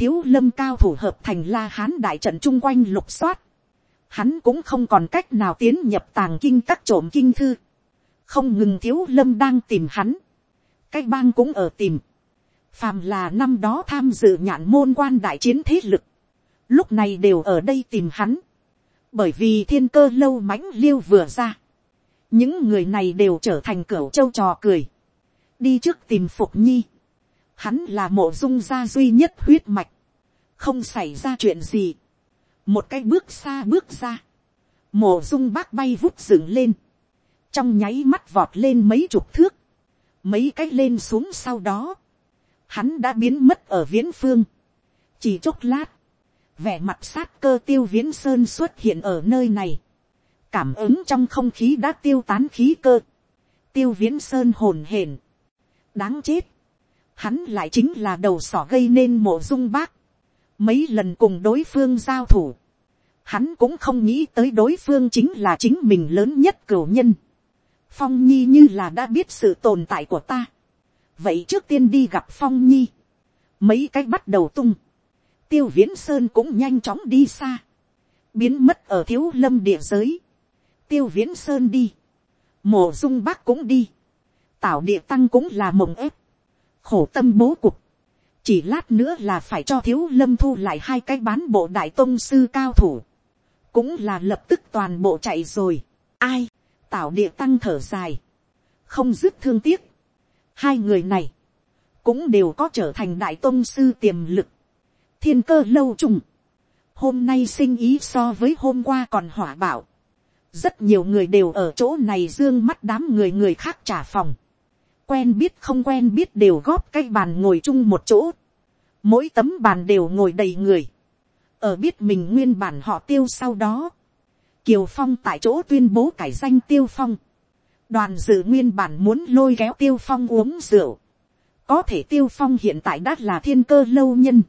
thiếu lâm cao thủ hợp thành la hán đại trận chung quanh lục soát, hắn cũng không còn cách nào tiến nhập tàng kinh các trộm kinh thư, không ngừng thiếu lâm đang tìm hắn, cái bang cũng ở tìm, phàm là năm đó tham dự nhạn môn quan đại chiến thế lực, lúc này đều ở đây tìm hắn, bởi vì thiên cơ lâu mãnh liêu vừa ra, những người này đều trở thành cửa châu trò cười, đi trước tìm phục nhi, hắn là mộ dung gia duy nhất huyết mạch, không xảy ra chuyện gì, một cái bước xa bước ra, mộ dung bác bay vút dựng lên, trong nháy mắt vọt lên mấy chục thước, mấy cái lên xuống sau đó, hắn đã biến mất ở viễn phương, chỉ chốc lát, vẻ mặt sát cơ tiêu viễn sơn xuất hiện ở nơi này, cảm ứng trong không khí đã tiêu tán khí cơ, tiêu viễn sơn hồn hển, đáng chết, hắn lại chính là đầu sỏ gây nên mộ dung bác, mấy lần cùng đối phương giao thủ, hắn cũng không nghĩ tới đối phương chính là chính mình lớn nhất cửu nhân, phong nhi như là đã biết sự tồn tại của ta, vậy trước tiên đi gặp phong nhi, mấy cái bắt đầu tung, tiêu viễn sơn cũng nhanh chóng đi xa, biến mất ở thiếu lâm địa giới, tiêu viễn sơn đi, mộ dung bác cũng đi, tảo địa tăng cũng là mộng ép, khổ tâm bố cục, chỉ lát nữa là phải cho thiếu lâm thu lại hai cái bán bộ đại tôn sư cao thủ, cũng là lập tức toàn bộ chạy rồi, ai, tảo địa tăng thở dài, không dứt thương tiếc, hai người này, cũng đều có trở thành đại tôn sư tiềm lực, thiên cơ lâu trùng, hôm nay sinh ý so với hôm qua còn hỏa bảo, rất nhiều người đều ở chỗ này dương mắt đám người người khác trả phòng, quen biết không quen biết đều góp cái bàn ngồi chung một chỗ, mỗi tấm bàn đều ngồi đầy người, ở biết mình nguyên bản họ tiêu sau đó, kiều phong tại chỗ tuyên bố cải danh tiêu phong, đoàn dự nguyên bản muốn lôi kéo tiêu phong uống rượu, có thể tiêu phong hiện tại đã là thiên cơ lâu nhân,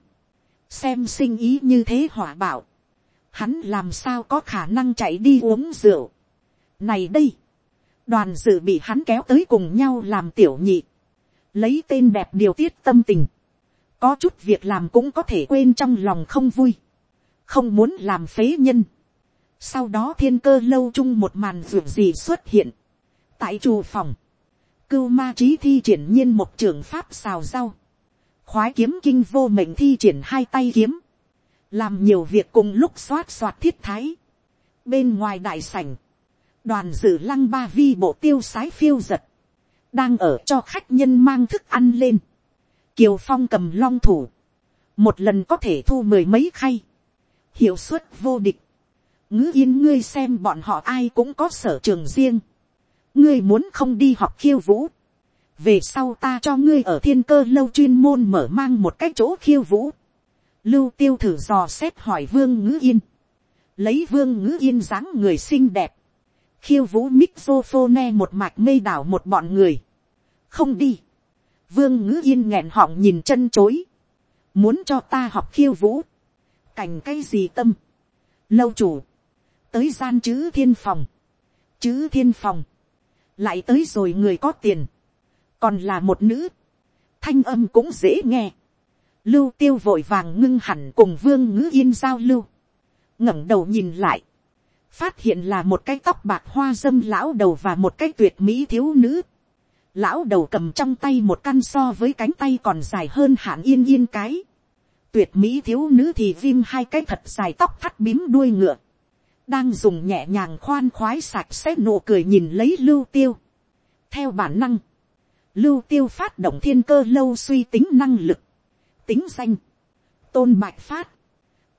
xem sinh ý như thế hỏa bảo, hắn làm sao có khả năng chạy đi uống rượu. này đây, đoàn dự bị hắn kéo tới cùng nhau làm tiểu nhị, lấy tên đẹp điều tiết tâm tình, có chút việc làm cũng có thể quên trong lòng không vui, không muốn làm phế nhân. sau đó thiên cơ lâu chung một màn ruộng gì xuất hiện, tại trù phòng, cưu ma trí thi triển nhiên một trường pháp xào rau, khoái kiếm kinh vô mệnh thi triển hai tay kiếm, làm nhiều việc cùng lúc xoát xoát thiết thái. bên ngoài đại sảnh, đoàn dự lăng ba vi bộ tiêu sái phiêu giật, đang ở cho khách nhân mang thức ăn lên. kiều phong cầm long thủ, một lần có thể thu mười mấy khay, hiệu suất vô địch, ngữ yên ngươi xem bọn họ ai cũng có sở trường riêng, ngươi muốn không đi học khiêu vũ, về sau ta cho ngươi ở thiên cơ lâu chuyên môn mở mang một cái chỗ khiêu vũ, lưu tiêu thử dò xét hỏi vương ngữ yên, lấy vương ngữ yên dáng người xinh đẹp, khiêu vũ mixophone một mạch mê đảo một bọn người, không đi, vương ngữ yên nghẹn họng nhìn chân chối, muốn cho ta học khiêu vũ, cành cái gì tâm, lâu chủ, tới gian chữ thiên phòng, chữ thiên phòng, lại tới rồi người có tiền, còn là một nữ, thanh âm cũng dễ nghe, lưu tiêu vội vàng ngưng hẳn cùng vương ngữ yên giao lưu, ngẩng đầu nhìn lại, phát hiện là một cái tóc bạc hoa dâm lão đầu và một cái tuyệt mỹ thiếu nữ. Lão đầu cầm trong tay một căn so với cánh tay còn dài hơn hạn yên yên cái. Tuyệt mỹ thiếu nữ thì viêm hai cái thật dài tóc thắt bím đuôi ngựa. Đang dùng nhẹ nhàng khoan khoái sạch sẽ nụ cười nhìn lấy lưu tiêu. Theo bản năng, lưu tiêu phát động thiên cơ lâu suy tính năng lực. Tính danh, tôn bạch phát,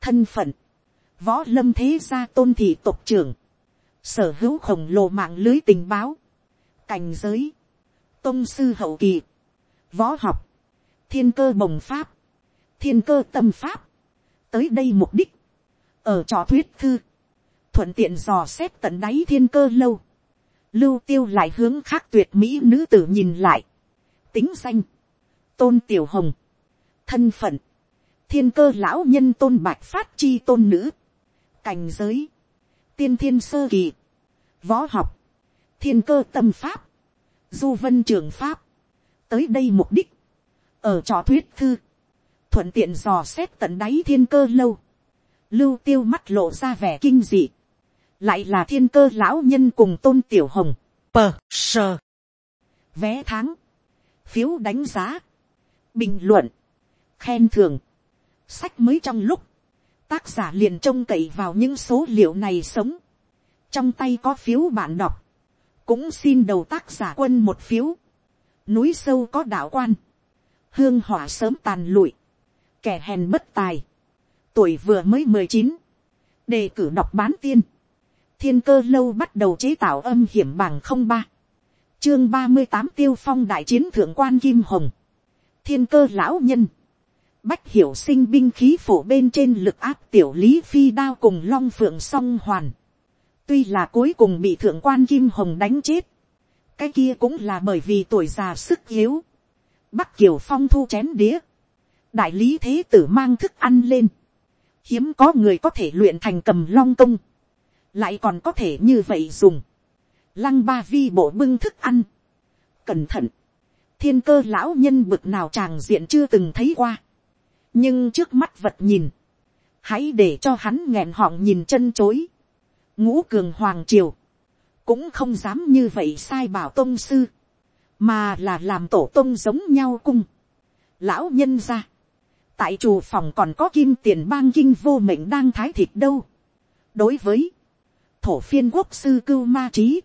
thân phận, võ lâm thế gia tôn thị tộc trưởng, sở hữu khổng lồ mạng lưới tình báo, cảnh giới, tôn sư hậu kỳ, võ học, thiên cơ bồng pháp, thiên cơ tâm pháp, tới đây mục đích, ở trò thuyết thư, thuận tiện dò xét tận đáy thiên cơ lâu, lưu tiêu lại hướng khác tuyệt mỹ nữ tử nhìn lại, tính danh, tôn tiểu hồng, thân phận, thiên cơ lão nhân tôn bạch phát chi tôn nữ, cảnh giới, tiên thiên sơ kỳ, võ học, thiên cơ tâm pháp, du vân trường pháp, tới đây mục đích, ở trò thuyết thư, thuận tiện dò xét tận đáy thiên cơ lâu, lưu tiêu mắt lộ ra vẻ kinh dị, lại là thiên cơ lão nhân cùng tôn tiểu hồng, pờ sờ, vé tháng, phiếu đánh giá, bình luận, khen thưởng, sách mới trong lúc, tác giả liền trông cậy vào những số liệu này sống. trong tay có phiếu bạn đọc, cũng xin đầu tác giả quân một phiếu. núi sâu có đạo quan, hương hỏa sớm tàn lụi, kẻ hèn bất tài, tuổi vừa mới mười chín, đề cử đọc bán tiên, thiên cơ lâu bắt đầu chế tạo âm hiểm bằng không ba, chương ba mươi tám tiêu phong đại chiến thượng quan kim hồng, thiên cơ lão nhân, Bách hiểu sinh binh khí phổ bên trên lực áp tiểu lý phi đao cùng long phượng song hoàn. Tuy là cuối cùng bị thượng quan kim hồng đánh chết. Cái kia cũng là bởi vì tuổi già sức yếu. Bắc kiều phong thu chén đĩa. Đại lý thế tử mang thức ăn lên. Hiếm có người có thể luyện thành cầm long công. Lại còn có thể như vậy dùng. Lăng ba vi bộ bưng thức ăn. Cẩn thận. Thiên cơ lão nhân bực nào chàng diện chưa từng thấy qua nhưng trước mắt vật nhìn, hãy để cho hắn nghẹn họng nhìn chân chối. ngũ cường hoàng triều, cũng không dám như vậy sai bảo tôn sư, mà là làm tổ tôn giống nhau cung. lão nhân ra, tại chủ phòng còn có kim tiền bang kinh vô mệnh đang thái thịt đâu. đối với thổ phiên quốc sư cưu ma trí,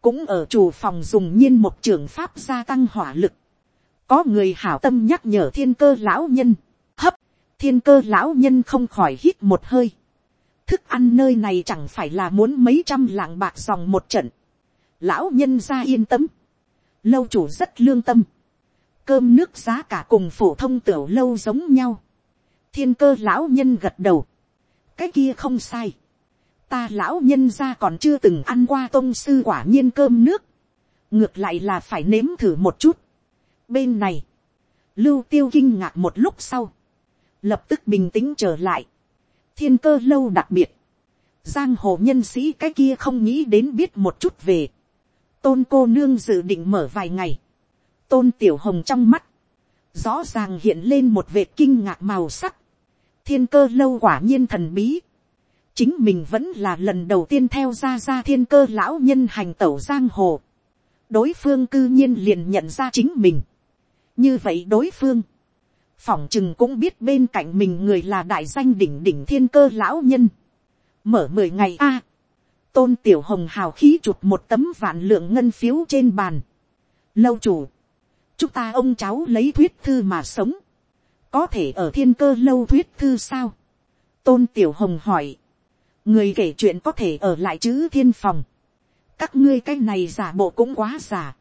cũng ở chủ phòng dùng nhiên một trường pháp gia tăng hỏa lực. có người hảo tâm nhắc nhở thiên cơ lão nhân, thiên cơ lão nhân không khỏi hít một hơi. thức ăn nơi này chẳng phải là muốn mấy trăm lạng bạc dòng một trận. lão nhân ra yên tâm. lâu chủ rất lương tâm. cơm nước giá cả cùng phổ thông tiểu lâu giống nhau. thiên cơ lão nhân gật đầu. cái kia không sai. ta lão nhân ra còn chưa từng ăn qua tôn sư quả nhiên cơm nước. ngược lại là phải nếm thử một chút. bên này, lưu tiêu kinh ngạc một lúc sau lập tức bình tĩnh trở lại. thiên cơ lâu đặc biệt. giang hồ nhân sĩ cái kia không nghĩ đến biết một chút về. tôn cô nương dự định mở vài ngày. Tôn tiểu hồng trong mắt, rõ ràng hiện lên một vệt kinh ngạc màu sắc, thiên cơ lâu quả nhiên thần bí, chính mình vẫn là lần đầu tiên theo ra ra thiên cơ lão nhân hành tẩu giang hồ, đối phương cư nhiên liền nhận ra chính mình, như vậy đối phương, phỏng chừng cũng biết bên cạnh mình người là đại danh đỉnh đỉnh thiên cơ lão nhân, mở mười ngày a, tôn tiểu hồng hào khí chụp một tấm vạn lượng ngân phiếu trên bàn, lâu chủ, chúng ta ông cháu lấy thuyết thư mà sống, có thể ở thiên cơ lâu thuyết thư sao, tôn tiểu hồng hỏi, người kể chuyện có thể ở lại chữ thiên phòng, các ngươi cái này giả bộ cũng quá giả,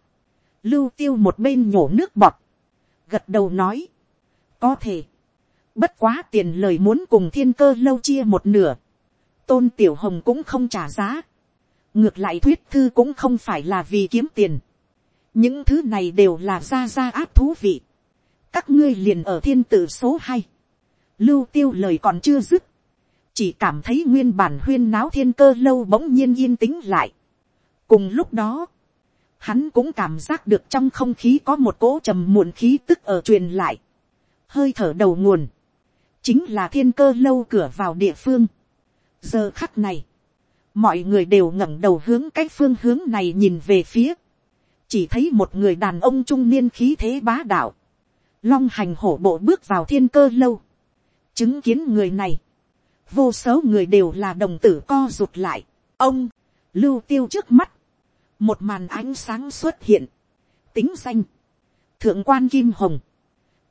lưu tiêu một bên nhổ nước bọt, gật đầu nói, có thể, bất quá tiền lời muốn cùng thiên cơ lâu chia một nửa, tôn tiểu hồng cũng không trả giá, ngược lại thuyết thư cũng không phải là vì kiếm tiền, những thứ này đều là ra ra áp thú vị. các ngươi liền ở thiên tử số hai. lưu tiêu lời còn chưa dứt. chỉ cảm thấy nguyên bản huyên náo thiên cơ lâu bỗng nhiên yên tĩnh lại. cùng lúc đó, hắn cũng cảm giác được trong không khí có một cỗ trầm muộn khí tức ở truyền lại hơi thở đầu nguồn, chính là thiên cơ lâu cửa vào địa phương. giờ khắc này, mọi người đều ngẩng đầu hướng cái phương hướng này nhìn về phía. Chỉ thấy một người đàn ông trung niên khí thế bá đạo, long hành hổ bộ bước vào thiên cơ lâu, chứng kiến người này, vô số người đều là đồng tử co rụt lại, ông, lưu tiêu trước mắt, một màn ánh sáng xuất hiện, tính danh, thượng quan kim hồng,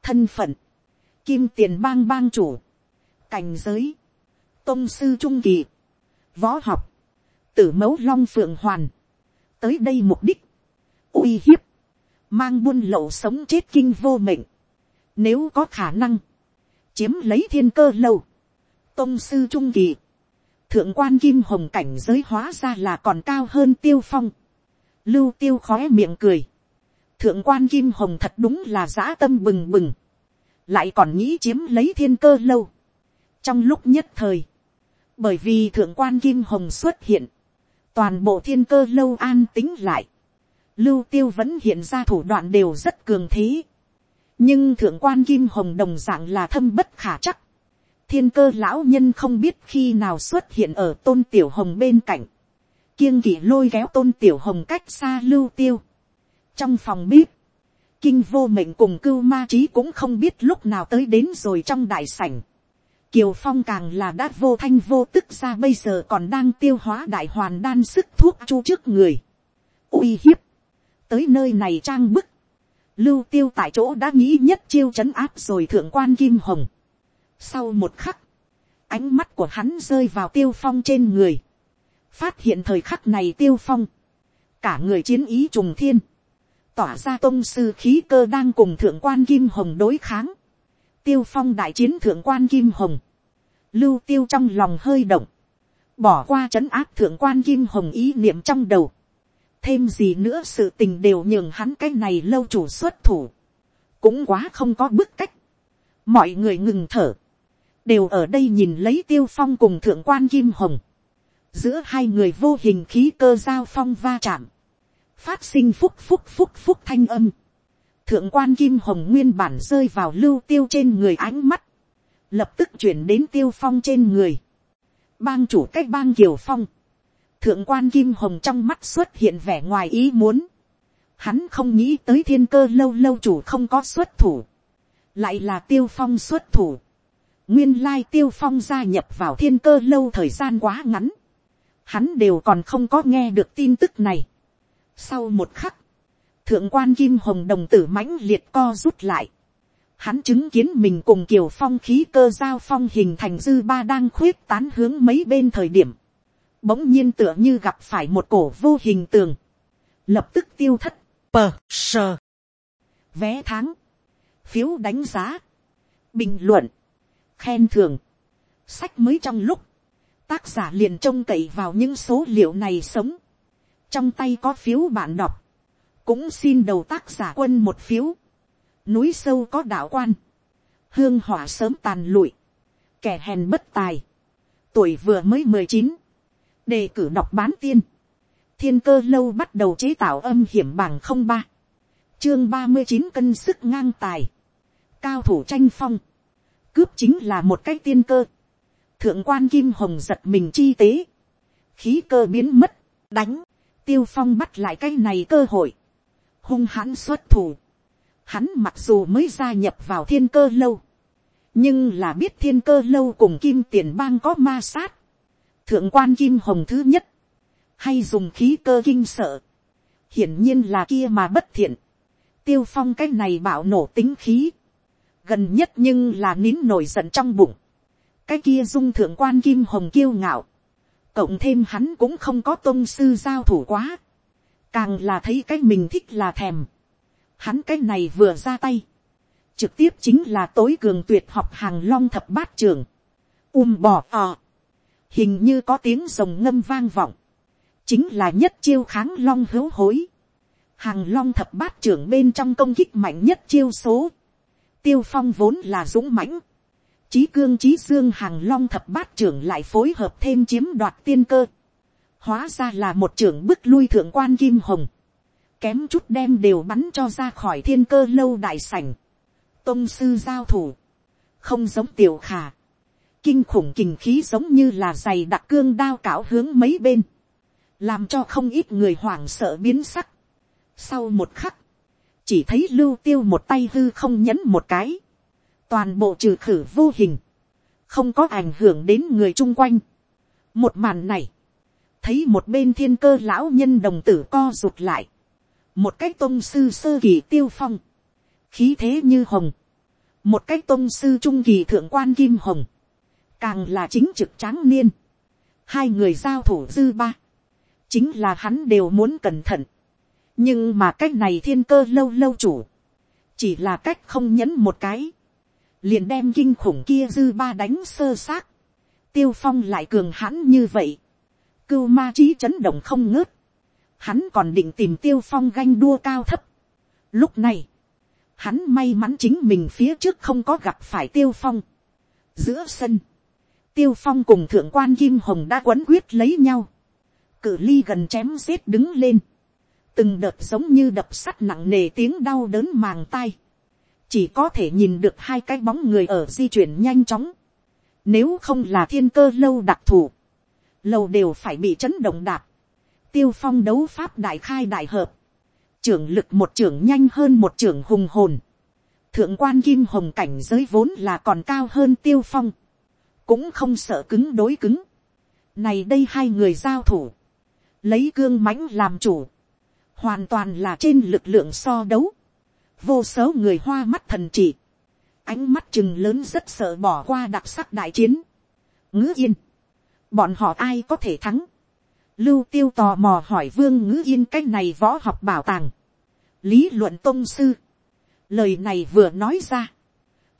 thân phận, kim tiền bang bang chủ, cảnh giới, tôn sư trung kỳ, võ học, tử mẫu long phượng hoàn, tới đây mục đích, uy hiếp, mang buôn lậu sống chết kinh vô mệnh, nếu có khả năng, chiếm lấy thiên cơ lâu, tôn sư trung kỳ, thượng quan kim hồng cảnh giới hóa ra là còn cao hơn tiêu phong, lưu tiêu khói miệng cười, thượng quan kim hồng thật đúng là giã tâm bừng bừng, lại còn nghĩ chiếm lấy thiên cơ lâu. trong lúc nhất thời, bởi vì thượng quan kim hồng xuất hiện, toàn bộ thiên cơ lâu an tính lại, lưu tiêu vẫn hiện ra thủ đoạn đều rất cường thế. nhưng thượng quan kim hồng đồng dạng là thâm bất khả chắc. thiên cơ lão nhân không biết khi nào xuất hiện ở tôn tiểu hồng bên cạnh. kiêng kỵ lôi kéo tôn tiểu hồng cách xa lưu tiêu. trong phòng bếp, kinh vô mệnh cùng cưu ma trí cũng không biết lúc nào tới đến rồi trong đại sảnh. Kiều Phong càng là đã vô thanh vô tức ra bây giờ còn đang tiêu hóa đại hoàn đan sức thuốc chu trước người. uy hiếp tới nơi này trang bức, lưu tiêu tại chỗ đã nghĩ nhất chiêu trấn áp rồi thượng quan kim hồng. sau một khắc, ánh mắt của hắn rơi vào tiêu phong trên người, phát hiện thời khắc này tiêu phong, cả người chiến ý trùng thiên, tỏa ra tôn sư khí cơ đang cùng thượng quan kim hồng đối kháng, tiêu phong đại chiến thượng quan kim hồng, lưu tiêu trong lòng hơi động, bỏ qua c áp thượng quan kim hồng ý niệm trong đầu, thêm gì nữa sự tình đều nhường hắn cái này lâu chủ xuất thủ. cũng quá không có bức cách. mọi người ngừng thở. đều ở đây nhìn lấy tiêu phong cùng thượng quan kim hồng. giữa hai người vô hình khí cơ giao phong va chạm phát sinh phúc phúc phúc phúc thanh âm. thượng quan kim hồng nguyên bản rơi vào lưu tiêu trên người ánh mắt. lập tức chuyển đến tiêu phong trên người. bang chủ cách bang kiều phong thượng quan kim hồng trong mắt xuất hiện vẻ ngoài ý muốn. Hắn không nghĩ tới thiên cơ lâu lâu chủ không có xuất thủ. Lại là tiêu phong xuất thủ. Nguyên lai tiêu phong gia nhập vào thiên cơ lâu thời gian quá ngắn. Hắn đều còn không có nghe được tin tức này. Sau một khắc. Thượng quan kim hồng đồng tử mãnh liệt co rút lại. Hắn chứng kiến mình cùng kiều phong khí cơ giao phong hình thành dư ba đang khuyết tán hướng mấy bên thời điểm bỗng nhiên tựa như gặp phải một cổ vô hình tường, lập tức tiêu thất, pờ sờ. Vé tháng, phiếu đánh giá, bình luận, khen thưởng, sách mới trong lúc, tác giả liền trông cậy vào những số liệu này sống, trong tay có phiếu bạn đọc, cũng xin đầu tác giả quân một phiếu, núi sâu có đạo quan, hương hỏa sớm tàn lụi, kẻ hèn bất tài, tuổi vừa mới mười chín, đề cử đọc bán tiên, thiên cơ lâu bắt đầu chế tạo âm hiểm bảng không ba, chương ba mươi chín cân sức ngang tài, cao thủ tranh phong, cướp chính là một cái tiên cơ, thượng quan kim hồng giật mình chi tế, khí cơ biến mất, đánh, tiêu phong bắt lại cái này cơ hội, hung hãn xuất thủ, hắn mặc dù mới gia nhập vào thiên cơ lâu, nhưng là biết thiên cơ lâu cùng kim tiền bang có ma sát, thượng quan kim hồng thứ nhất, hay dùng khí cơ kinh sợ, hiển nhiên là kia mà bất thiện, tiêu phong cái này bảo nổ tính khí, gần nhất nhưng là nín nổi giận trong bụng, cái kia dung thượng quan kim hồng kiêu ngạo, cộng thêm hắn cũng không có tôn sư giao thủ quá, càng là thấy cái mình thích là thèm, hắn cái này vừa ra tay, trực tiếp chính là tối cường tuyệt học hàng long thập bát trường, um bò ọ, hình như có tiếng rồng ngâm vang vọng, chính là nhất chiêu kháng long hữu hối, hàng long thập bát trưởng bên trong công kích mạnh nhất chiêu số, tiêu phong vốn là dũng mãnh, trí cương trí dương hàng long thập bát trưởng lại phối hợp thêm chiếm đoạt tiên cơ, hóa ra là một trưởng bức lui thượng quan kim hồng, kém chút đem đều bắn cho ra khỏi thiên cơ lâu đại sảnh, tông sư giao thủ, không giống tiểu khả, kinh khủng kình khí giống như là giày đặc cương đao cảo hướng mấy bên, làm cho không ít người hoảng sợ biến sắc. Sau một khắc, chỉ thấy lưu tiêu một tay hư không nhấn một cái, toàn bộ trừ khử vô hình, không có ảnh hưởng đến người chung quanh. một màn này, thấy một bên thiên cơ lão nhân đồng tử co rụt lại, một cách tôn sư sơ kỳ tiêu phong, khí thế như hồng, một cách tôn sư trung kỳ thượng quan kim hồng, càng là chính trực tráng niên, hai người giao thủ dư ba, chính là hắn đều muốn cẩn thận, nhưng mà cách này thiên cơ lâu lâu chủ, chỉ là cách không nhẫn một cái, liền đem kinh khủng kia dư ba đánh sơ xác, tiêu phong lại cường hãn như vậy, cưu ma trí chấn động không ngớt, hắn còn định tìm tiêu phong ganh đua cao thấp. Lúc này, hắn may mắn chính mình phía trước không có gặp phải tiêu phong. Giữa sân, tiêu phong cùng thượng quan kim hồng đã quấn quyết lấy nhau, cử ly gần chém giết đứng lên, từng đợt giống như đập sắt nặng nề tiếng đau đớn màng tai, chỉ có thể nhìn được hai cái bóng người ở di chuyển nhanh chóng, nếu không là thiên cơ lâu đặc thù, lâu đều phải bị chấn động đạp, tiêu phong đấu pháp đại khai đại hợp, trưởng lực một trưởng nhanh hơn một trưởng hùng hồn, thượng quan kim hồng cảnh giới vốn là còn cao hơn tiêu phong, cũng không sợ cứng đối cứng. Này đây hai người giao thủ, lấy cương mãnh làm chủ, hoàn toàn là trên lực lượng so đấu, vô số người hoa mắt thần chỉ, ánh mắt chừng lớn rất sợ bỏ qua đặc sắc đại chiến, ngữ yên, bọn họ ai có thể thắng, lưu tiêu tò mò hỏi vương ngữ yên cái này võ học bảo tàng, lý luận tôn sư, lời này vừa nói ra,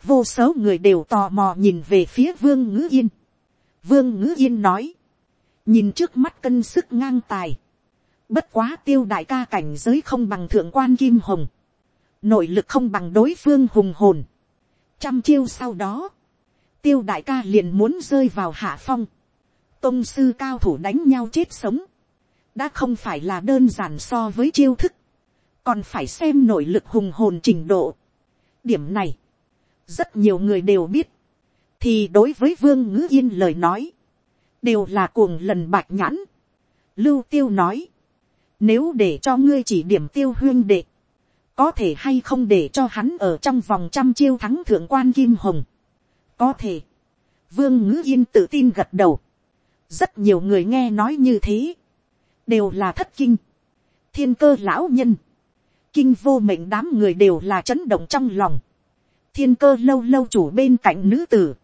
vô số người đều tò mò nhìn về phía vương ngữ yên. vương ngữ yên nói, nhìn trước mắt cân sức ngang tài, bất quá tiêu đại ca cảnh giới không bằng thượng quan kim hồng, nội lực không bằng đối phương hùng hồn. trăm chiêu sau đó, tiêu đại ca liền muốn rơi vào hạ phong, tông sư cao thủ đánh nhau chết sống, đã không phải là đơn giản so với chiêu thức, còn phải xem nội lực hùng hồn trình độ. điểm này, rất nhiều người đều biết, thì đối với vương ngữ yên lời nói, đều là cuồng lần bạch nhãn. Lưu tiêu nói, nếu để cho ngươi chỉ điểm tiêu huyên đệ, có thể hay không để cho hắn ở trong vòng trăm chiêu thắng thượng quan kim hồng. có thể, vương ngữ yên tự tin gật đầu, rất nhiều người nghe nói như thế, đều là thất kinh, thiên cơ lão nhân, kinh vô mệnh đám người đều là chấn động trong lòng, thiên cơ lâu lâu chủ bên cạnh nữ tử,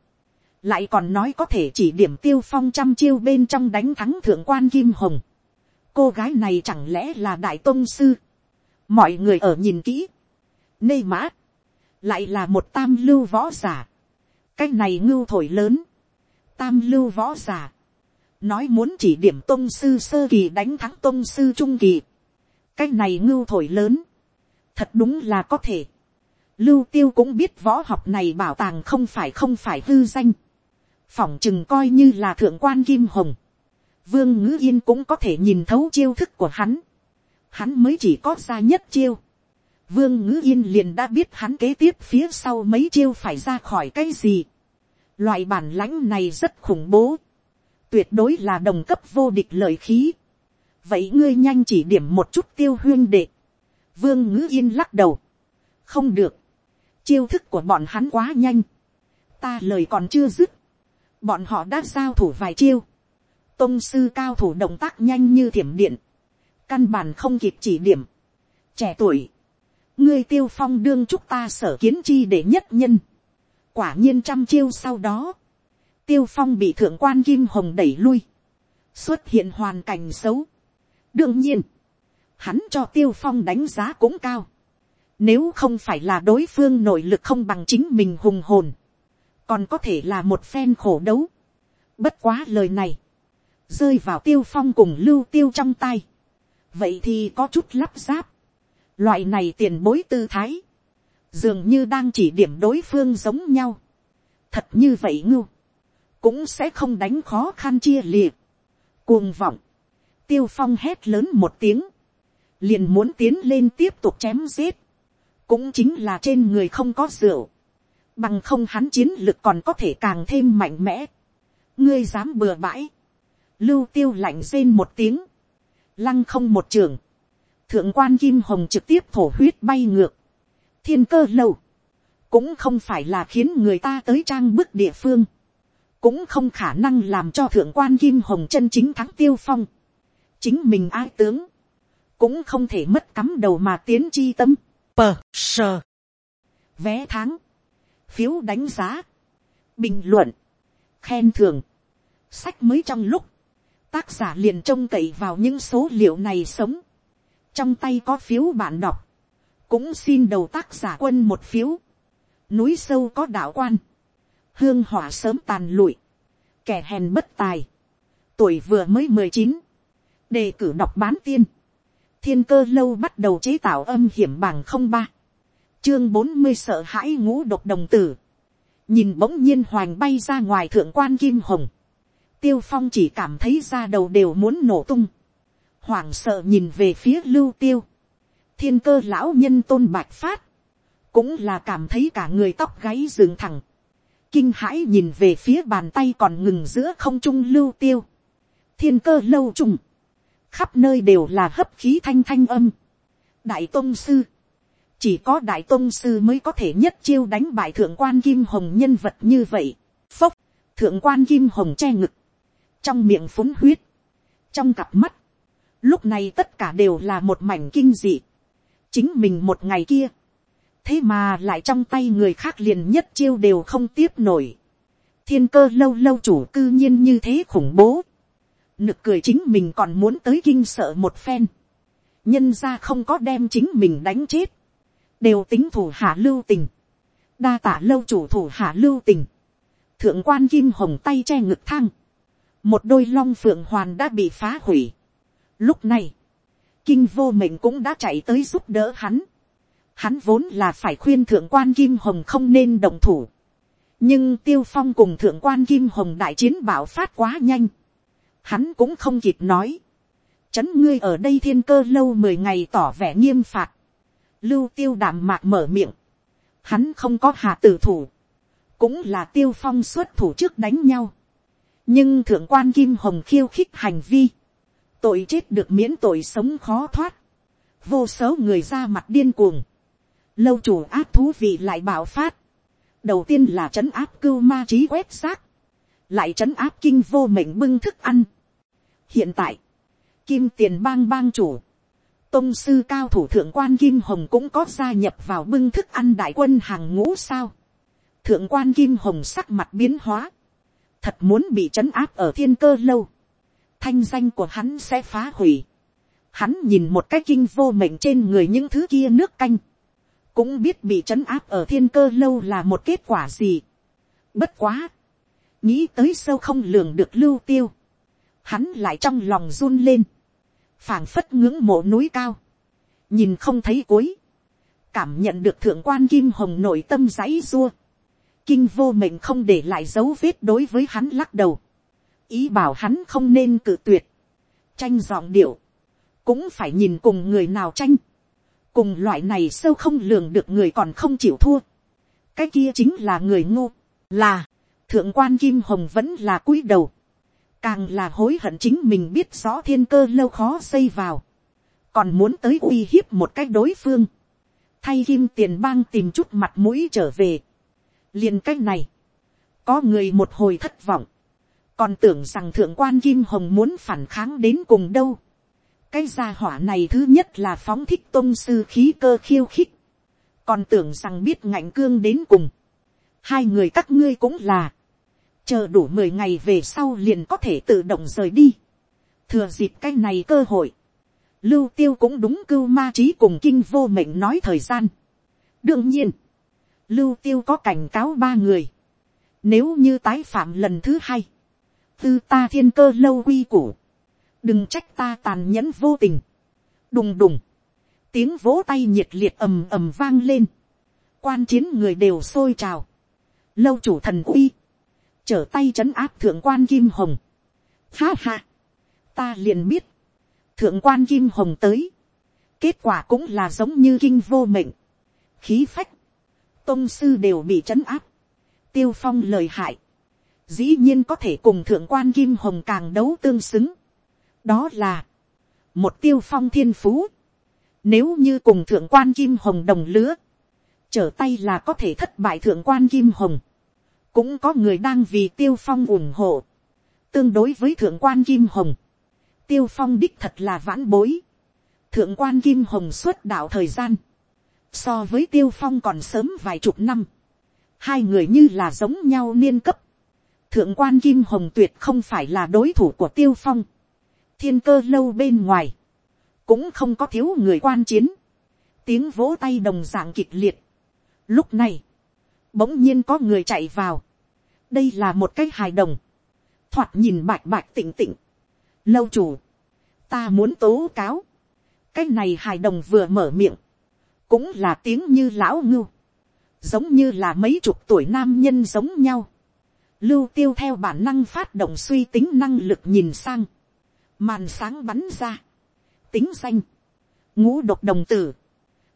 lại còn nói có thể chỉ điểm tiêu phong trăm chiêu bên trong đánh thắng thượng quan kim hồng. cô gái này chẳng lẽ là đại tôn sư, mọi người ở nhìn kỹ, nê mã, lại là một tam lưu võ giả, cái này ngưu thổi lớn, tam lưu võ giả, nói muốn chỉ điểm tôn sư sơ kỳ đánh thắng tôn sư trung kỳ, cái này ngưu thổi lớn, thật đúng là có thể, lưu tiêu cũng biết võ học này bảo tàng không phải không phải hư danh, phỏng chừng coi như là thượng quan kim hồng, vương ngữ yên cũng có thể nhìn thấu chiêu thức của hắn, hắn mới chỉ có ra nhất chiêu, vương ngữ yên liền đã biết hắn kế tiếp phía sau mấy chiêu phải ra khỏi cái gì, loại bản lãnh này rất khủng bố, tuyệt đối là đồng cấp vô địch lợi khí, vậy ngươi nhanh chỉ điểm một chút tiêu huyên đệ, vương ngữ yên lắc đầu, không được, chiêu thức của bọn hắn quá nhanh, ta lời còn chưa dứt, bọn họ đã giao thủ vài chiêu, tôn sư cao thủ động tác nhanh như thiểm điện, căn bản không kịp chỉ điểm, trẻ tuổi, ngươi tiêu phong đương chúc ta sở kiến chi để nhất nhân, quả nhiên trăm chiêu sau đó, tiêu phong bị thượng quan kim hồng đẩy lui, xuất hiện hoàn cảnh xấu. đương nhiên, hắn cho tiêu phong đánh giá cũng cao, nếu không phải là đối phương nội lực không bằng chính mình hùng hồn, còn có thể là một phen khổ đấu. Bất quá lời này, rơi vào tiêu phong cùng lưu tiêu trong tay. Vậy thì có chút lắp ráp. Loại này tiền bối tư thái, dường như đang chỉ điểm đối phương giống nhau. Thật như vậy ngưu, cũng sẽ không đánh khó khăn chia liệt. Cuồng vọng, tiêu phong hét lớn một tiếng, liền muốn tiến lên tiếp tục chém giết cũng chính là trên người không có rượu, bằng không hắn chiến lực còn có thể càng thêm mạnh mẽ. ngươi dám bừa bãi, lưu tiêu lạnh rên một tiếng, lăng không một trường, thượng quan kim hồng trực tiếp thổ huyết bay ngược, thiên cơ lâu, cũng không phải là khiến người ta tới trang bức địa phương, cũng không khả năng làm cho thượng quan kim hồng chân chính thắng tiêu phong, chính mình ai tướng, cũng không thể mất cắm đầu mà tiến chi tâm, Pờ, sờ. Vé tháng. Phiếu đánh giá. Bình luận. Khen thưởng. Sách mới trong lúc. Tác giả liền trông cậy vào những số liệu này sống. Trong tay có phiếu bạn đọc. Cũng xin đầu tác giả quân một phiếu. Núi sâu có đạo quan. Hương hỏa sớm tàn lụi. Kẻ hèn bất tài. Tuổi vừa mới mười chín Đề cử đọc bán tiên thiên cơ lâu bắt đầu chế tạo âm hiểm bảng không ba chương bốn mươi sợ hãi ngũ độc đồng tử nhìn bỗng nhiên hoành bay ra ngoài thượng quan kim hồng tiêu phong chỉ cảm thấy da đầu đều muốn nổ tung. Hoảng sợ nhìn về phía lưu tiêu. Thiên cơ lão nhân tôn bạch phát. Cũng là cảm thấy cả người tóc gáy dựng thẳng. Kinh hãi nhìn về phía bàn tay còn ngừng giữa không trung lưu tiêu. Thiên cơ lâu trùng. Khắp nơi đều là hấp khí thanh thanh âm. đại tôn sư, chỉ có đại tôn sư mới có thể nhất chiêu đánh bại thượng quan kim hồng nhân vật như vậy. phốc, thượng quan kim hồng che ngực, trong miệng phúng huyết, trong cặp mắt, lúc này tất cả đều là một mảnh kinh dị. chính mình một ngày kia, thế mà lại trong tay người khác liền nhất chiêu đều không tiếp nổi. thiên cơ lâu lâu chủ cư nhiên như thế khủng bố nực cười chính mình còn muốn tới kinh sợ một phen. nhân ra không có đem chính mình đánh chết. đều tính thủ hạ lưu tình. đa tả lâu chủ thủ hạ lưu tình. thượng quan kim hồng tay che ngực thang một đôi long phượng hoàn đã bị phá hủy. lúc này, kinh vô mệnh cũng đã chạy tới giúp đỡ hắn. Hắn vốn là phải khuyên thượng quan kim hồng không nên động thủ. nhưng tiêu phong cùng thượng quan kim hồng đại chiến bảo phát quá nhanh hắn cũng không kịp nói. chấn ngươi ở đây thiên cơ lâu mười ngày tỏ vẻ nghiêm phạt. lưu tiêu đảm mạc mở miệng. hắn không có hạ tử thủ. cũng là tiêu phong xuất thủ trước đánh nhau nhưng thượng quan kim hồng khiêu khích hành vi. tội chết được miễn tội sống khó thoát. vô số người ra mặt điên cuồng. lâu chủ áp thú vị lại bạo phát. đầu tiên là trấn áp cưu ma trí quét xác lại trấn áp kinh vô mệnh bưng thức ăn. hiện tại, kim tiền bang bang chủ, tôn sư cao thủ thượng quan kim hồng cũng có gia nhập vào bưng thức ăn đại quân hàng ngũ sao. thượng quan kim hồng sắc mặt biến hóa, thật muốn bị trấn áp ở thiên cơ lâu, thanh danh của hắn sẽ phá hủy. Hắn nhìn một cái kinh vô mệnh trên người những thứ kia nước canh, cũng biết bị trấn áp ở thiên cơ lâu là một kết quả gì. Bất quá, nghĩ tới sâu không lường được lưu tiêu, hắn lại trong lòng run lên, phảng phất ngưỡng mộ núi cao, nhìn không thấy cuối, cảm nhận được thượng quan kim hồng nội tâm giấy dua, kinh vô mệnh không để lại dấu vết đối với hắn lắc đầu, ý bảo hắn không nên cự tuyệt, tranh giọng điệu, cũng phải nhìn cùng người nào tranh, cùng loại này sâu không lường được người còn không chịu thua, cái kia chính là người ngô, là, thượng quan kim hồng vẫn là cúi đầu, càng là hối hận chính mình biết rõ thiên cơ lâu khó xây vào, còn muốn tới uy hiếp một cách đối phương, thay kim tiền bang tìm chút mặt mũi trở về, liền cách này, có người một hồi thất vọng, còn tưởng rằng thượng quan kim hồng muốn phản kháng đến cùng đâu, cái gia hỏa này thứ nhất là phóng thích tôn sư khí cơ khiêu khích, còn tưởng rằng biết ngạnh cương đến cùng, hai người các ngươi cũng là, chờ đủ mười ngày về sau liền có thể tự động rời đi, thừa dịp cái này cơ hội, lưu tiêu cũng đúng cưu ma trí cùng kinh vô mệnh nói thời gian. đương nhiên, lưu tiêu có cảnh cáo ba người, nếu như tái phạm lần thứ hai, tư ta thiên cơ lâu quy củ, đừng trách ta tàn nhẫn vô tình, đùng đùng, tiếng vỗ tay nhiệt liệt ầm ầm vang lên, quan chiến người đều sôi trào, lâu chủ thần uy, trở tay trấn áp thượng quan kim hồng, ha ha, ta liền biết, thượng quan kim hồng tới, kết quả cũng là giống như kinh vô mệnh, khí phách, tôn sư đều bị trấn áp, tiêu phong lời hại, dĩ nhiên có thể cùng thượng quan kim hồng càng đấu tương xứng, đó là một tiêu phong thiên phú. Nếu như cùng thượng quan kim hồng đồng lứa, trở tay là có thể thất bại thượng quan kim hồng. Cũng có người đang vì tiêu phong ủng hộ. Tương đối với thượng quan kim hồng, tiêu phong đích thật là vãn bối. Thượng quan kim hồng xuất đạo thời gian, so với tiêu phong còn sớm vài chục năm. Hai người như là giống nhau niên cấp. Thượng quan kim hồng tuyệt không phải là đối thủ của tiêu phong. Thiên cơ lâu bên ngoài, cũng không có thiếu người quan chiến, tiếng vỗ tay đồng dạng kịch liệt. Lúc này, bỗng nhiên có người chạy vào, đây là một cái hài đồng, thoạt nhìn bạch bạch tịnh tịnh, lâu chủ, ta muốn tố cáo, cái này hài đồng vừa mở miệng, cũng là tiếng như lão ngưu, giống như là mấy chục tuổi nam nhân giống nhau, lưu tiêu theo bản năng phát động suy tính năng lực nhìn sang, màn sáng bắn ra, tính danh, ngũ độc đồng tử,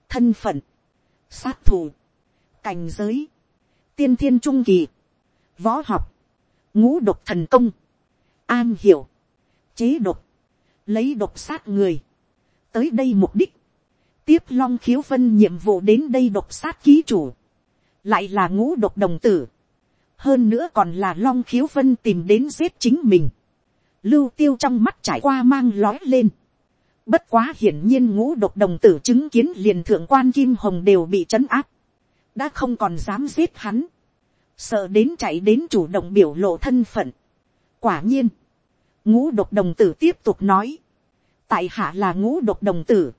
thân phận, sát thủ, cảnh giới, tiên thiên trung kỳ, võ học, ngũ độc thần công, an hiểu, chế độc, lấy độc sát người, tới đây mục đích, tiếp long khiếu vân nhiệm vụ đến đây độc sát ký chủ, lại là ngũ độc đồng tử, hơn nữa còn là long khiếu vân tìm đến giết chính mình, lưu tiêu trong mắt trải qua mang lói lên. Bất quá hiển nhiên ngũ độc đồng tử chứng kiến liền thượng quan kim hồng đều bị trấn áp. Đã không còn dám giết hắn. Sợ đến chạy đến chủ động biểu lộ thân phận. Quả nhiên. Ngũ độc đồng tử tiếp tục nói. Tại hạ là ngũ độc đồng tử.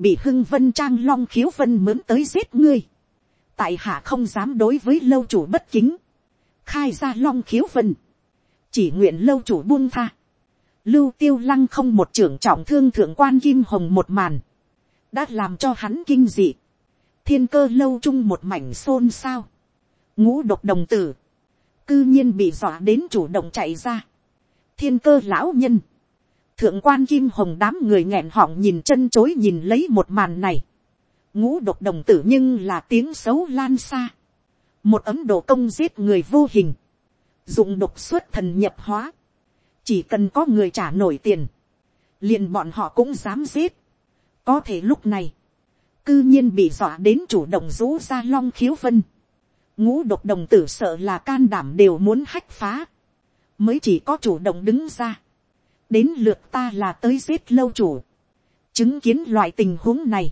Bị hưng vân trang long khiếu vân mướn tới giết ngươi. Tại hạ không dám đối với lâu chủ bất kính. Khai ra long khiếu vân. Chỉ nguyện lâu chủ buông tha, lưu tiêu lăng không một trưởng trọng thương thượng quan kim hồng một màn, đã làm cho hắn kinh dị, thiên cơ lâu chung một mảnh xôn xao, ngũ độc đồng tử, cư nhiên bị dọa đến chủ động chạy ra, thiên cơ lão nhân, thượng quan kim hồng đám người nghẹn họng nhìn chân chối nhìn lấy một màn này, ngũ độc đồng tử nhưng là tiếng xấu lan xa, một ấm độ công giết người vô hình, dụng độc xuất thần nhập hóa, chỉ cần có người trả nổi tiền, liền bọn họ cũng dám giết. có thể lúc này, cư nhiên bị dọa đến chủ động rũ ra long khiếu vân, ngũ độc đồng tử sợ là can đảm đều muốn hách phá, mới chỉ có chủ động đứng ra, đến lượt ta là tới giết lâu chủ, chứng kiến loại tình huống này,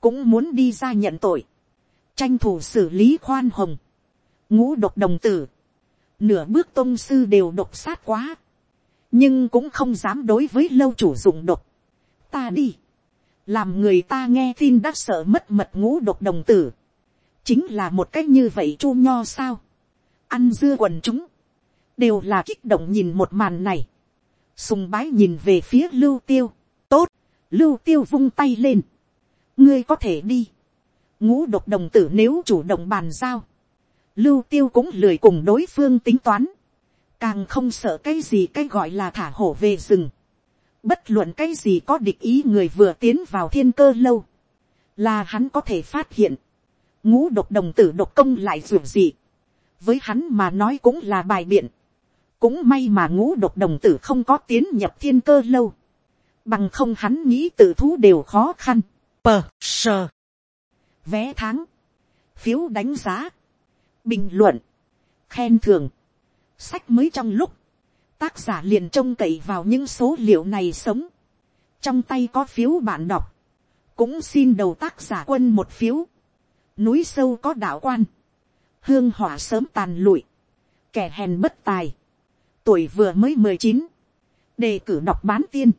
cũng muốn đi ra nhận tội, tranh thủ xử lý khoan hồng, ngũ độc đồng tử, nửa bước tôn sư đều độc sát quá, nhưng cũng không dám đối với lâu chủ dụng độc. ta đi, làm người ta nghe tin đã sợ mất mật ngũ độc đồng tử, chính là một cách như vậy chu nho sao, ăn dưa quần chúng, đều là kích động nhìn một màn này, sùng bái nhìn về phía lưu tiêu, tốt, lưu tiêu vung tay lên, ngươi có thể đi, ngũ độc đồng tử nếu chủ động bàn giao, lưu tiêu cũng lười cùng đối phương tính toán, càng không sợ cái gì cái gọi là thả hổ về rừng, bất luận cái gì có địch ý người vừa tiến vào thiên cơ lâu, là hắn có thể phát hiện, ngũ độc đồng tử độc công lại ruột gì, với hắn mà nói cũng là bài biện, cũng may mà ngũ độc đồng tử không có tiến nhập thiên cơ lâu, bằng không hắn nghĩ tự thú đều khó khăn, pờ sờ, vé tháng, phiếu đánh giá, bình luận, khen thưởng, sách mới trong lúc, tác giả liền trông cậy vào những số liệu này sống, trong tay có phiếu bạn đọc, cũng xin đầu tác giả quân một phiếu, núi sâu có đạo quan, hương hỏa sớm tàn lụi, kẻ hèn bất tài, tuổi vừa mới mười chín, đề cử đọc bán tiên,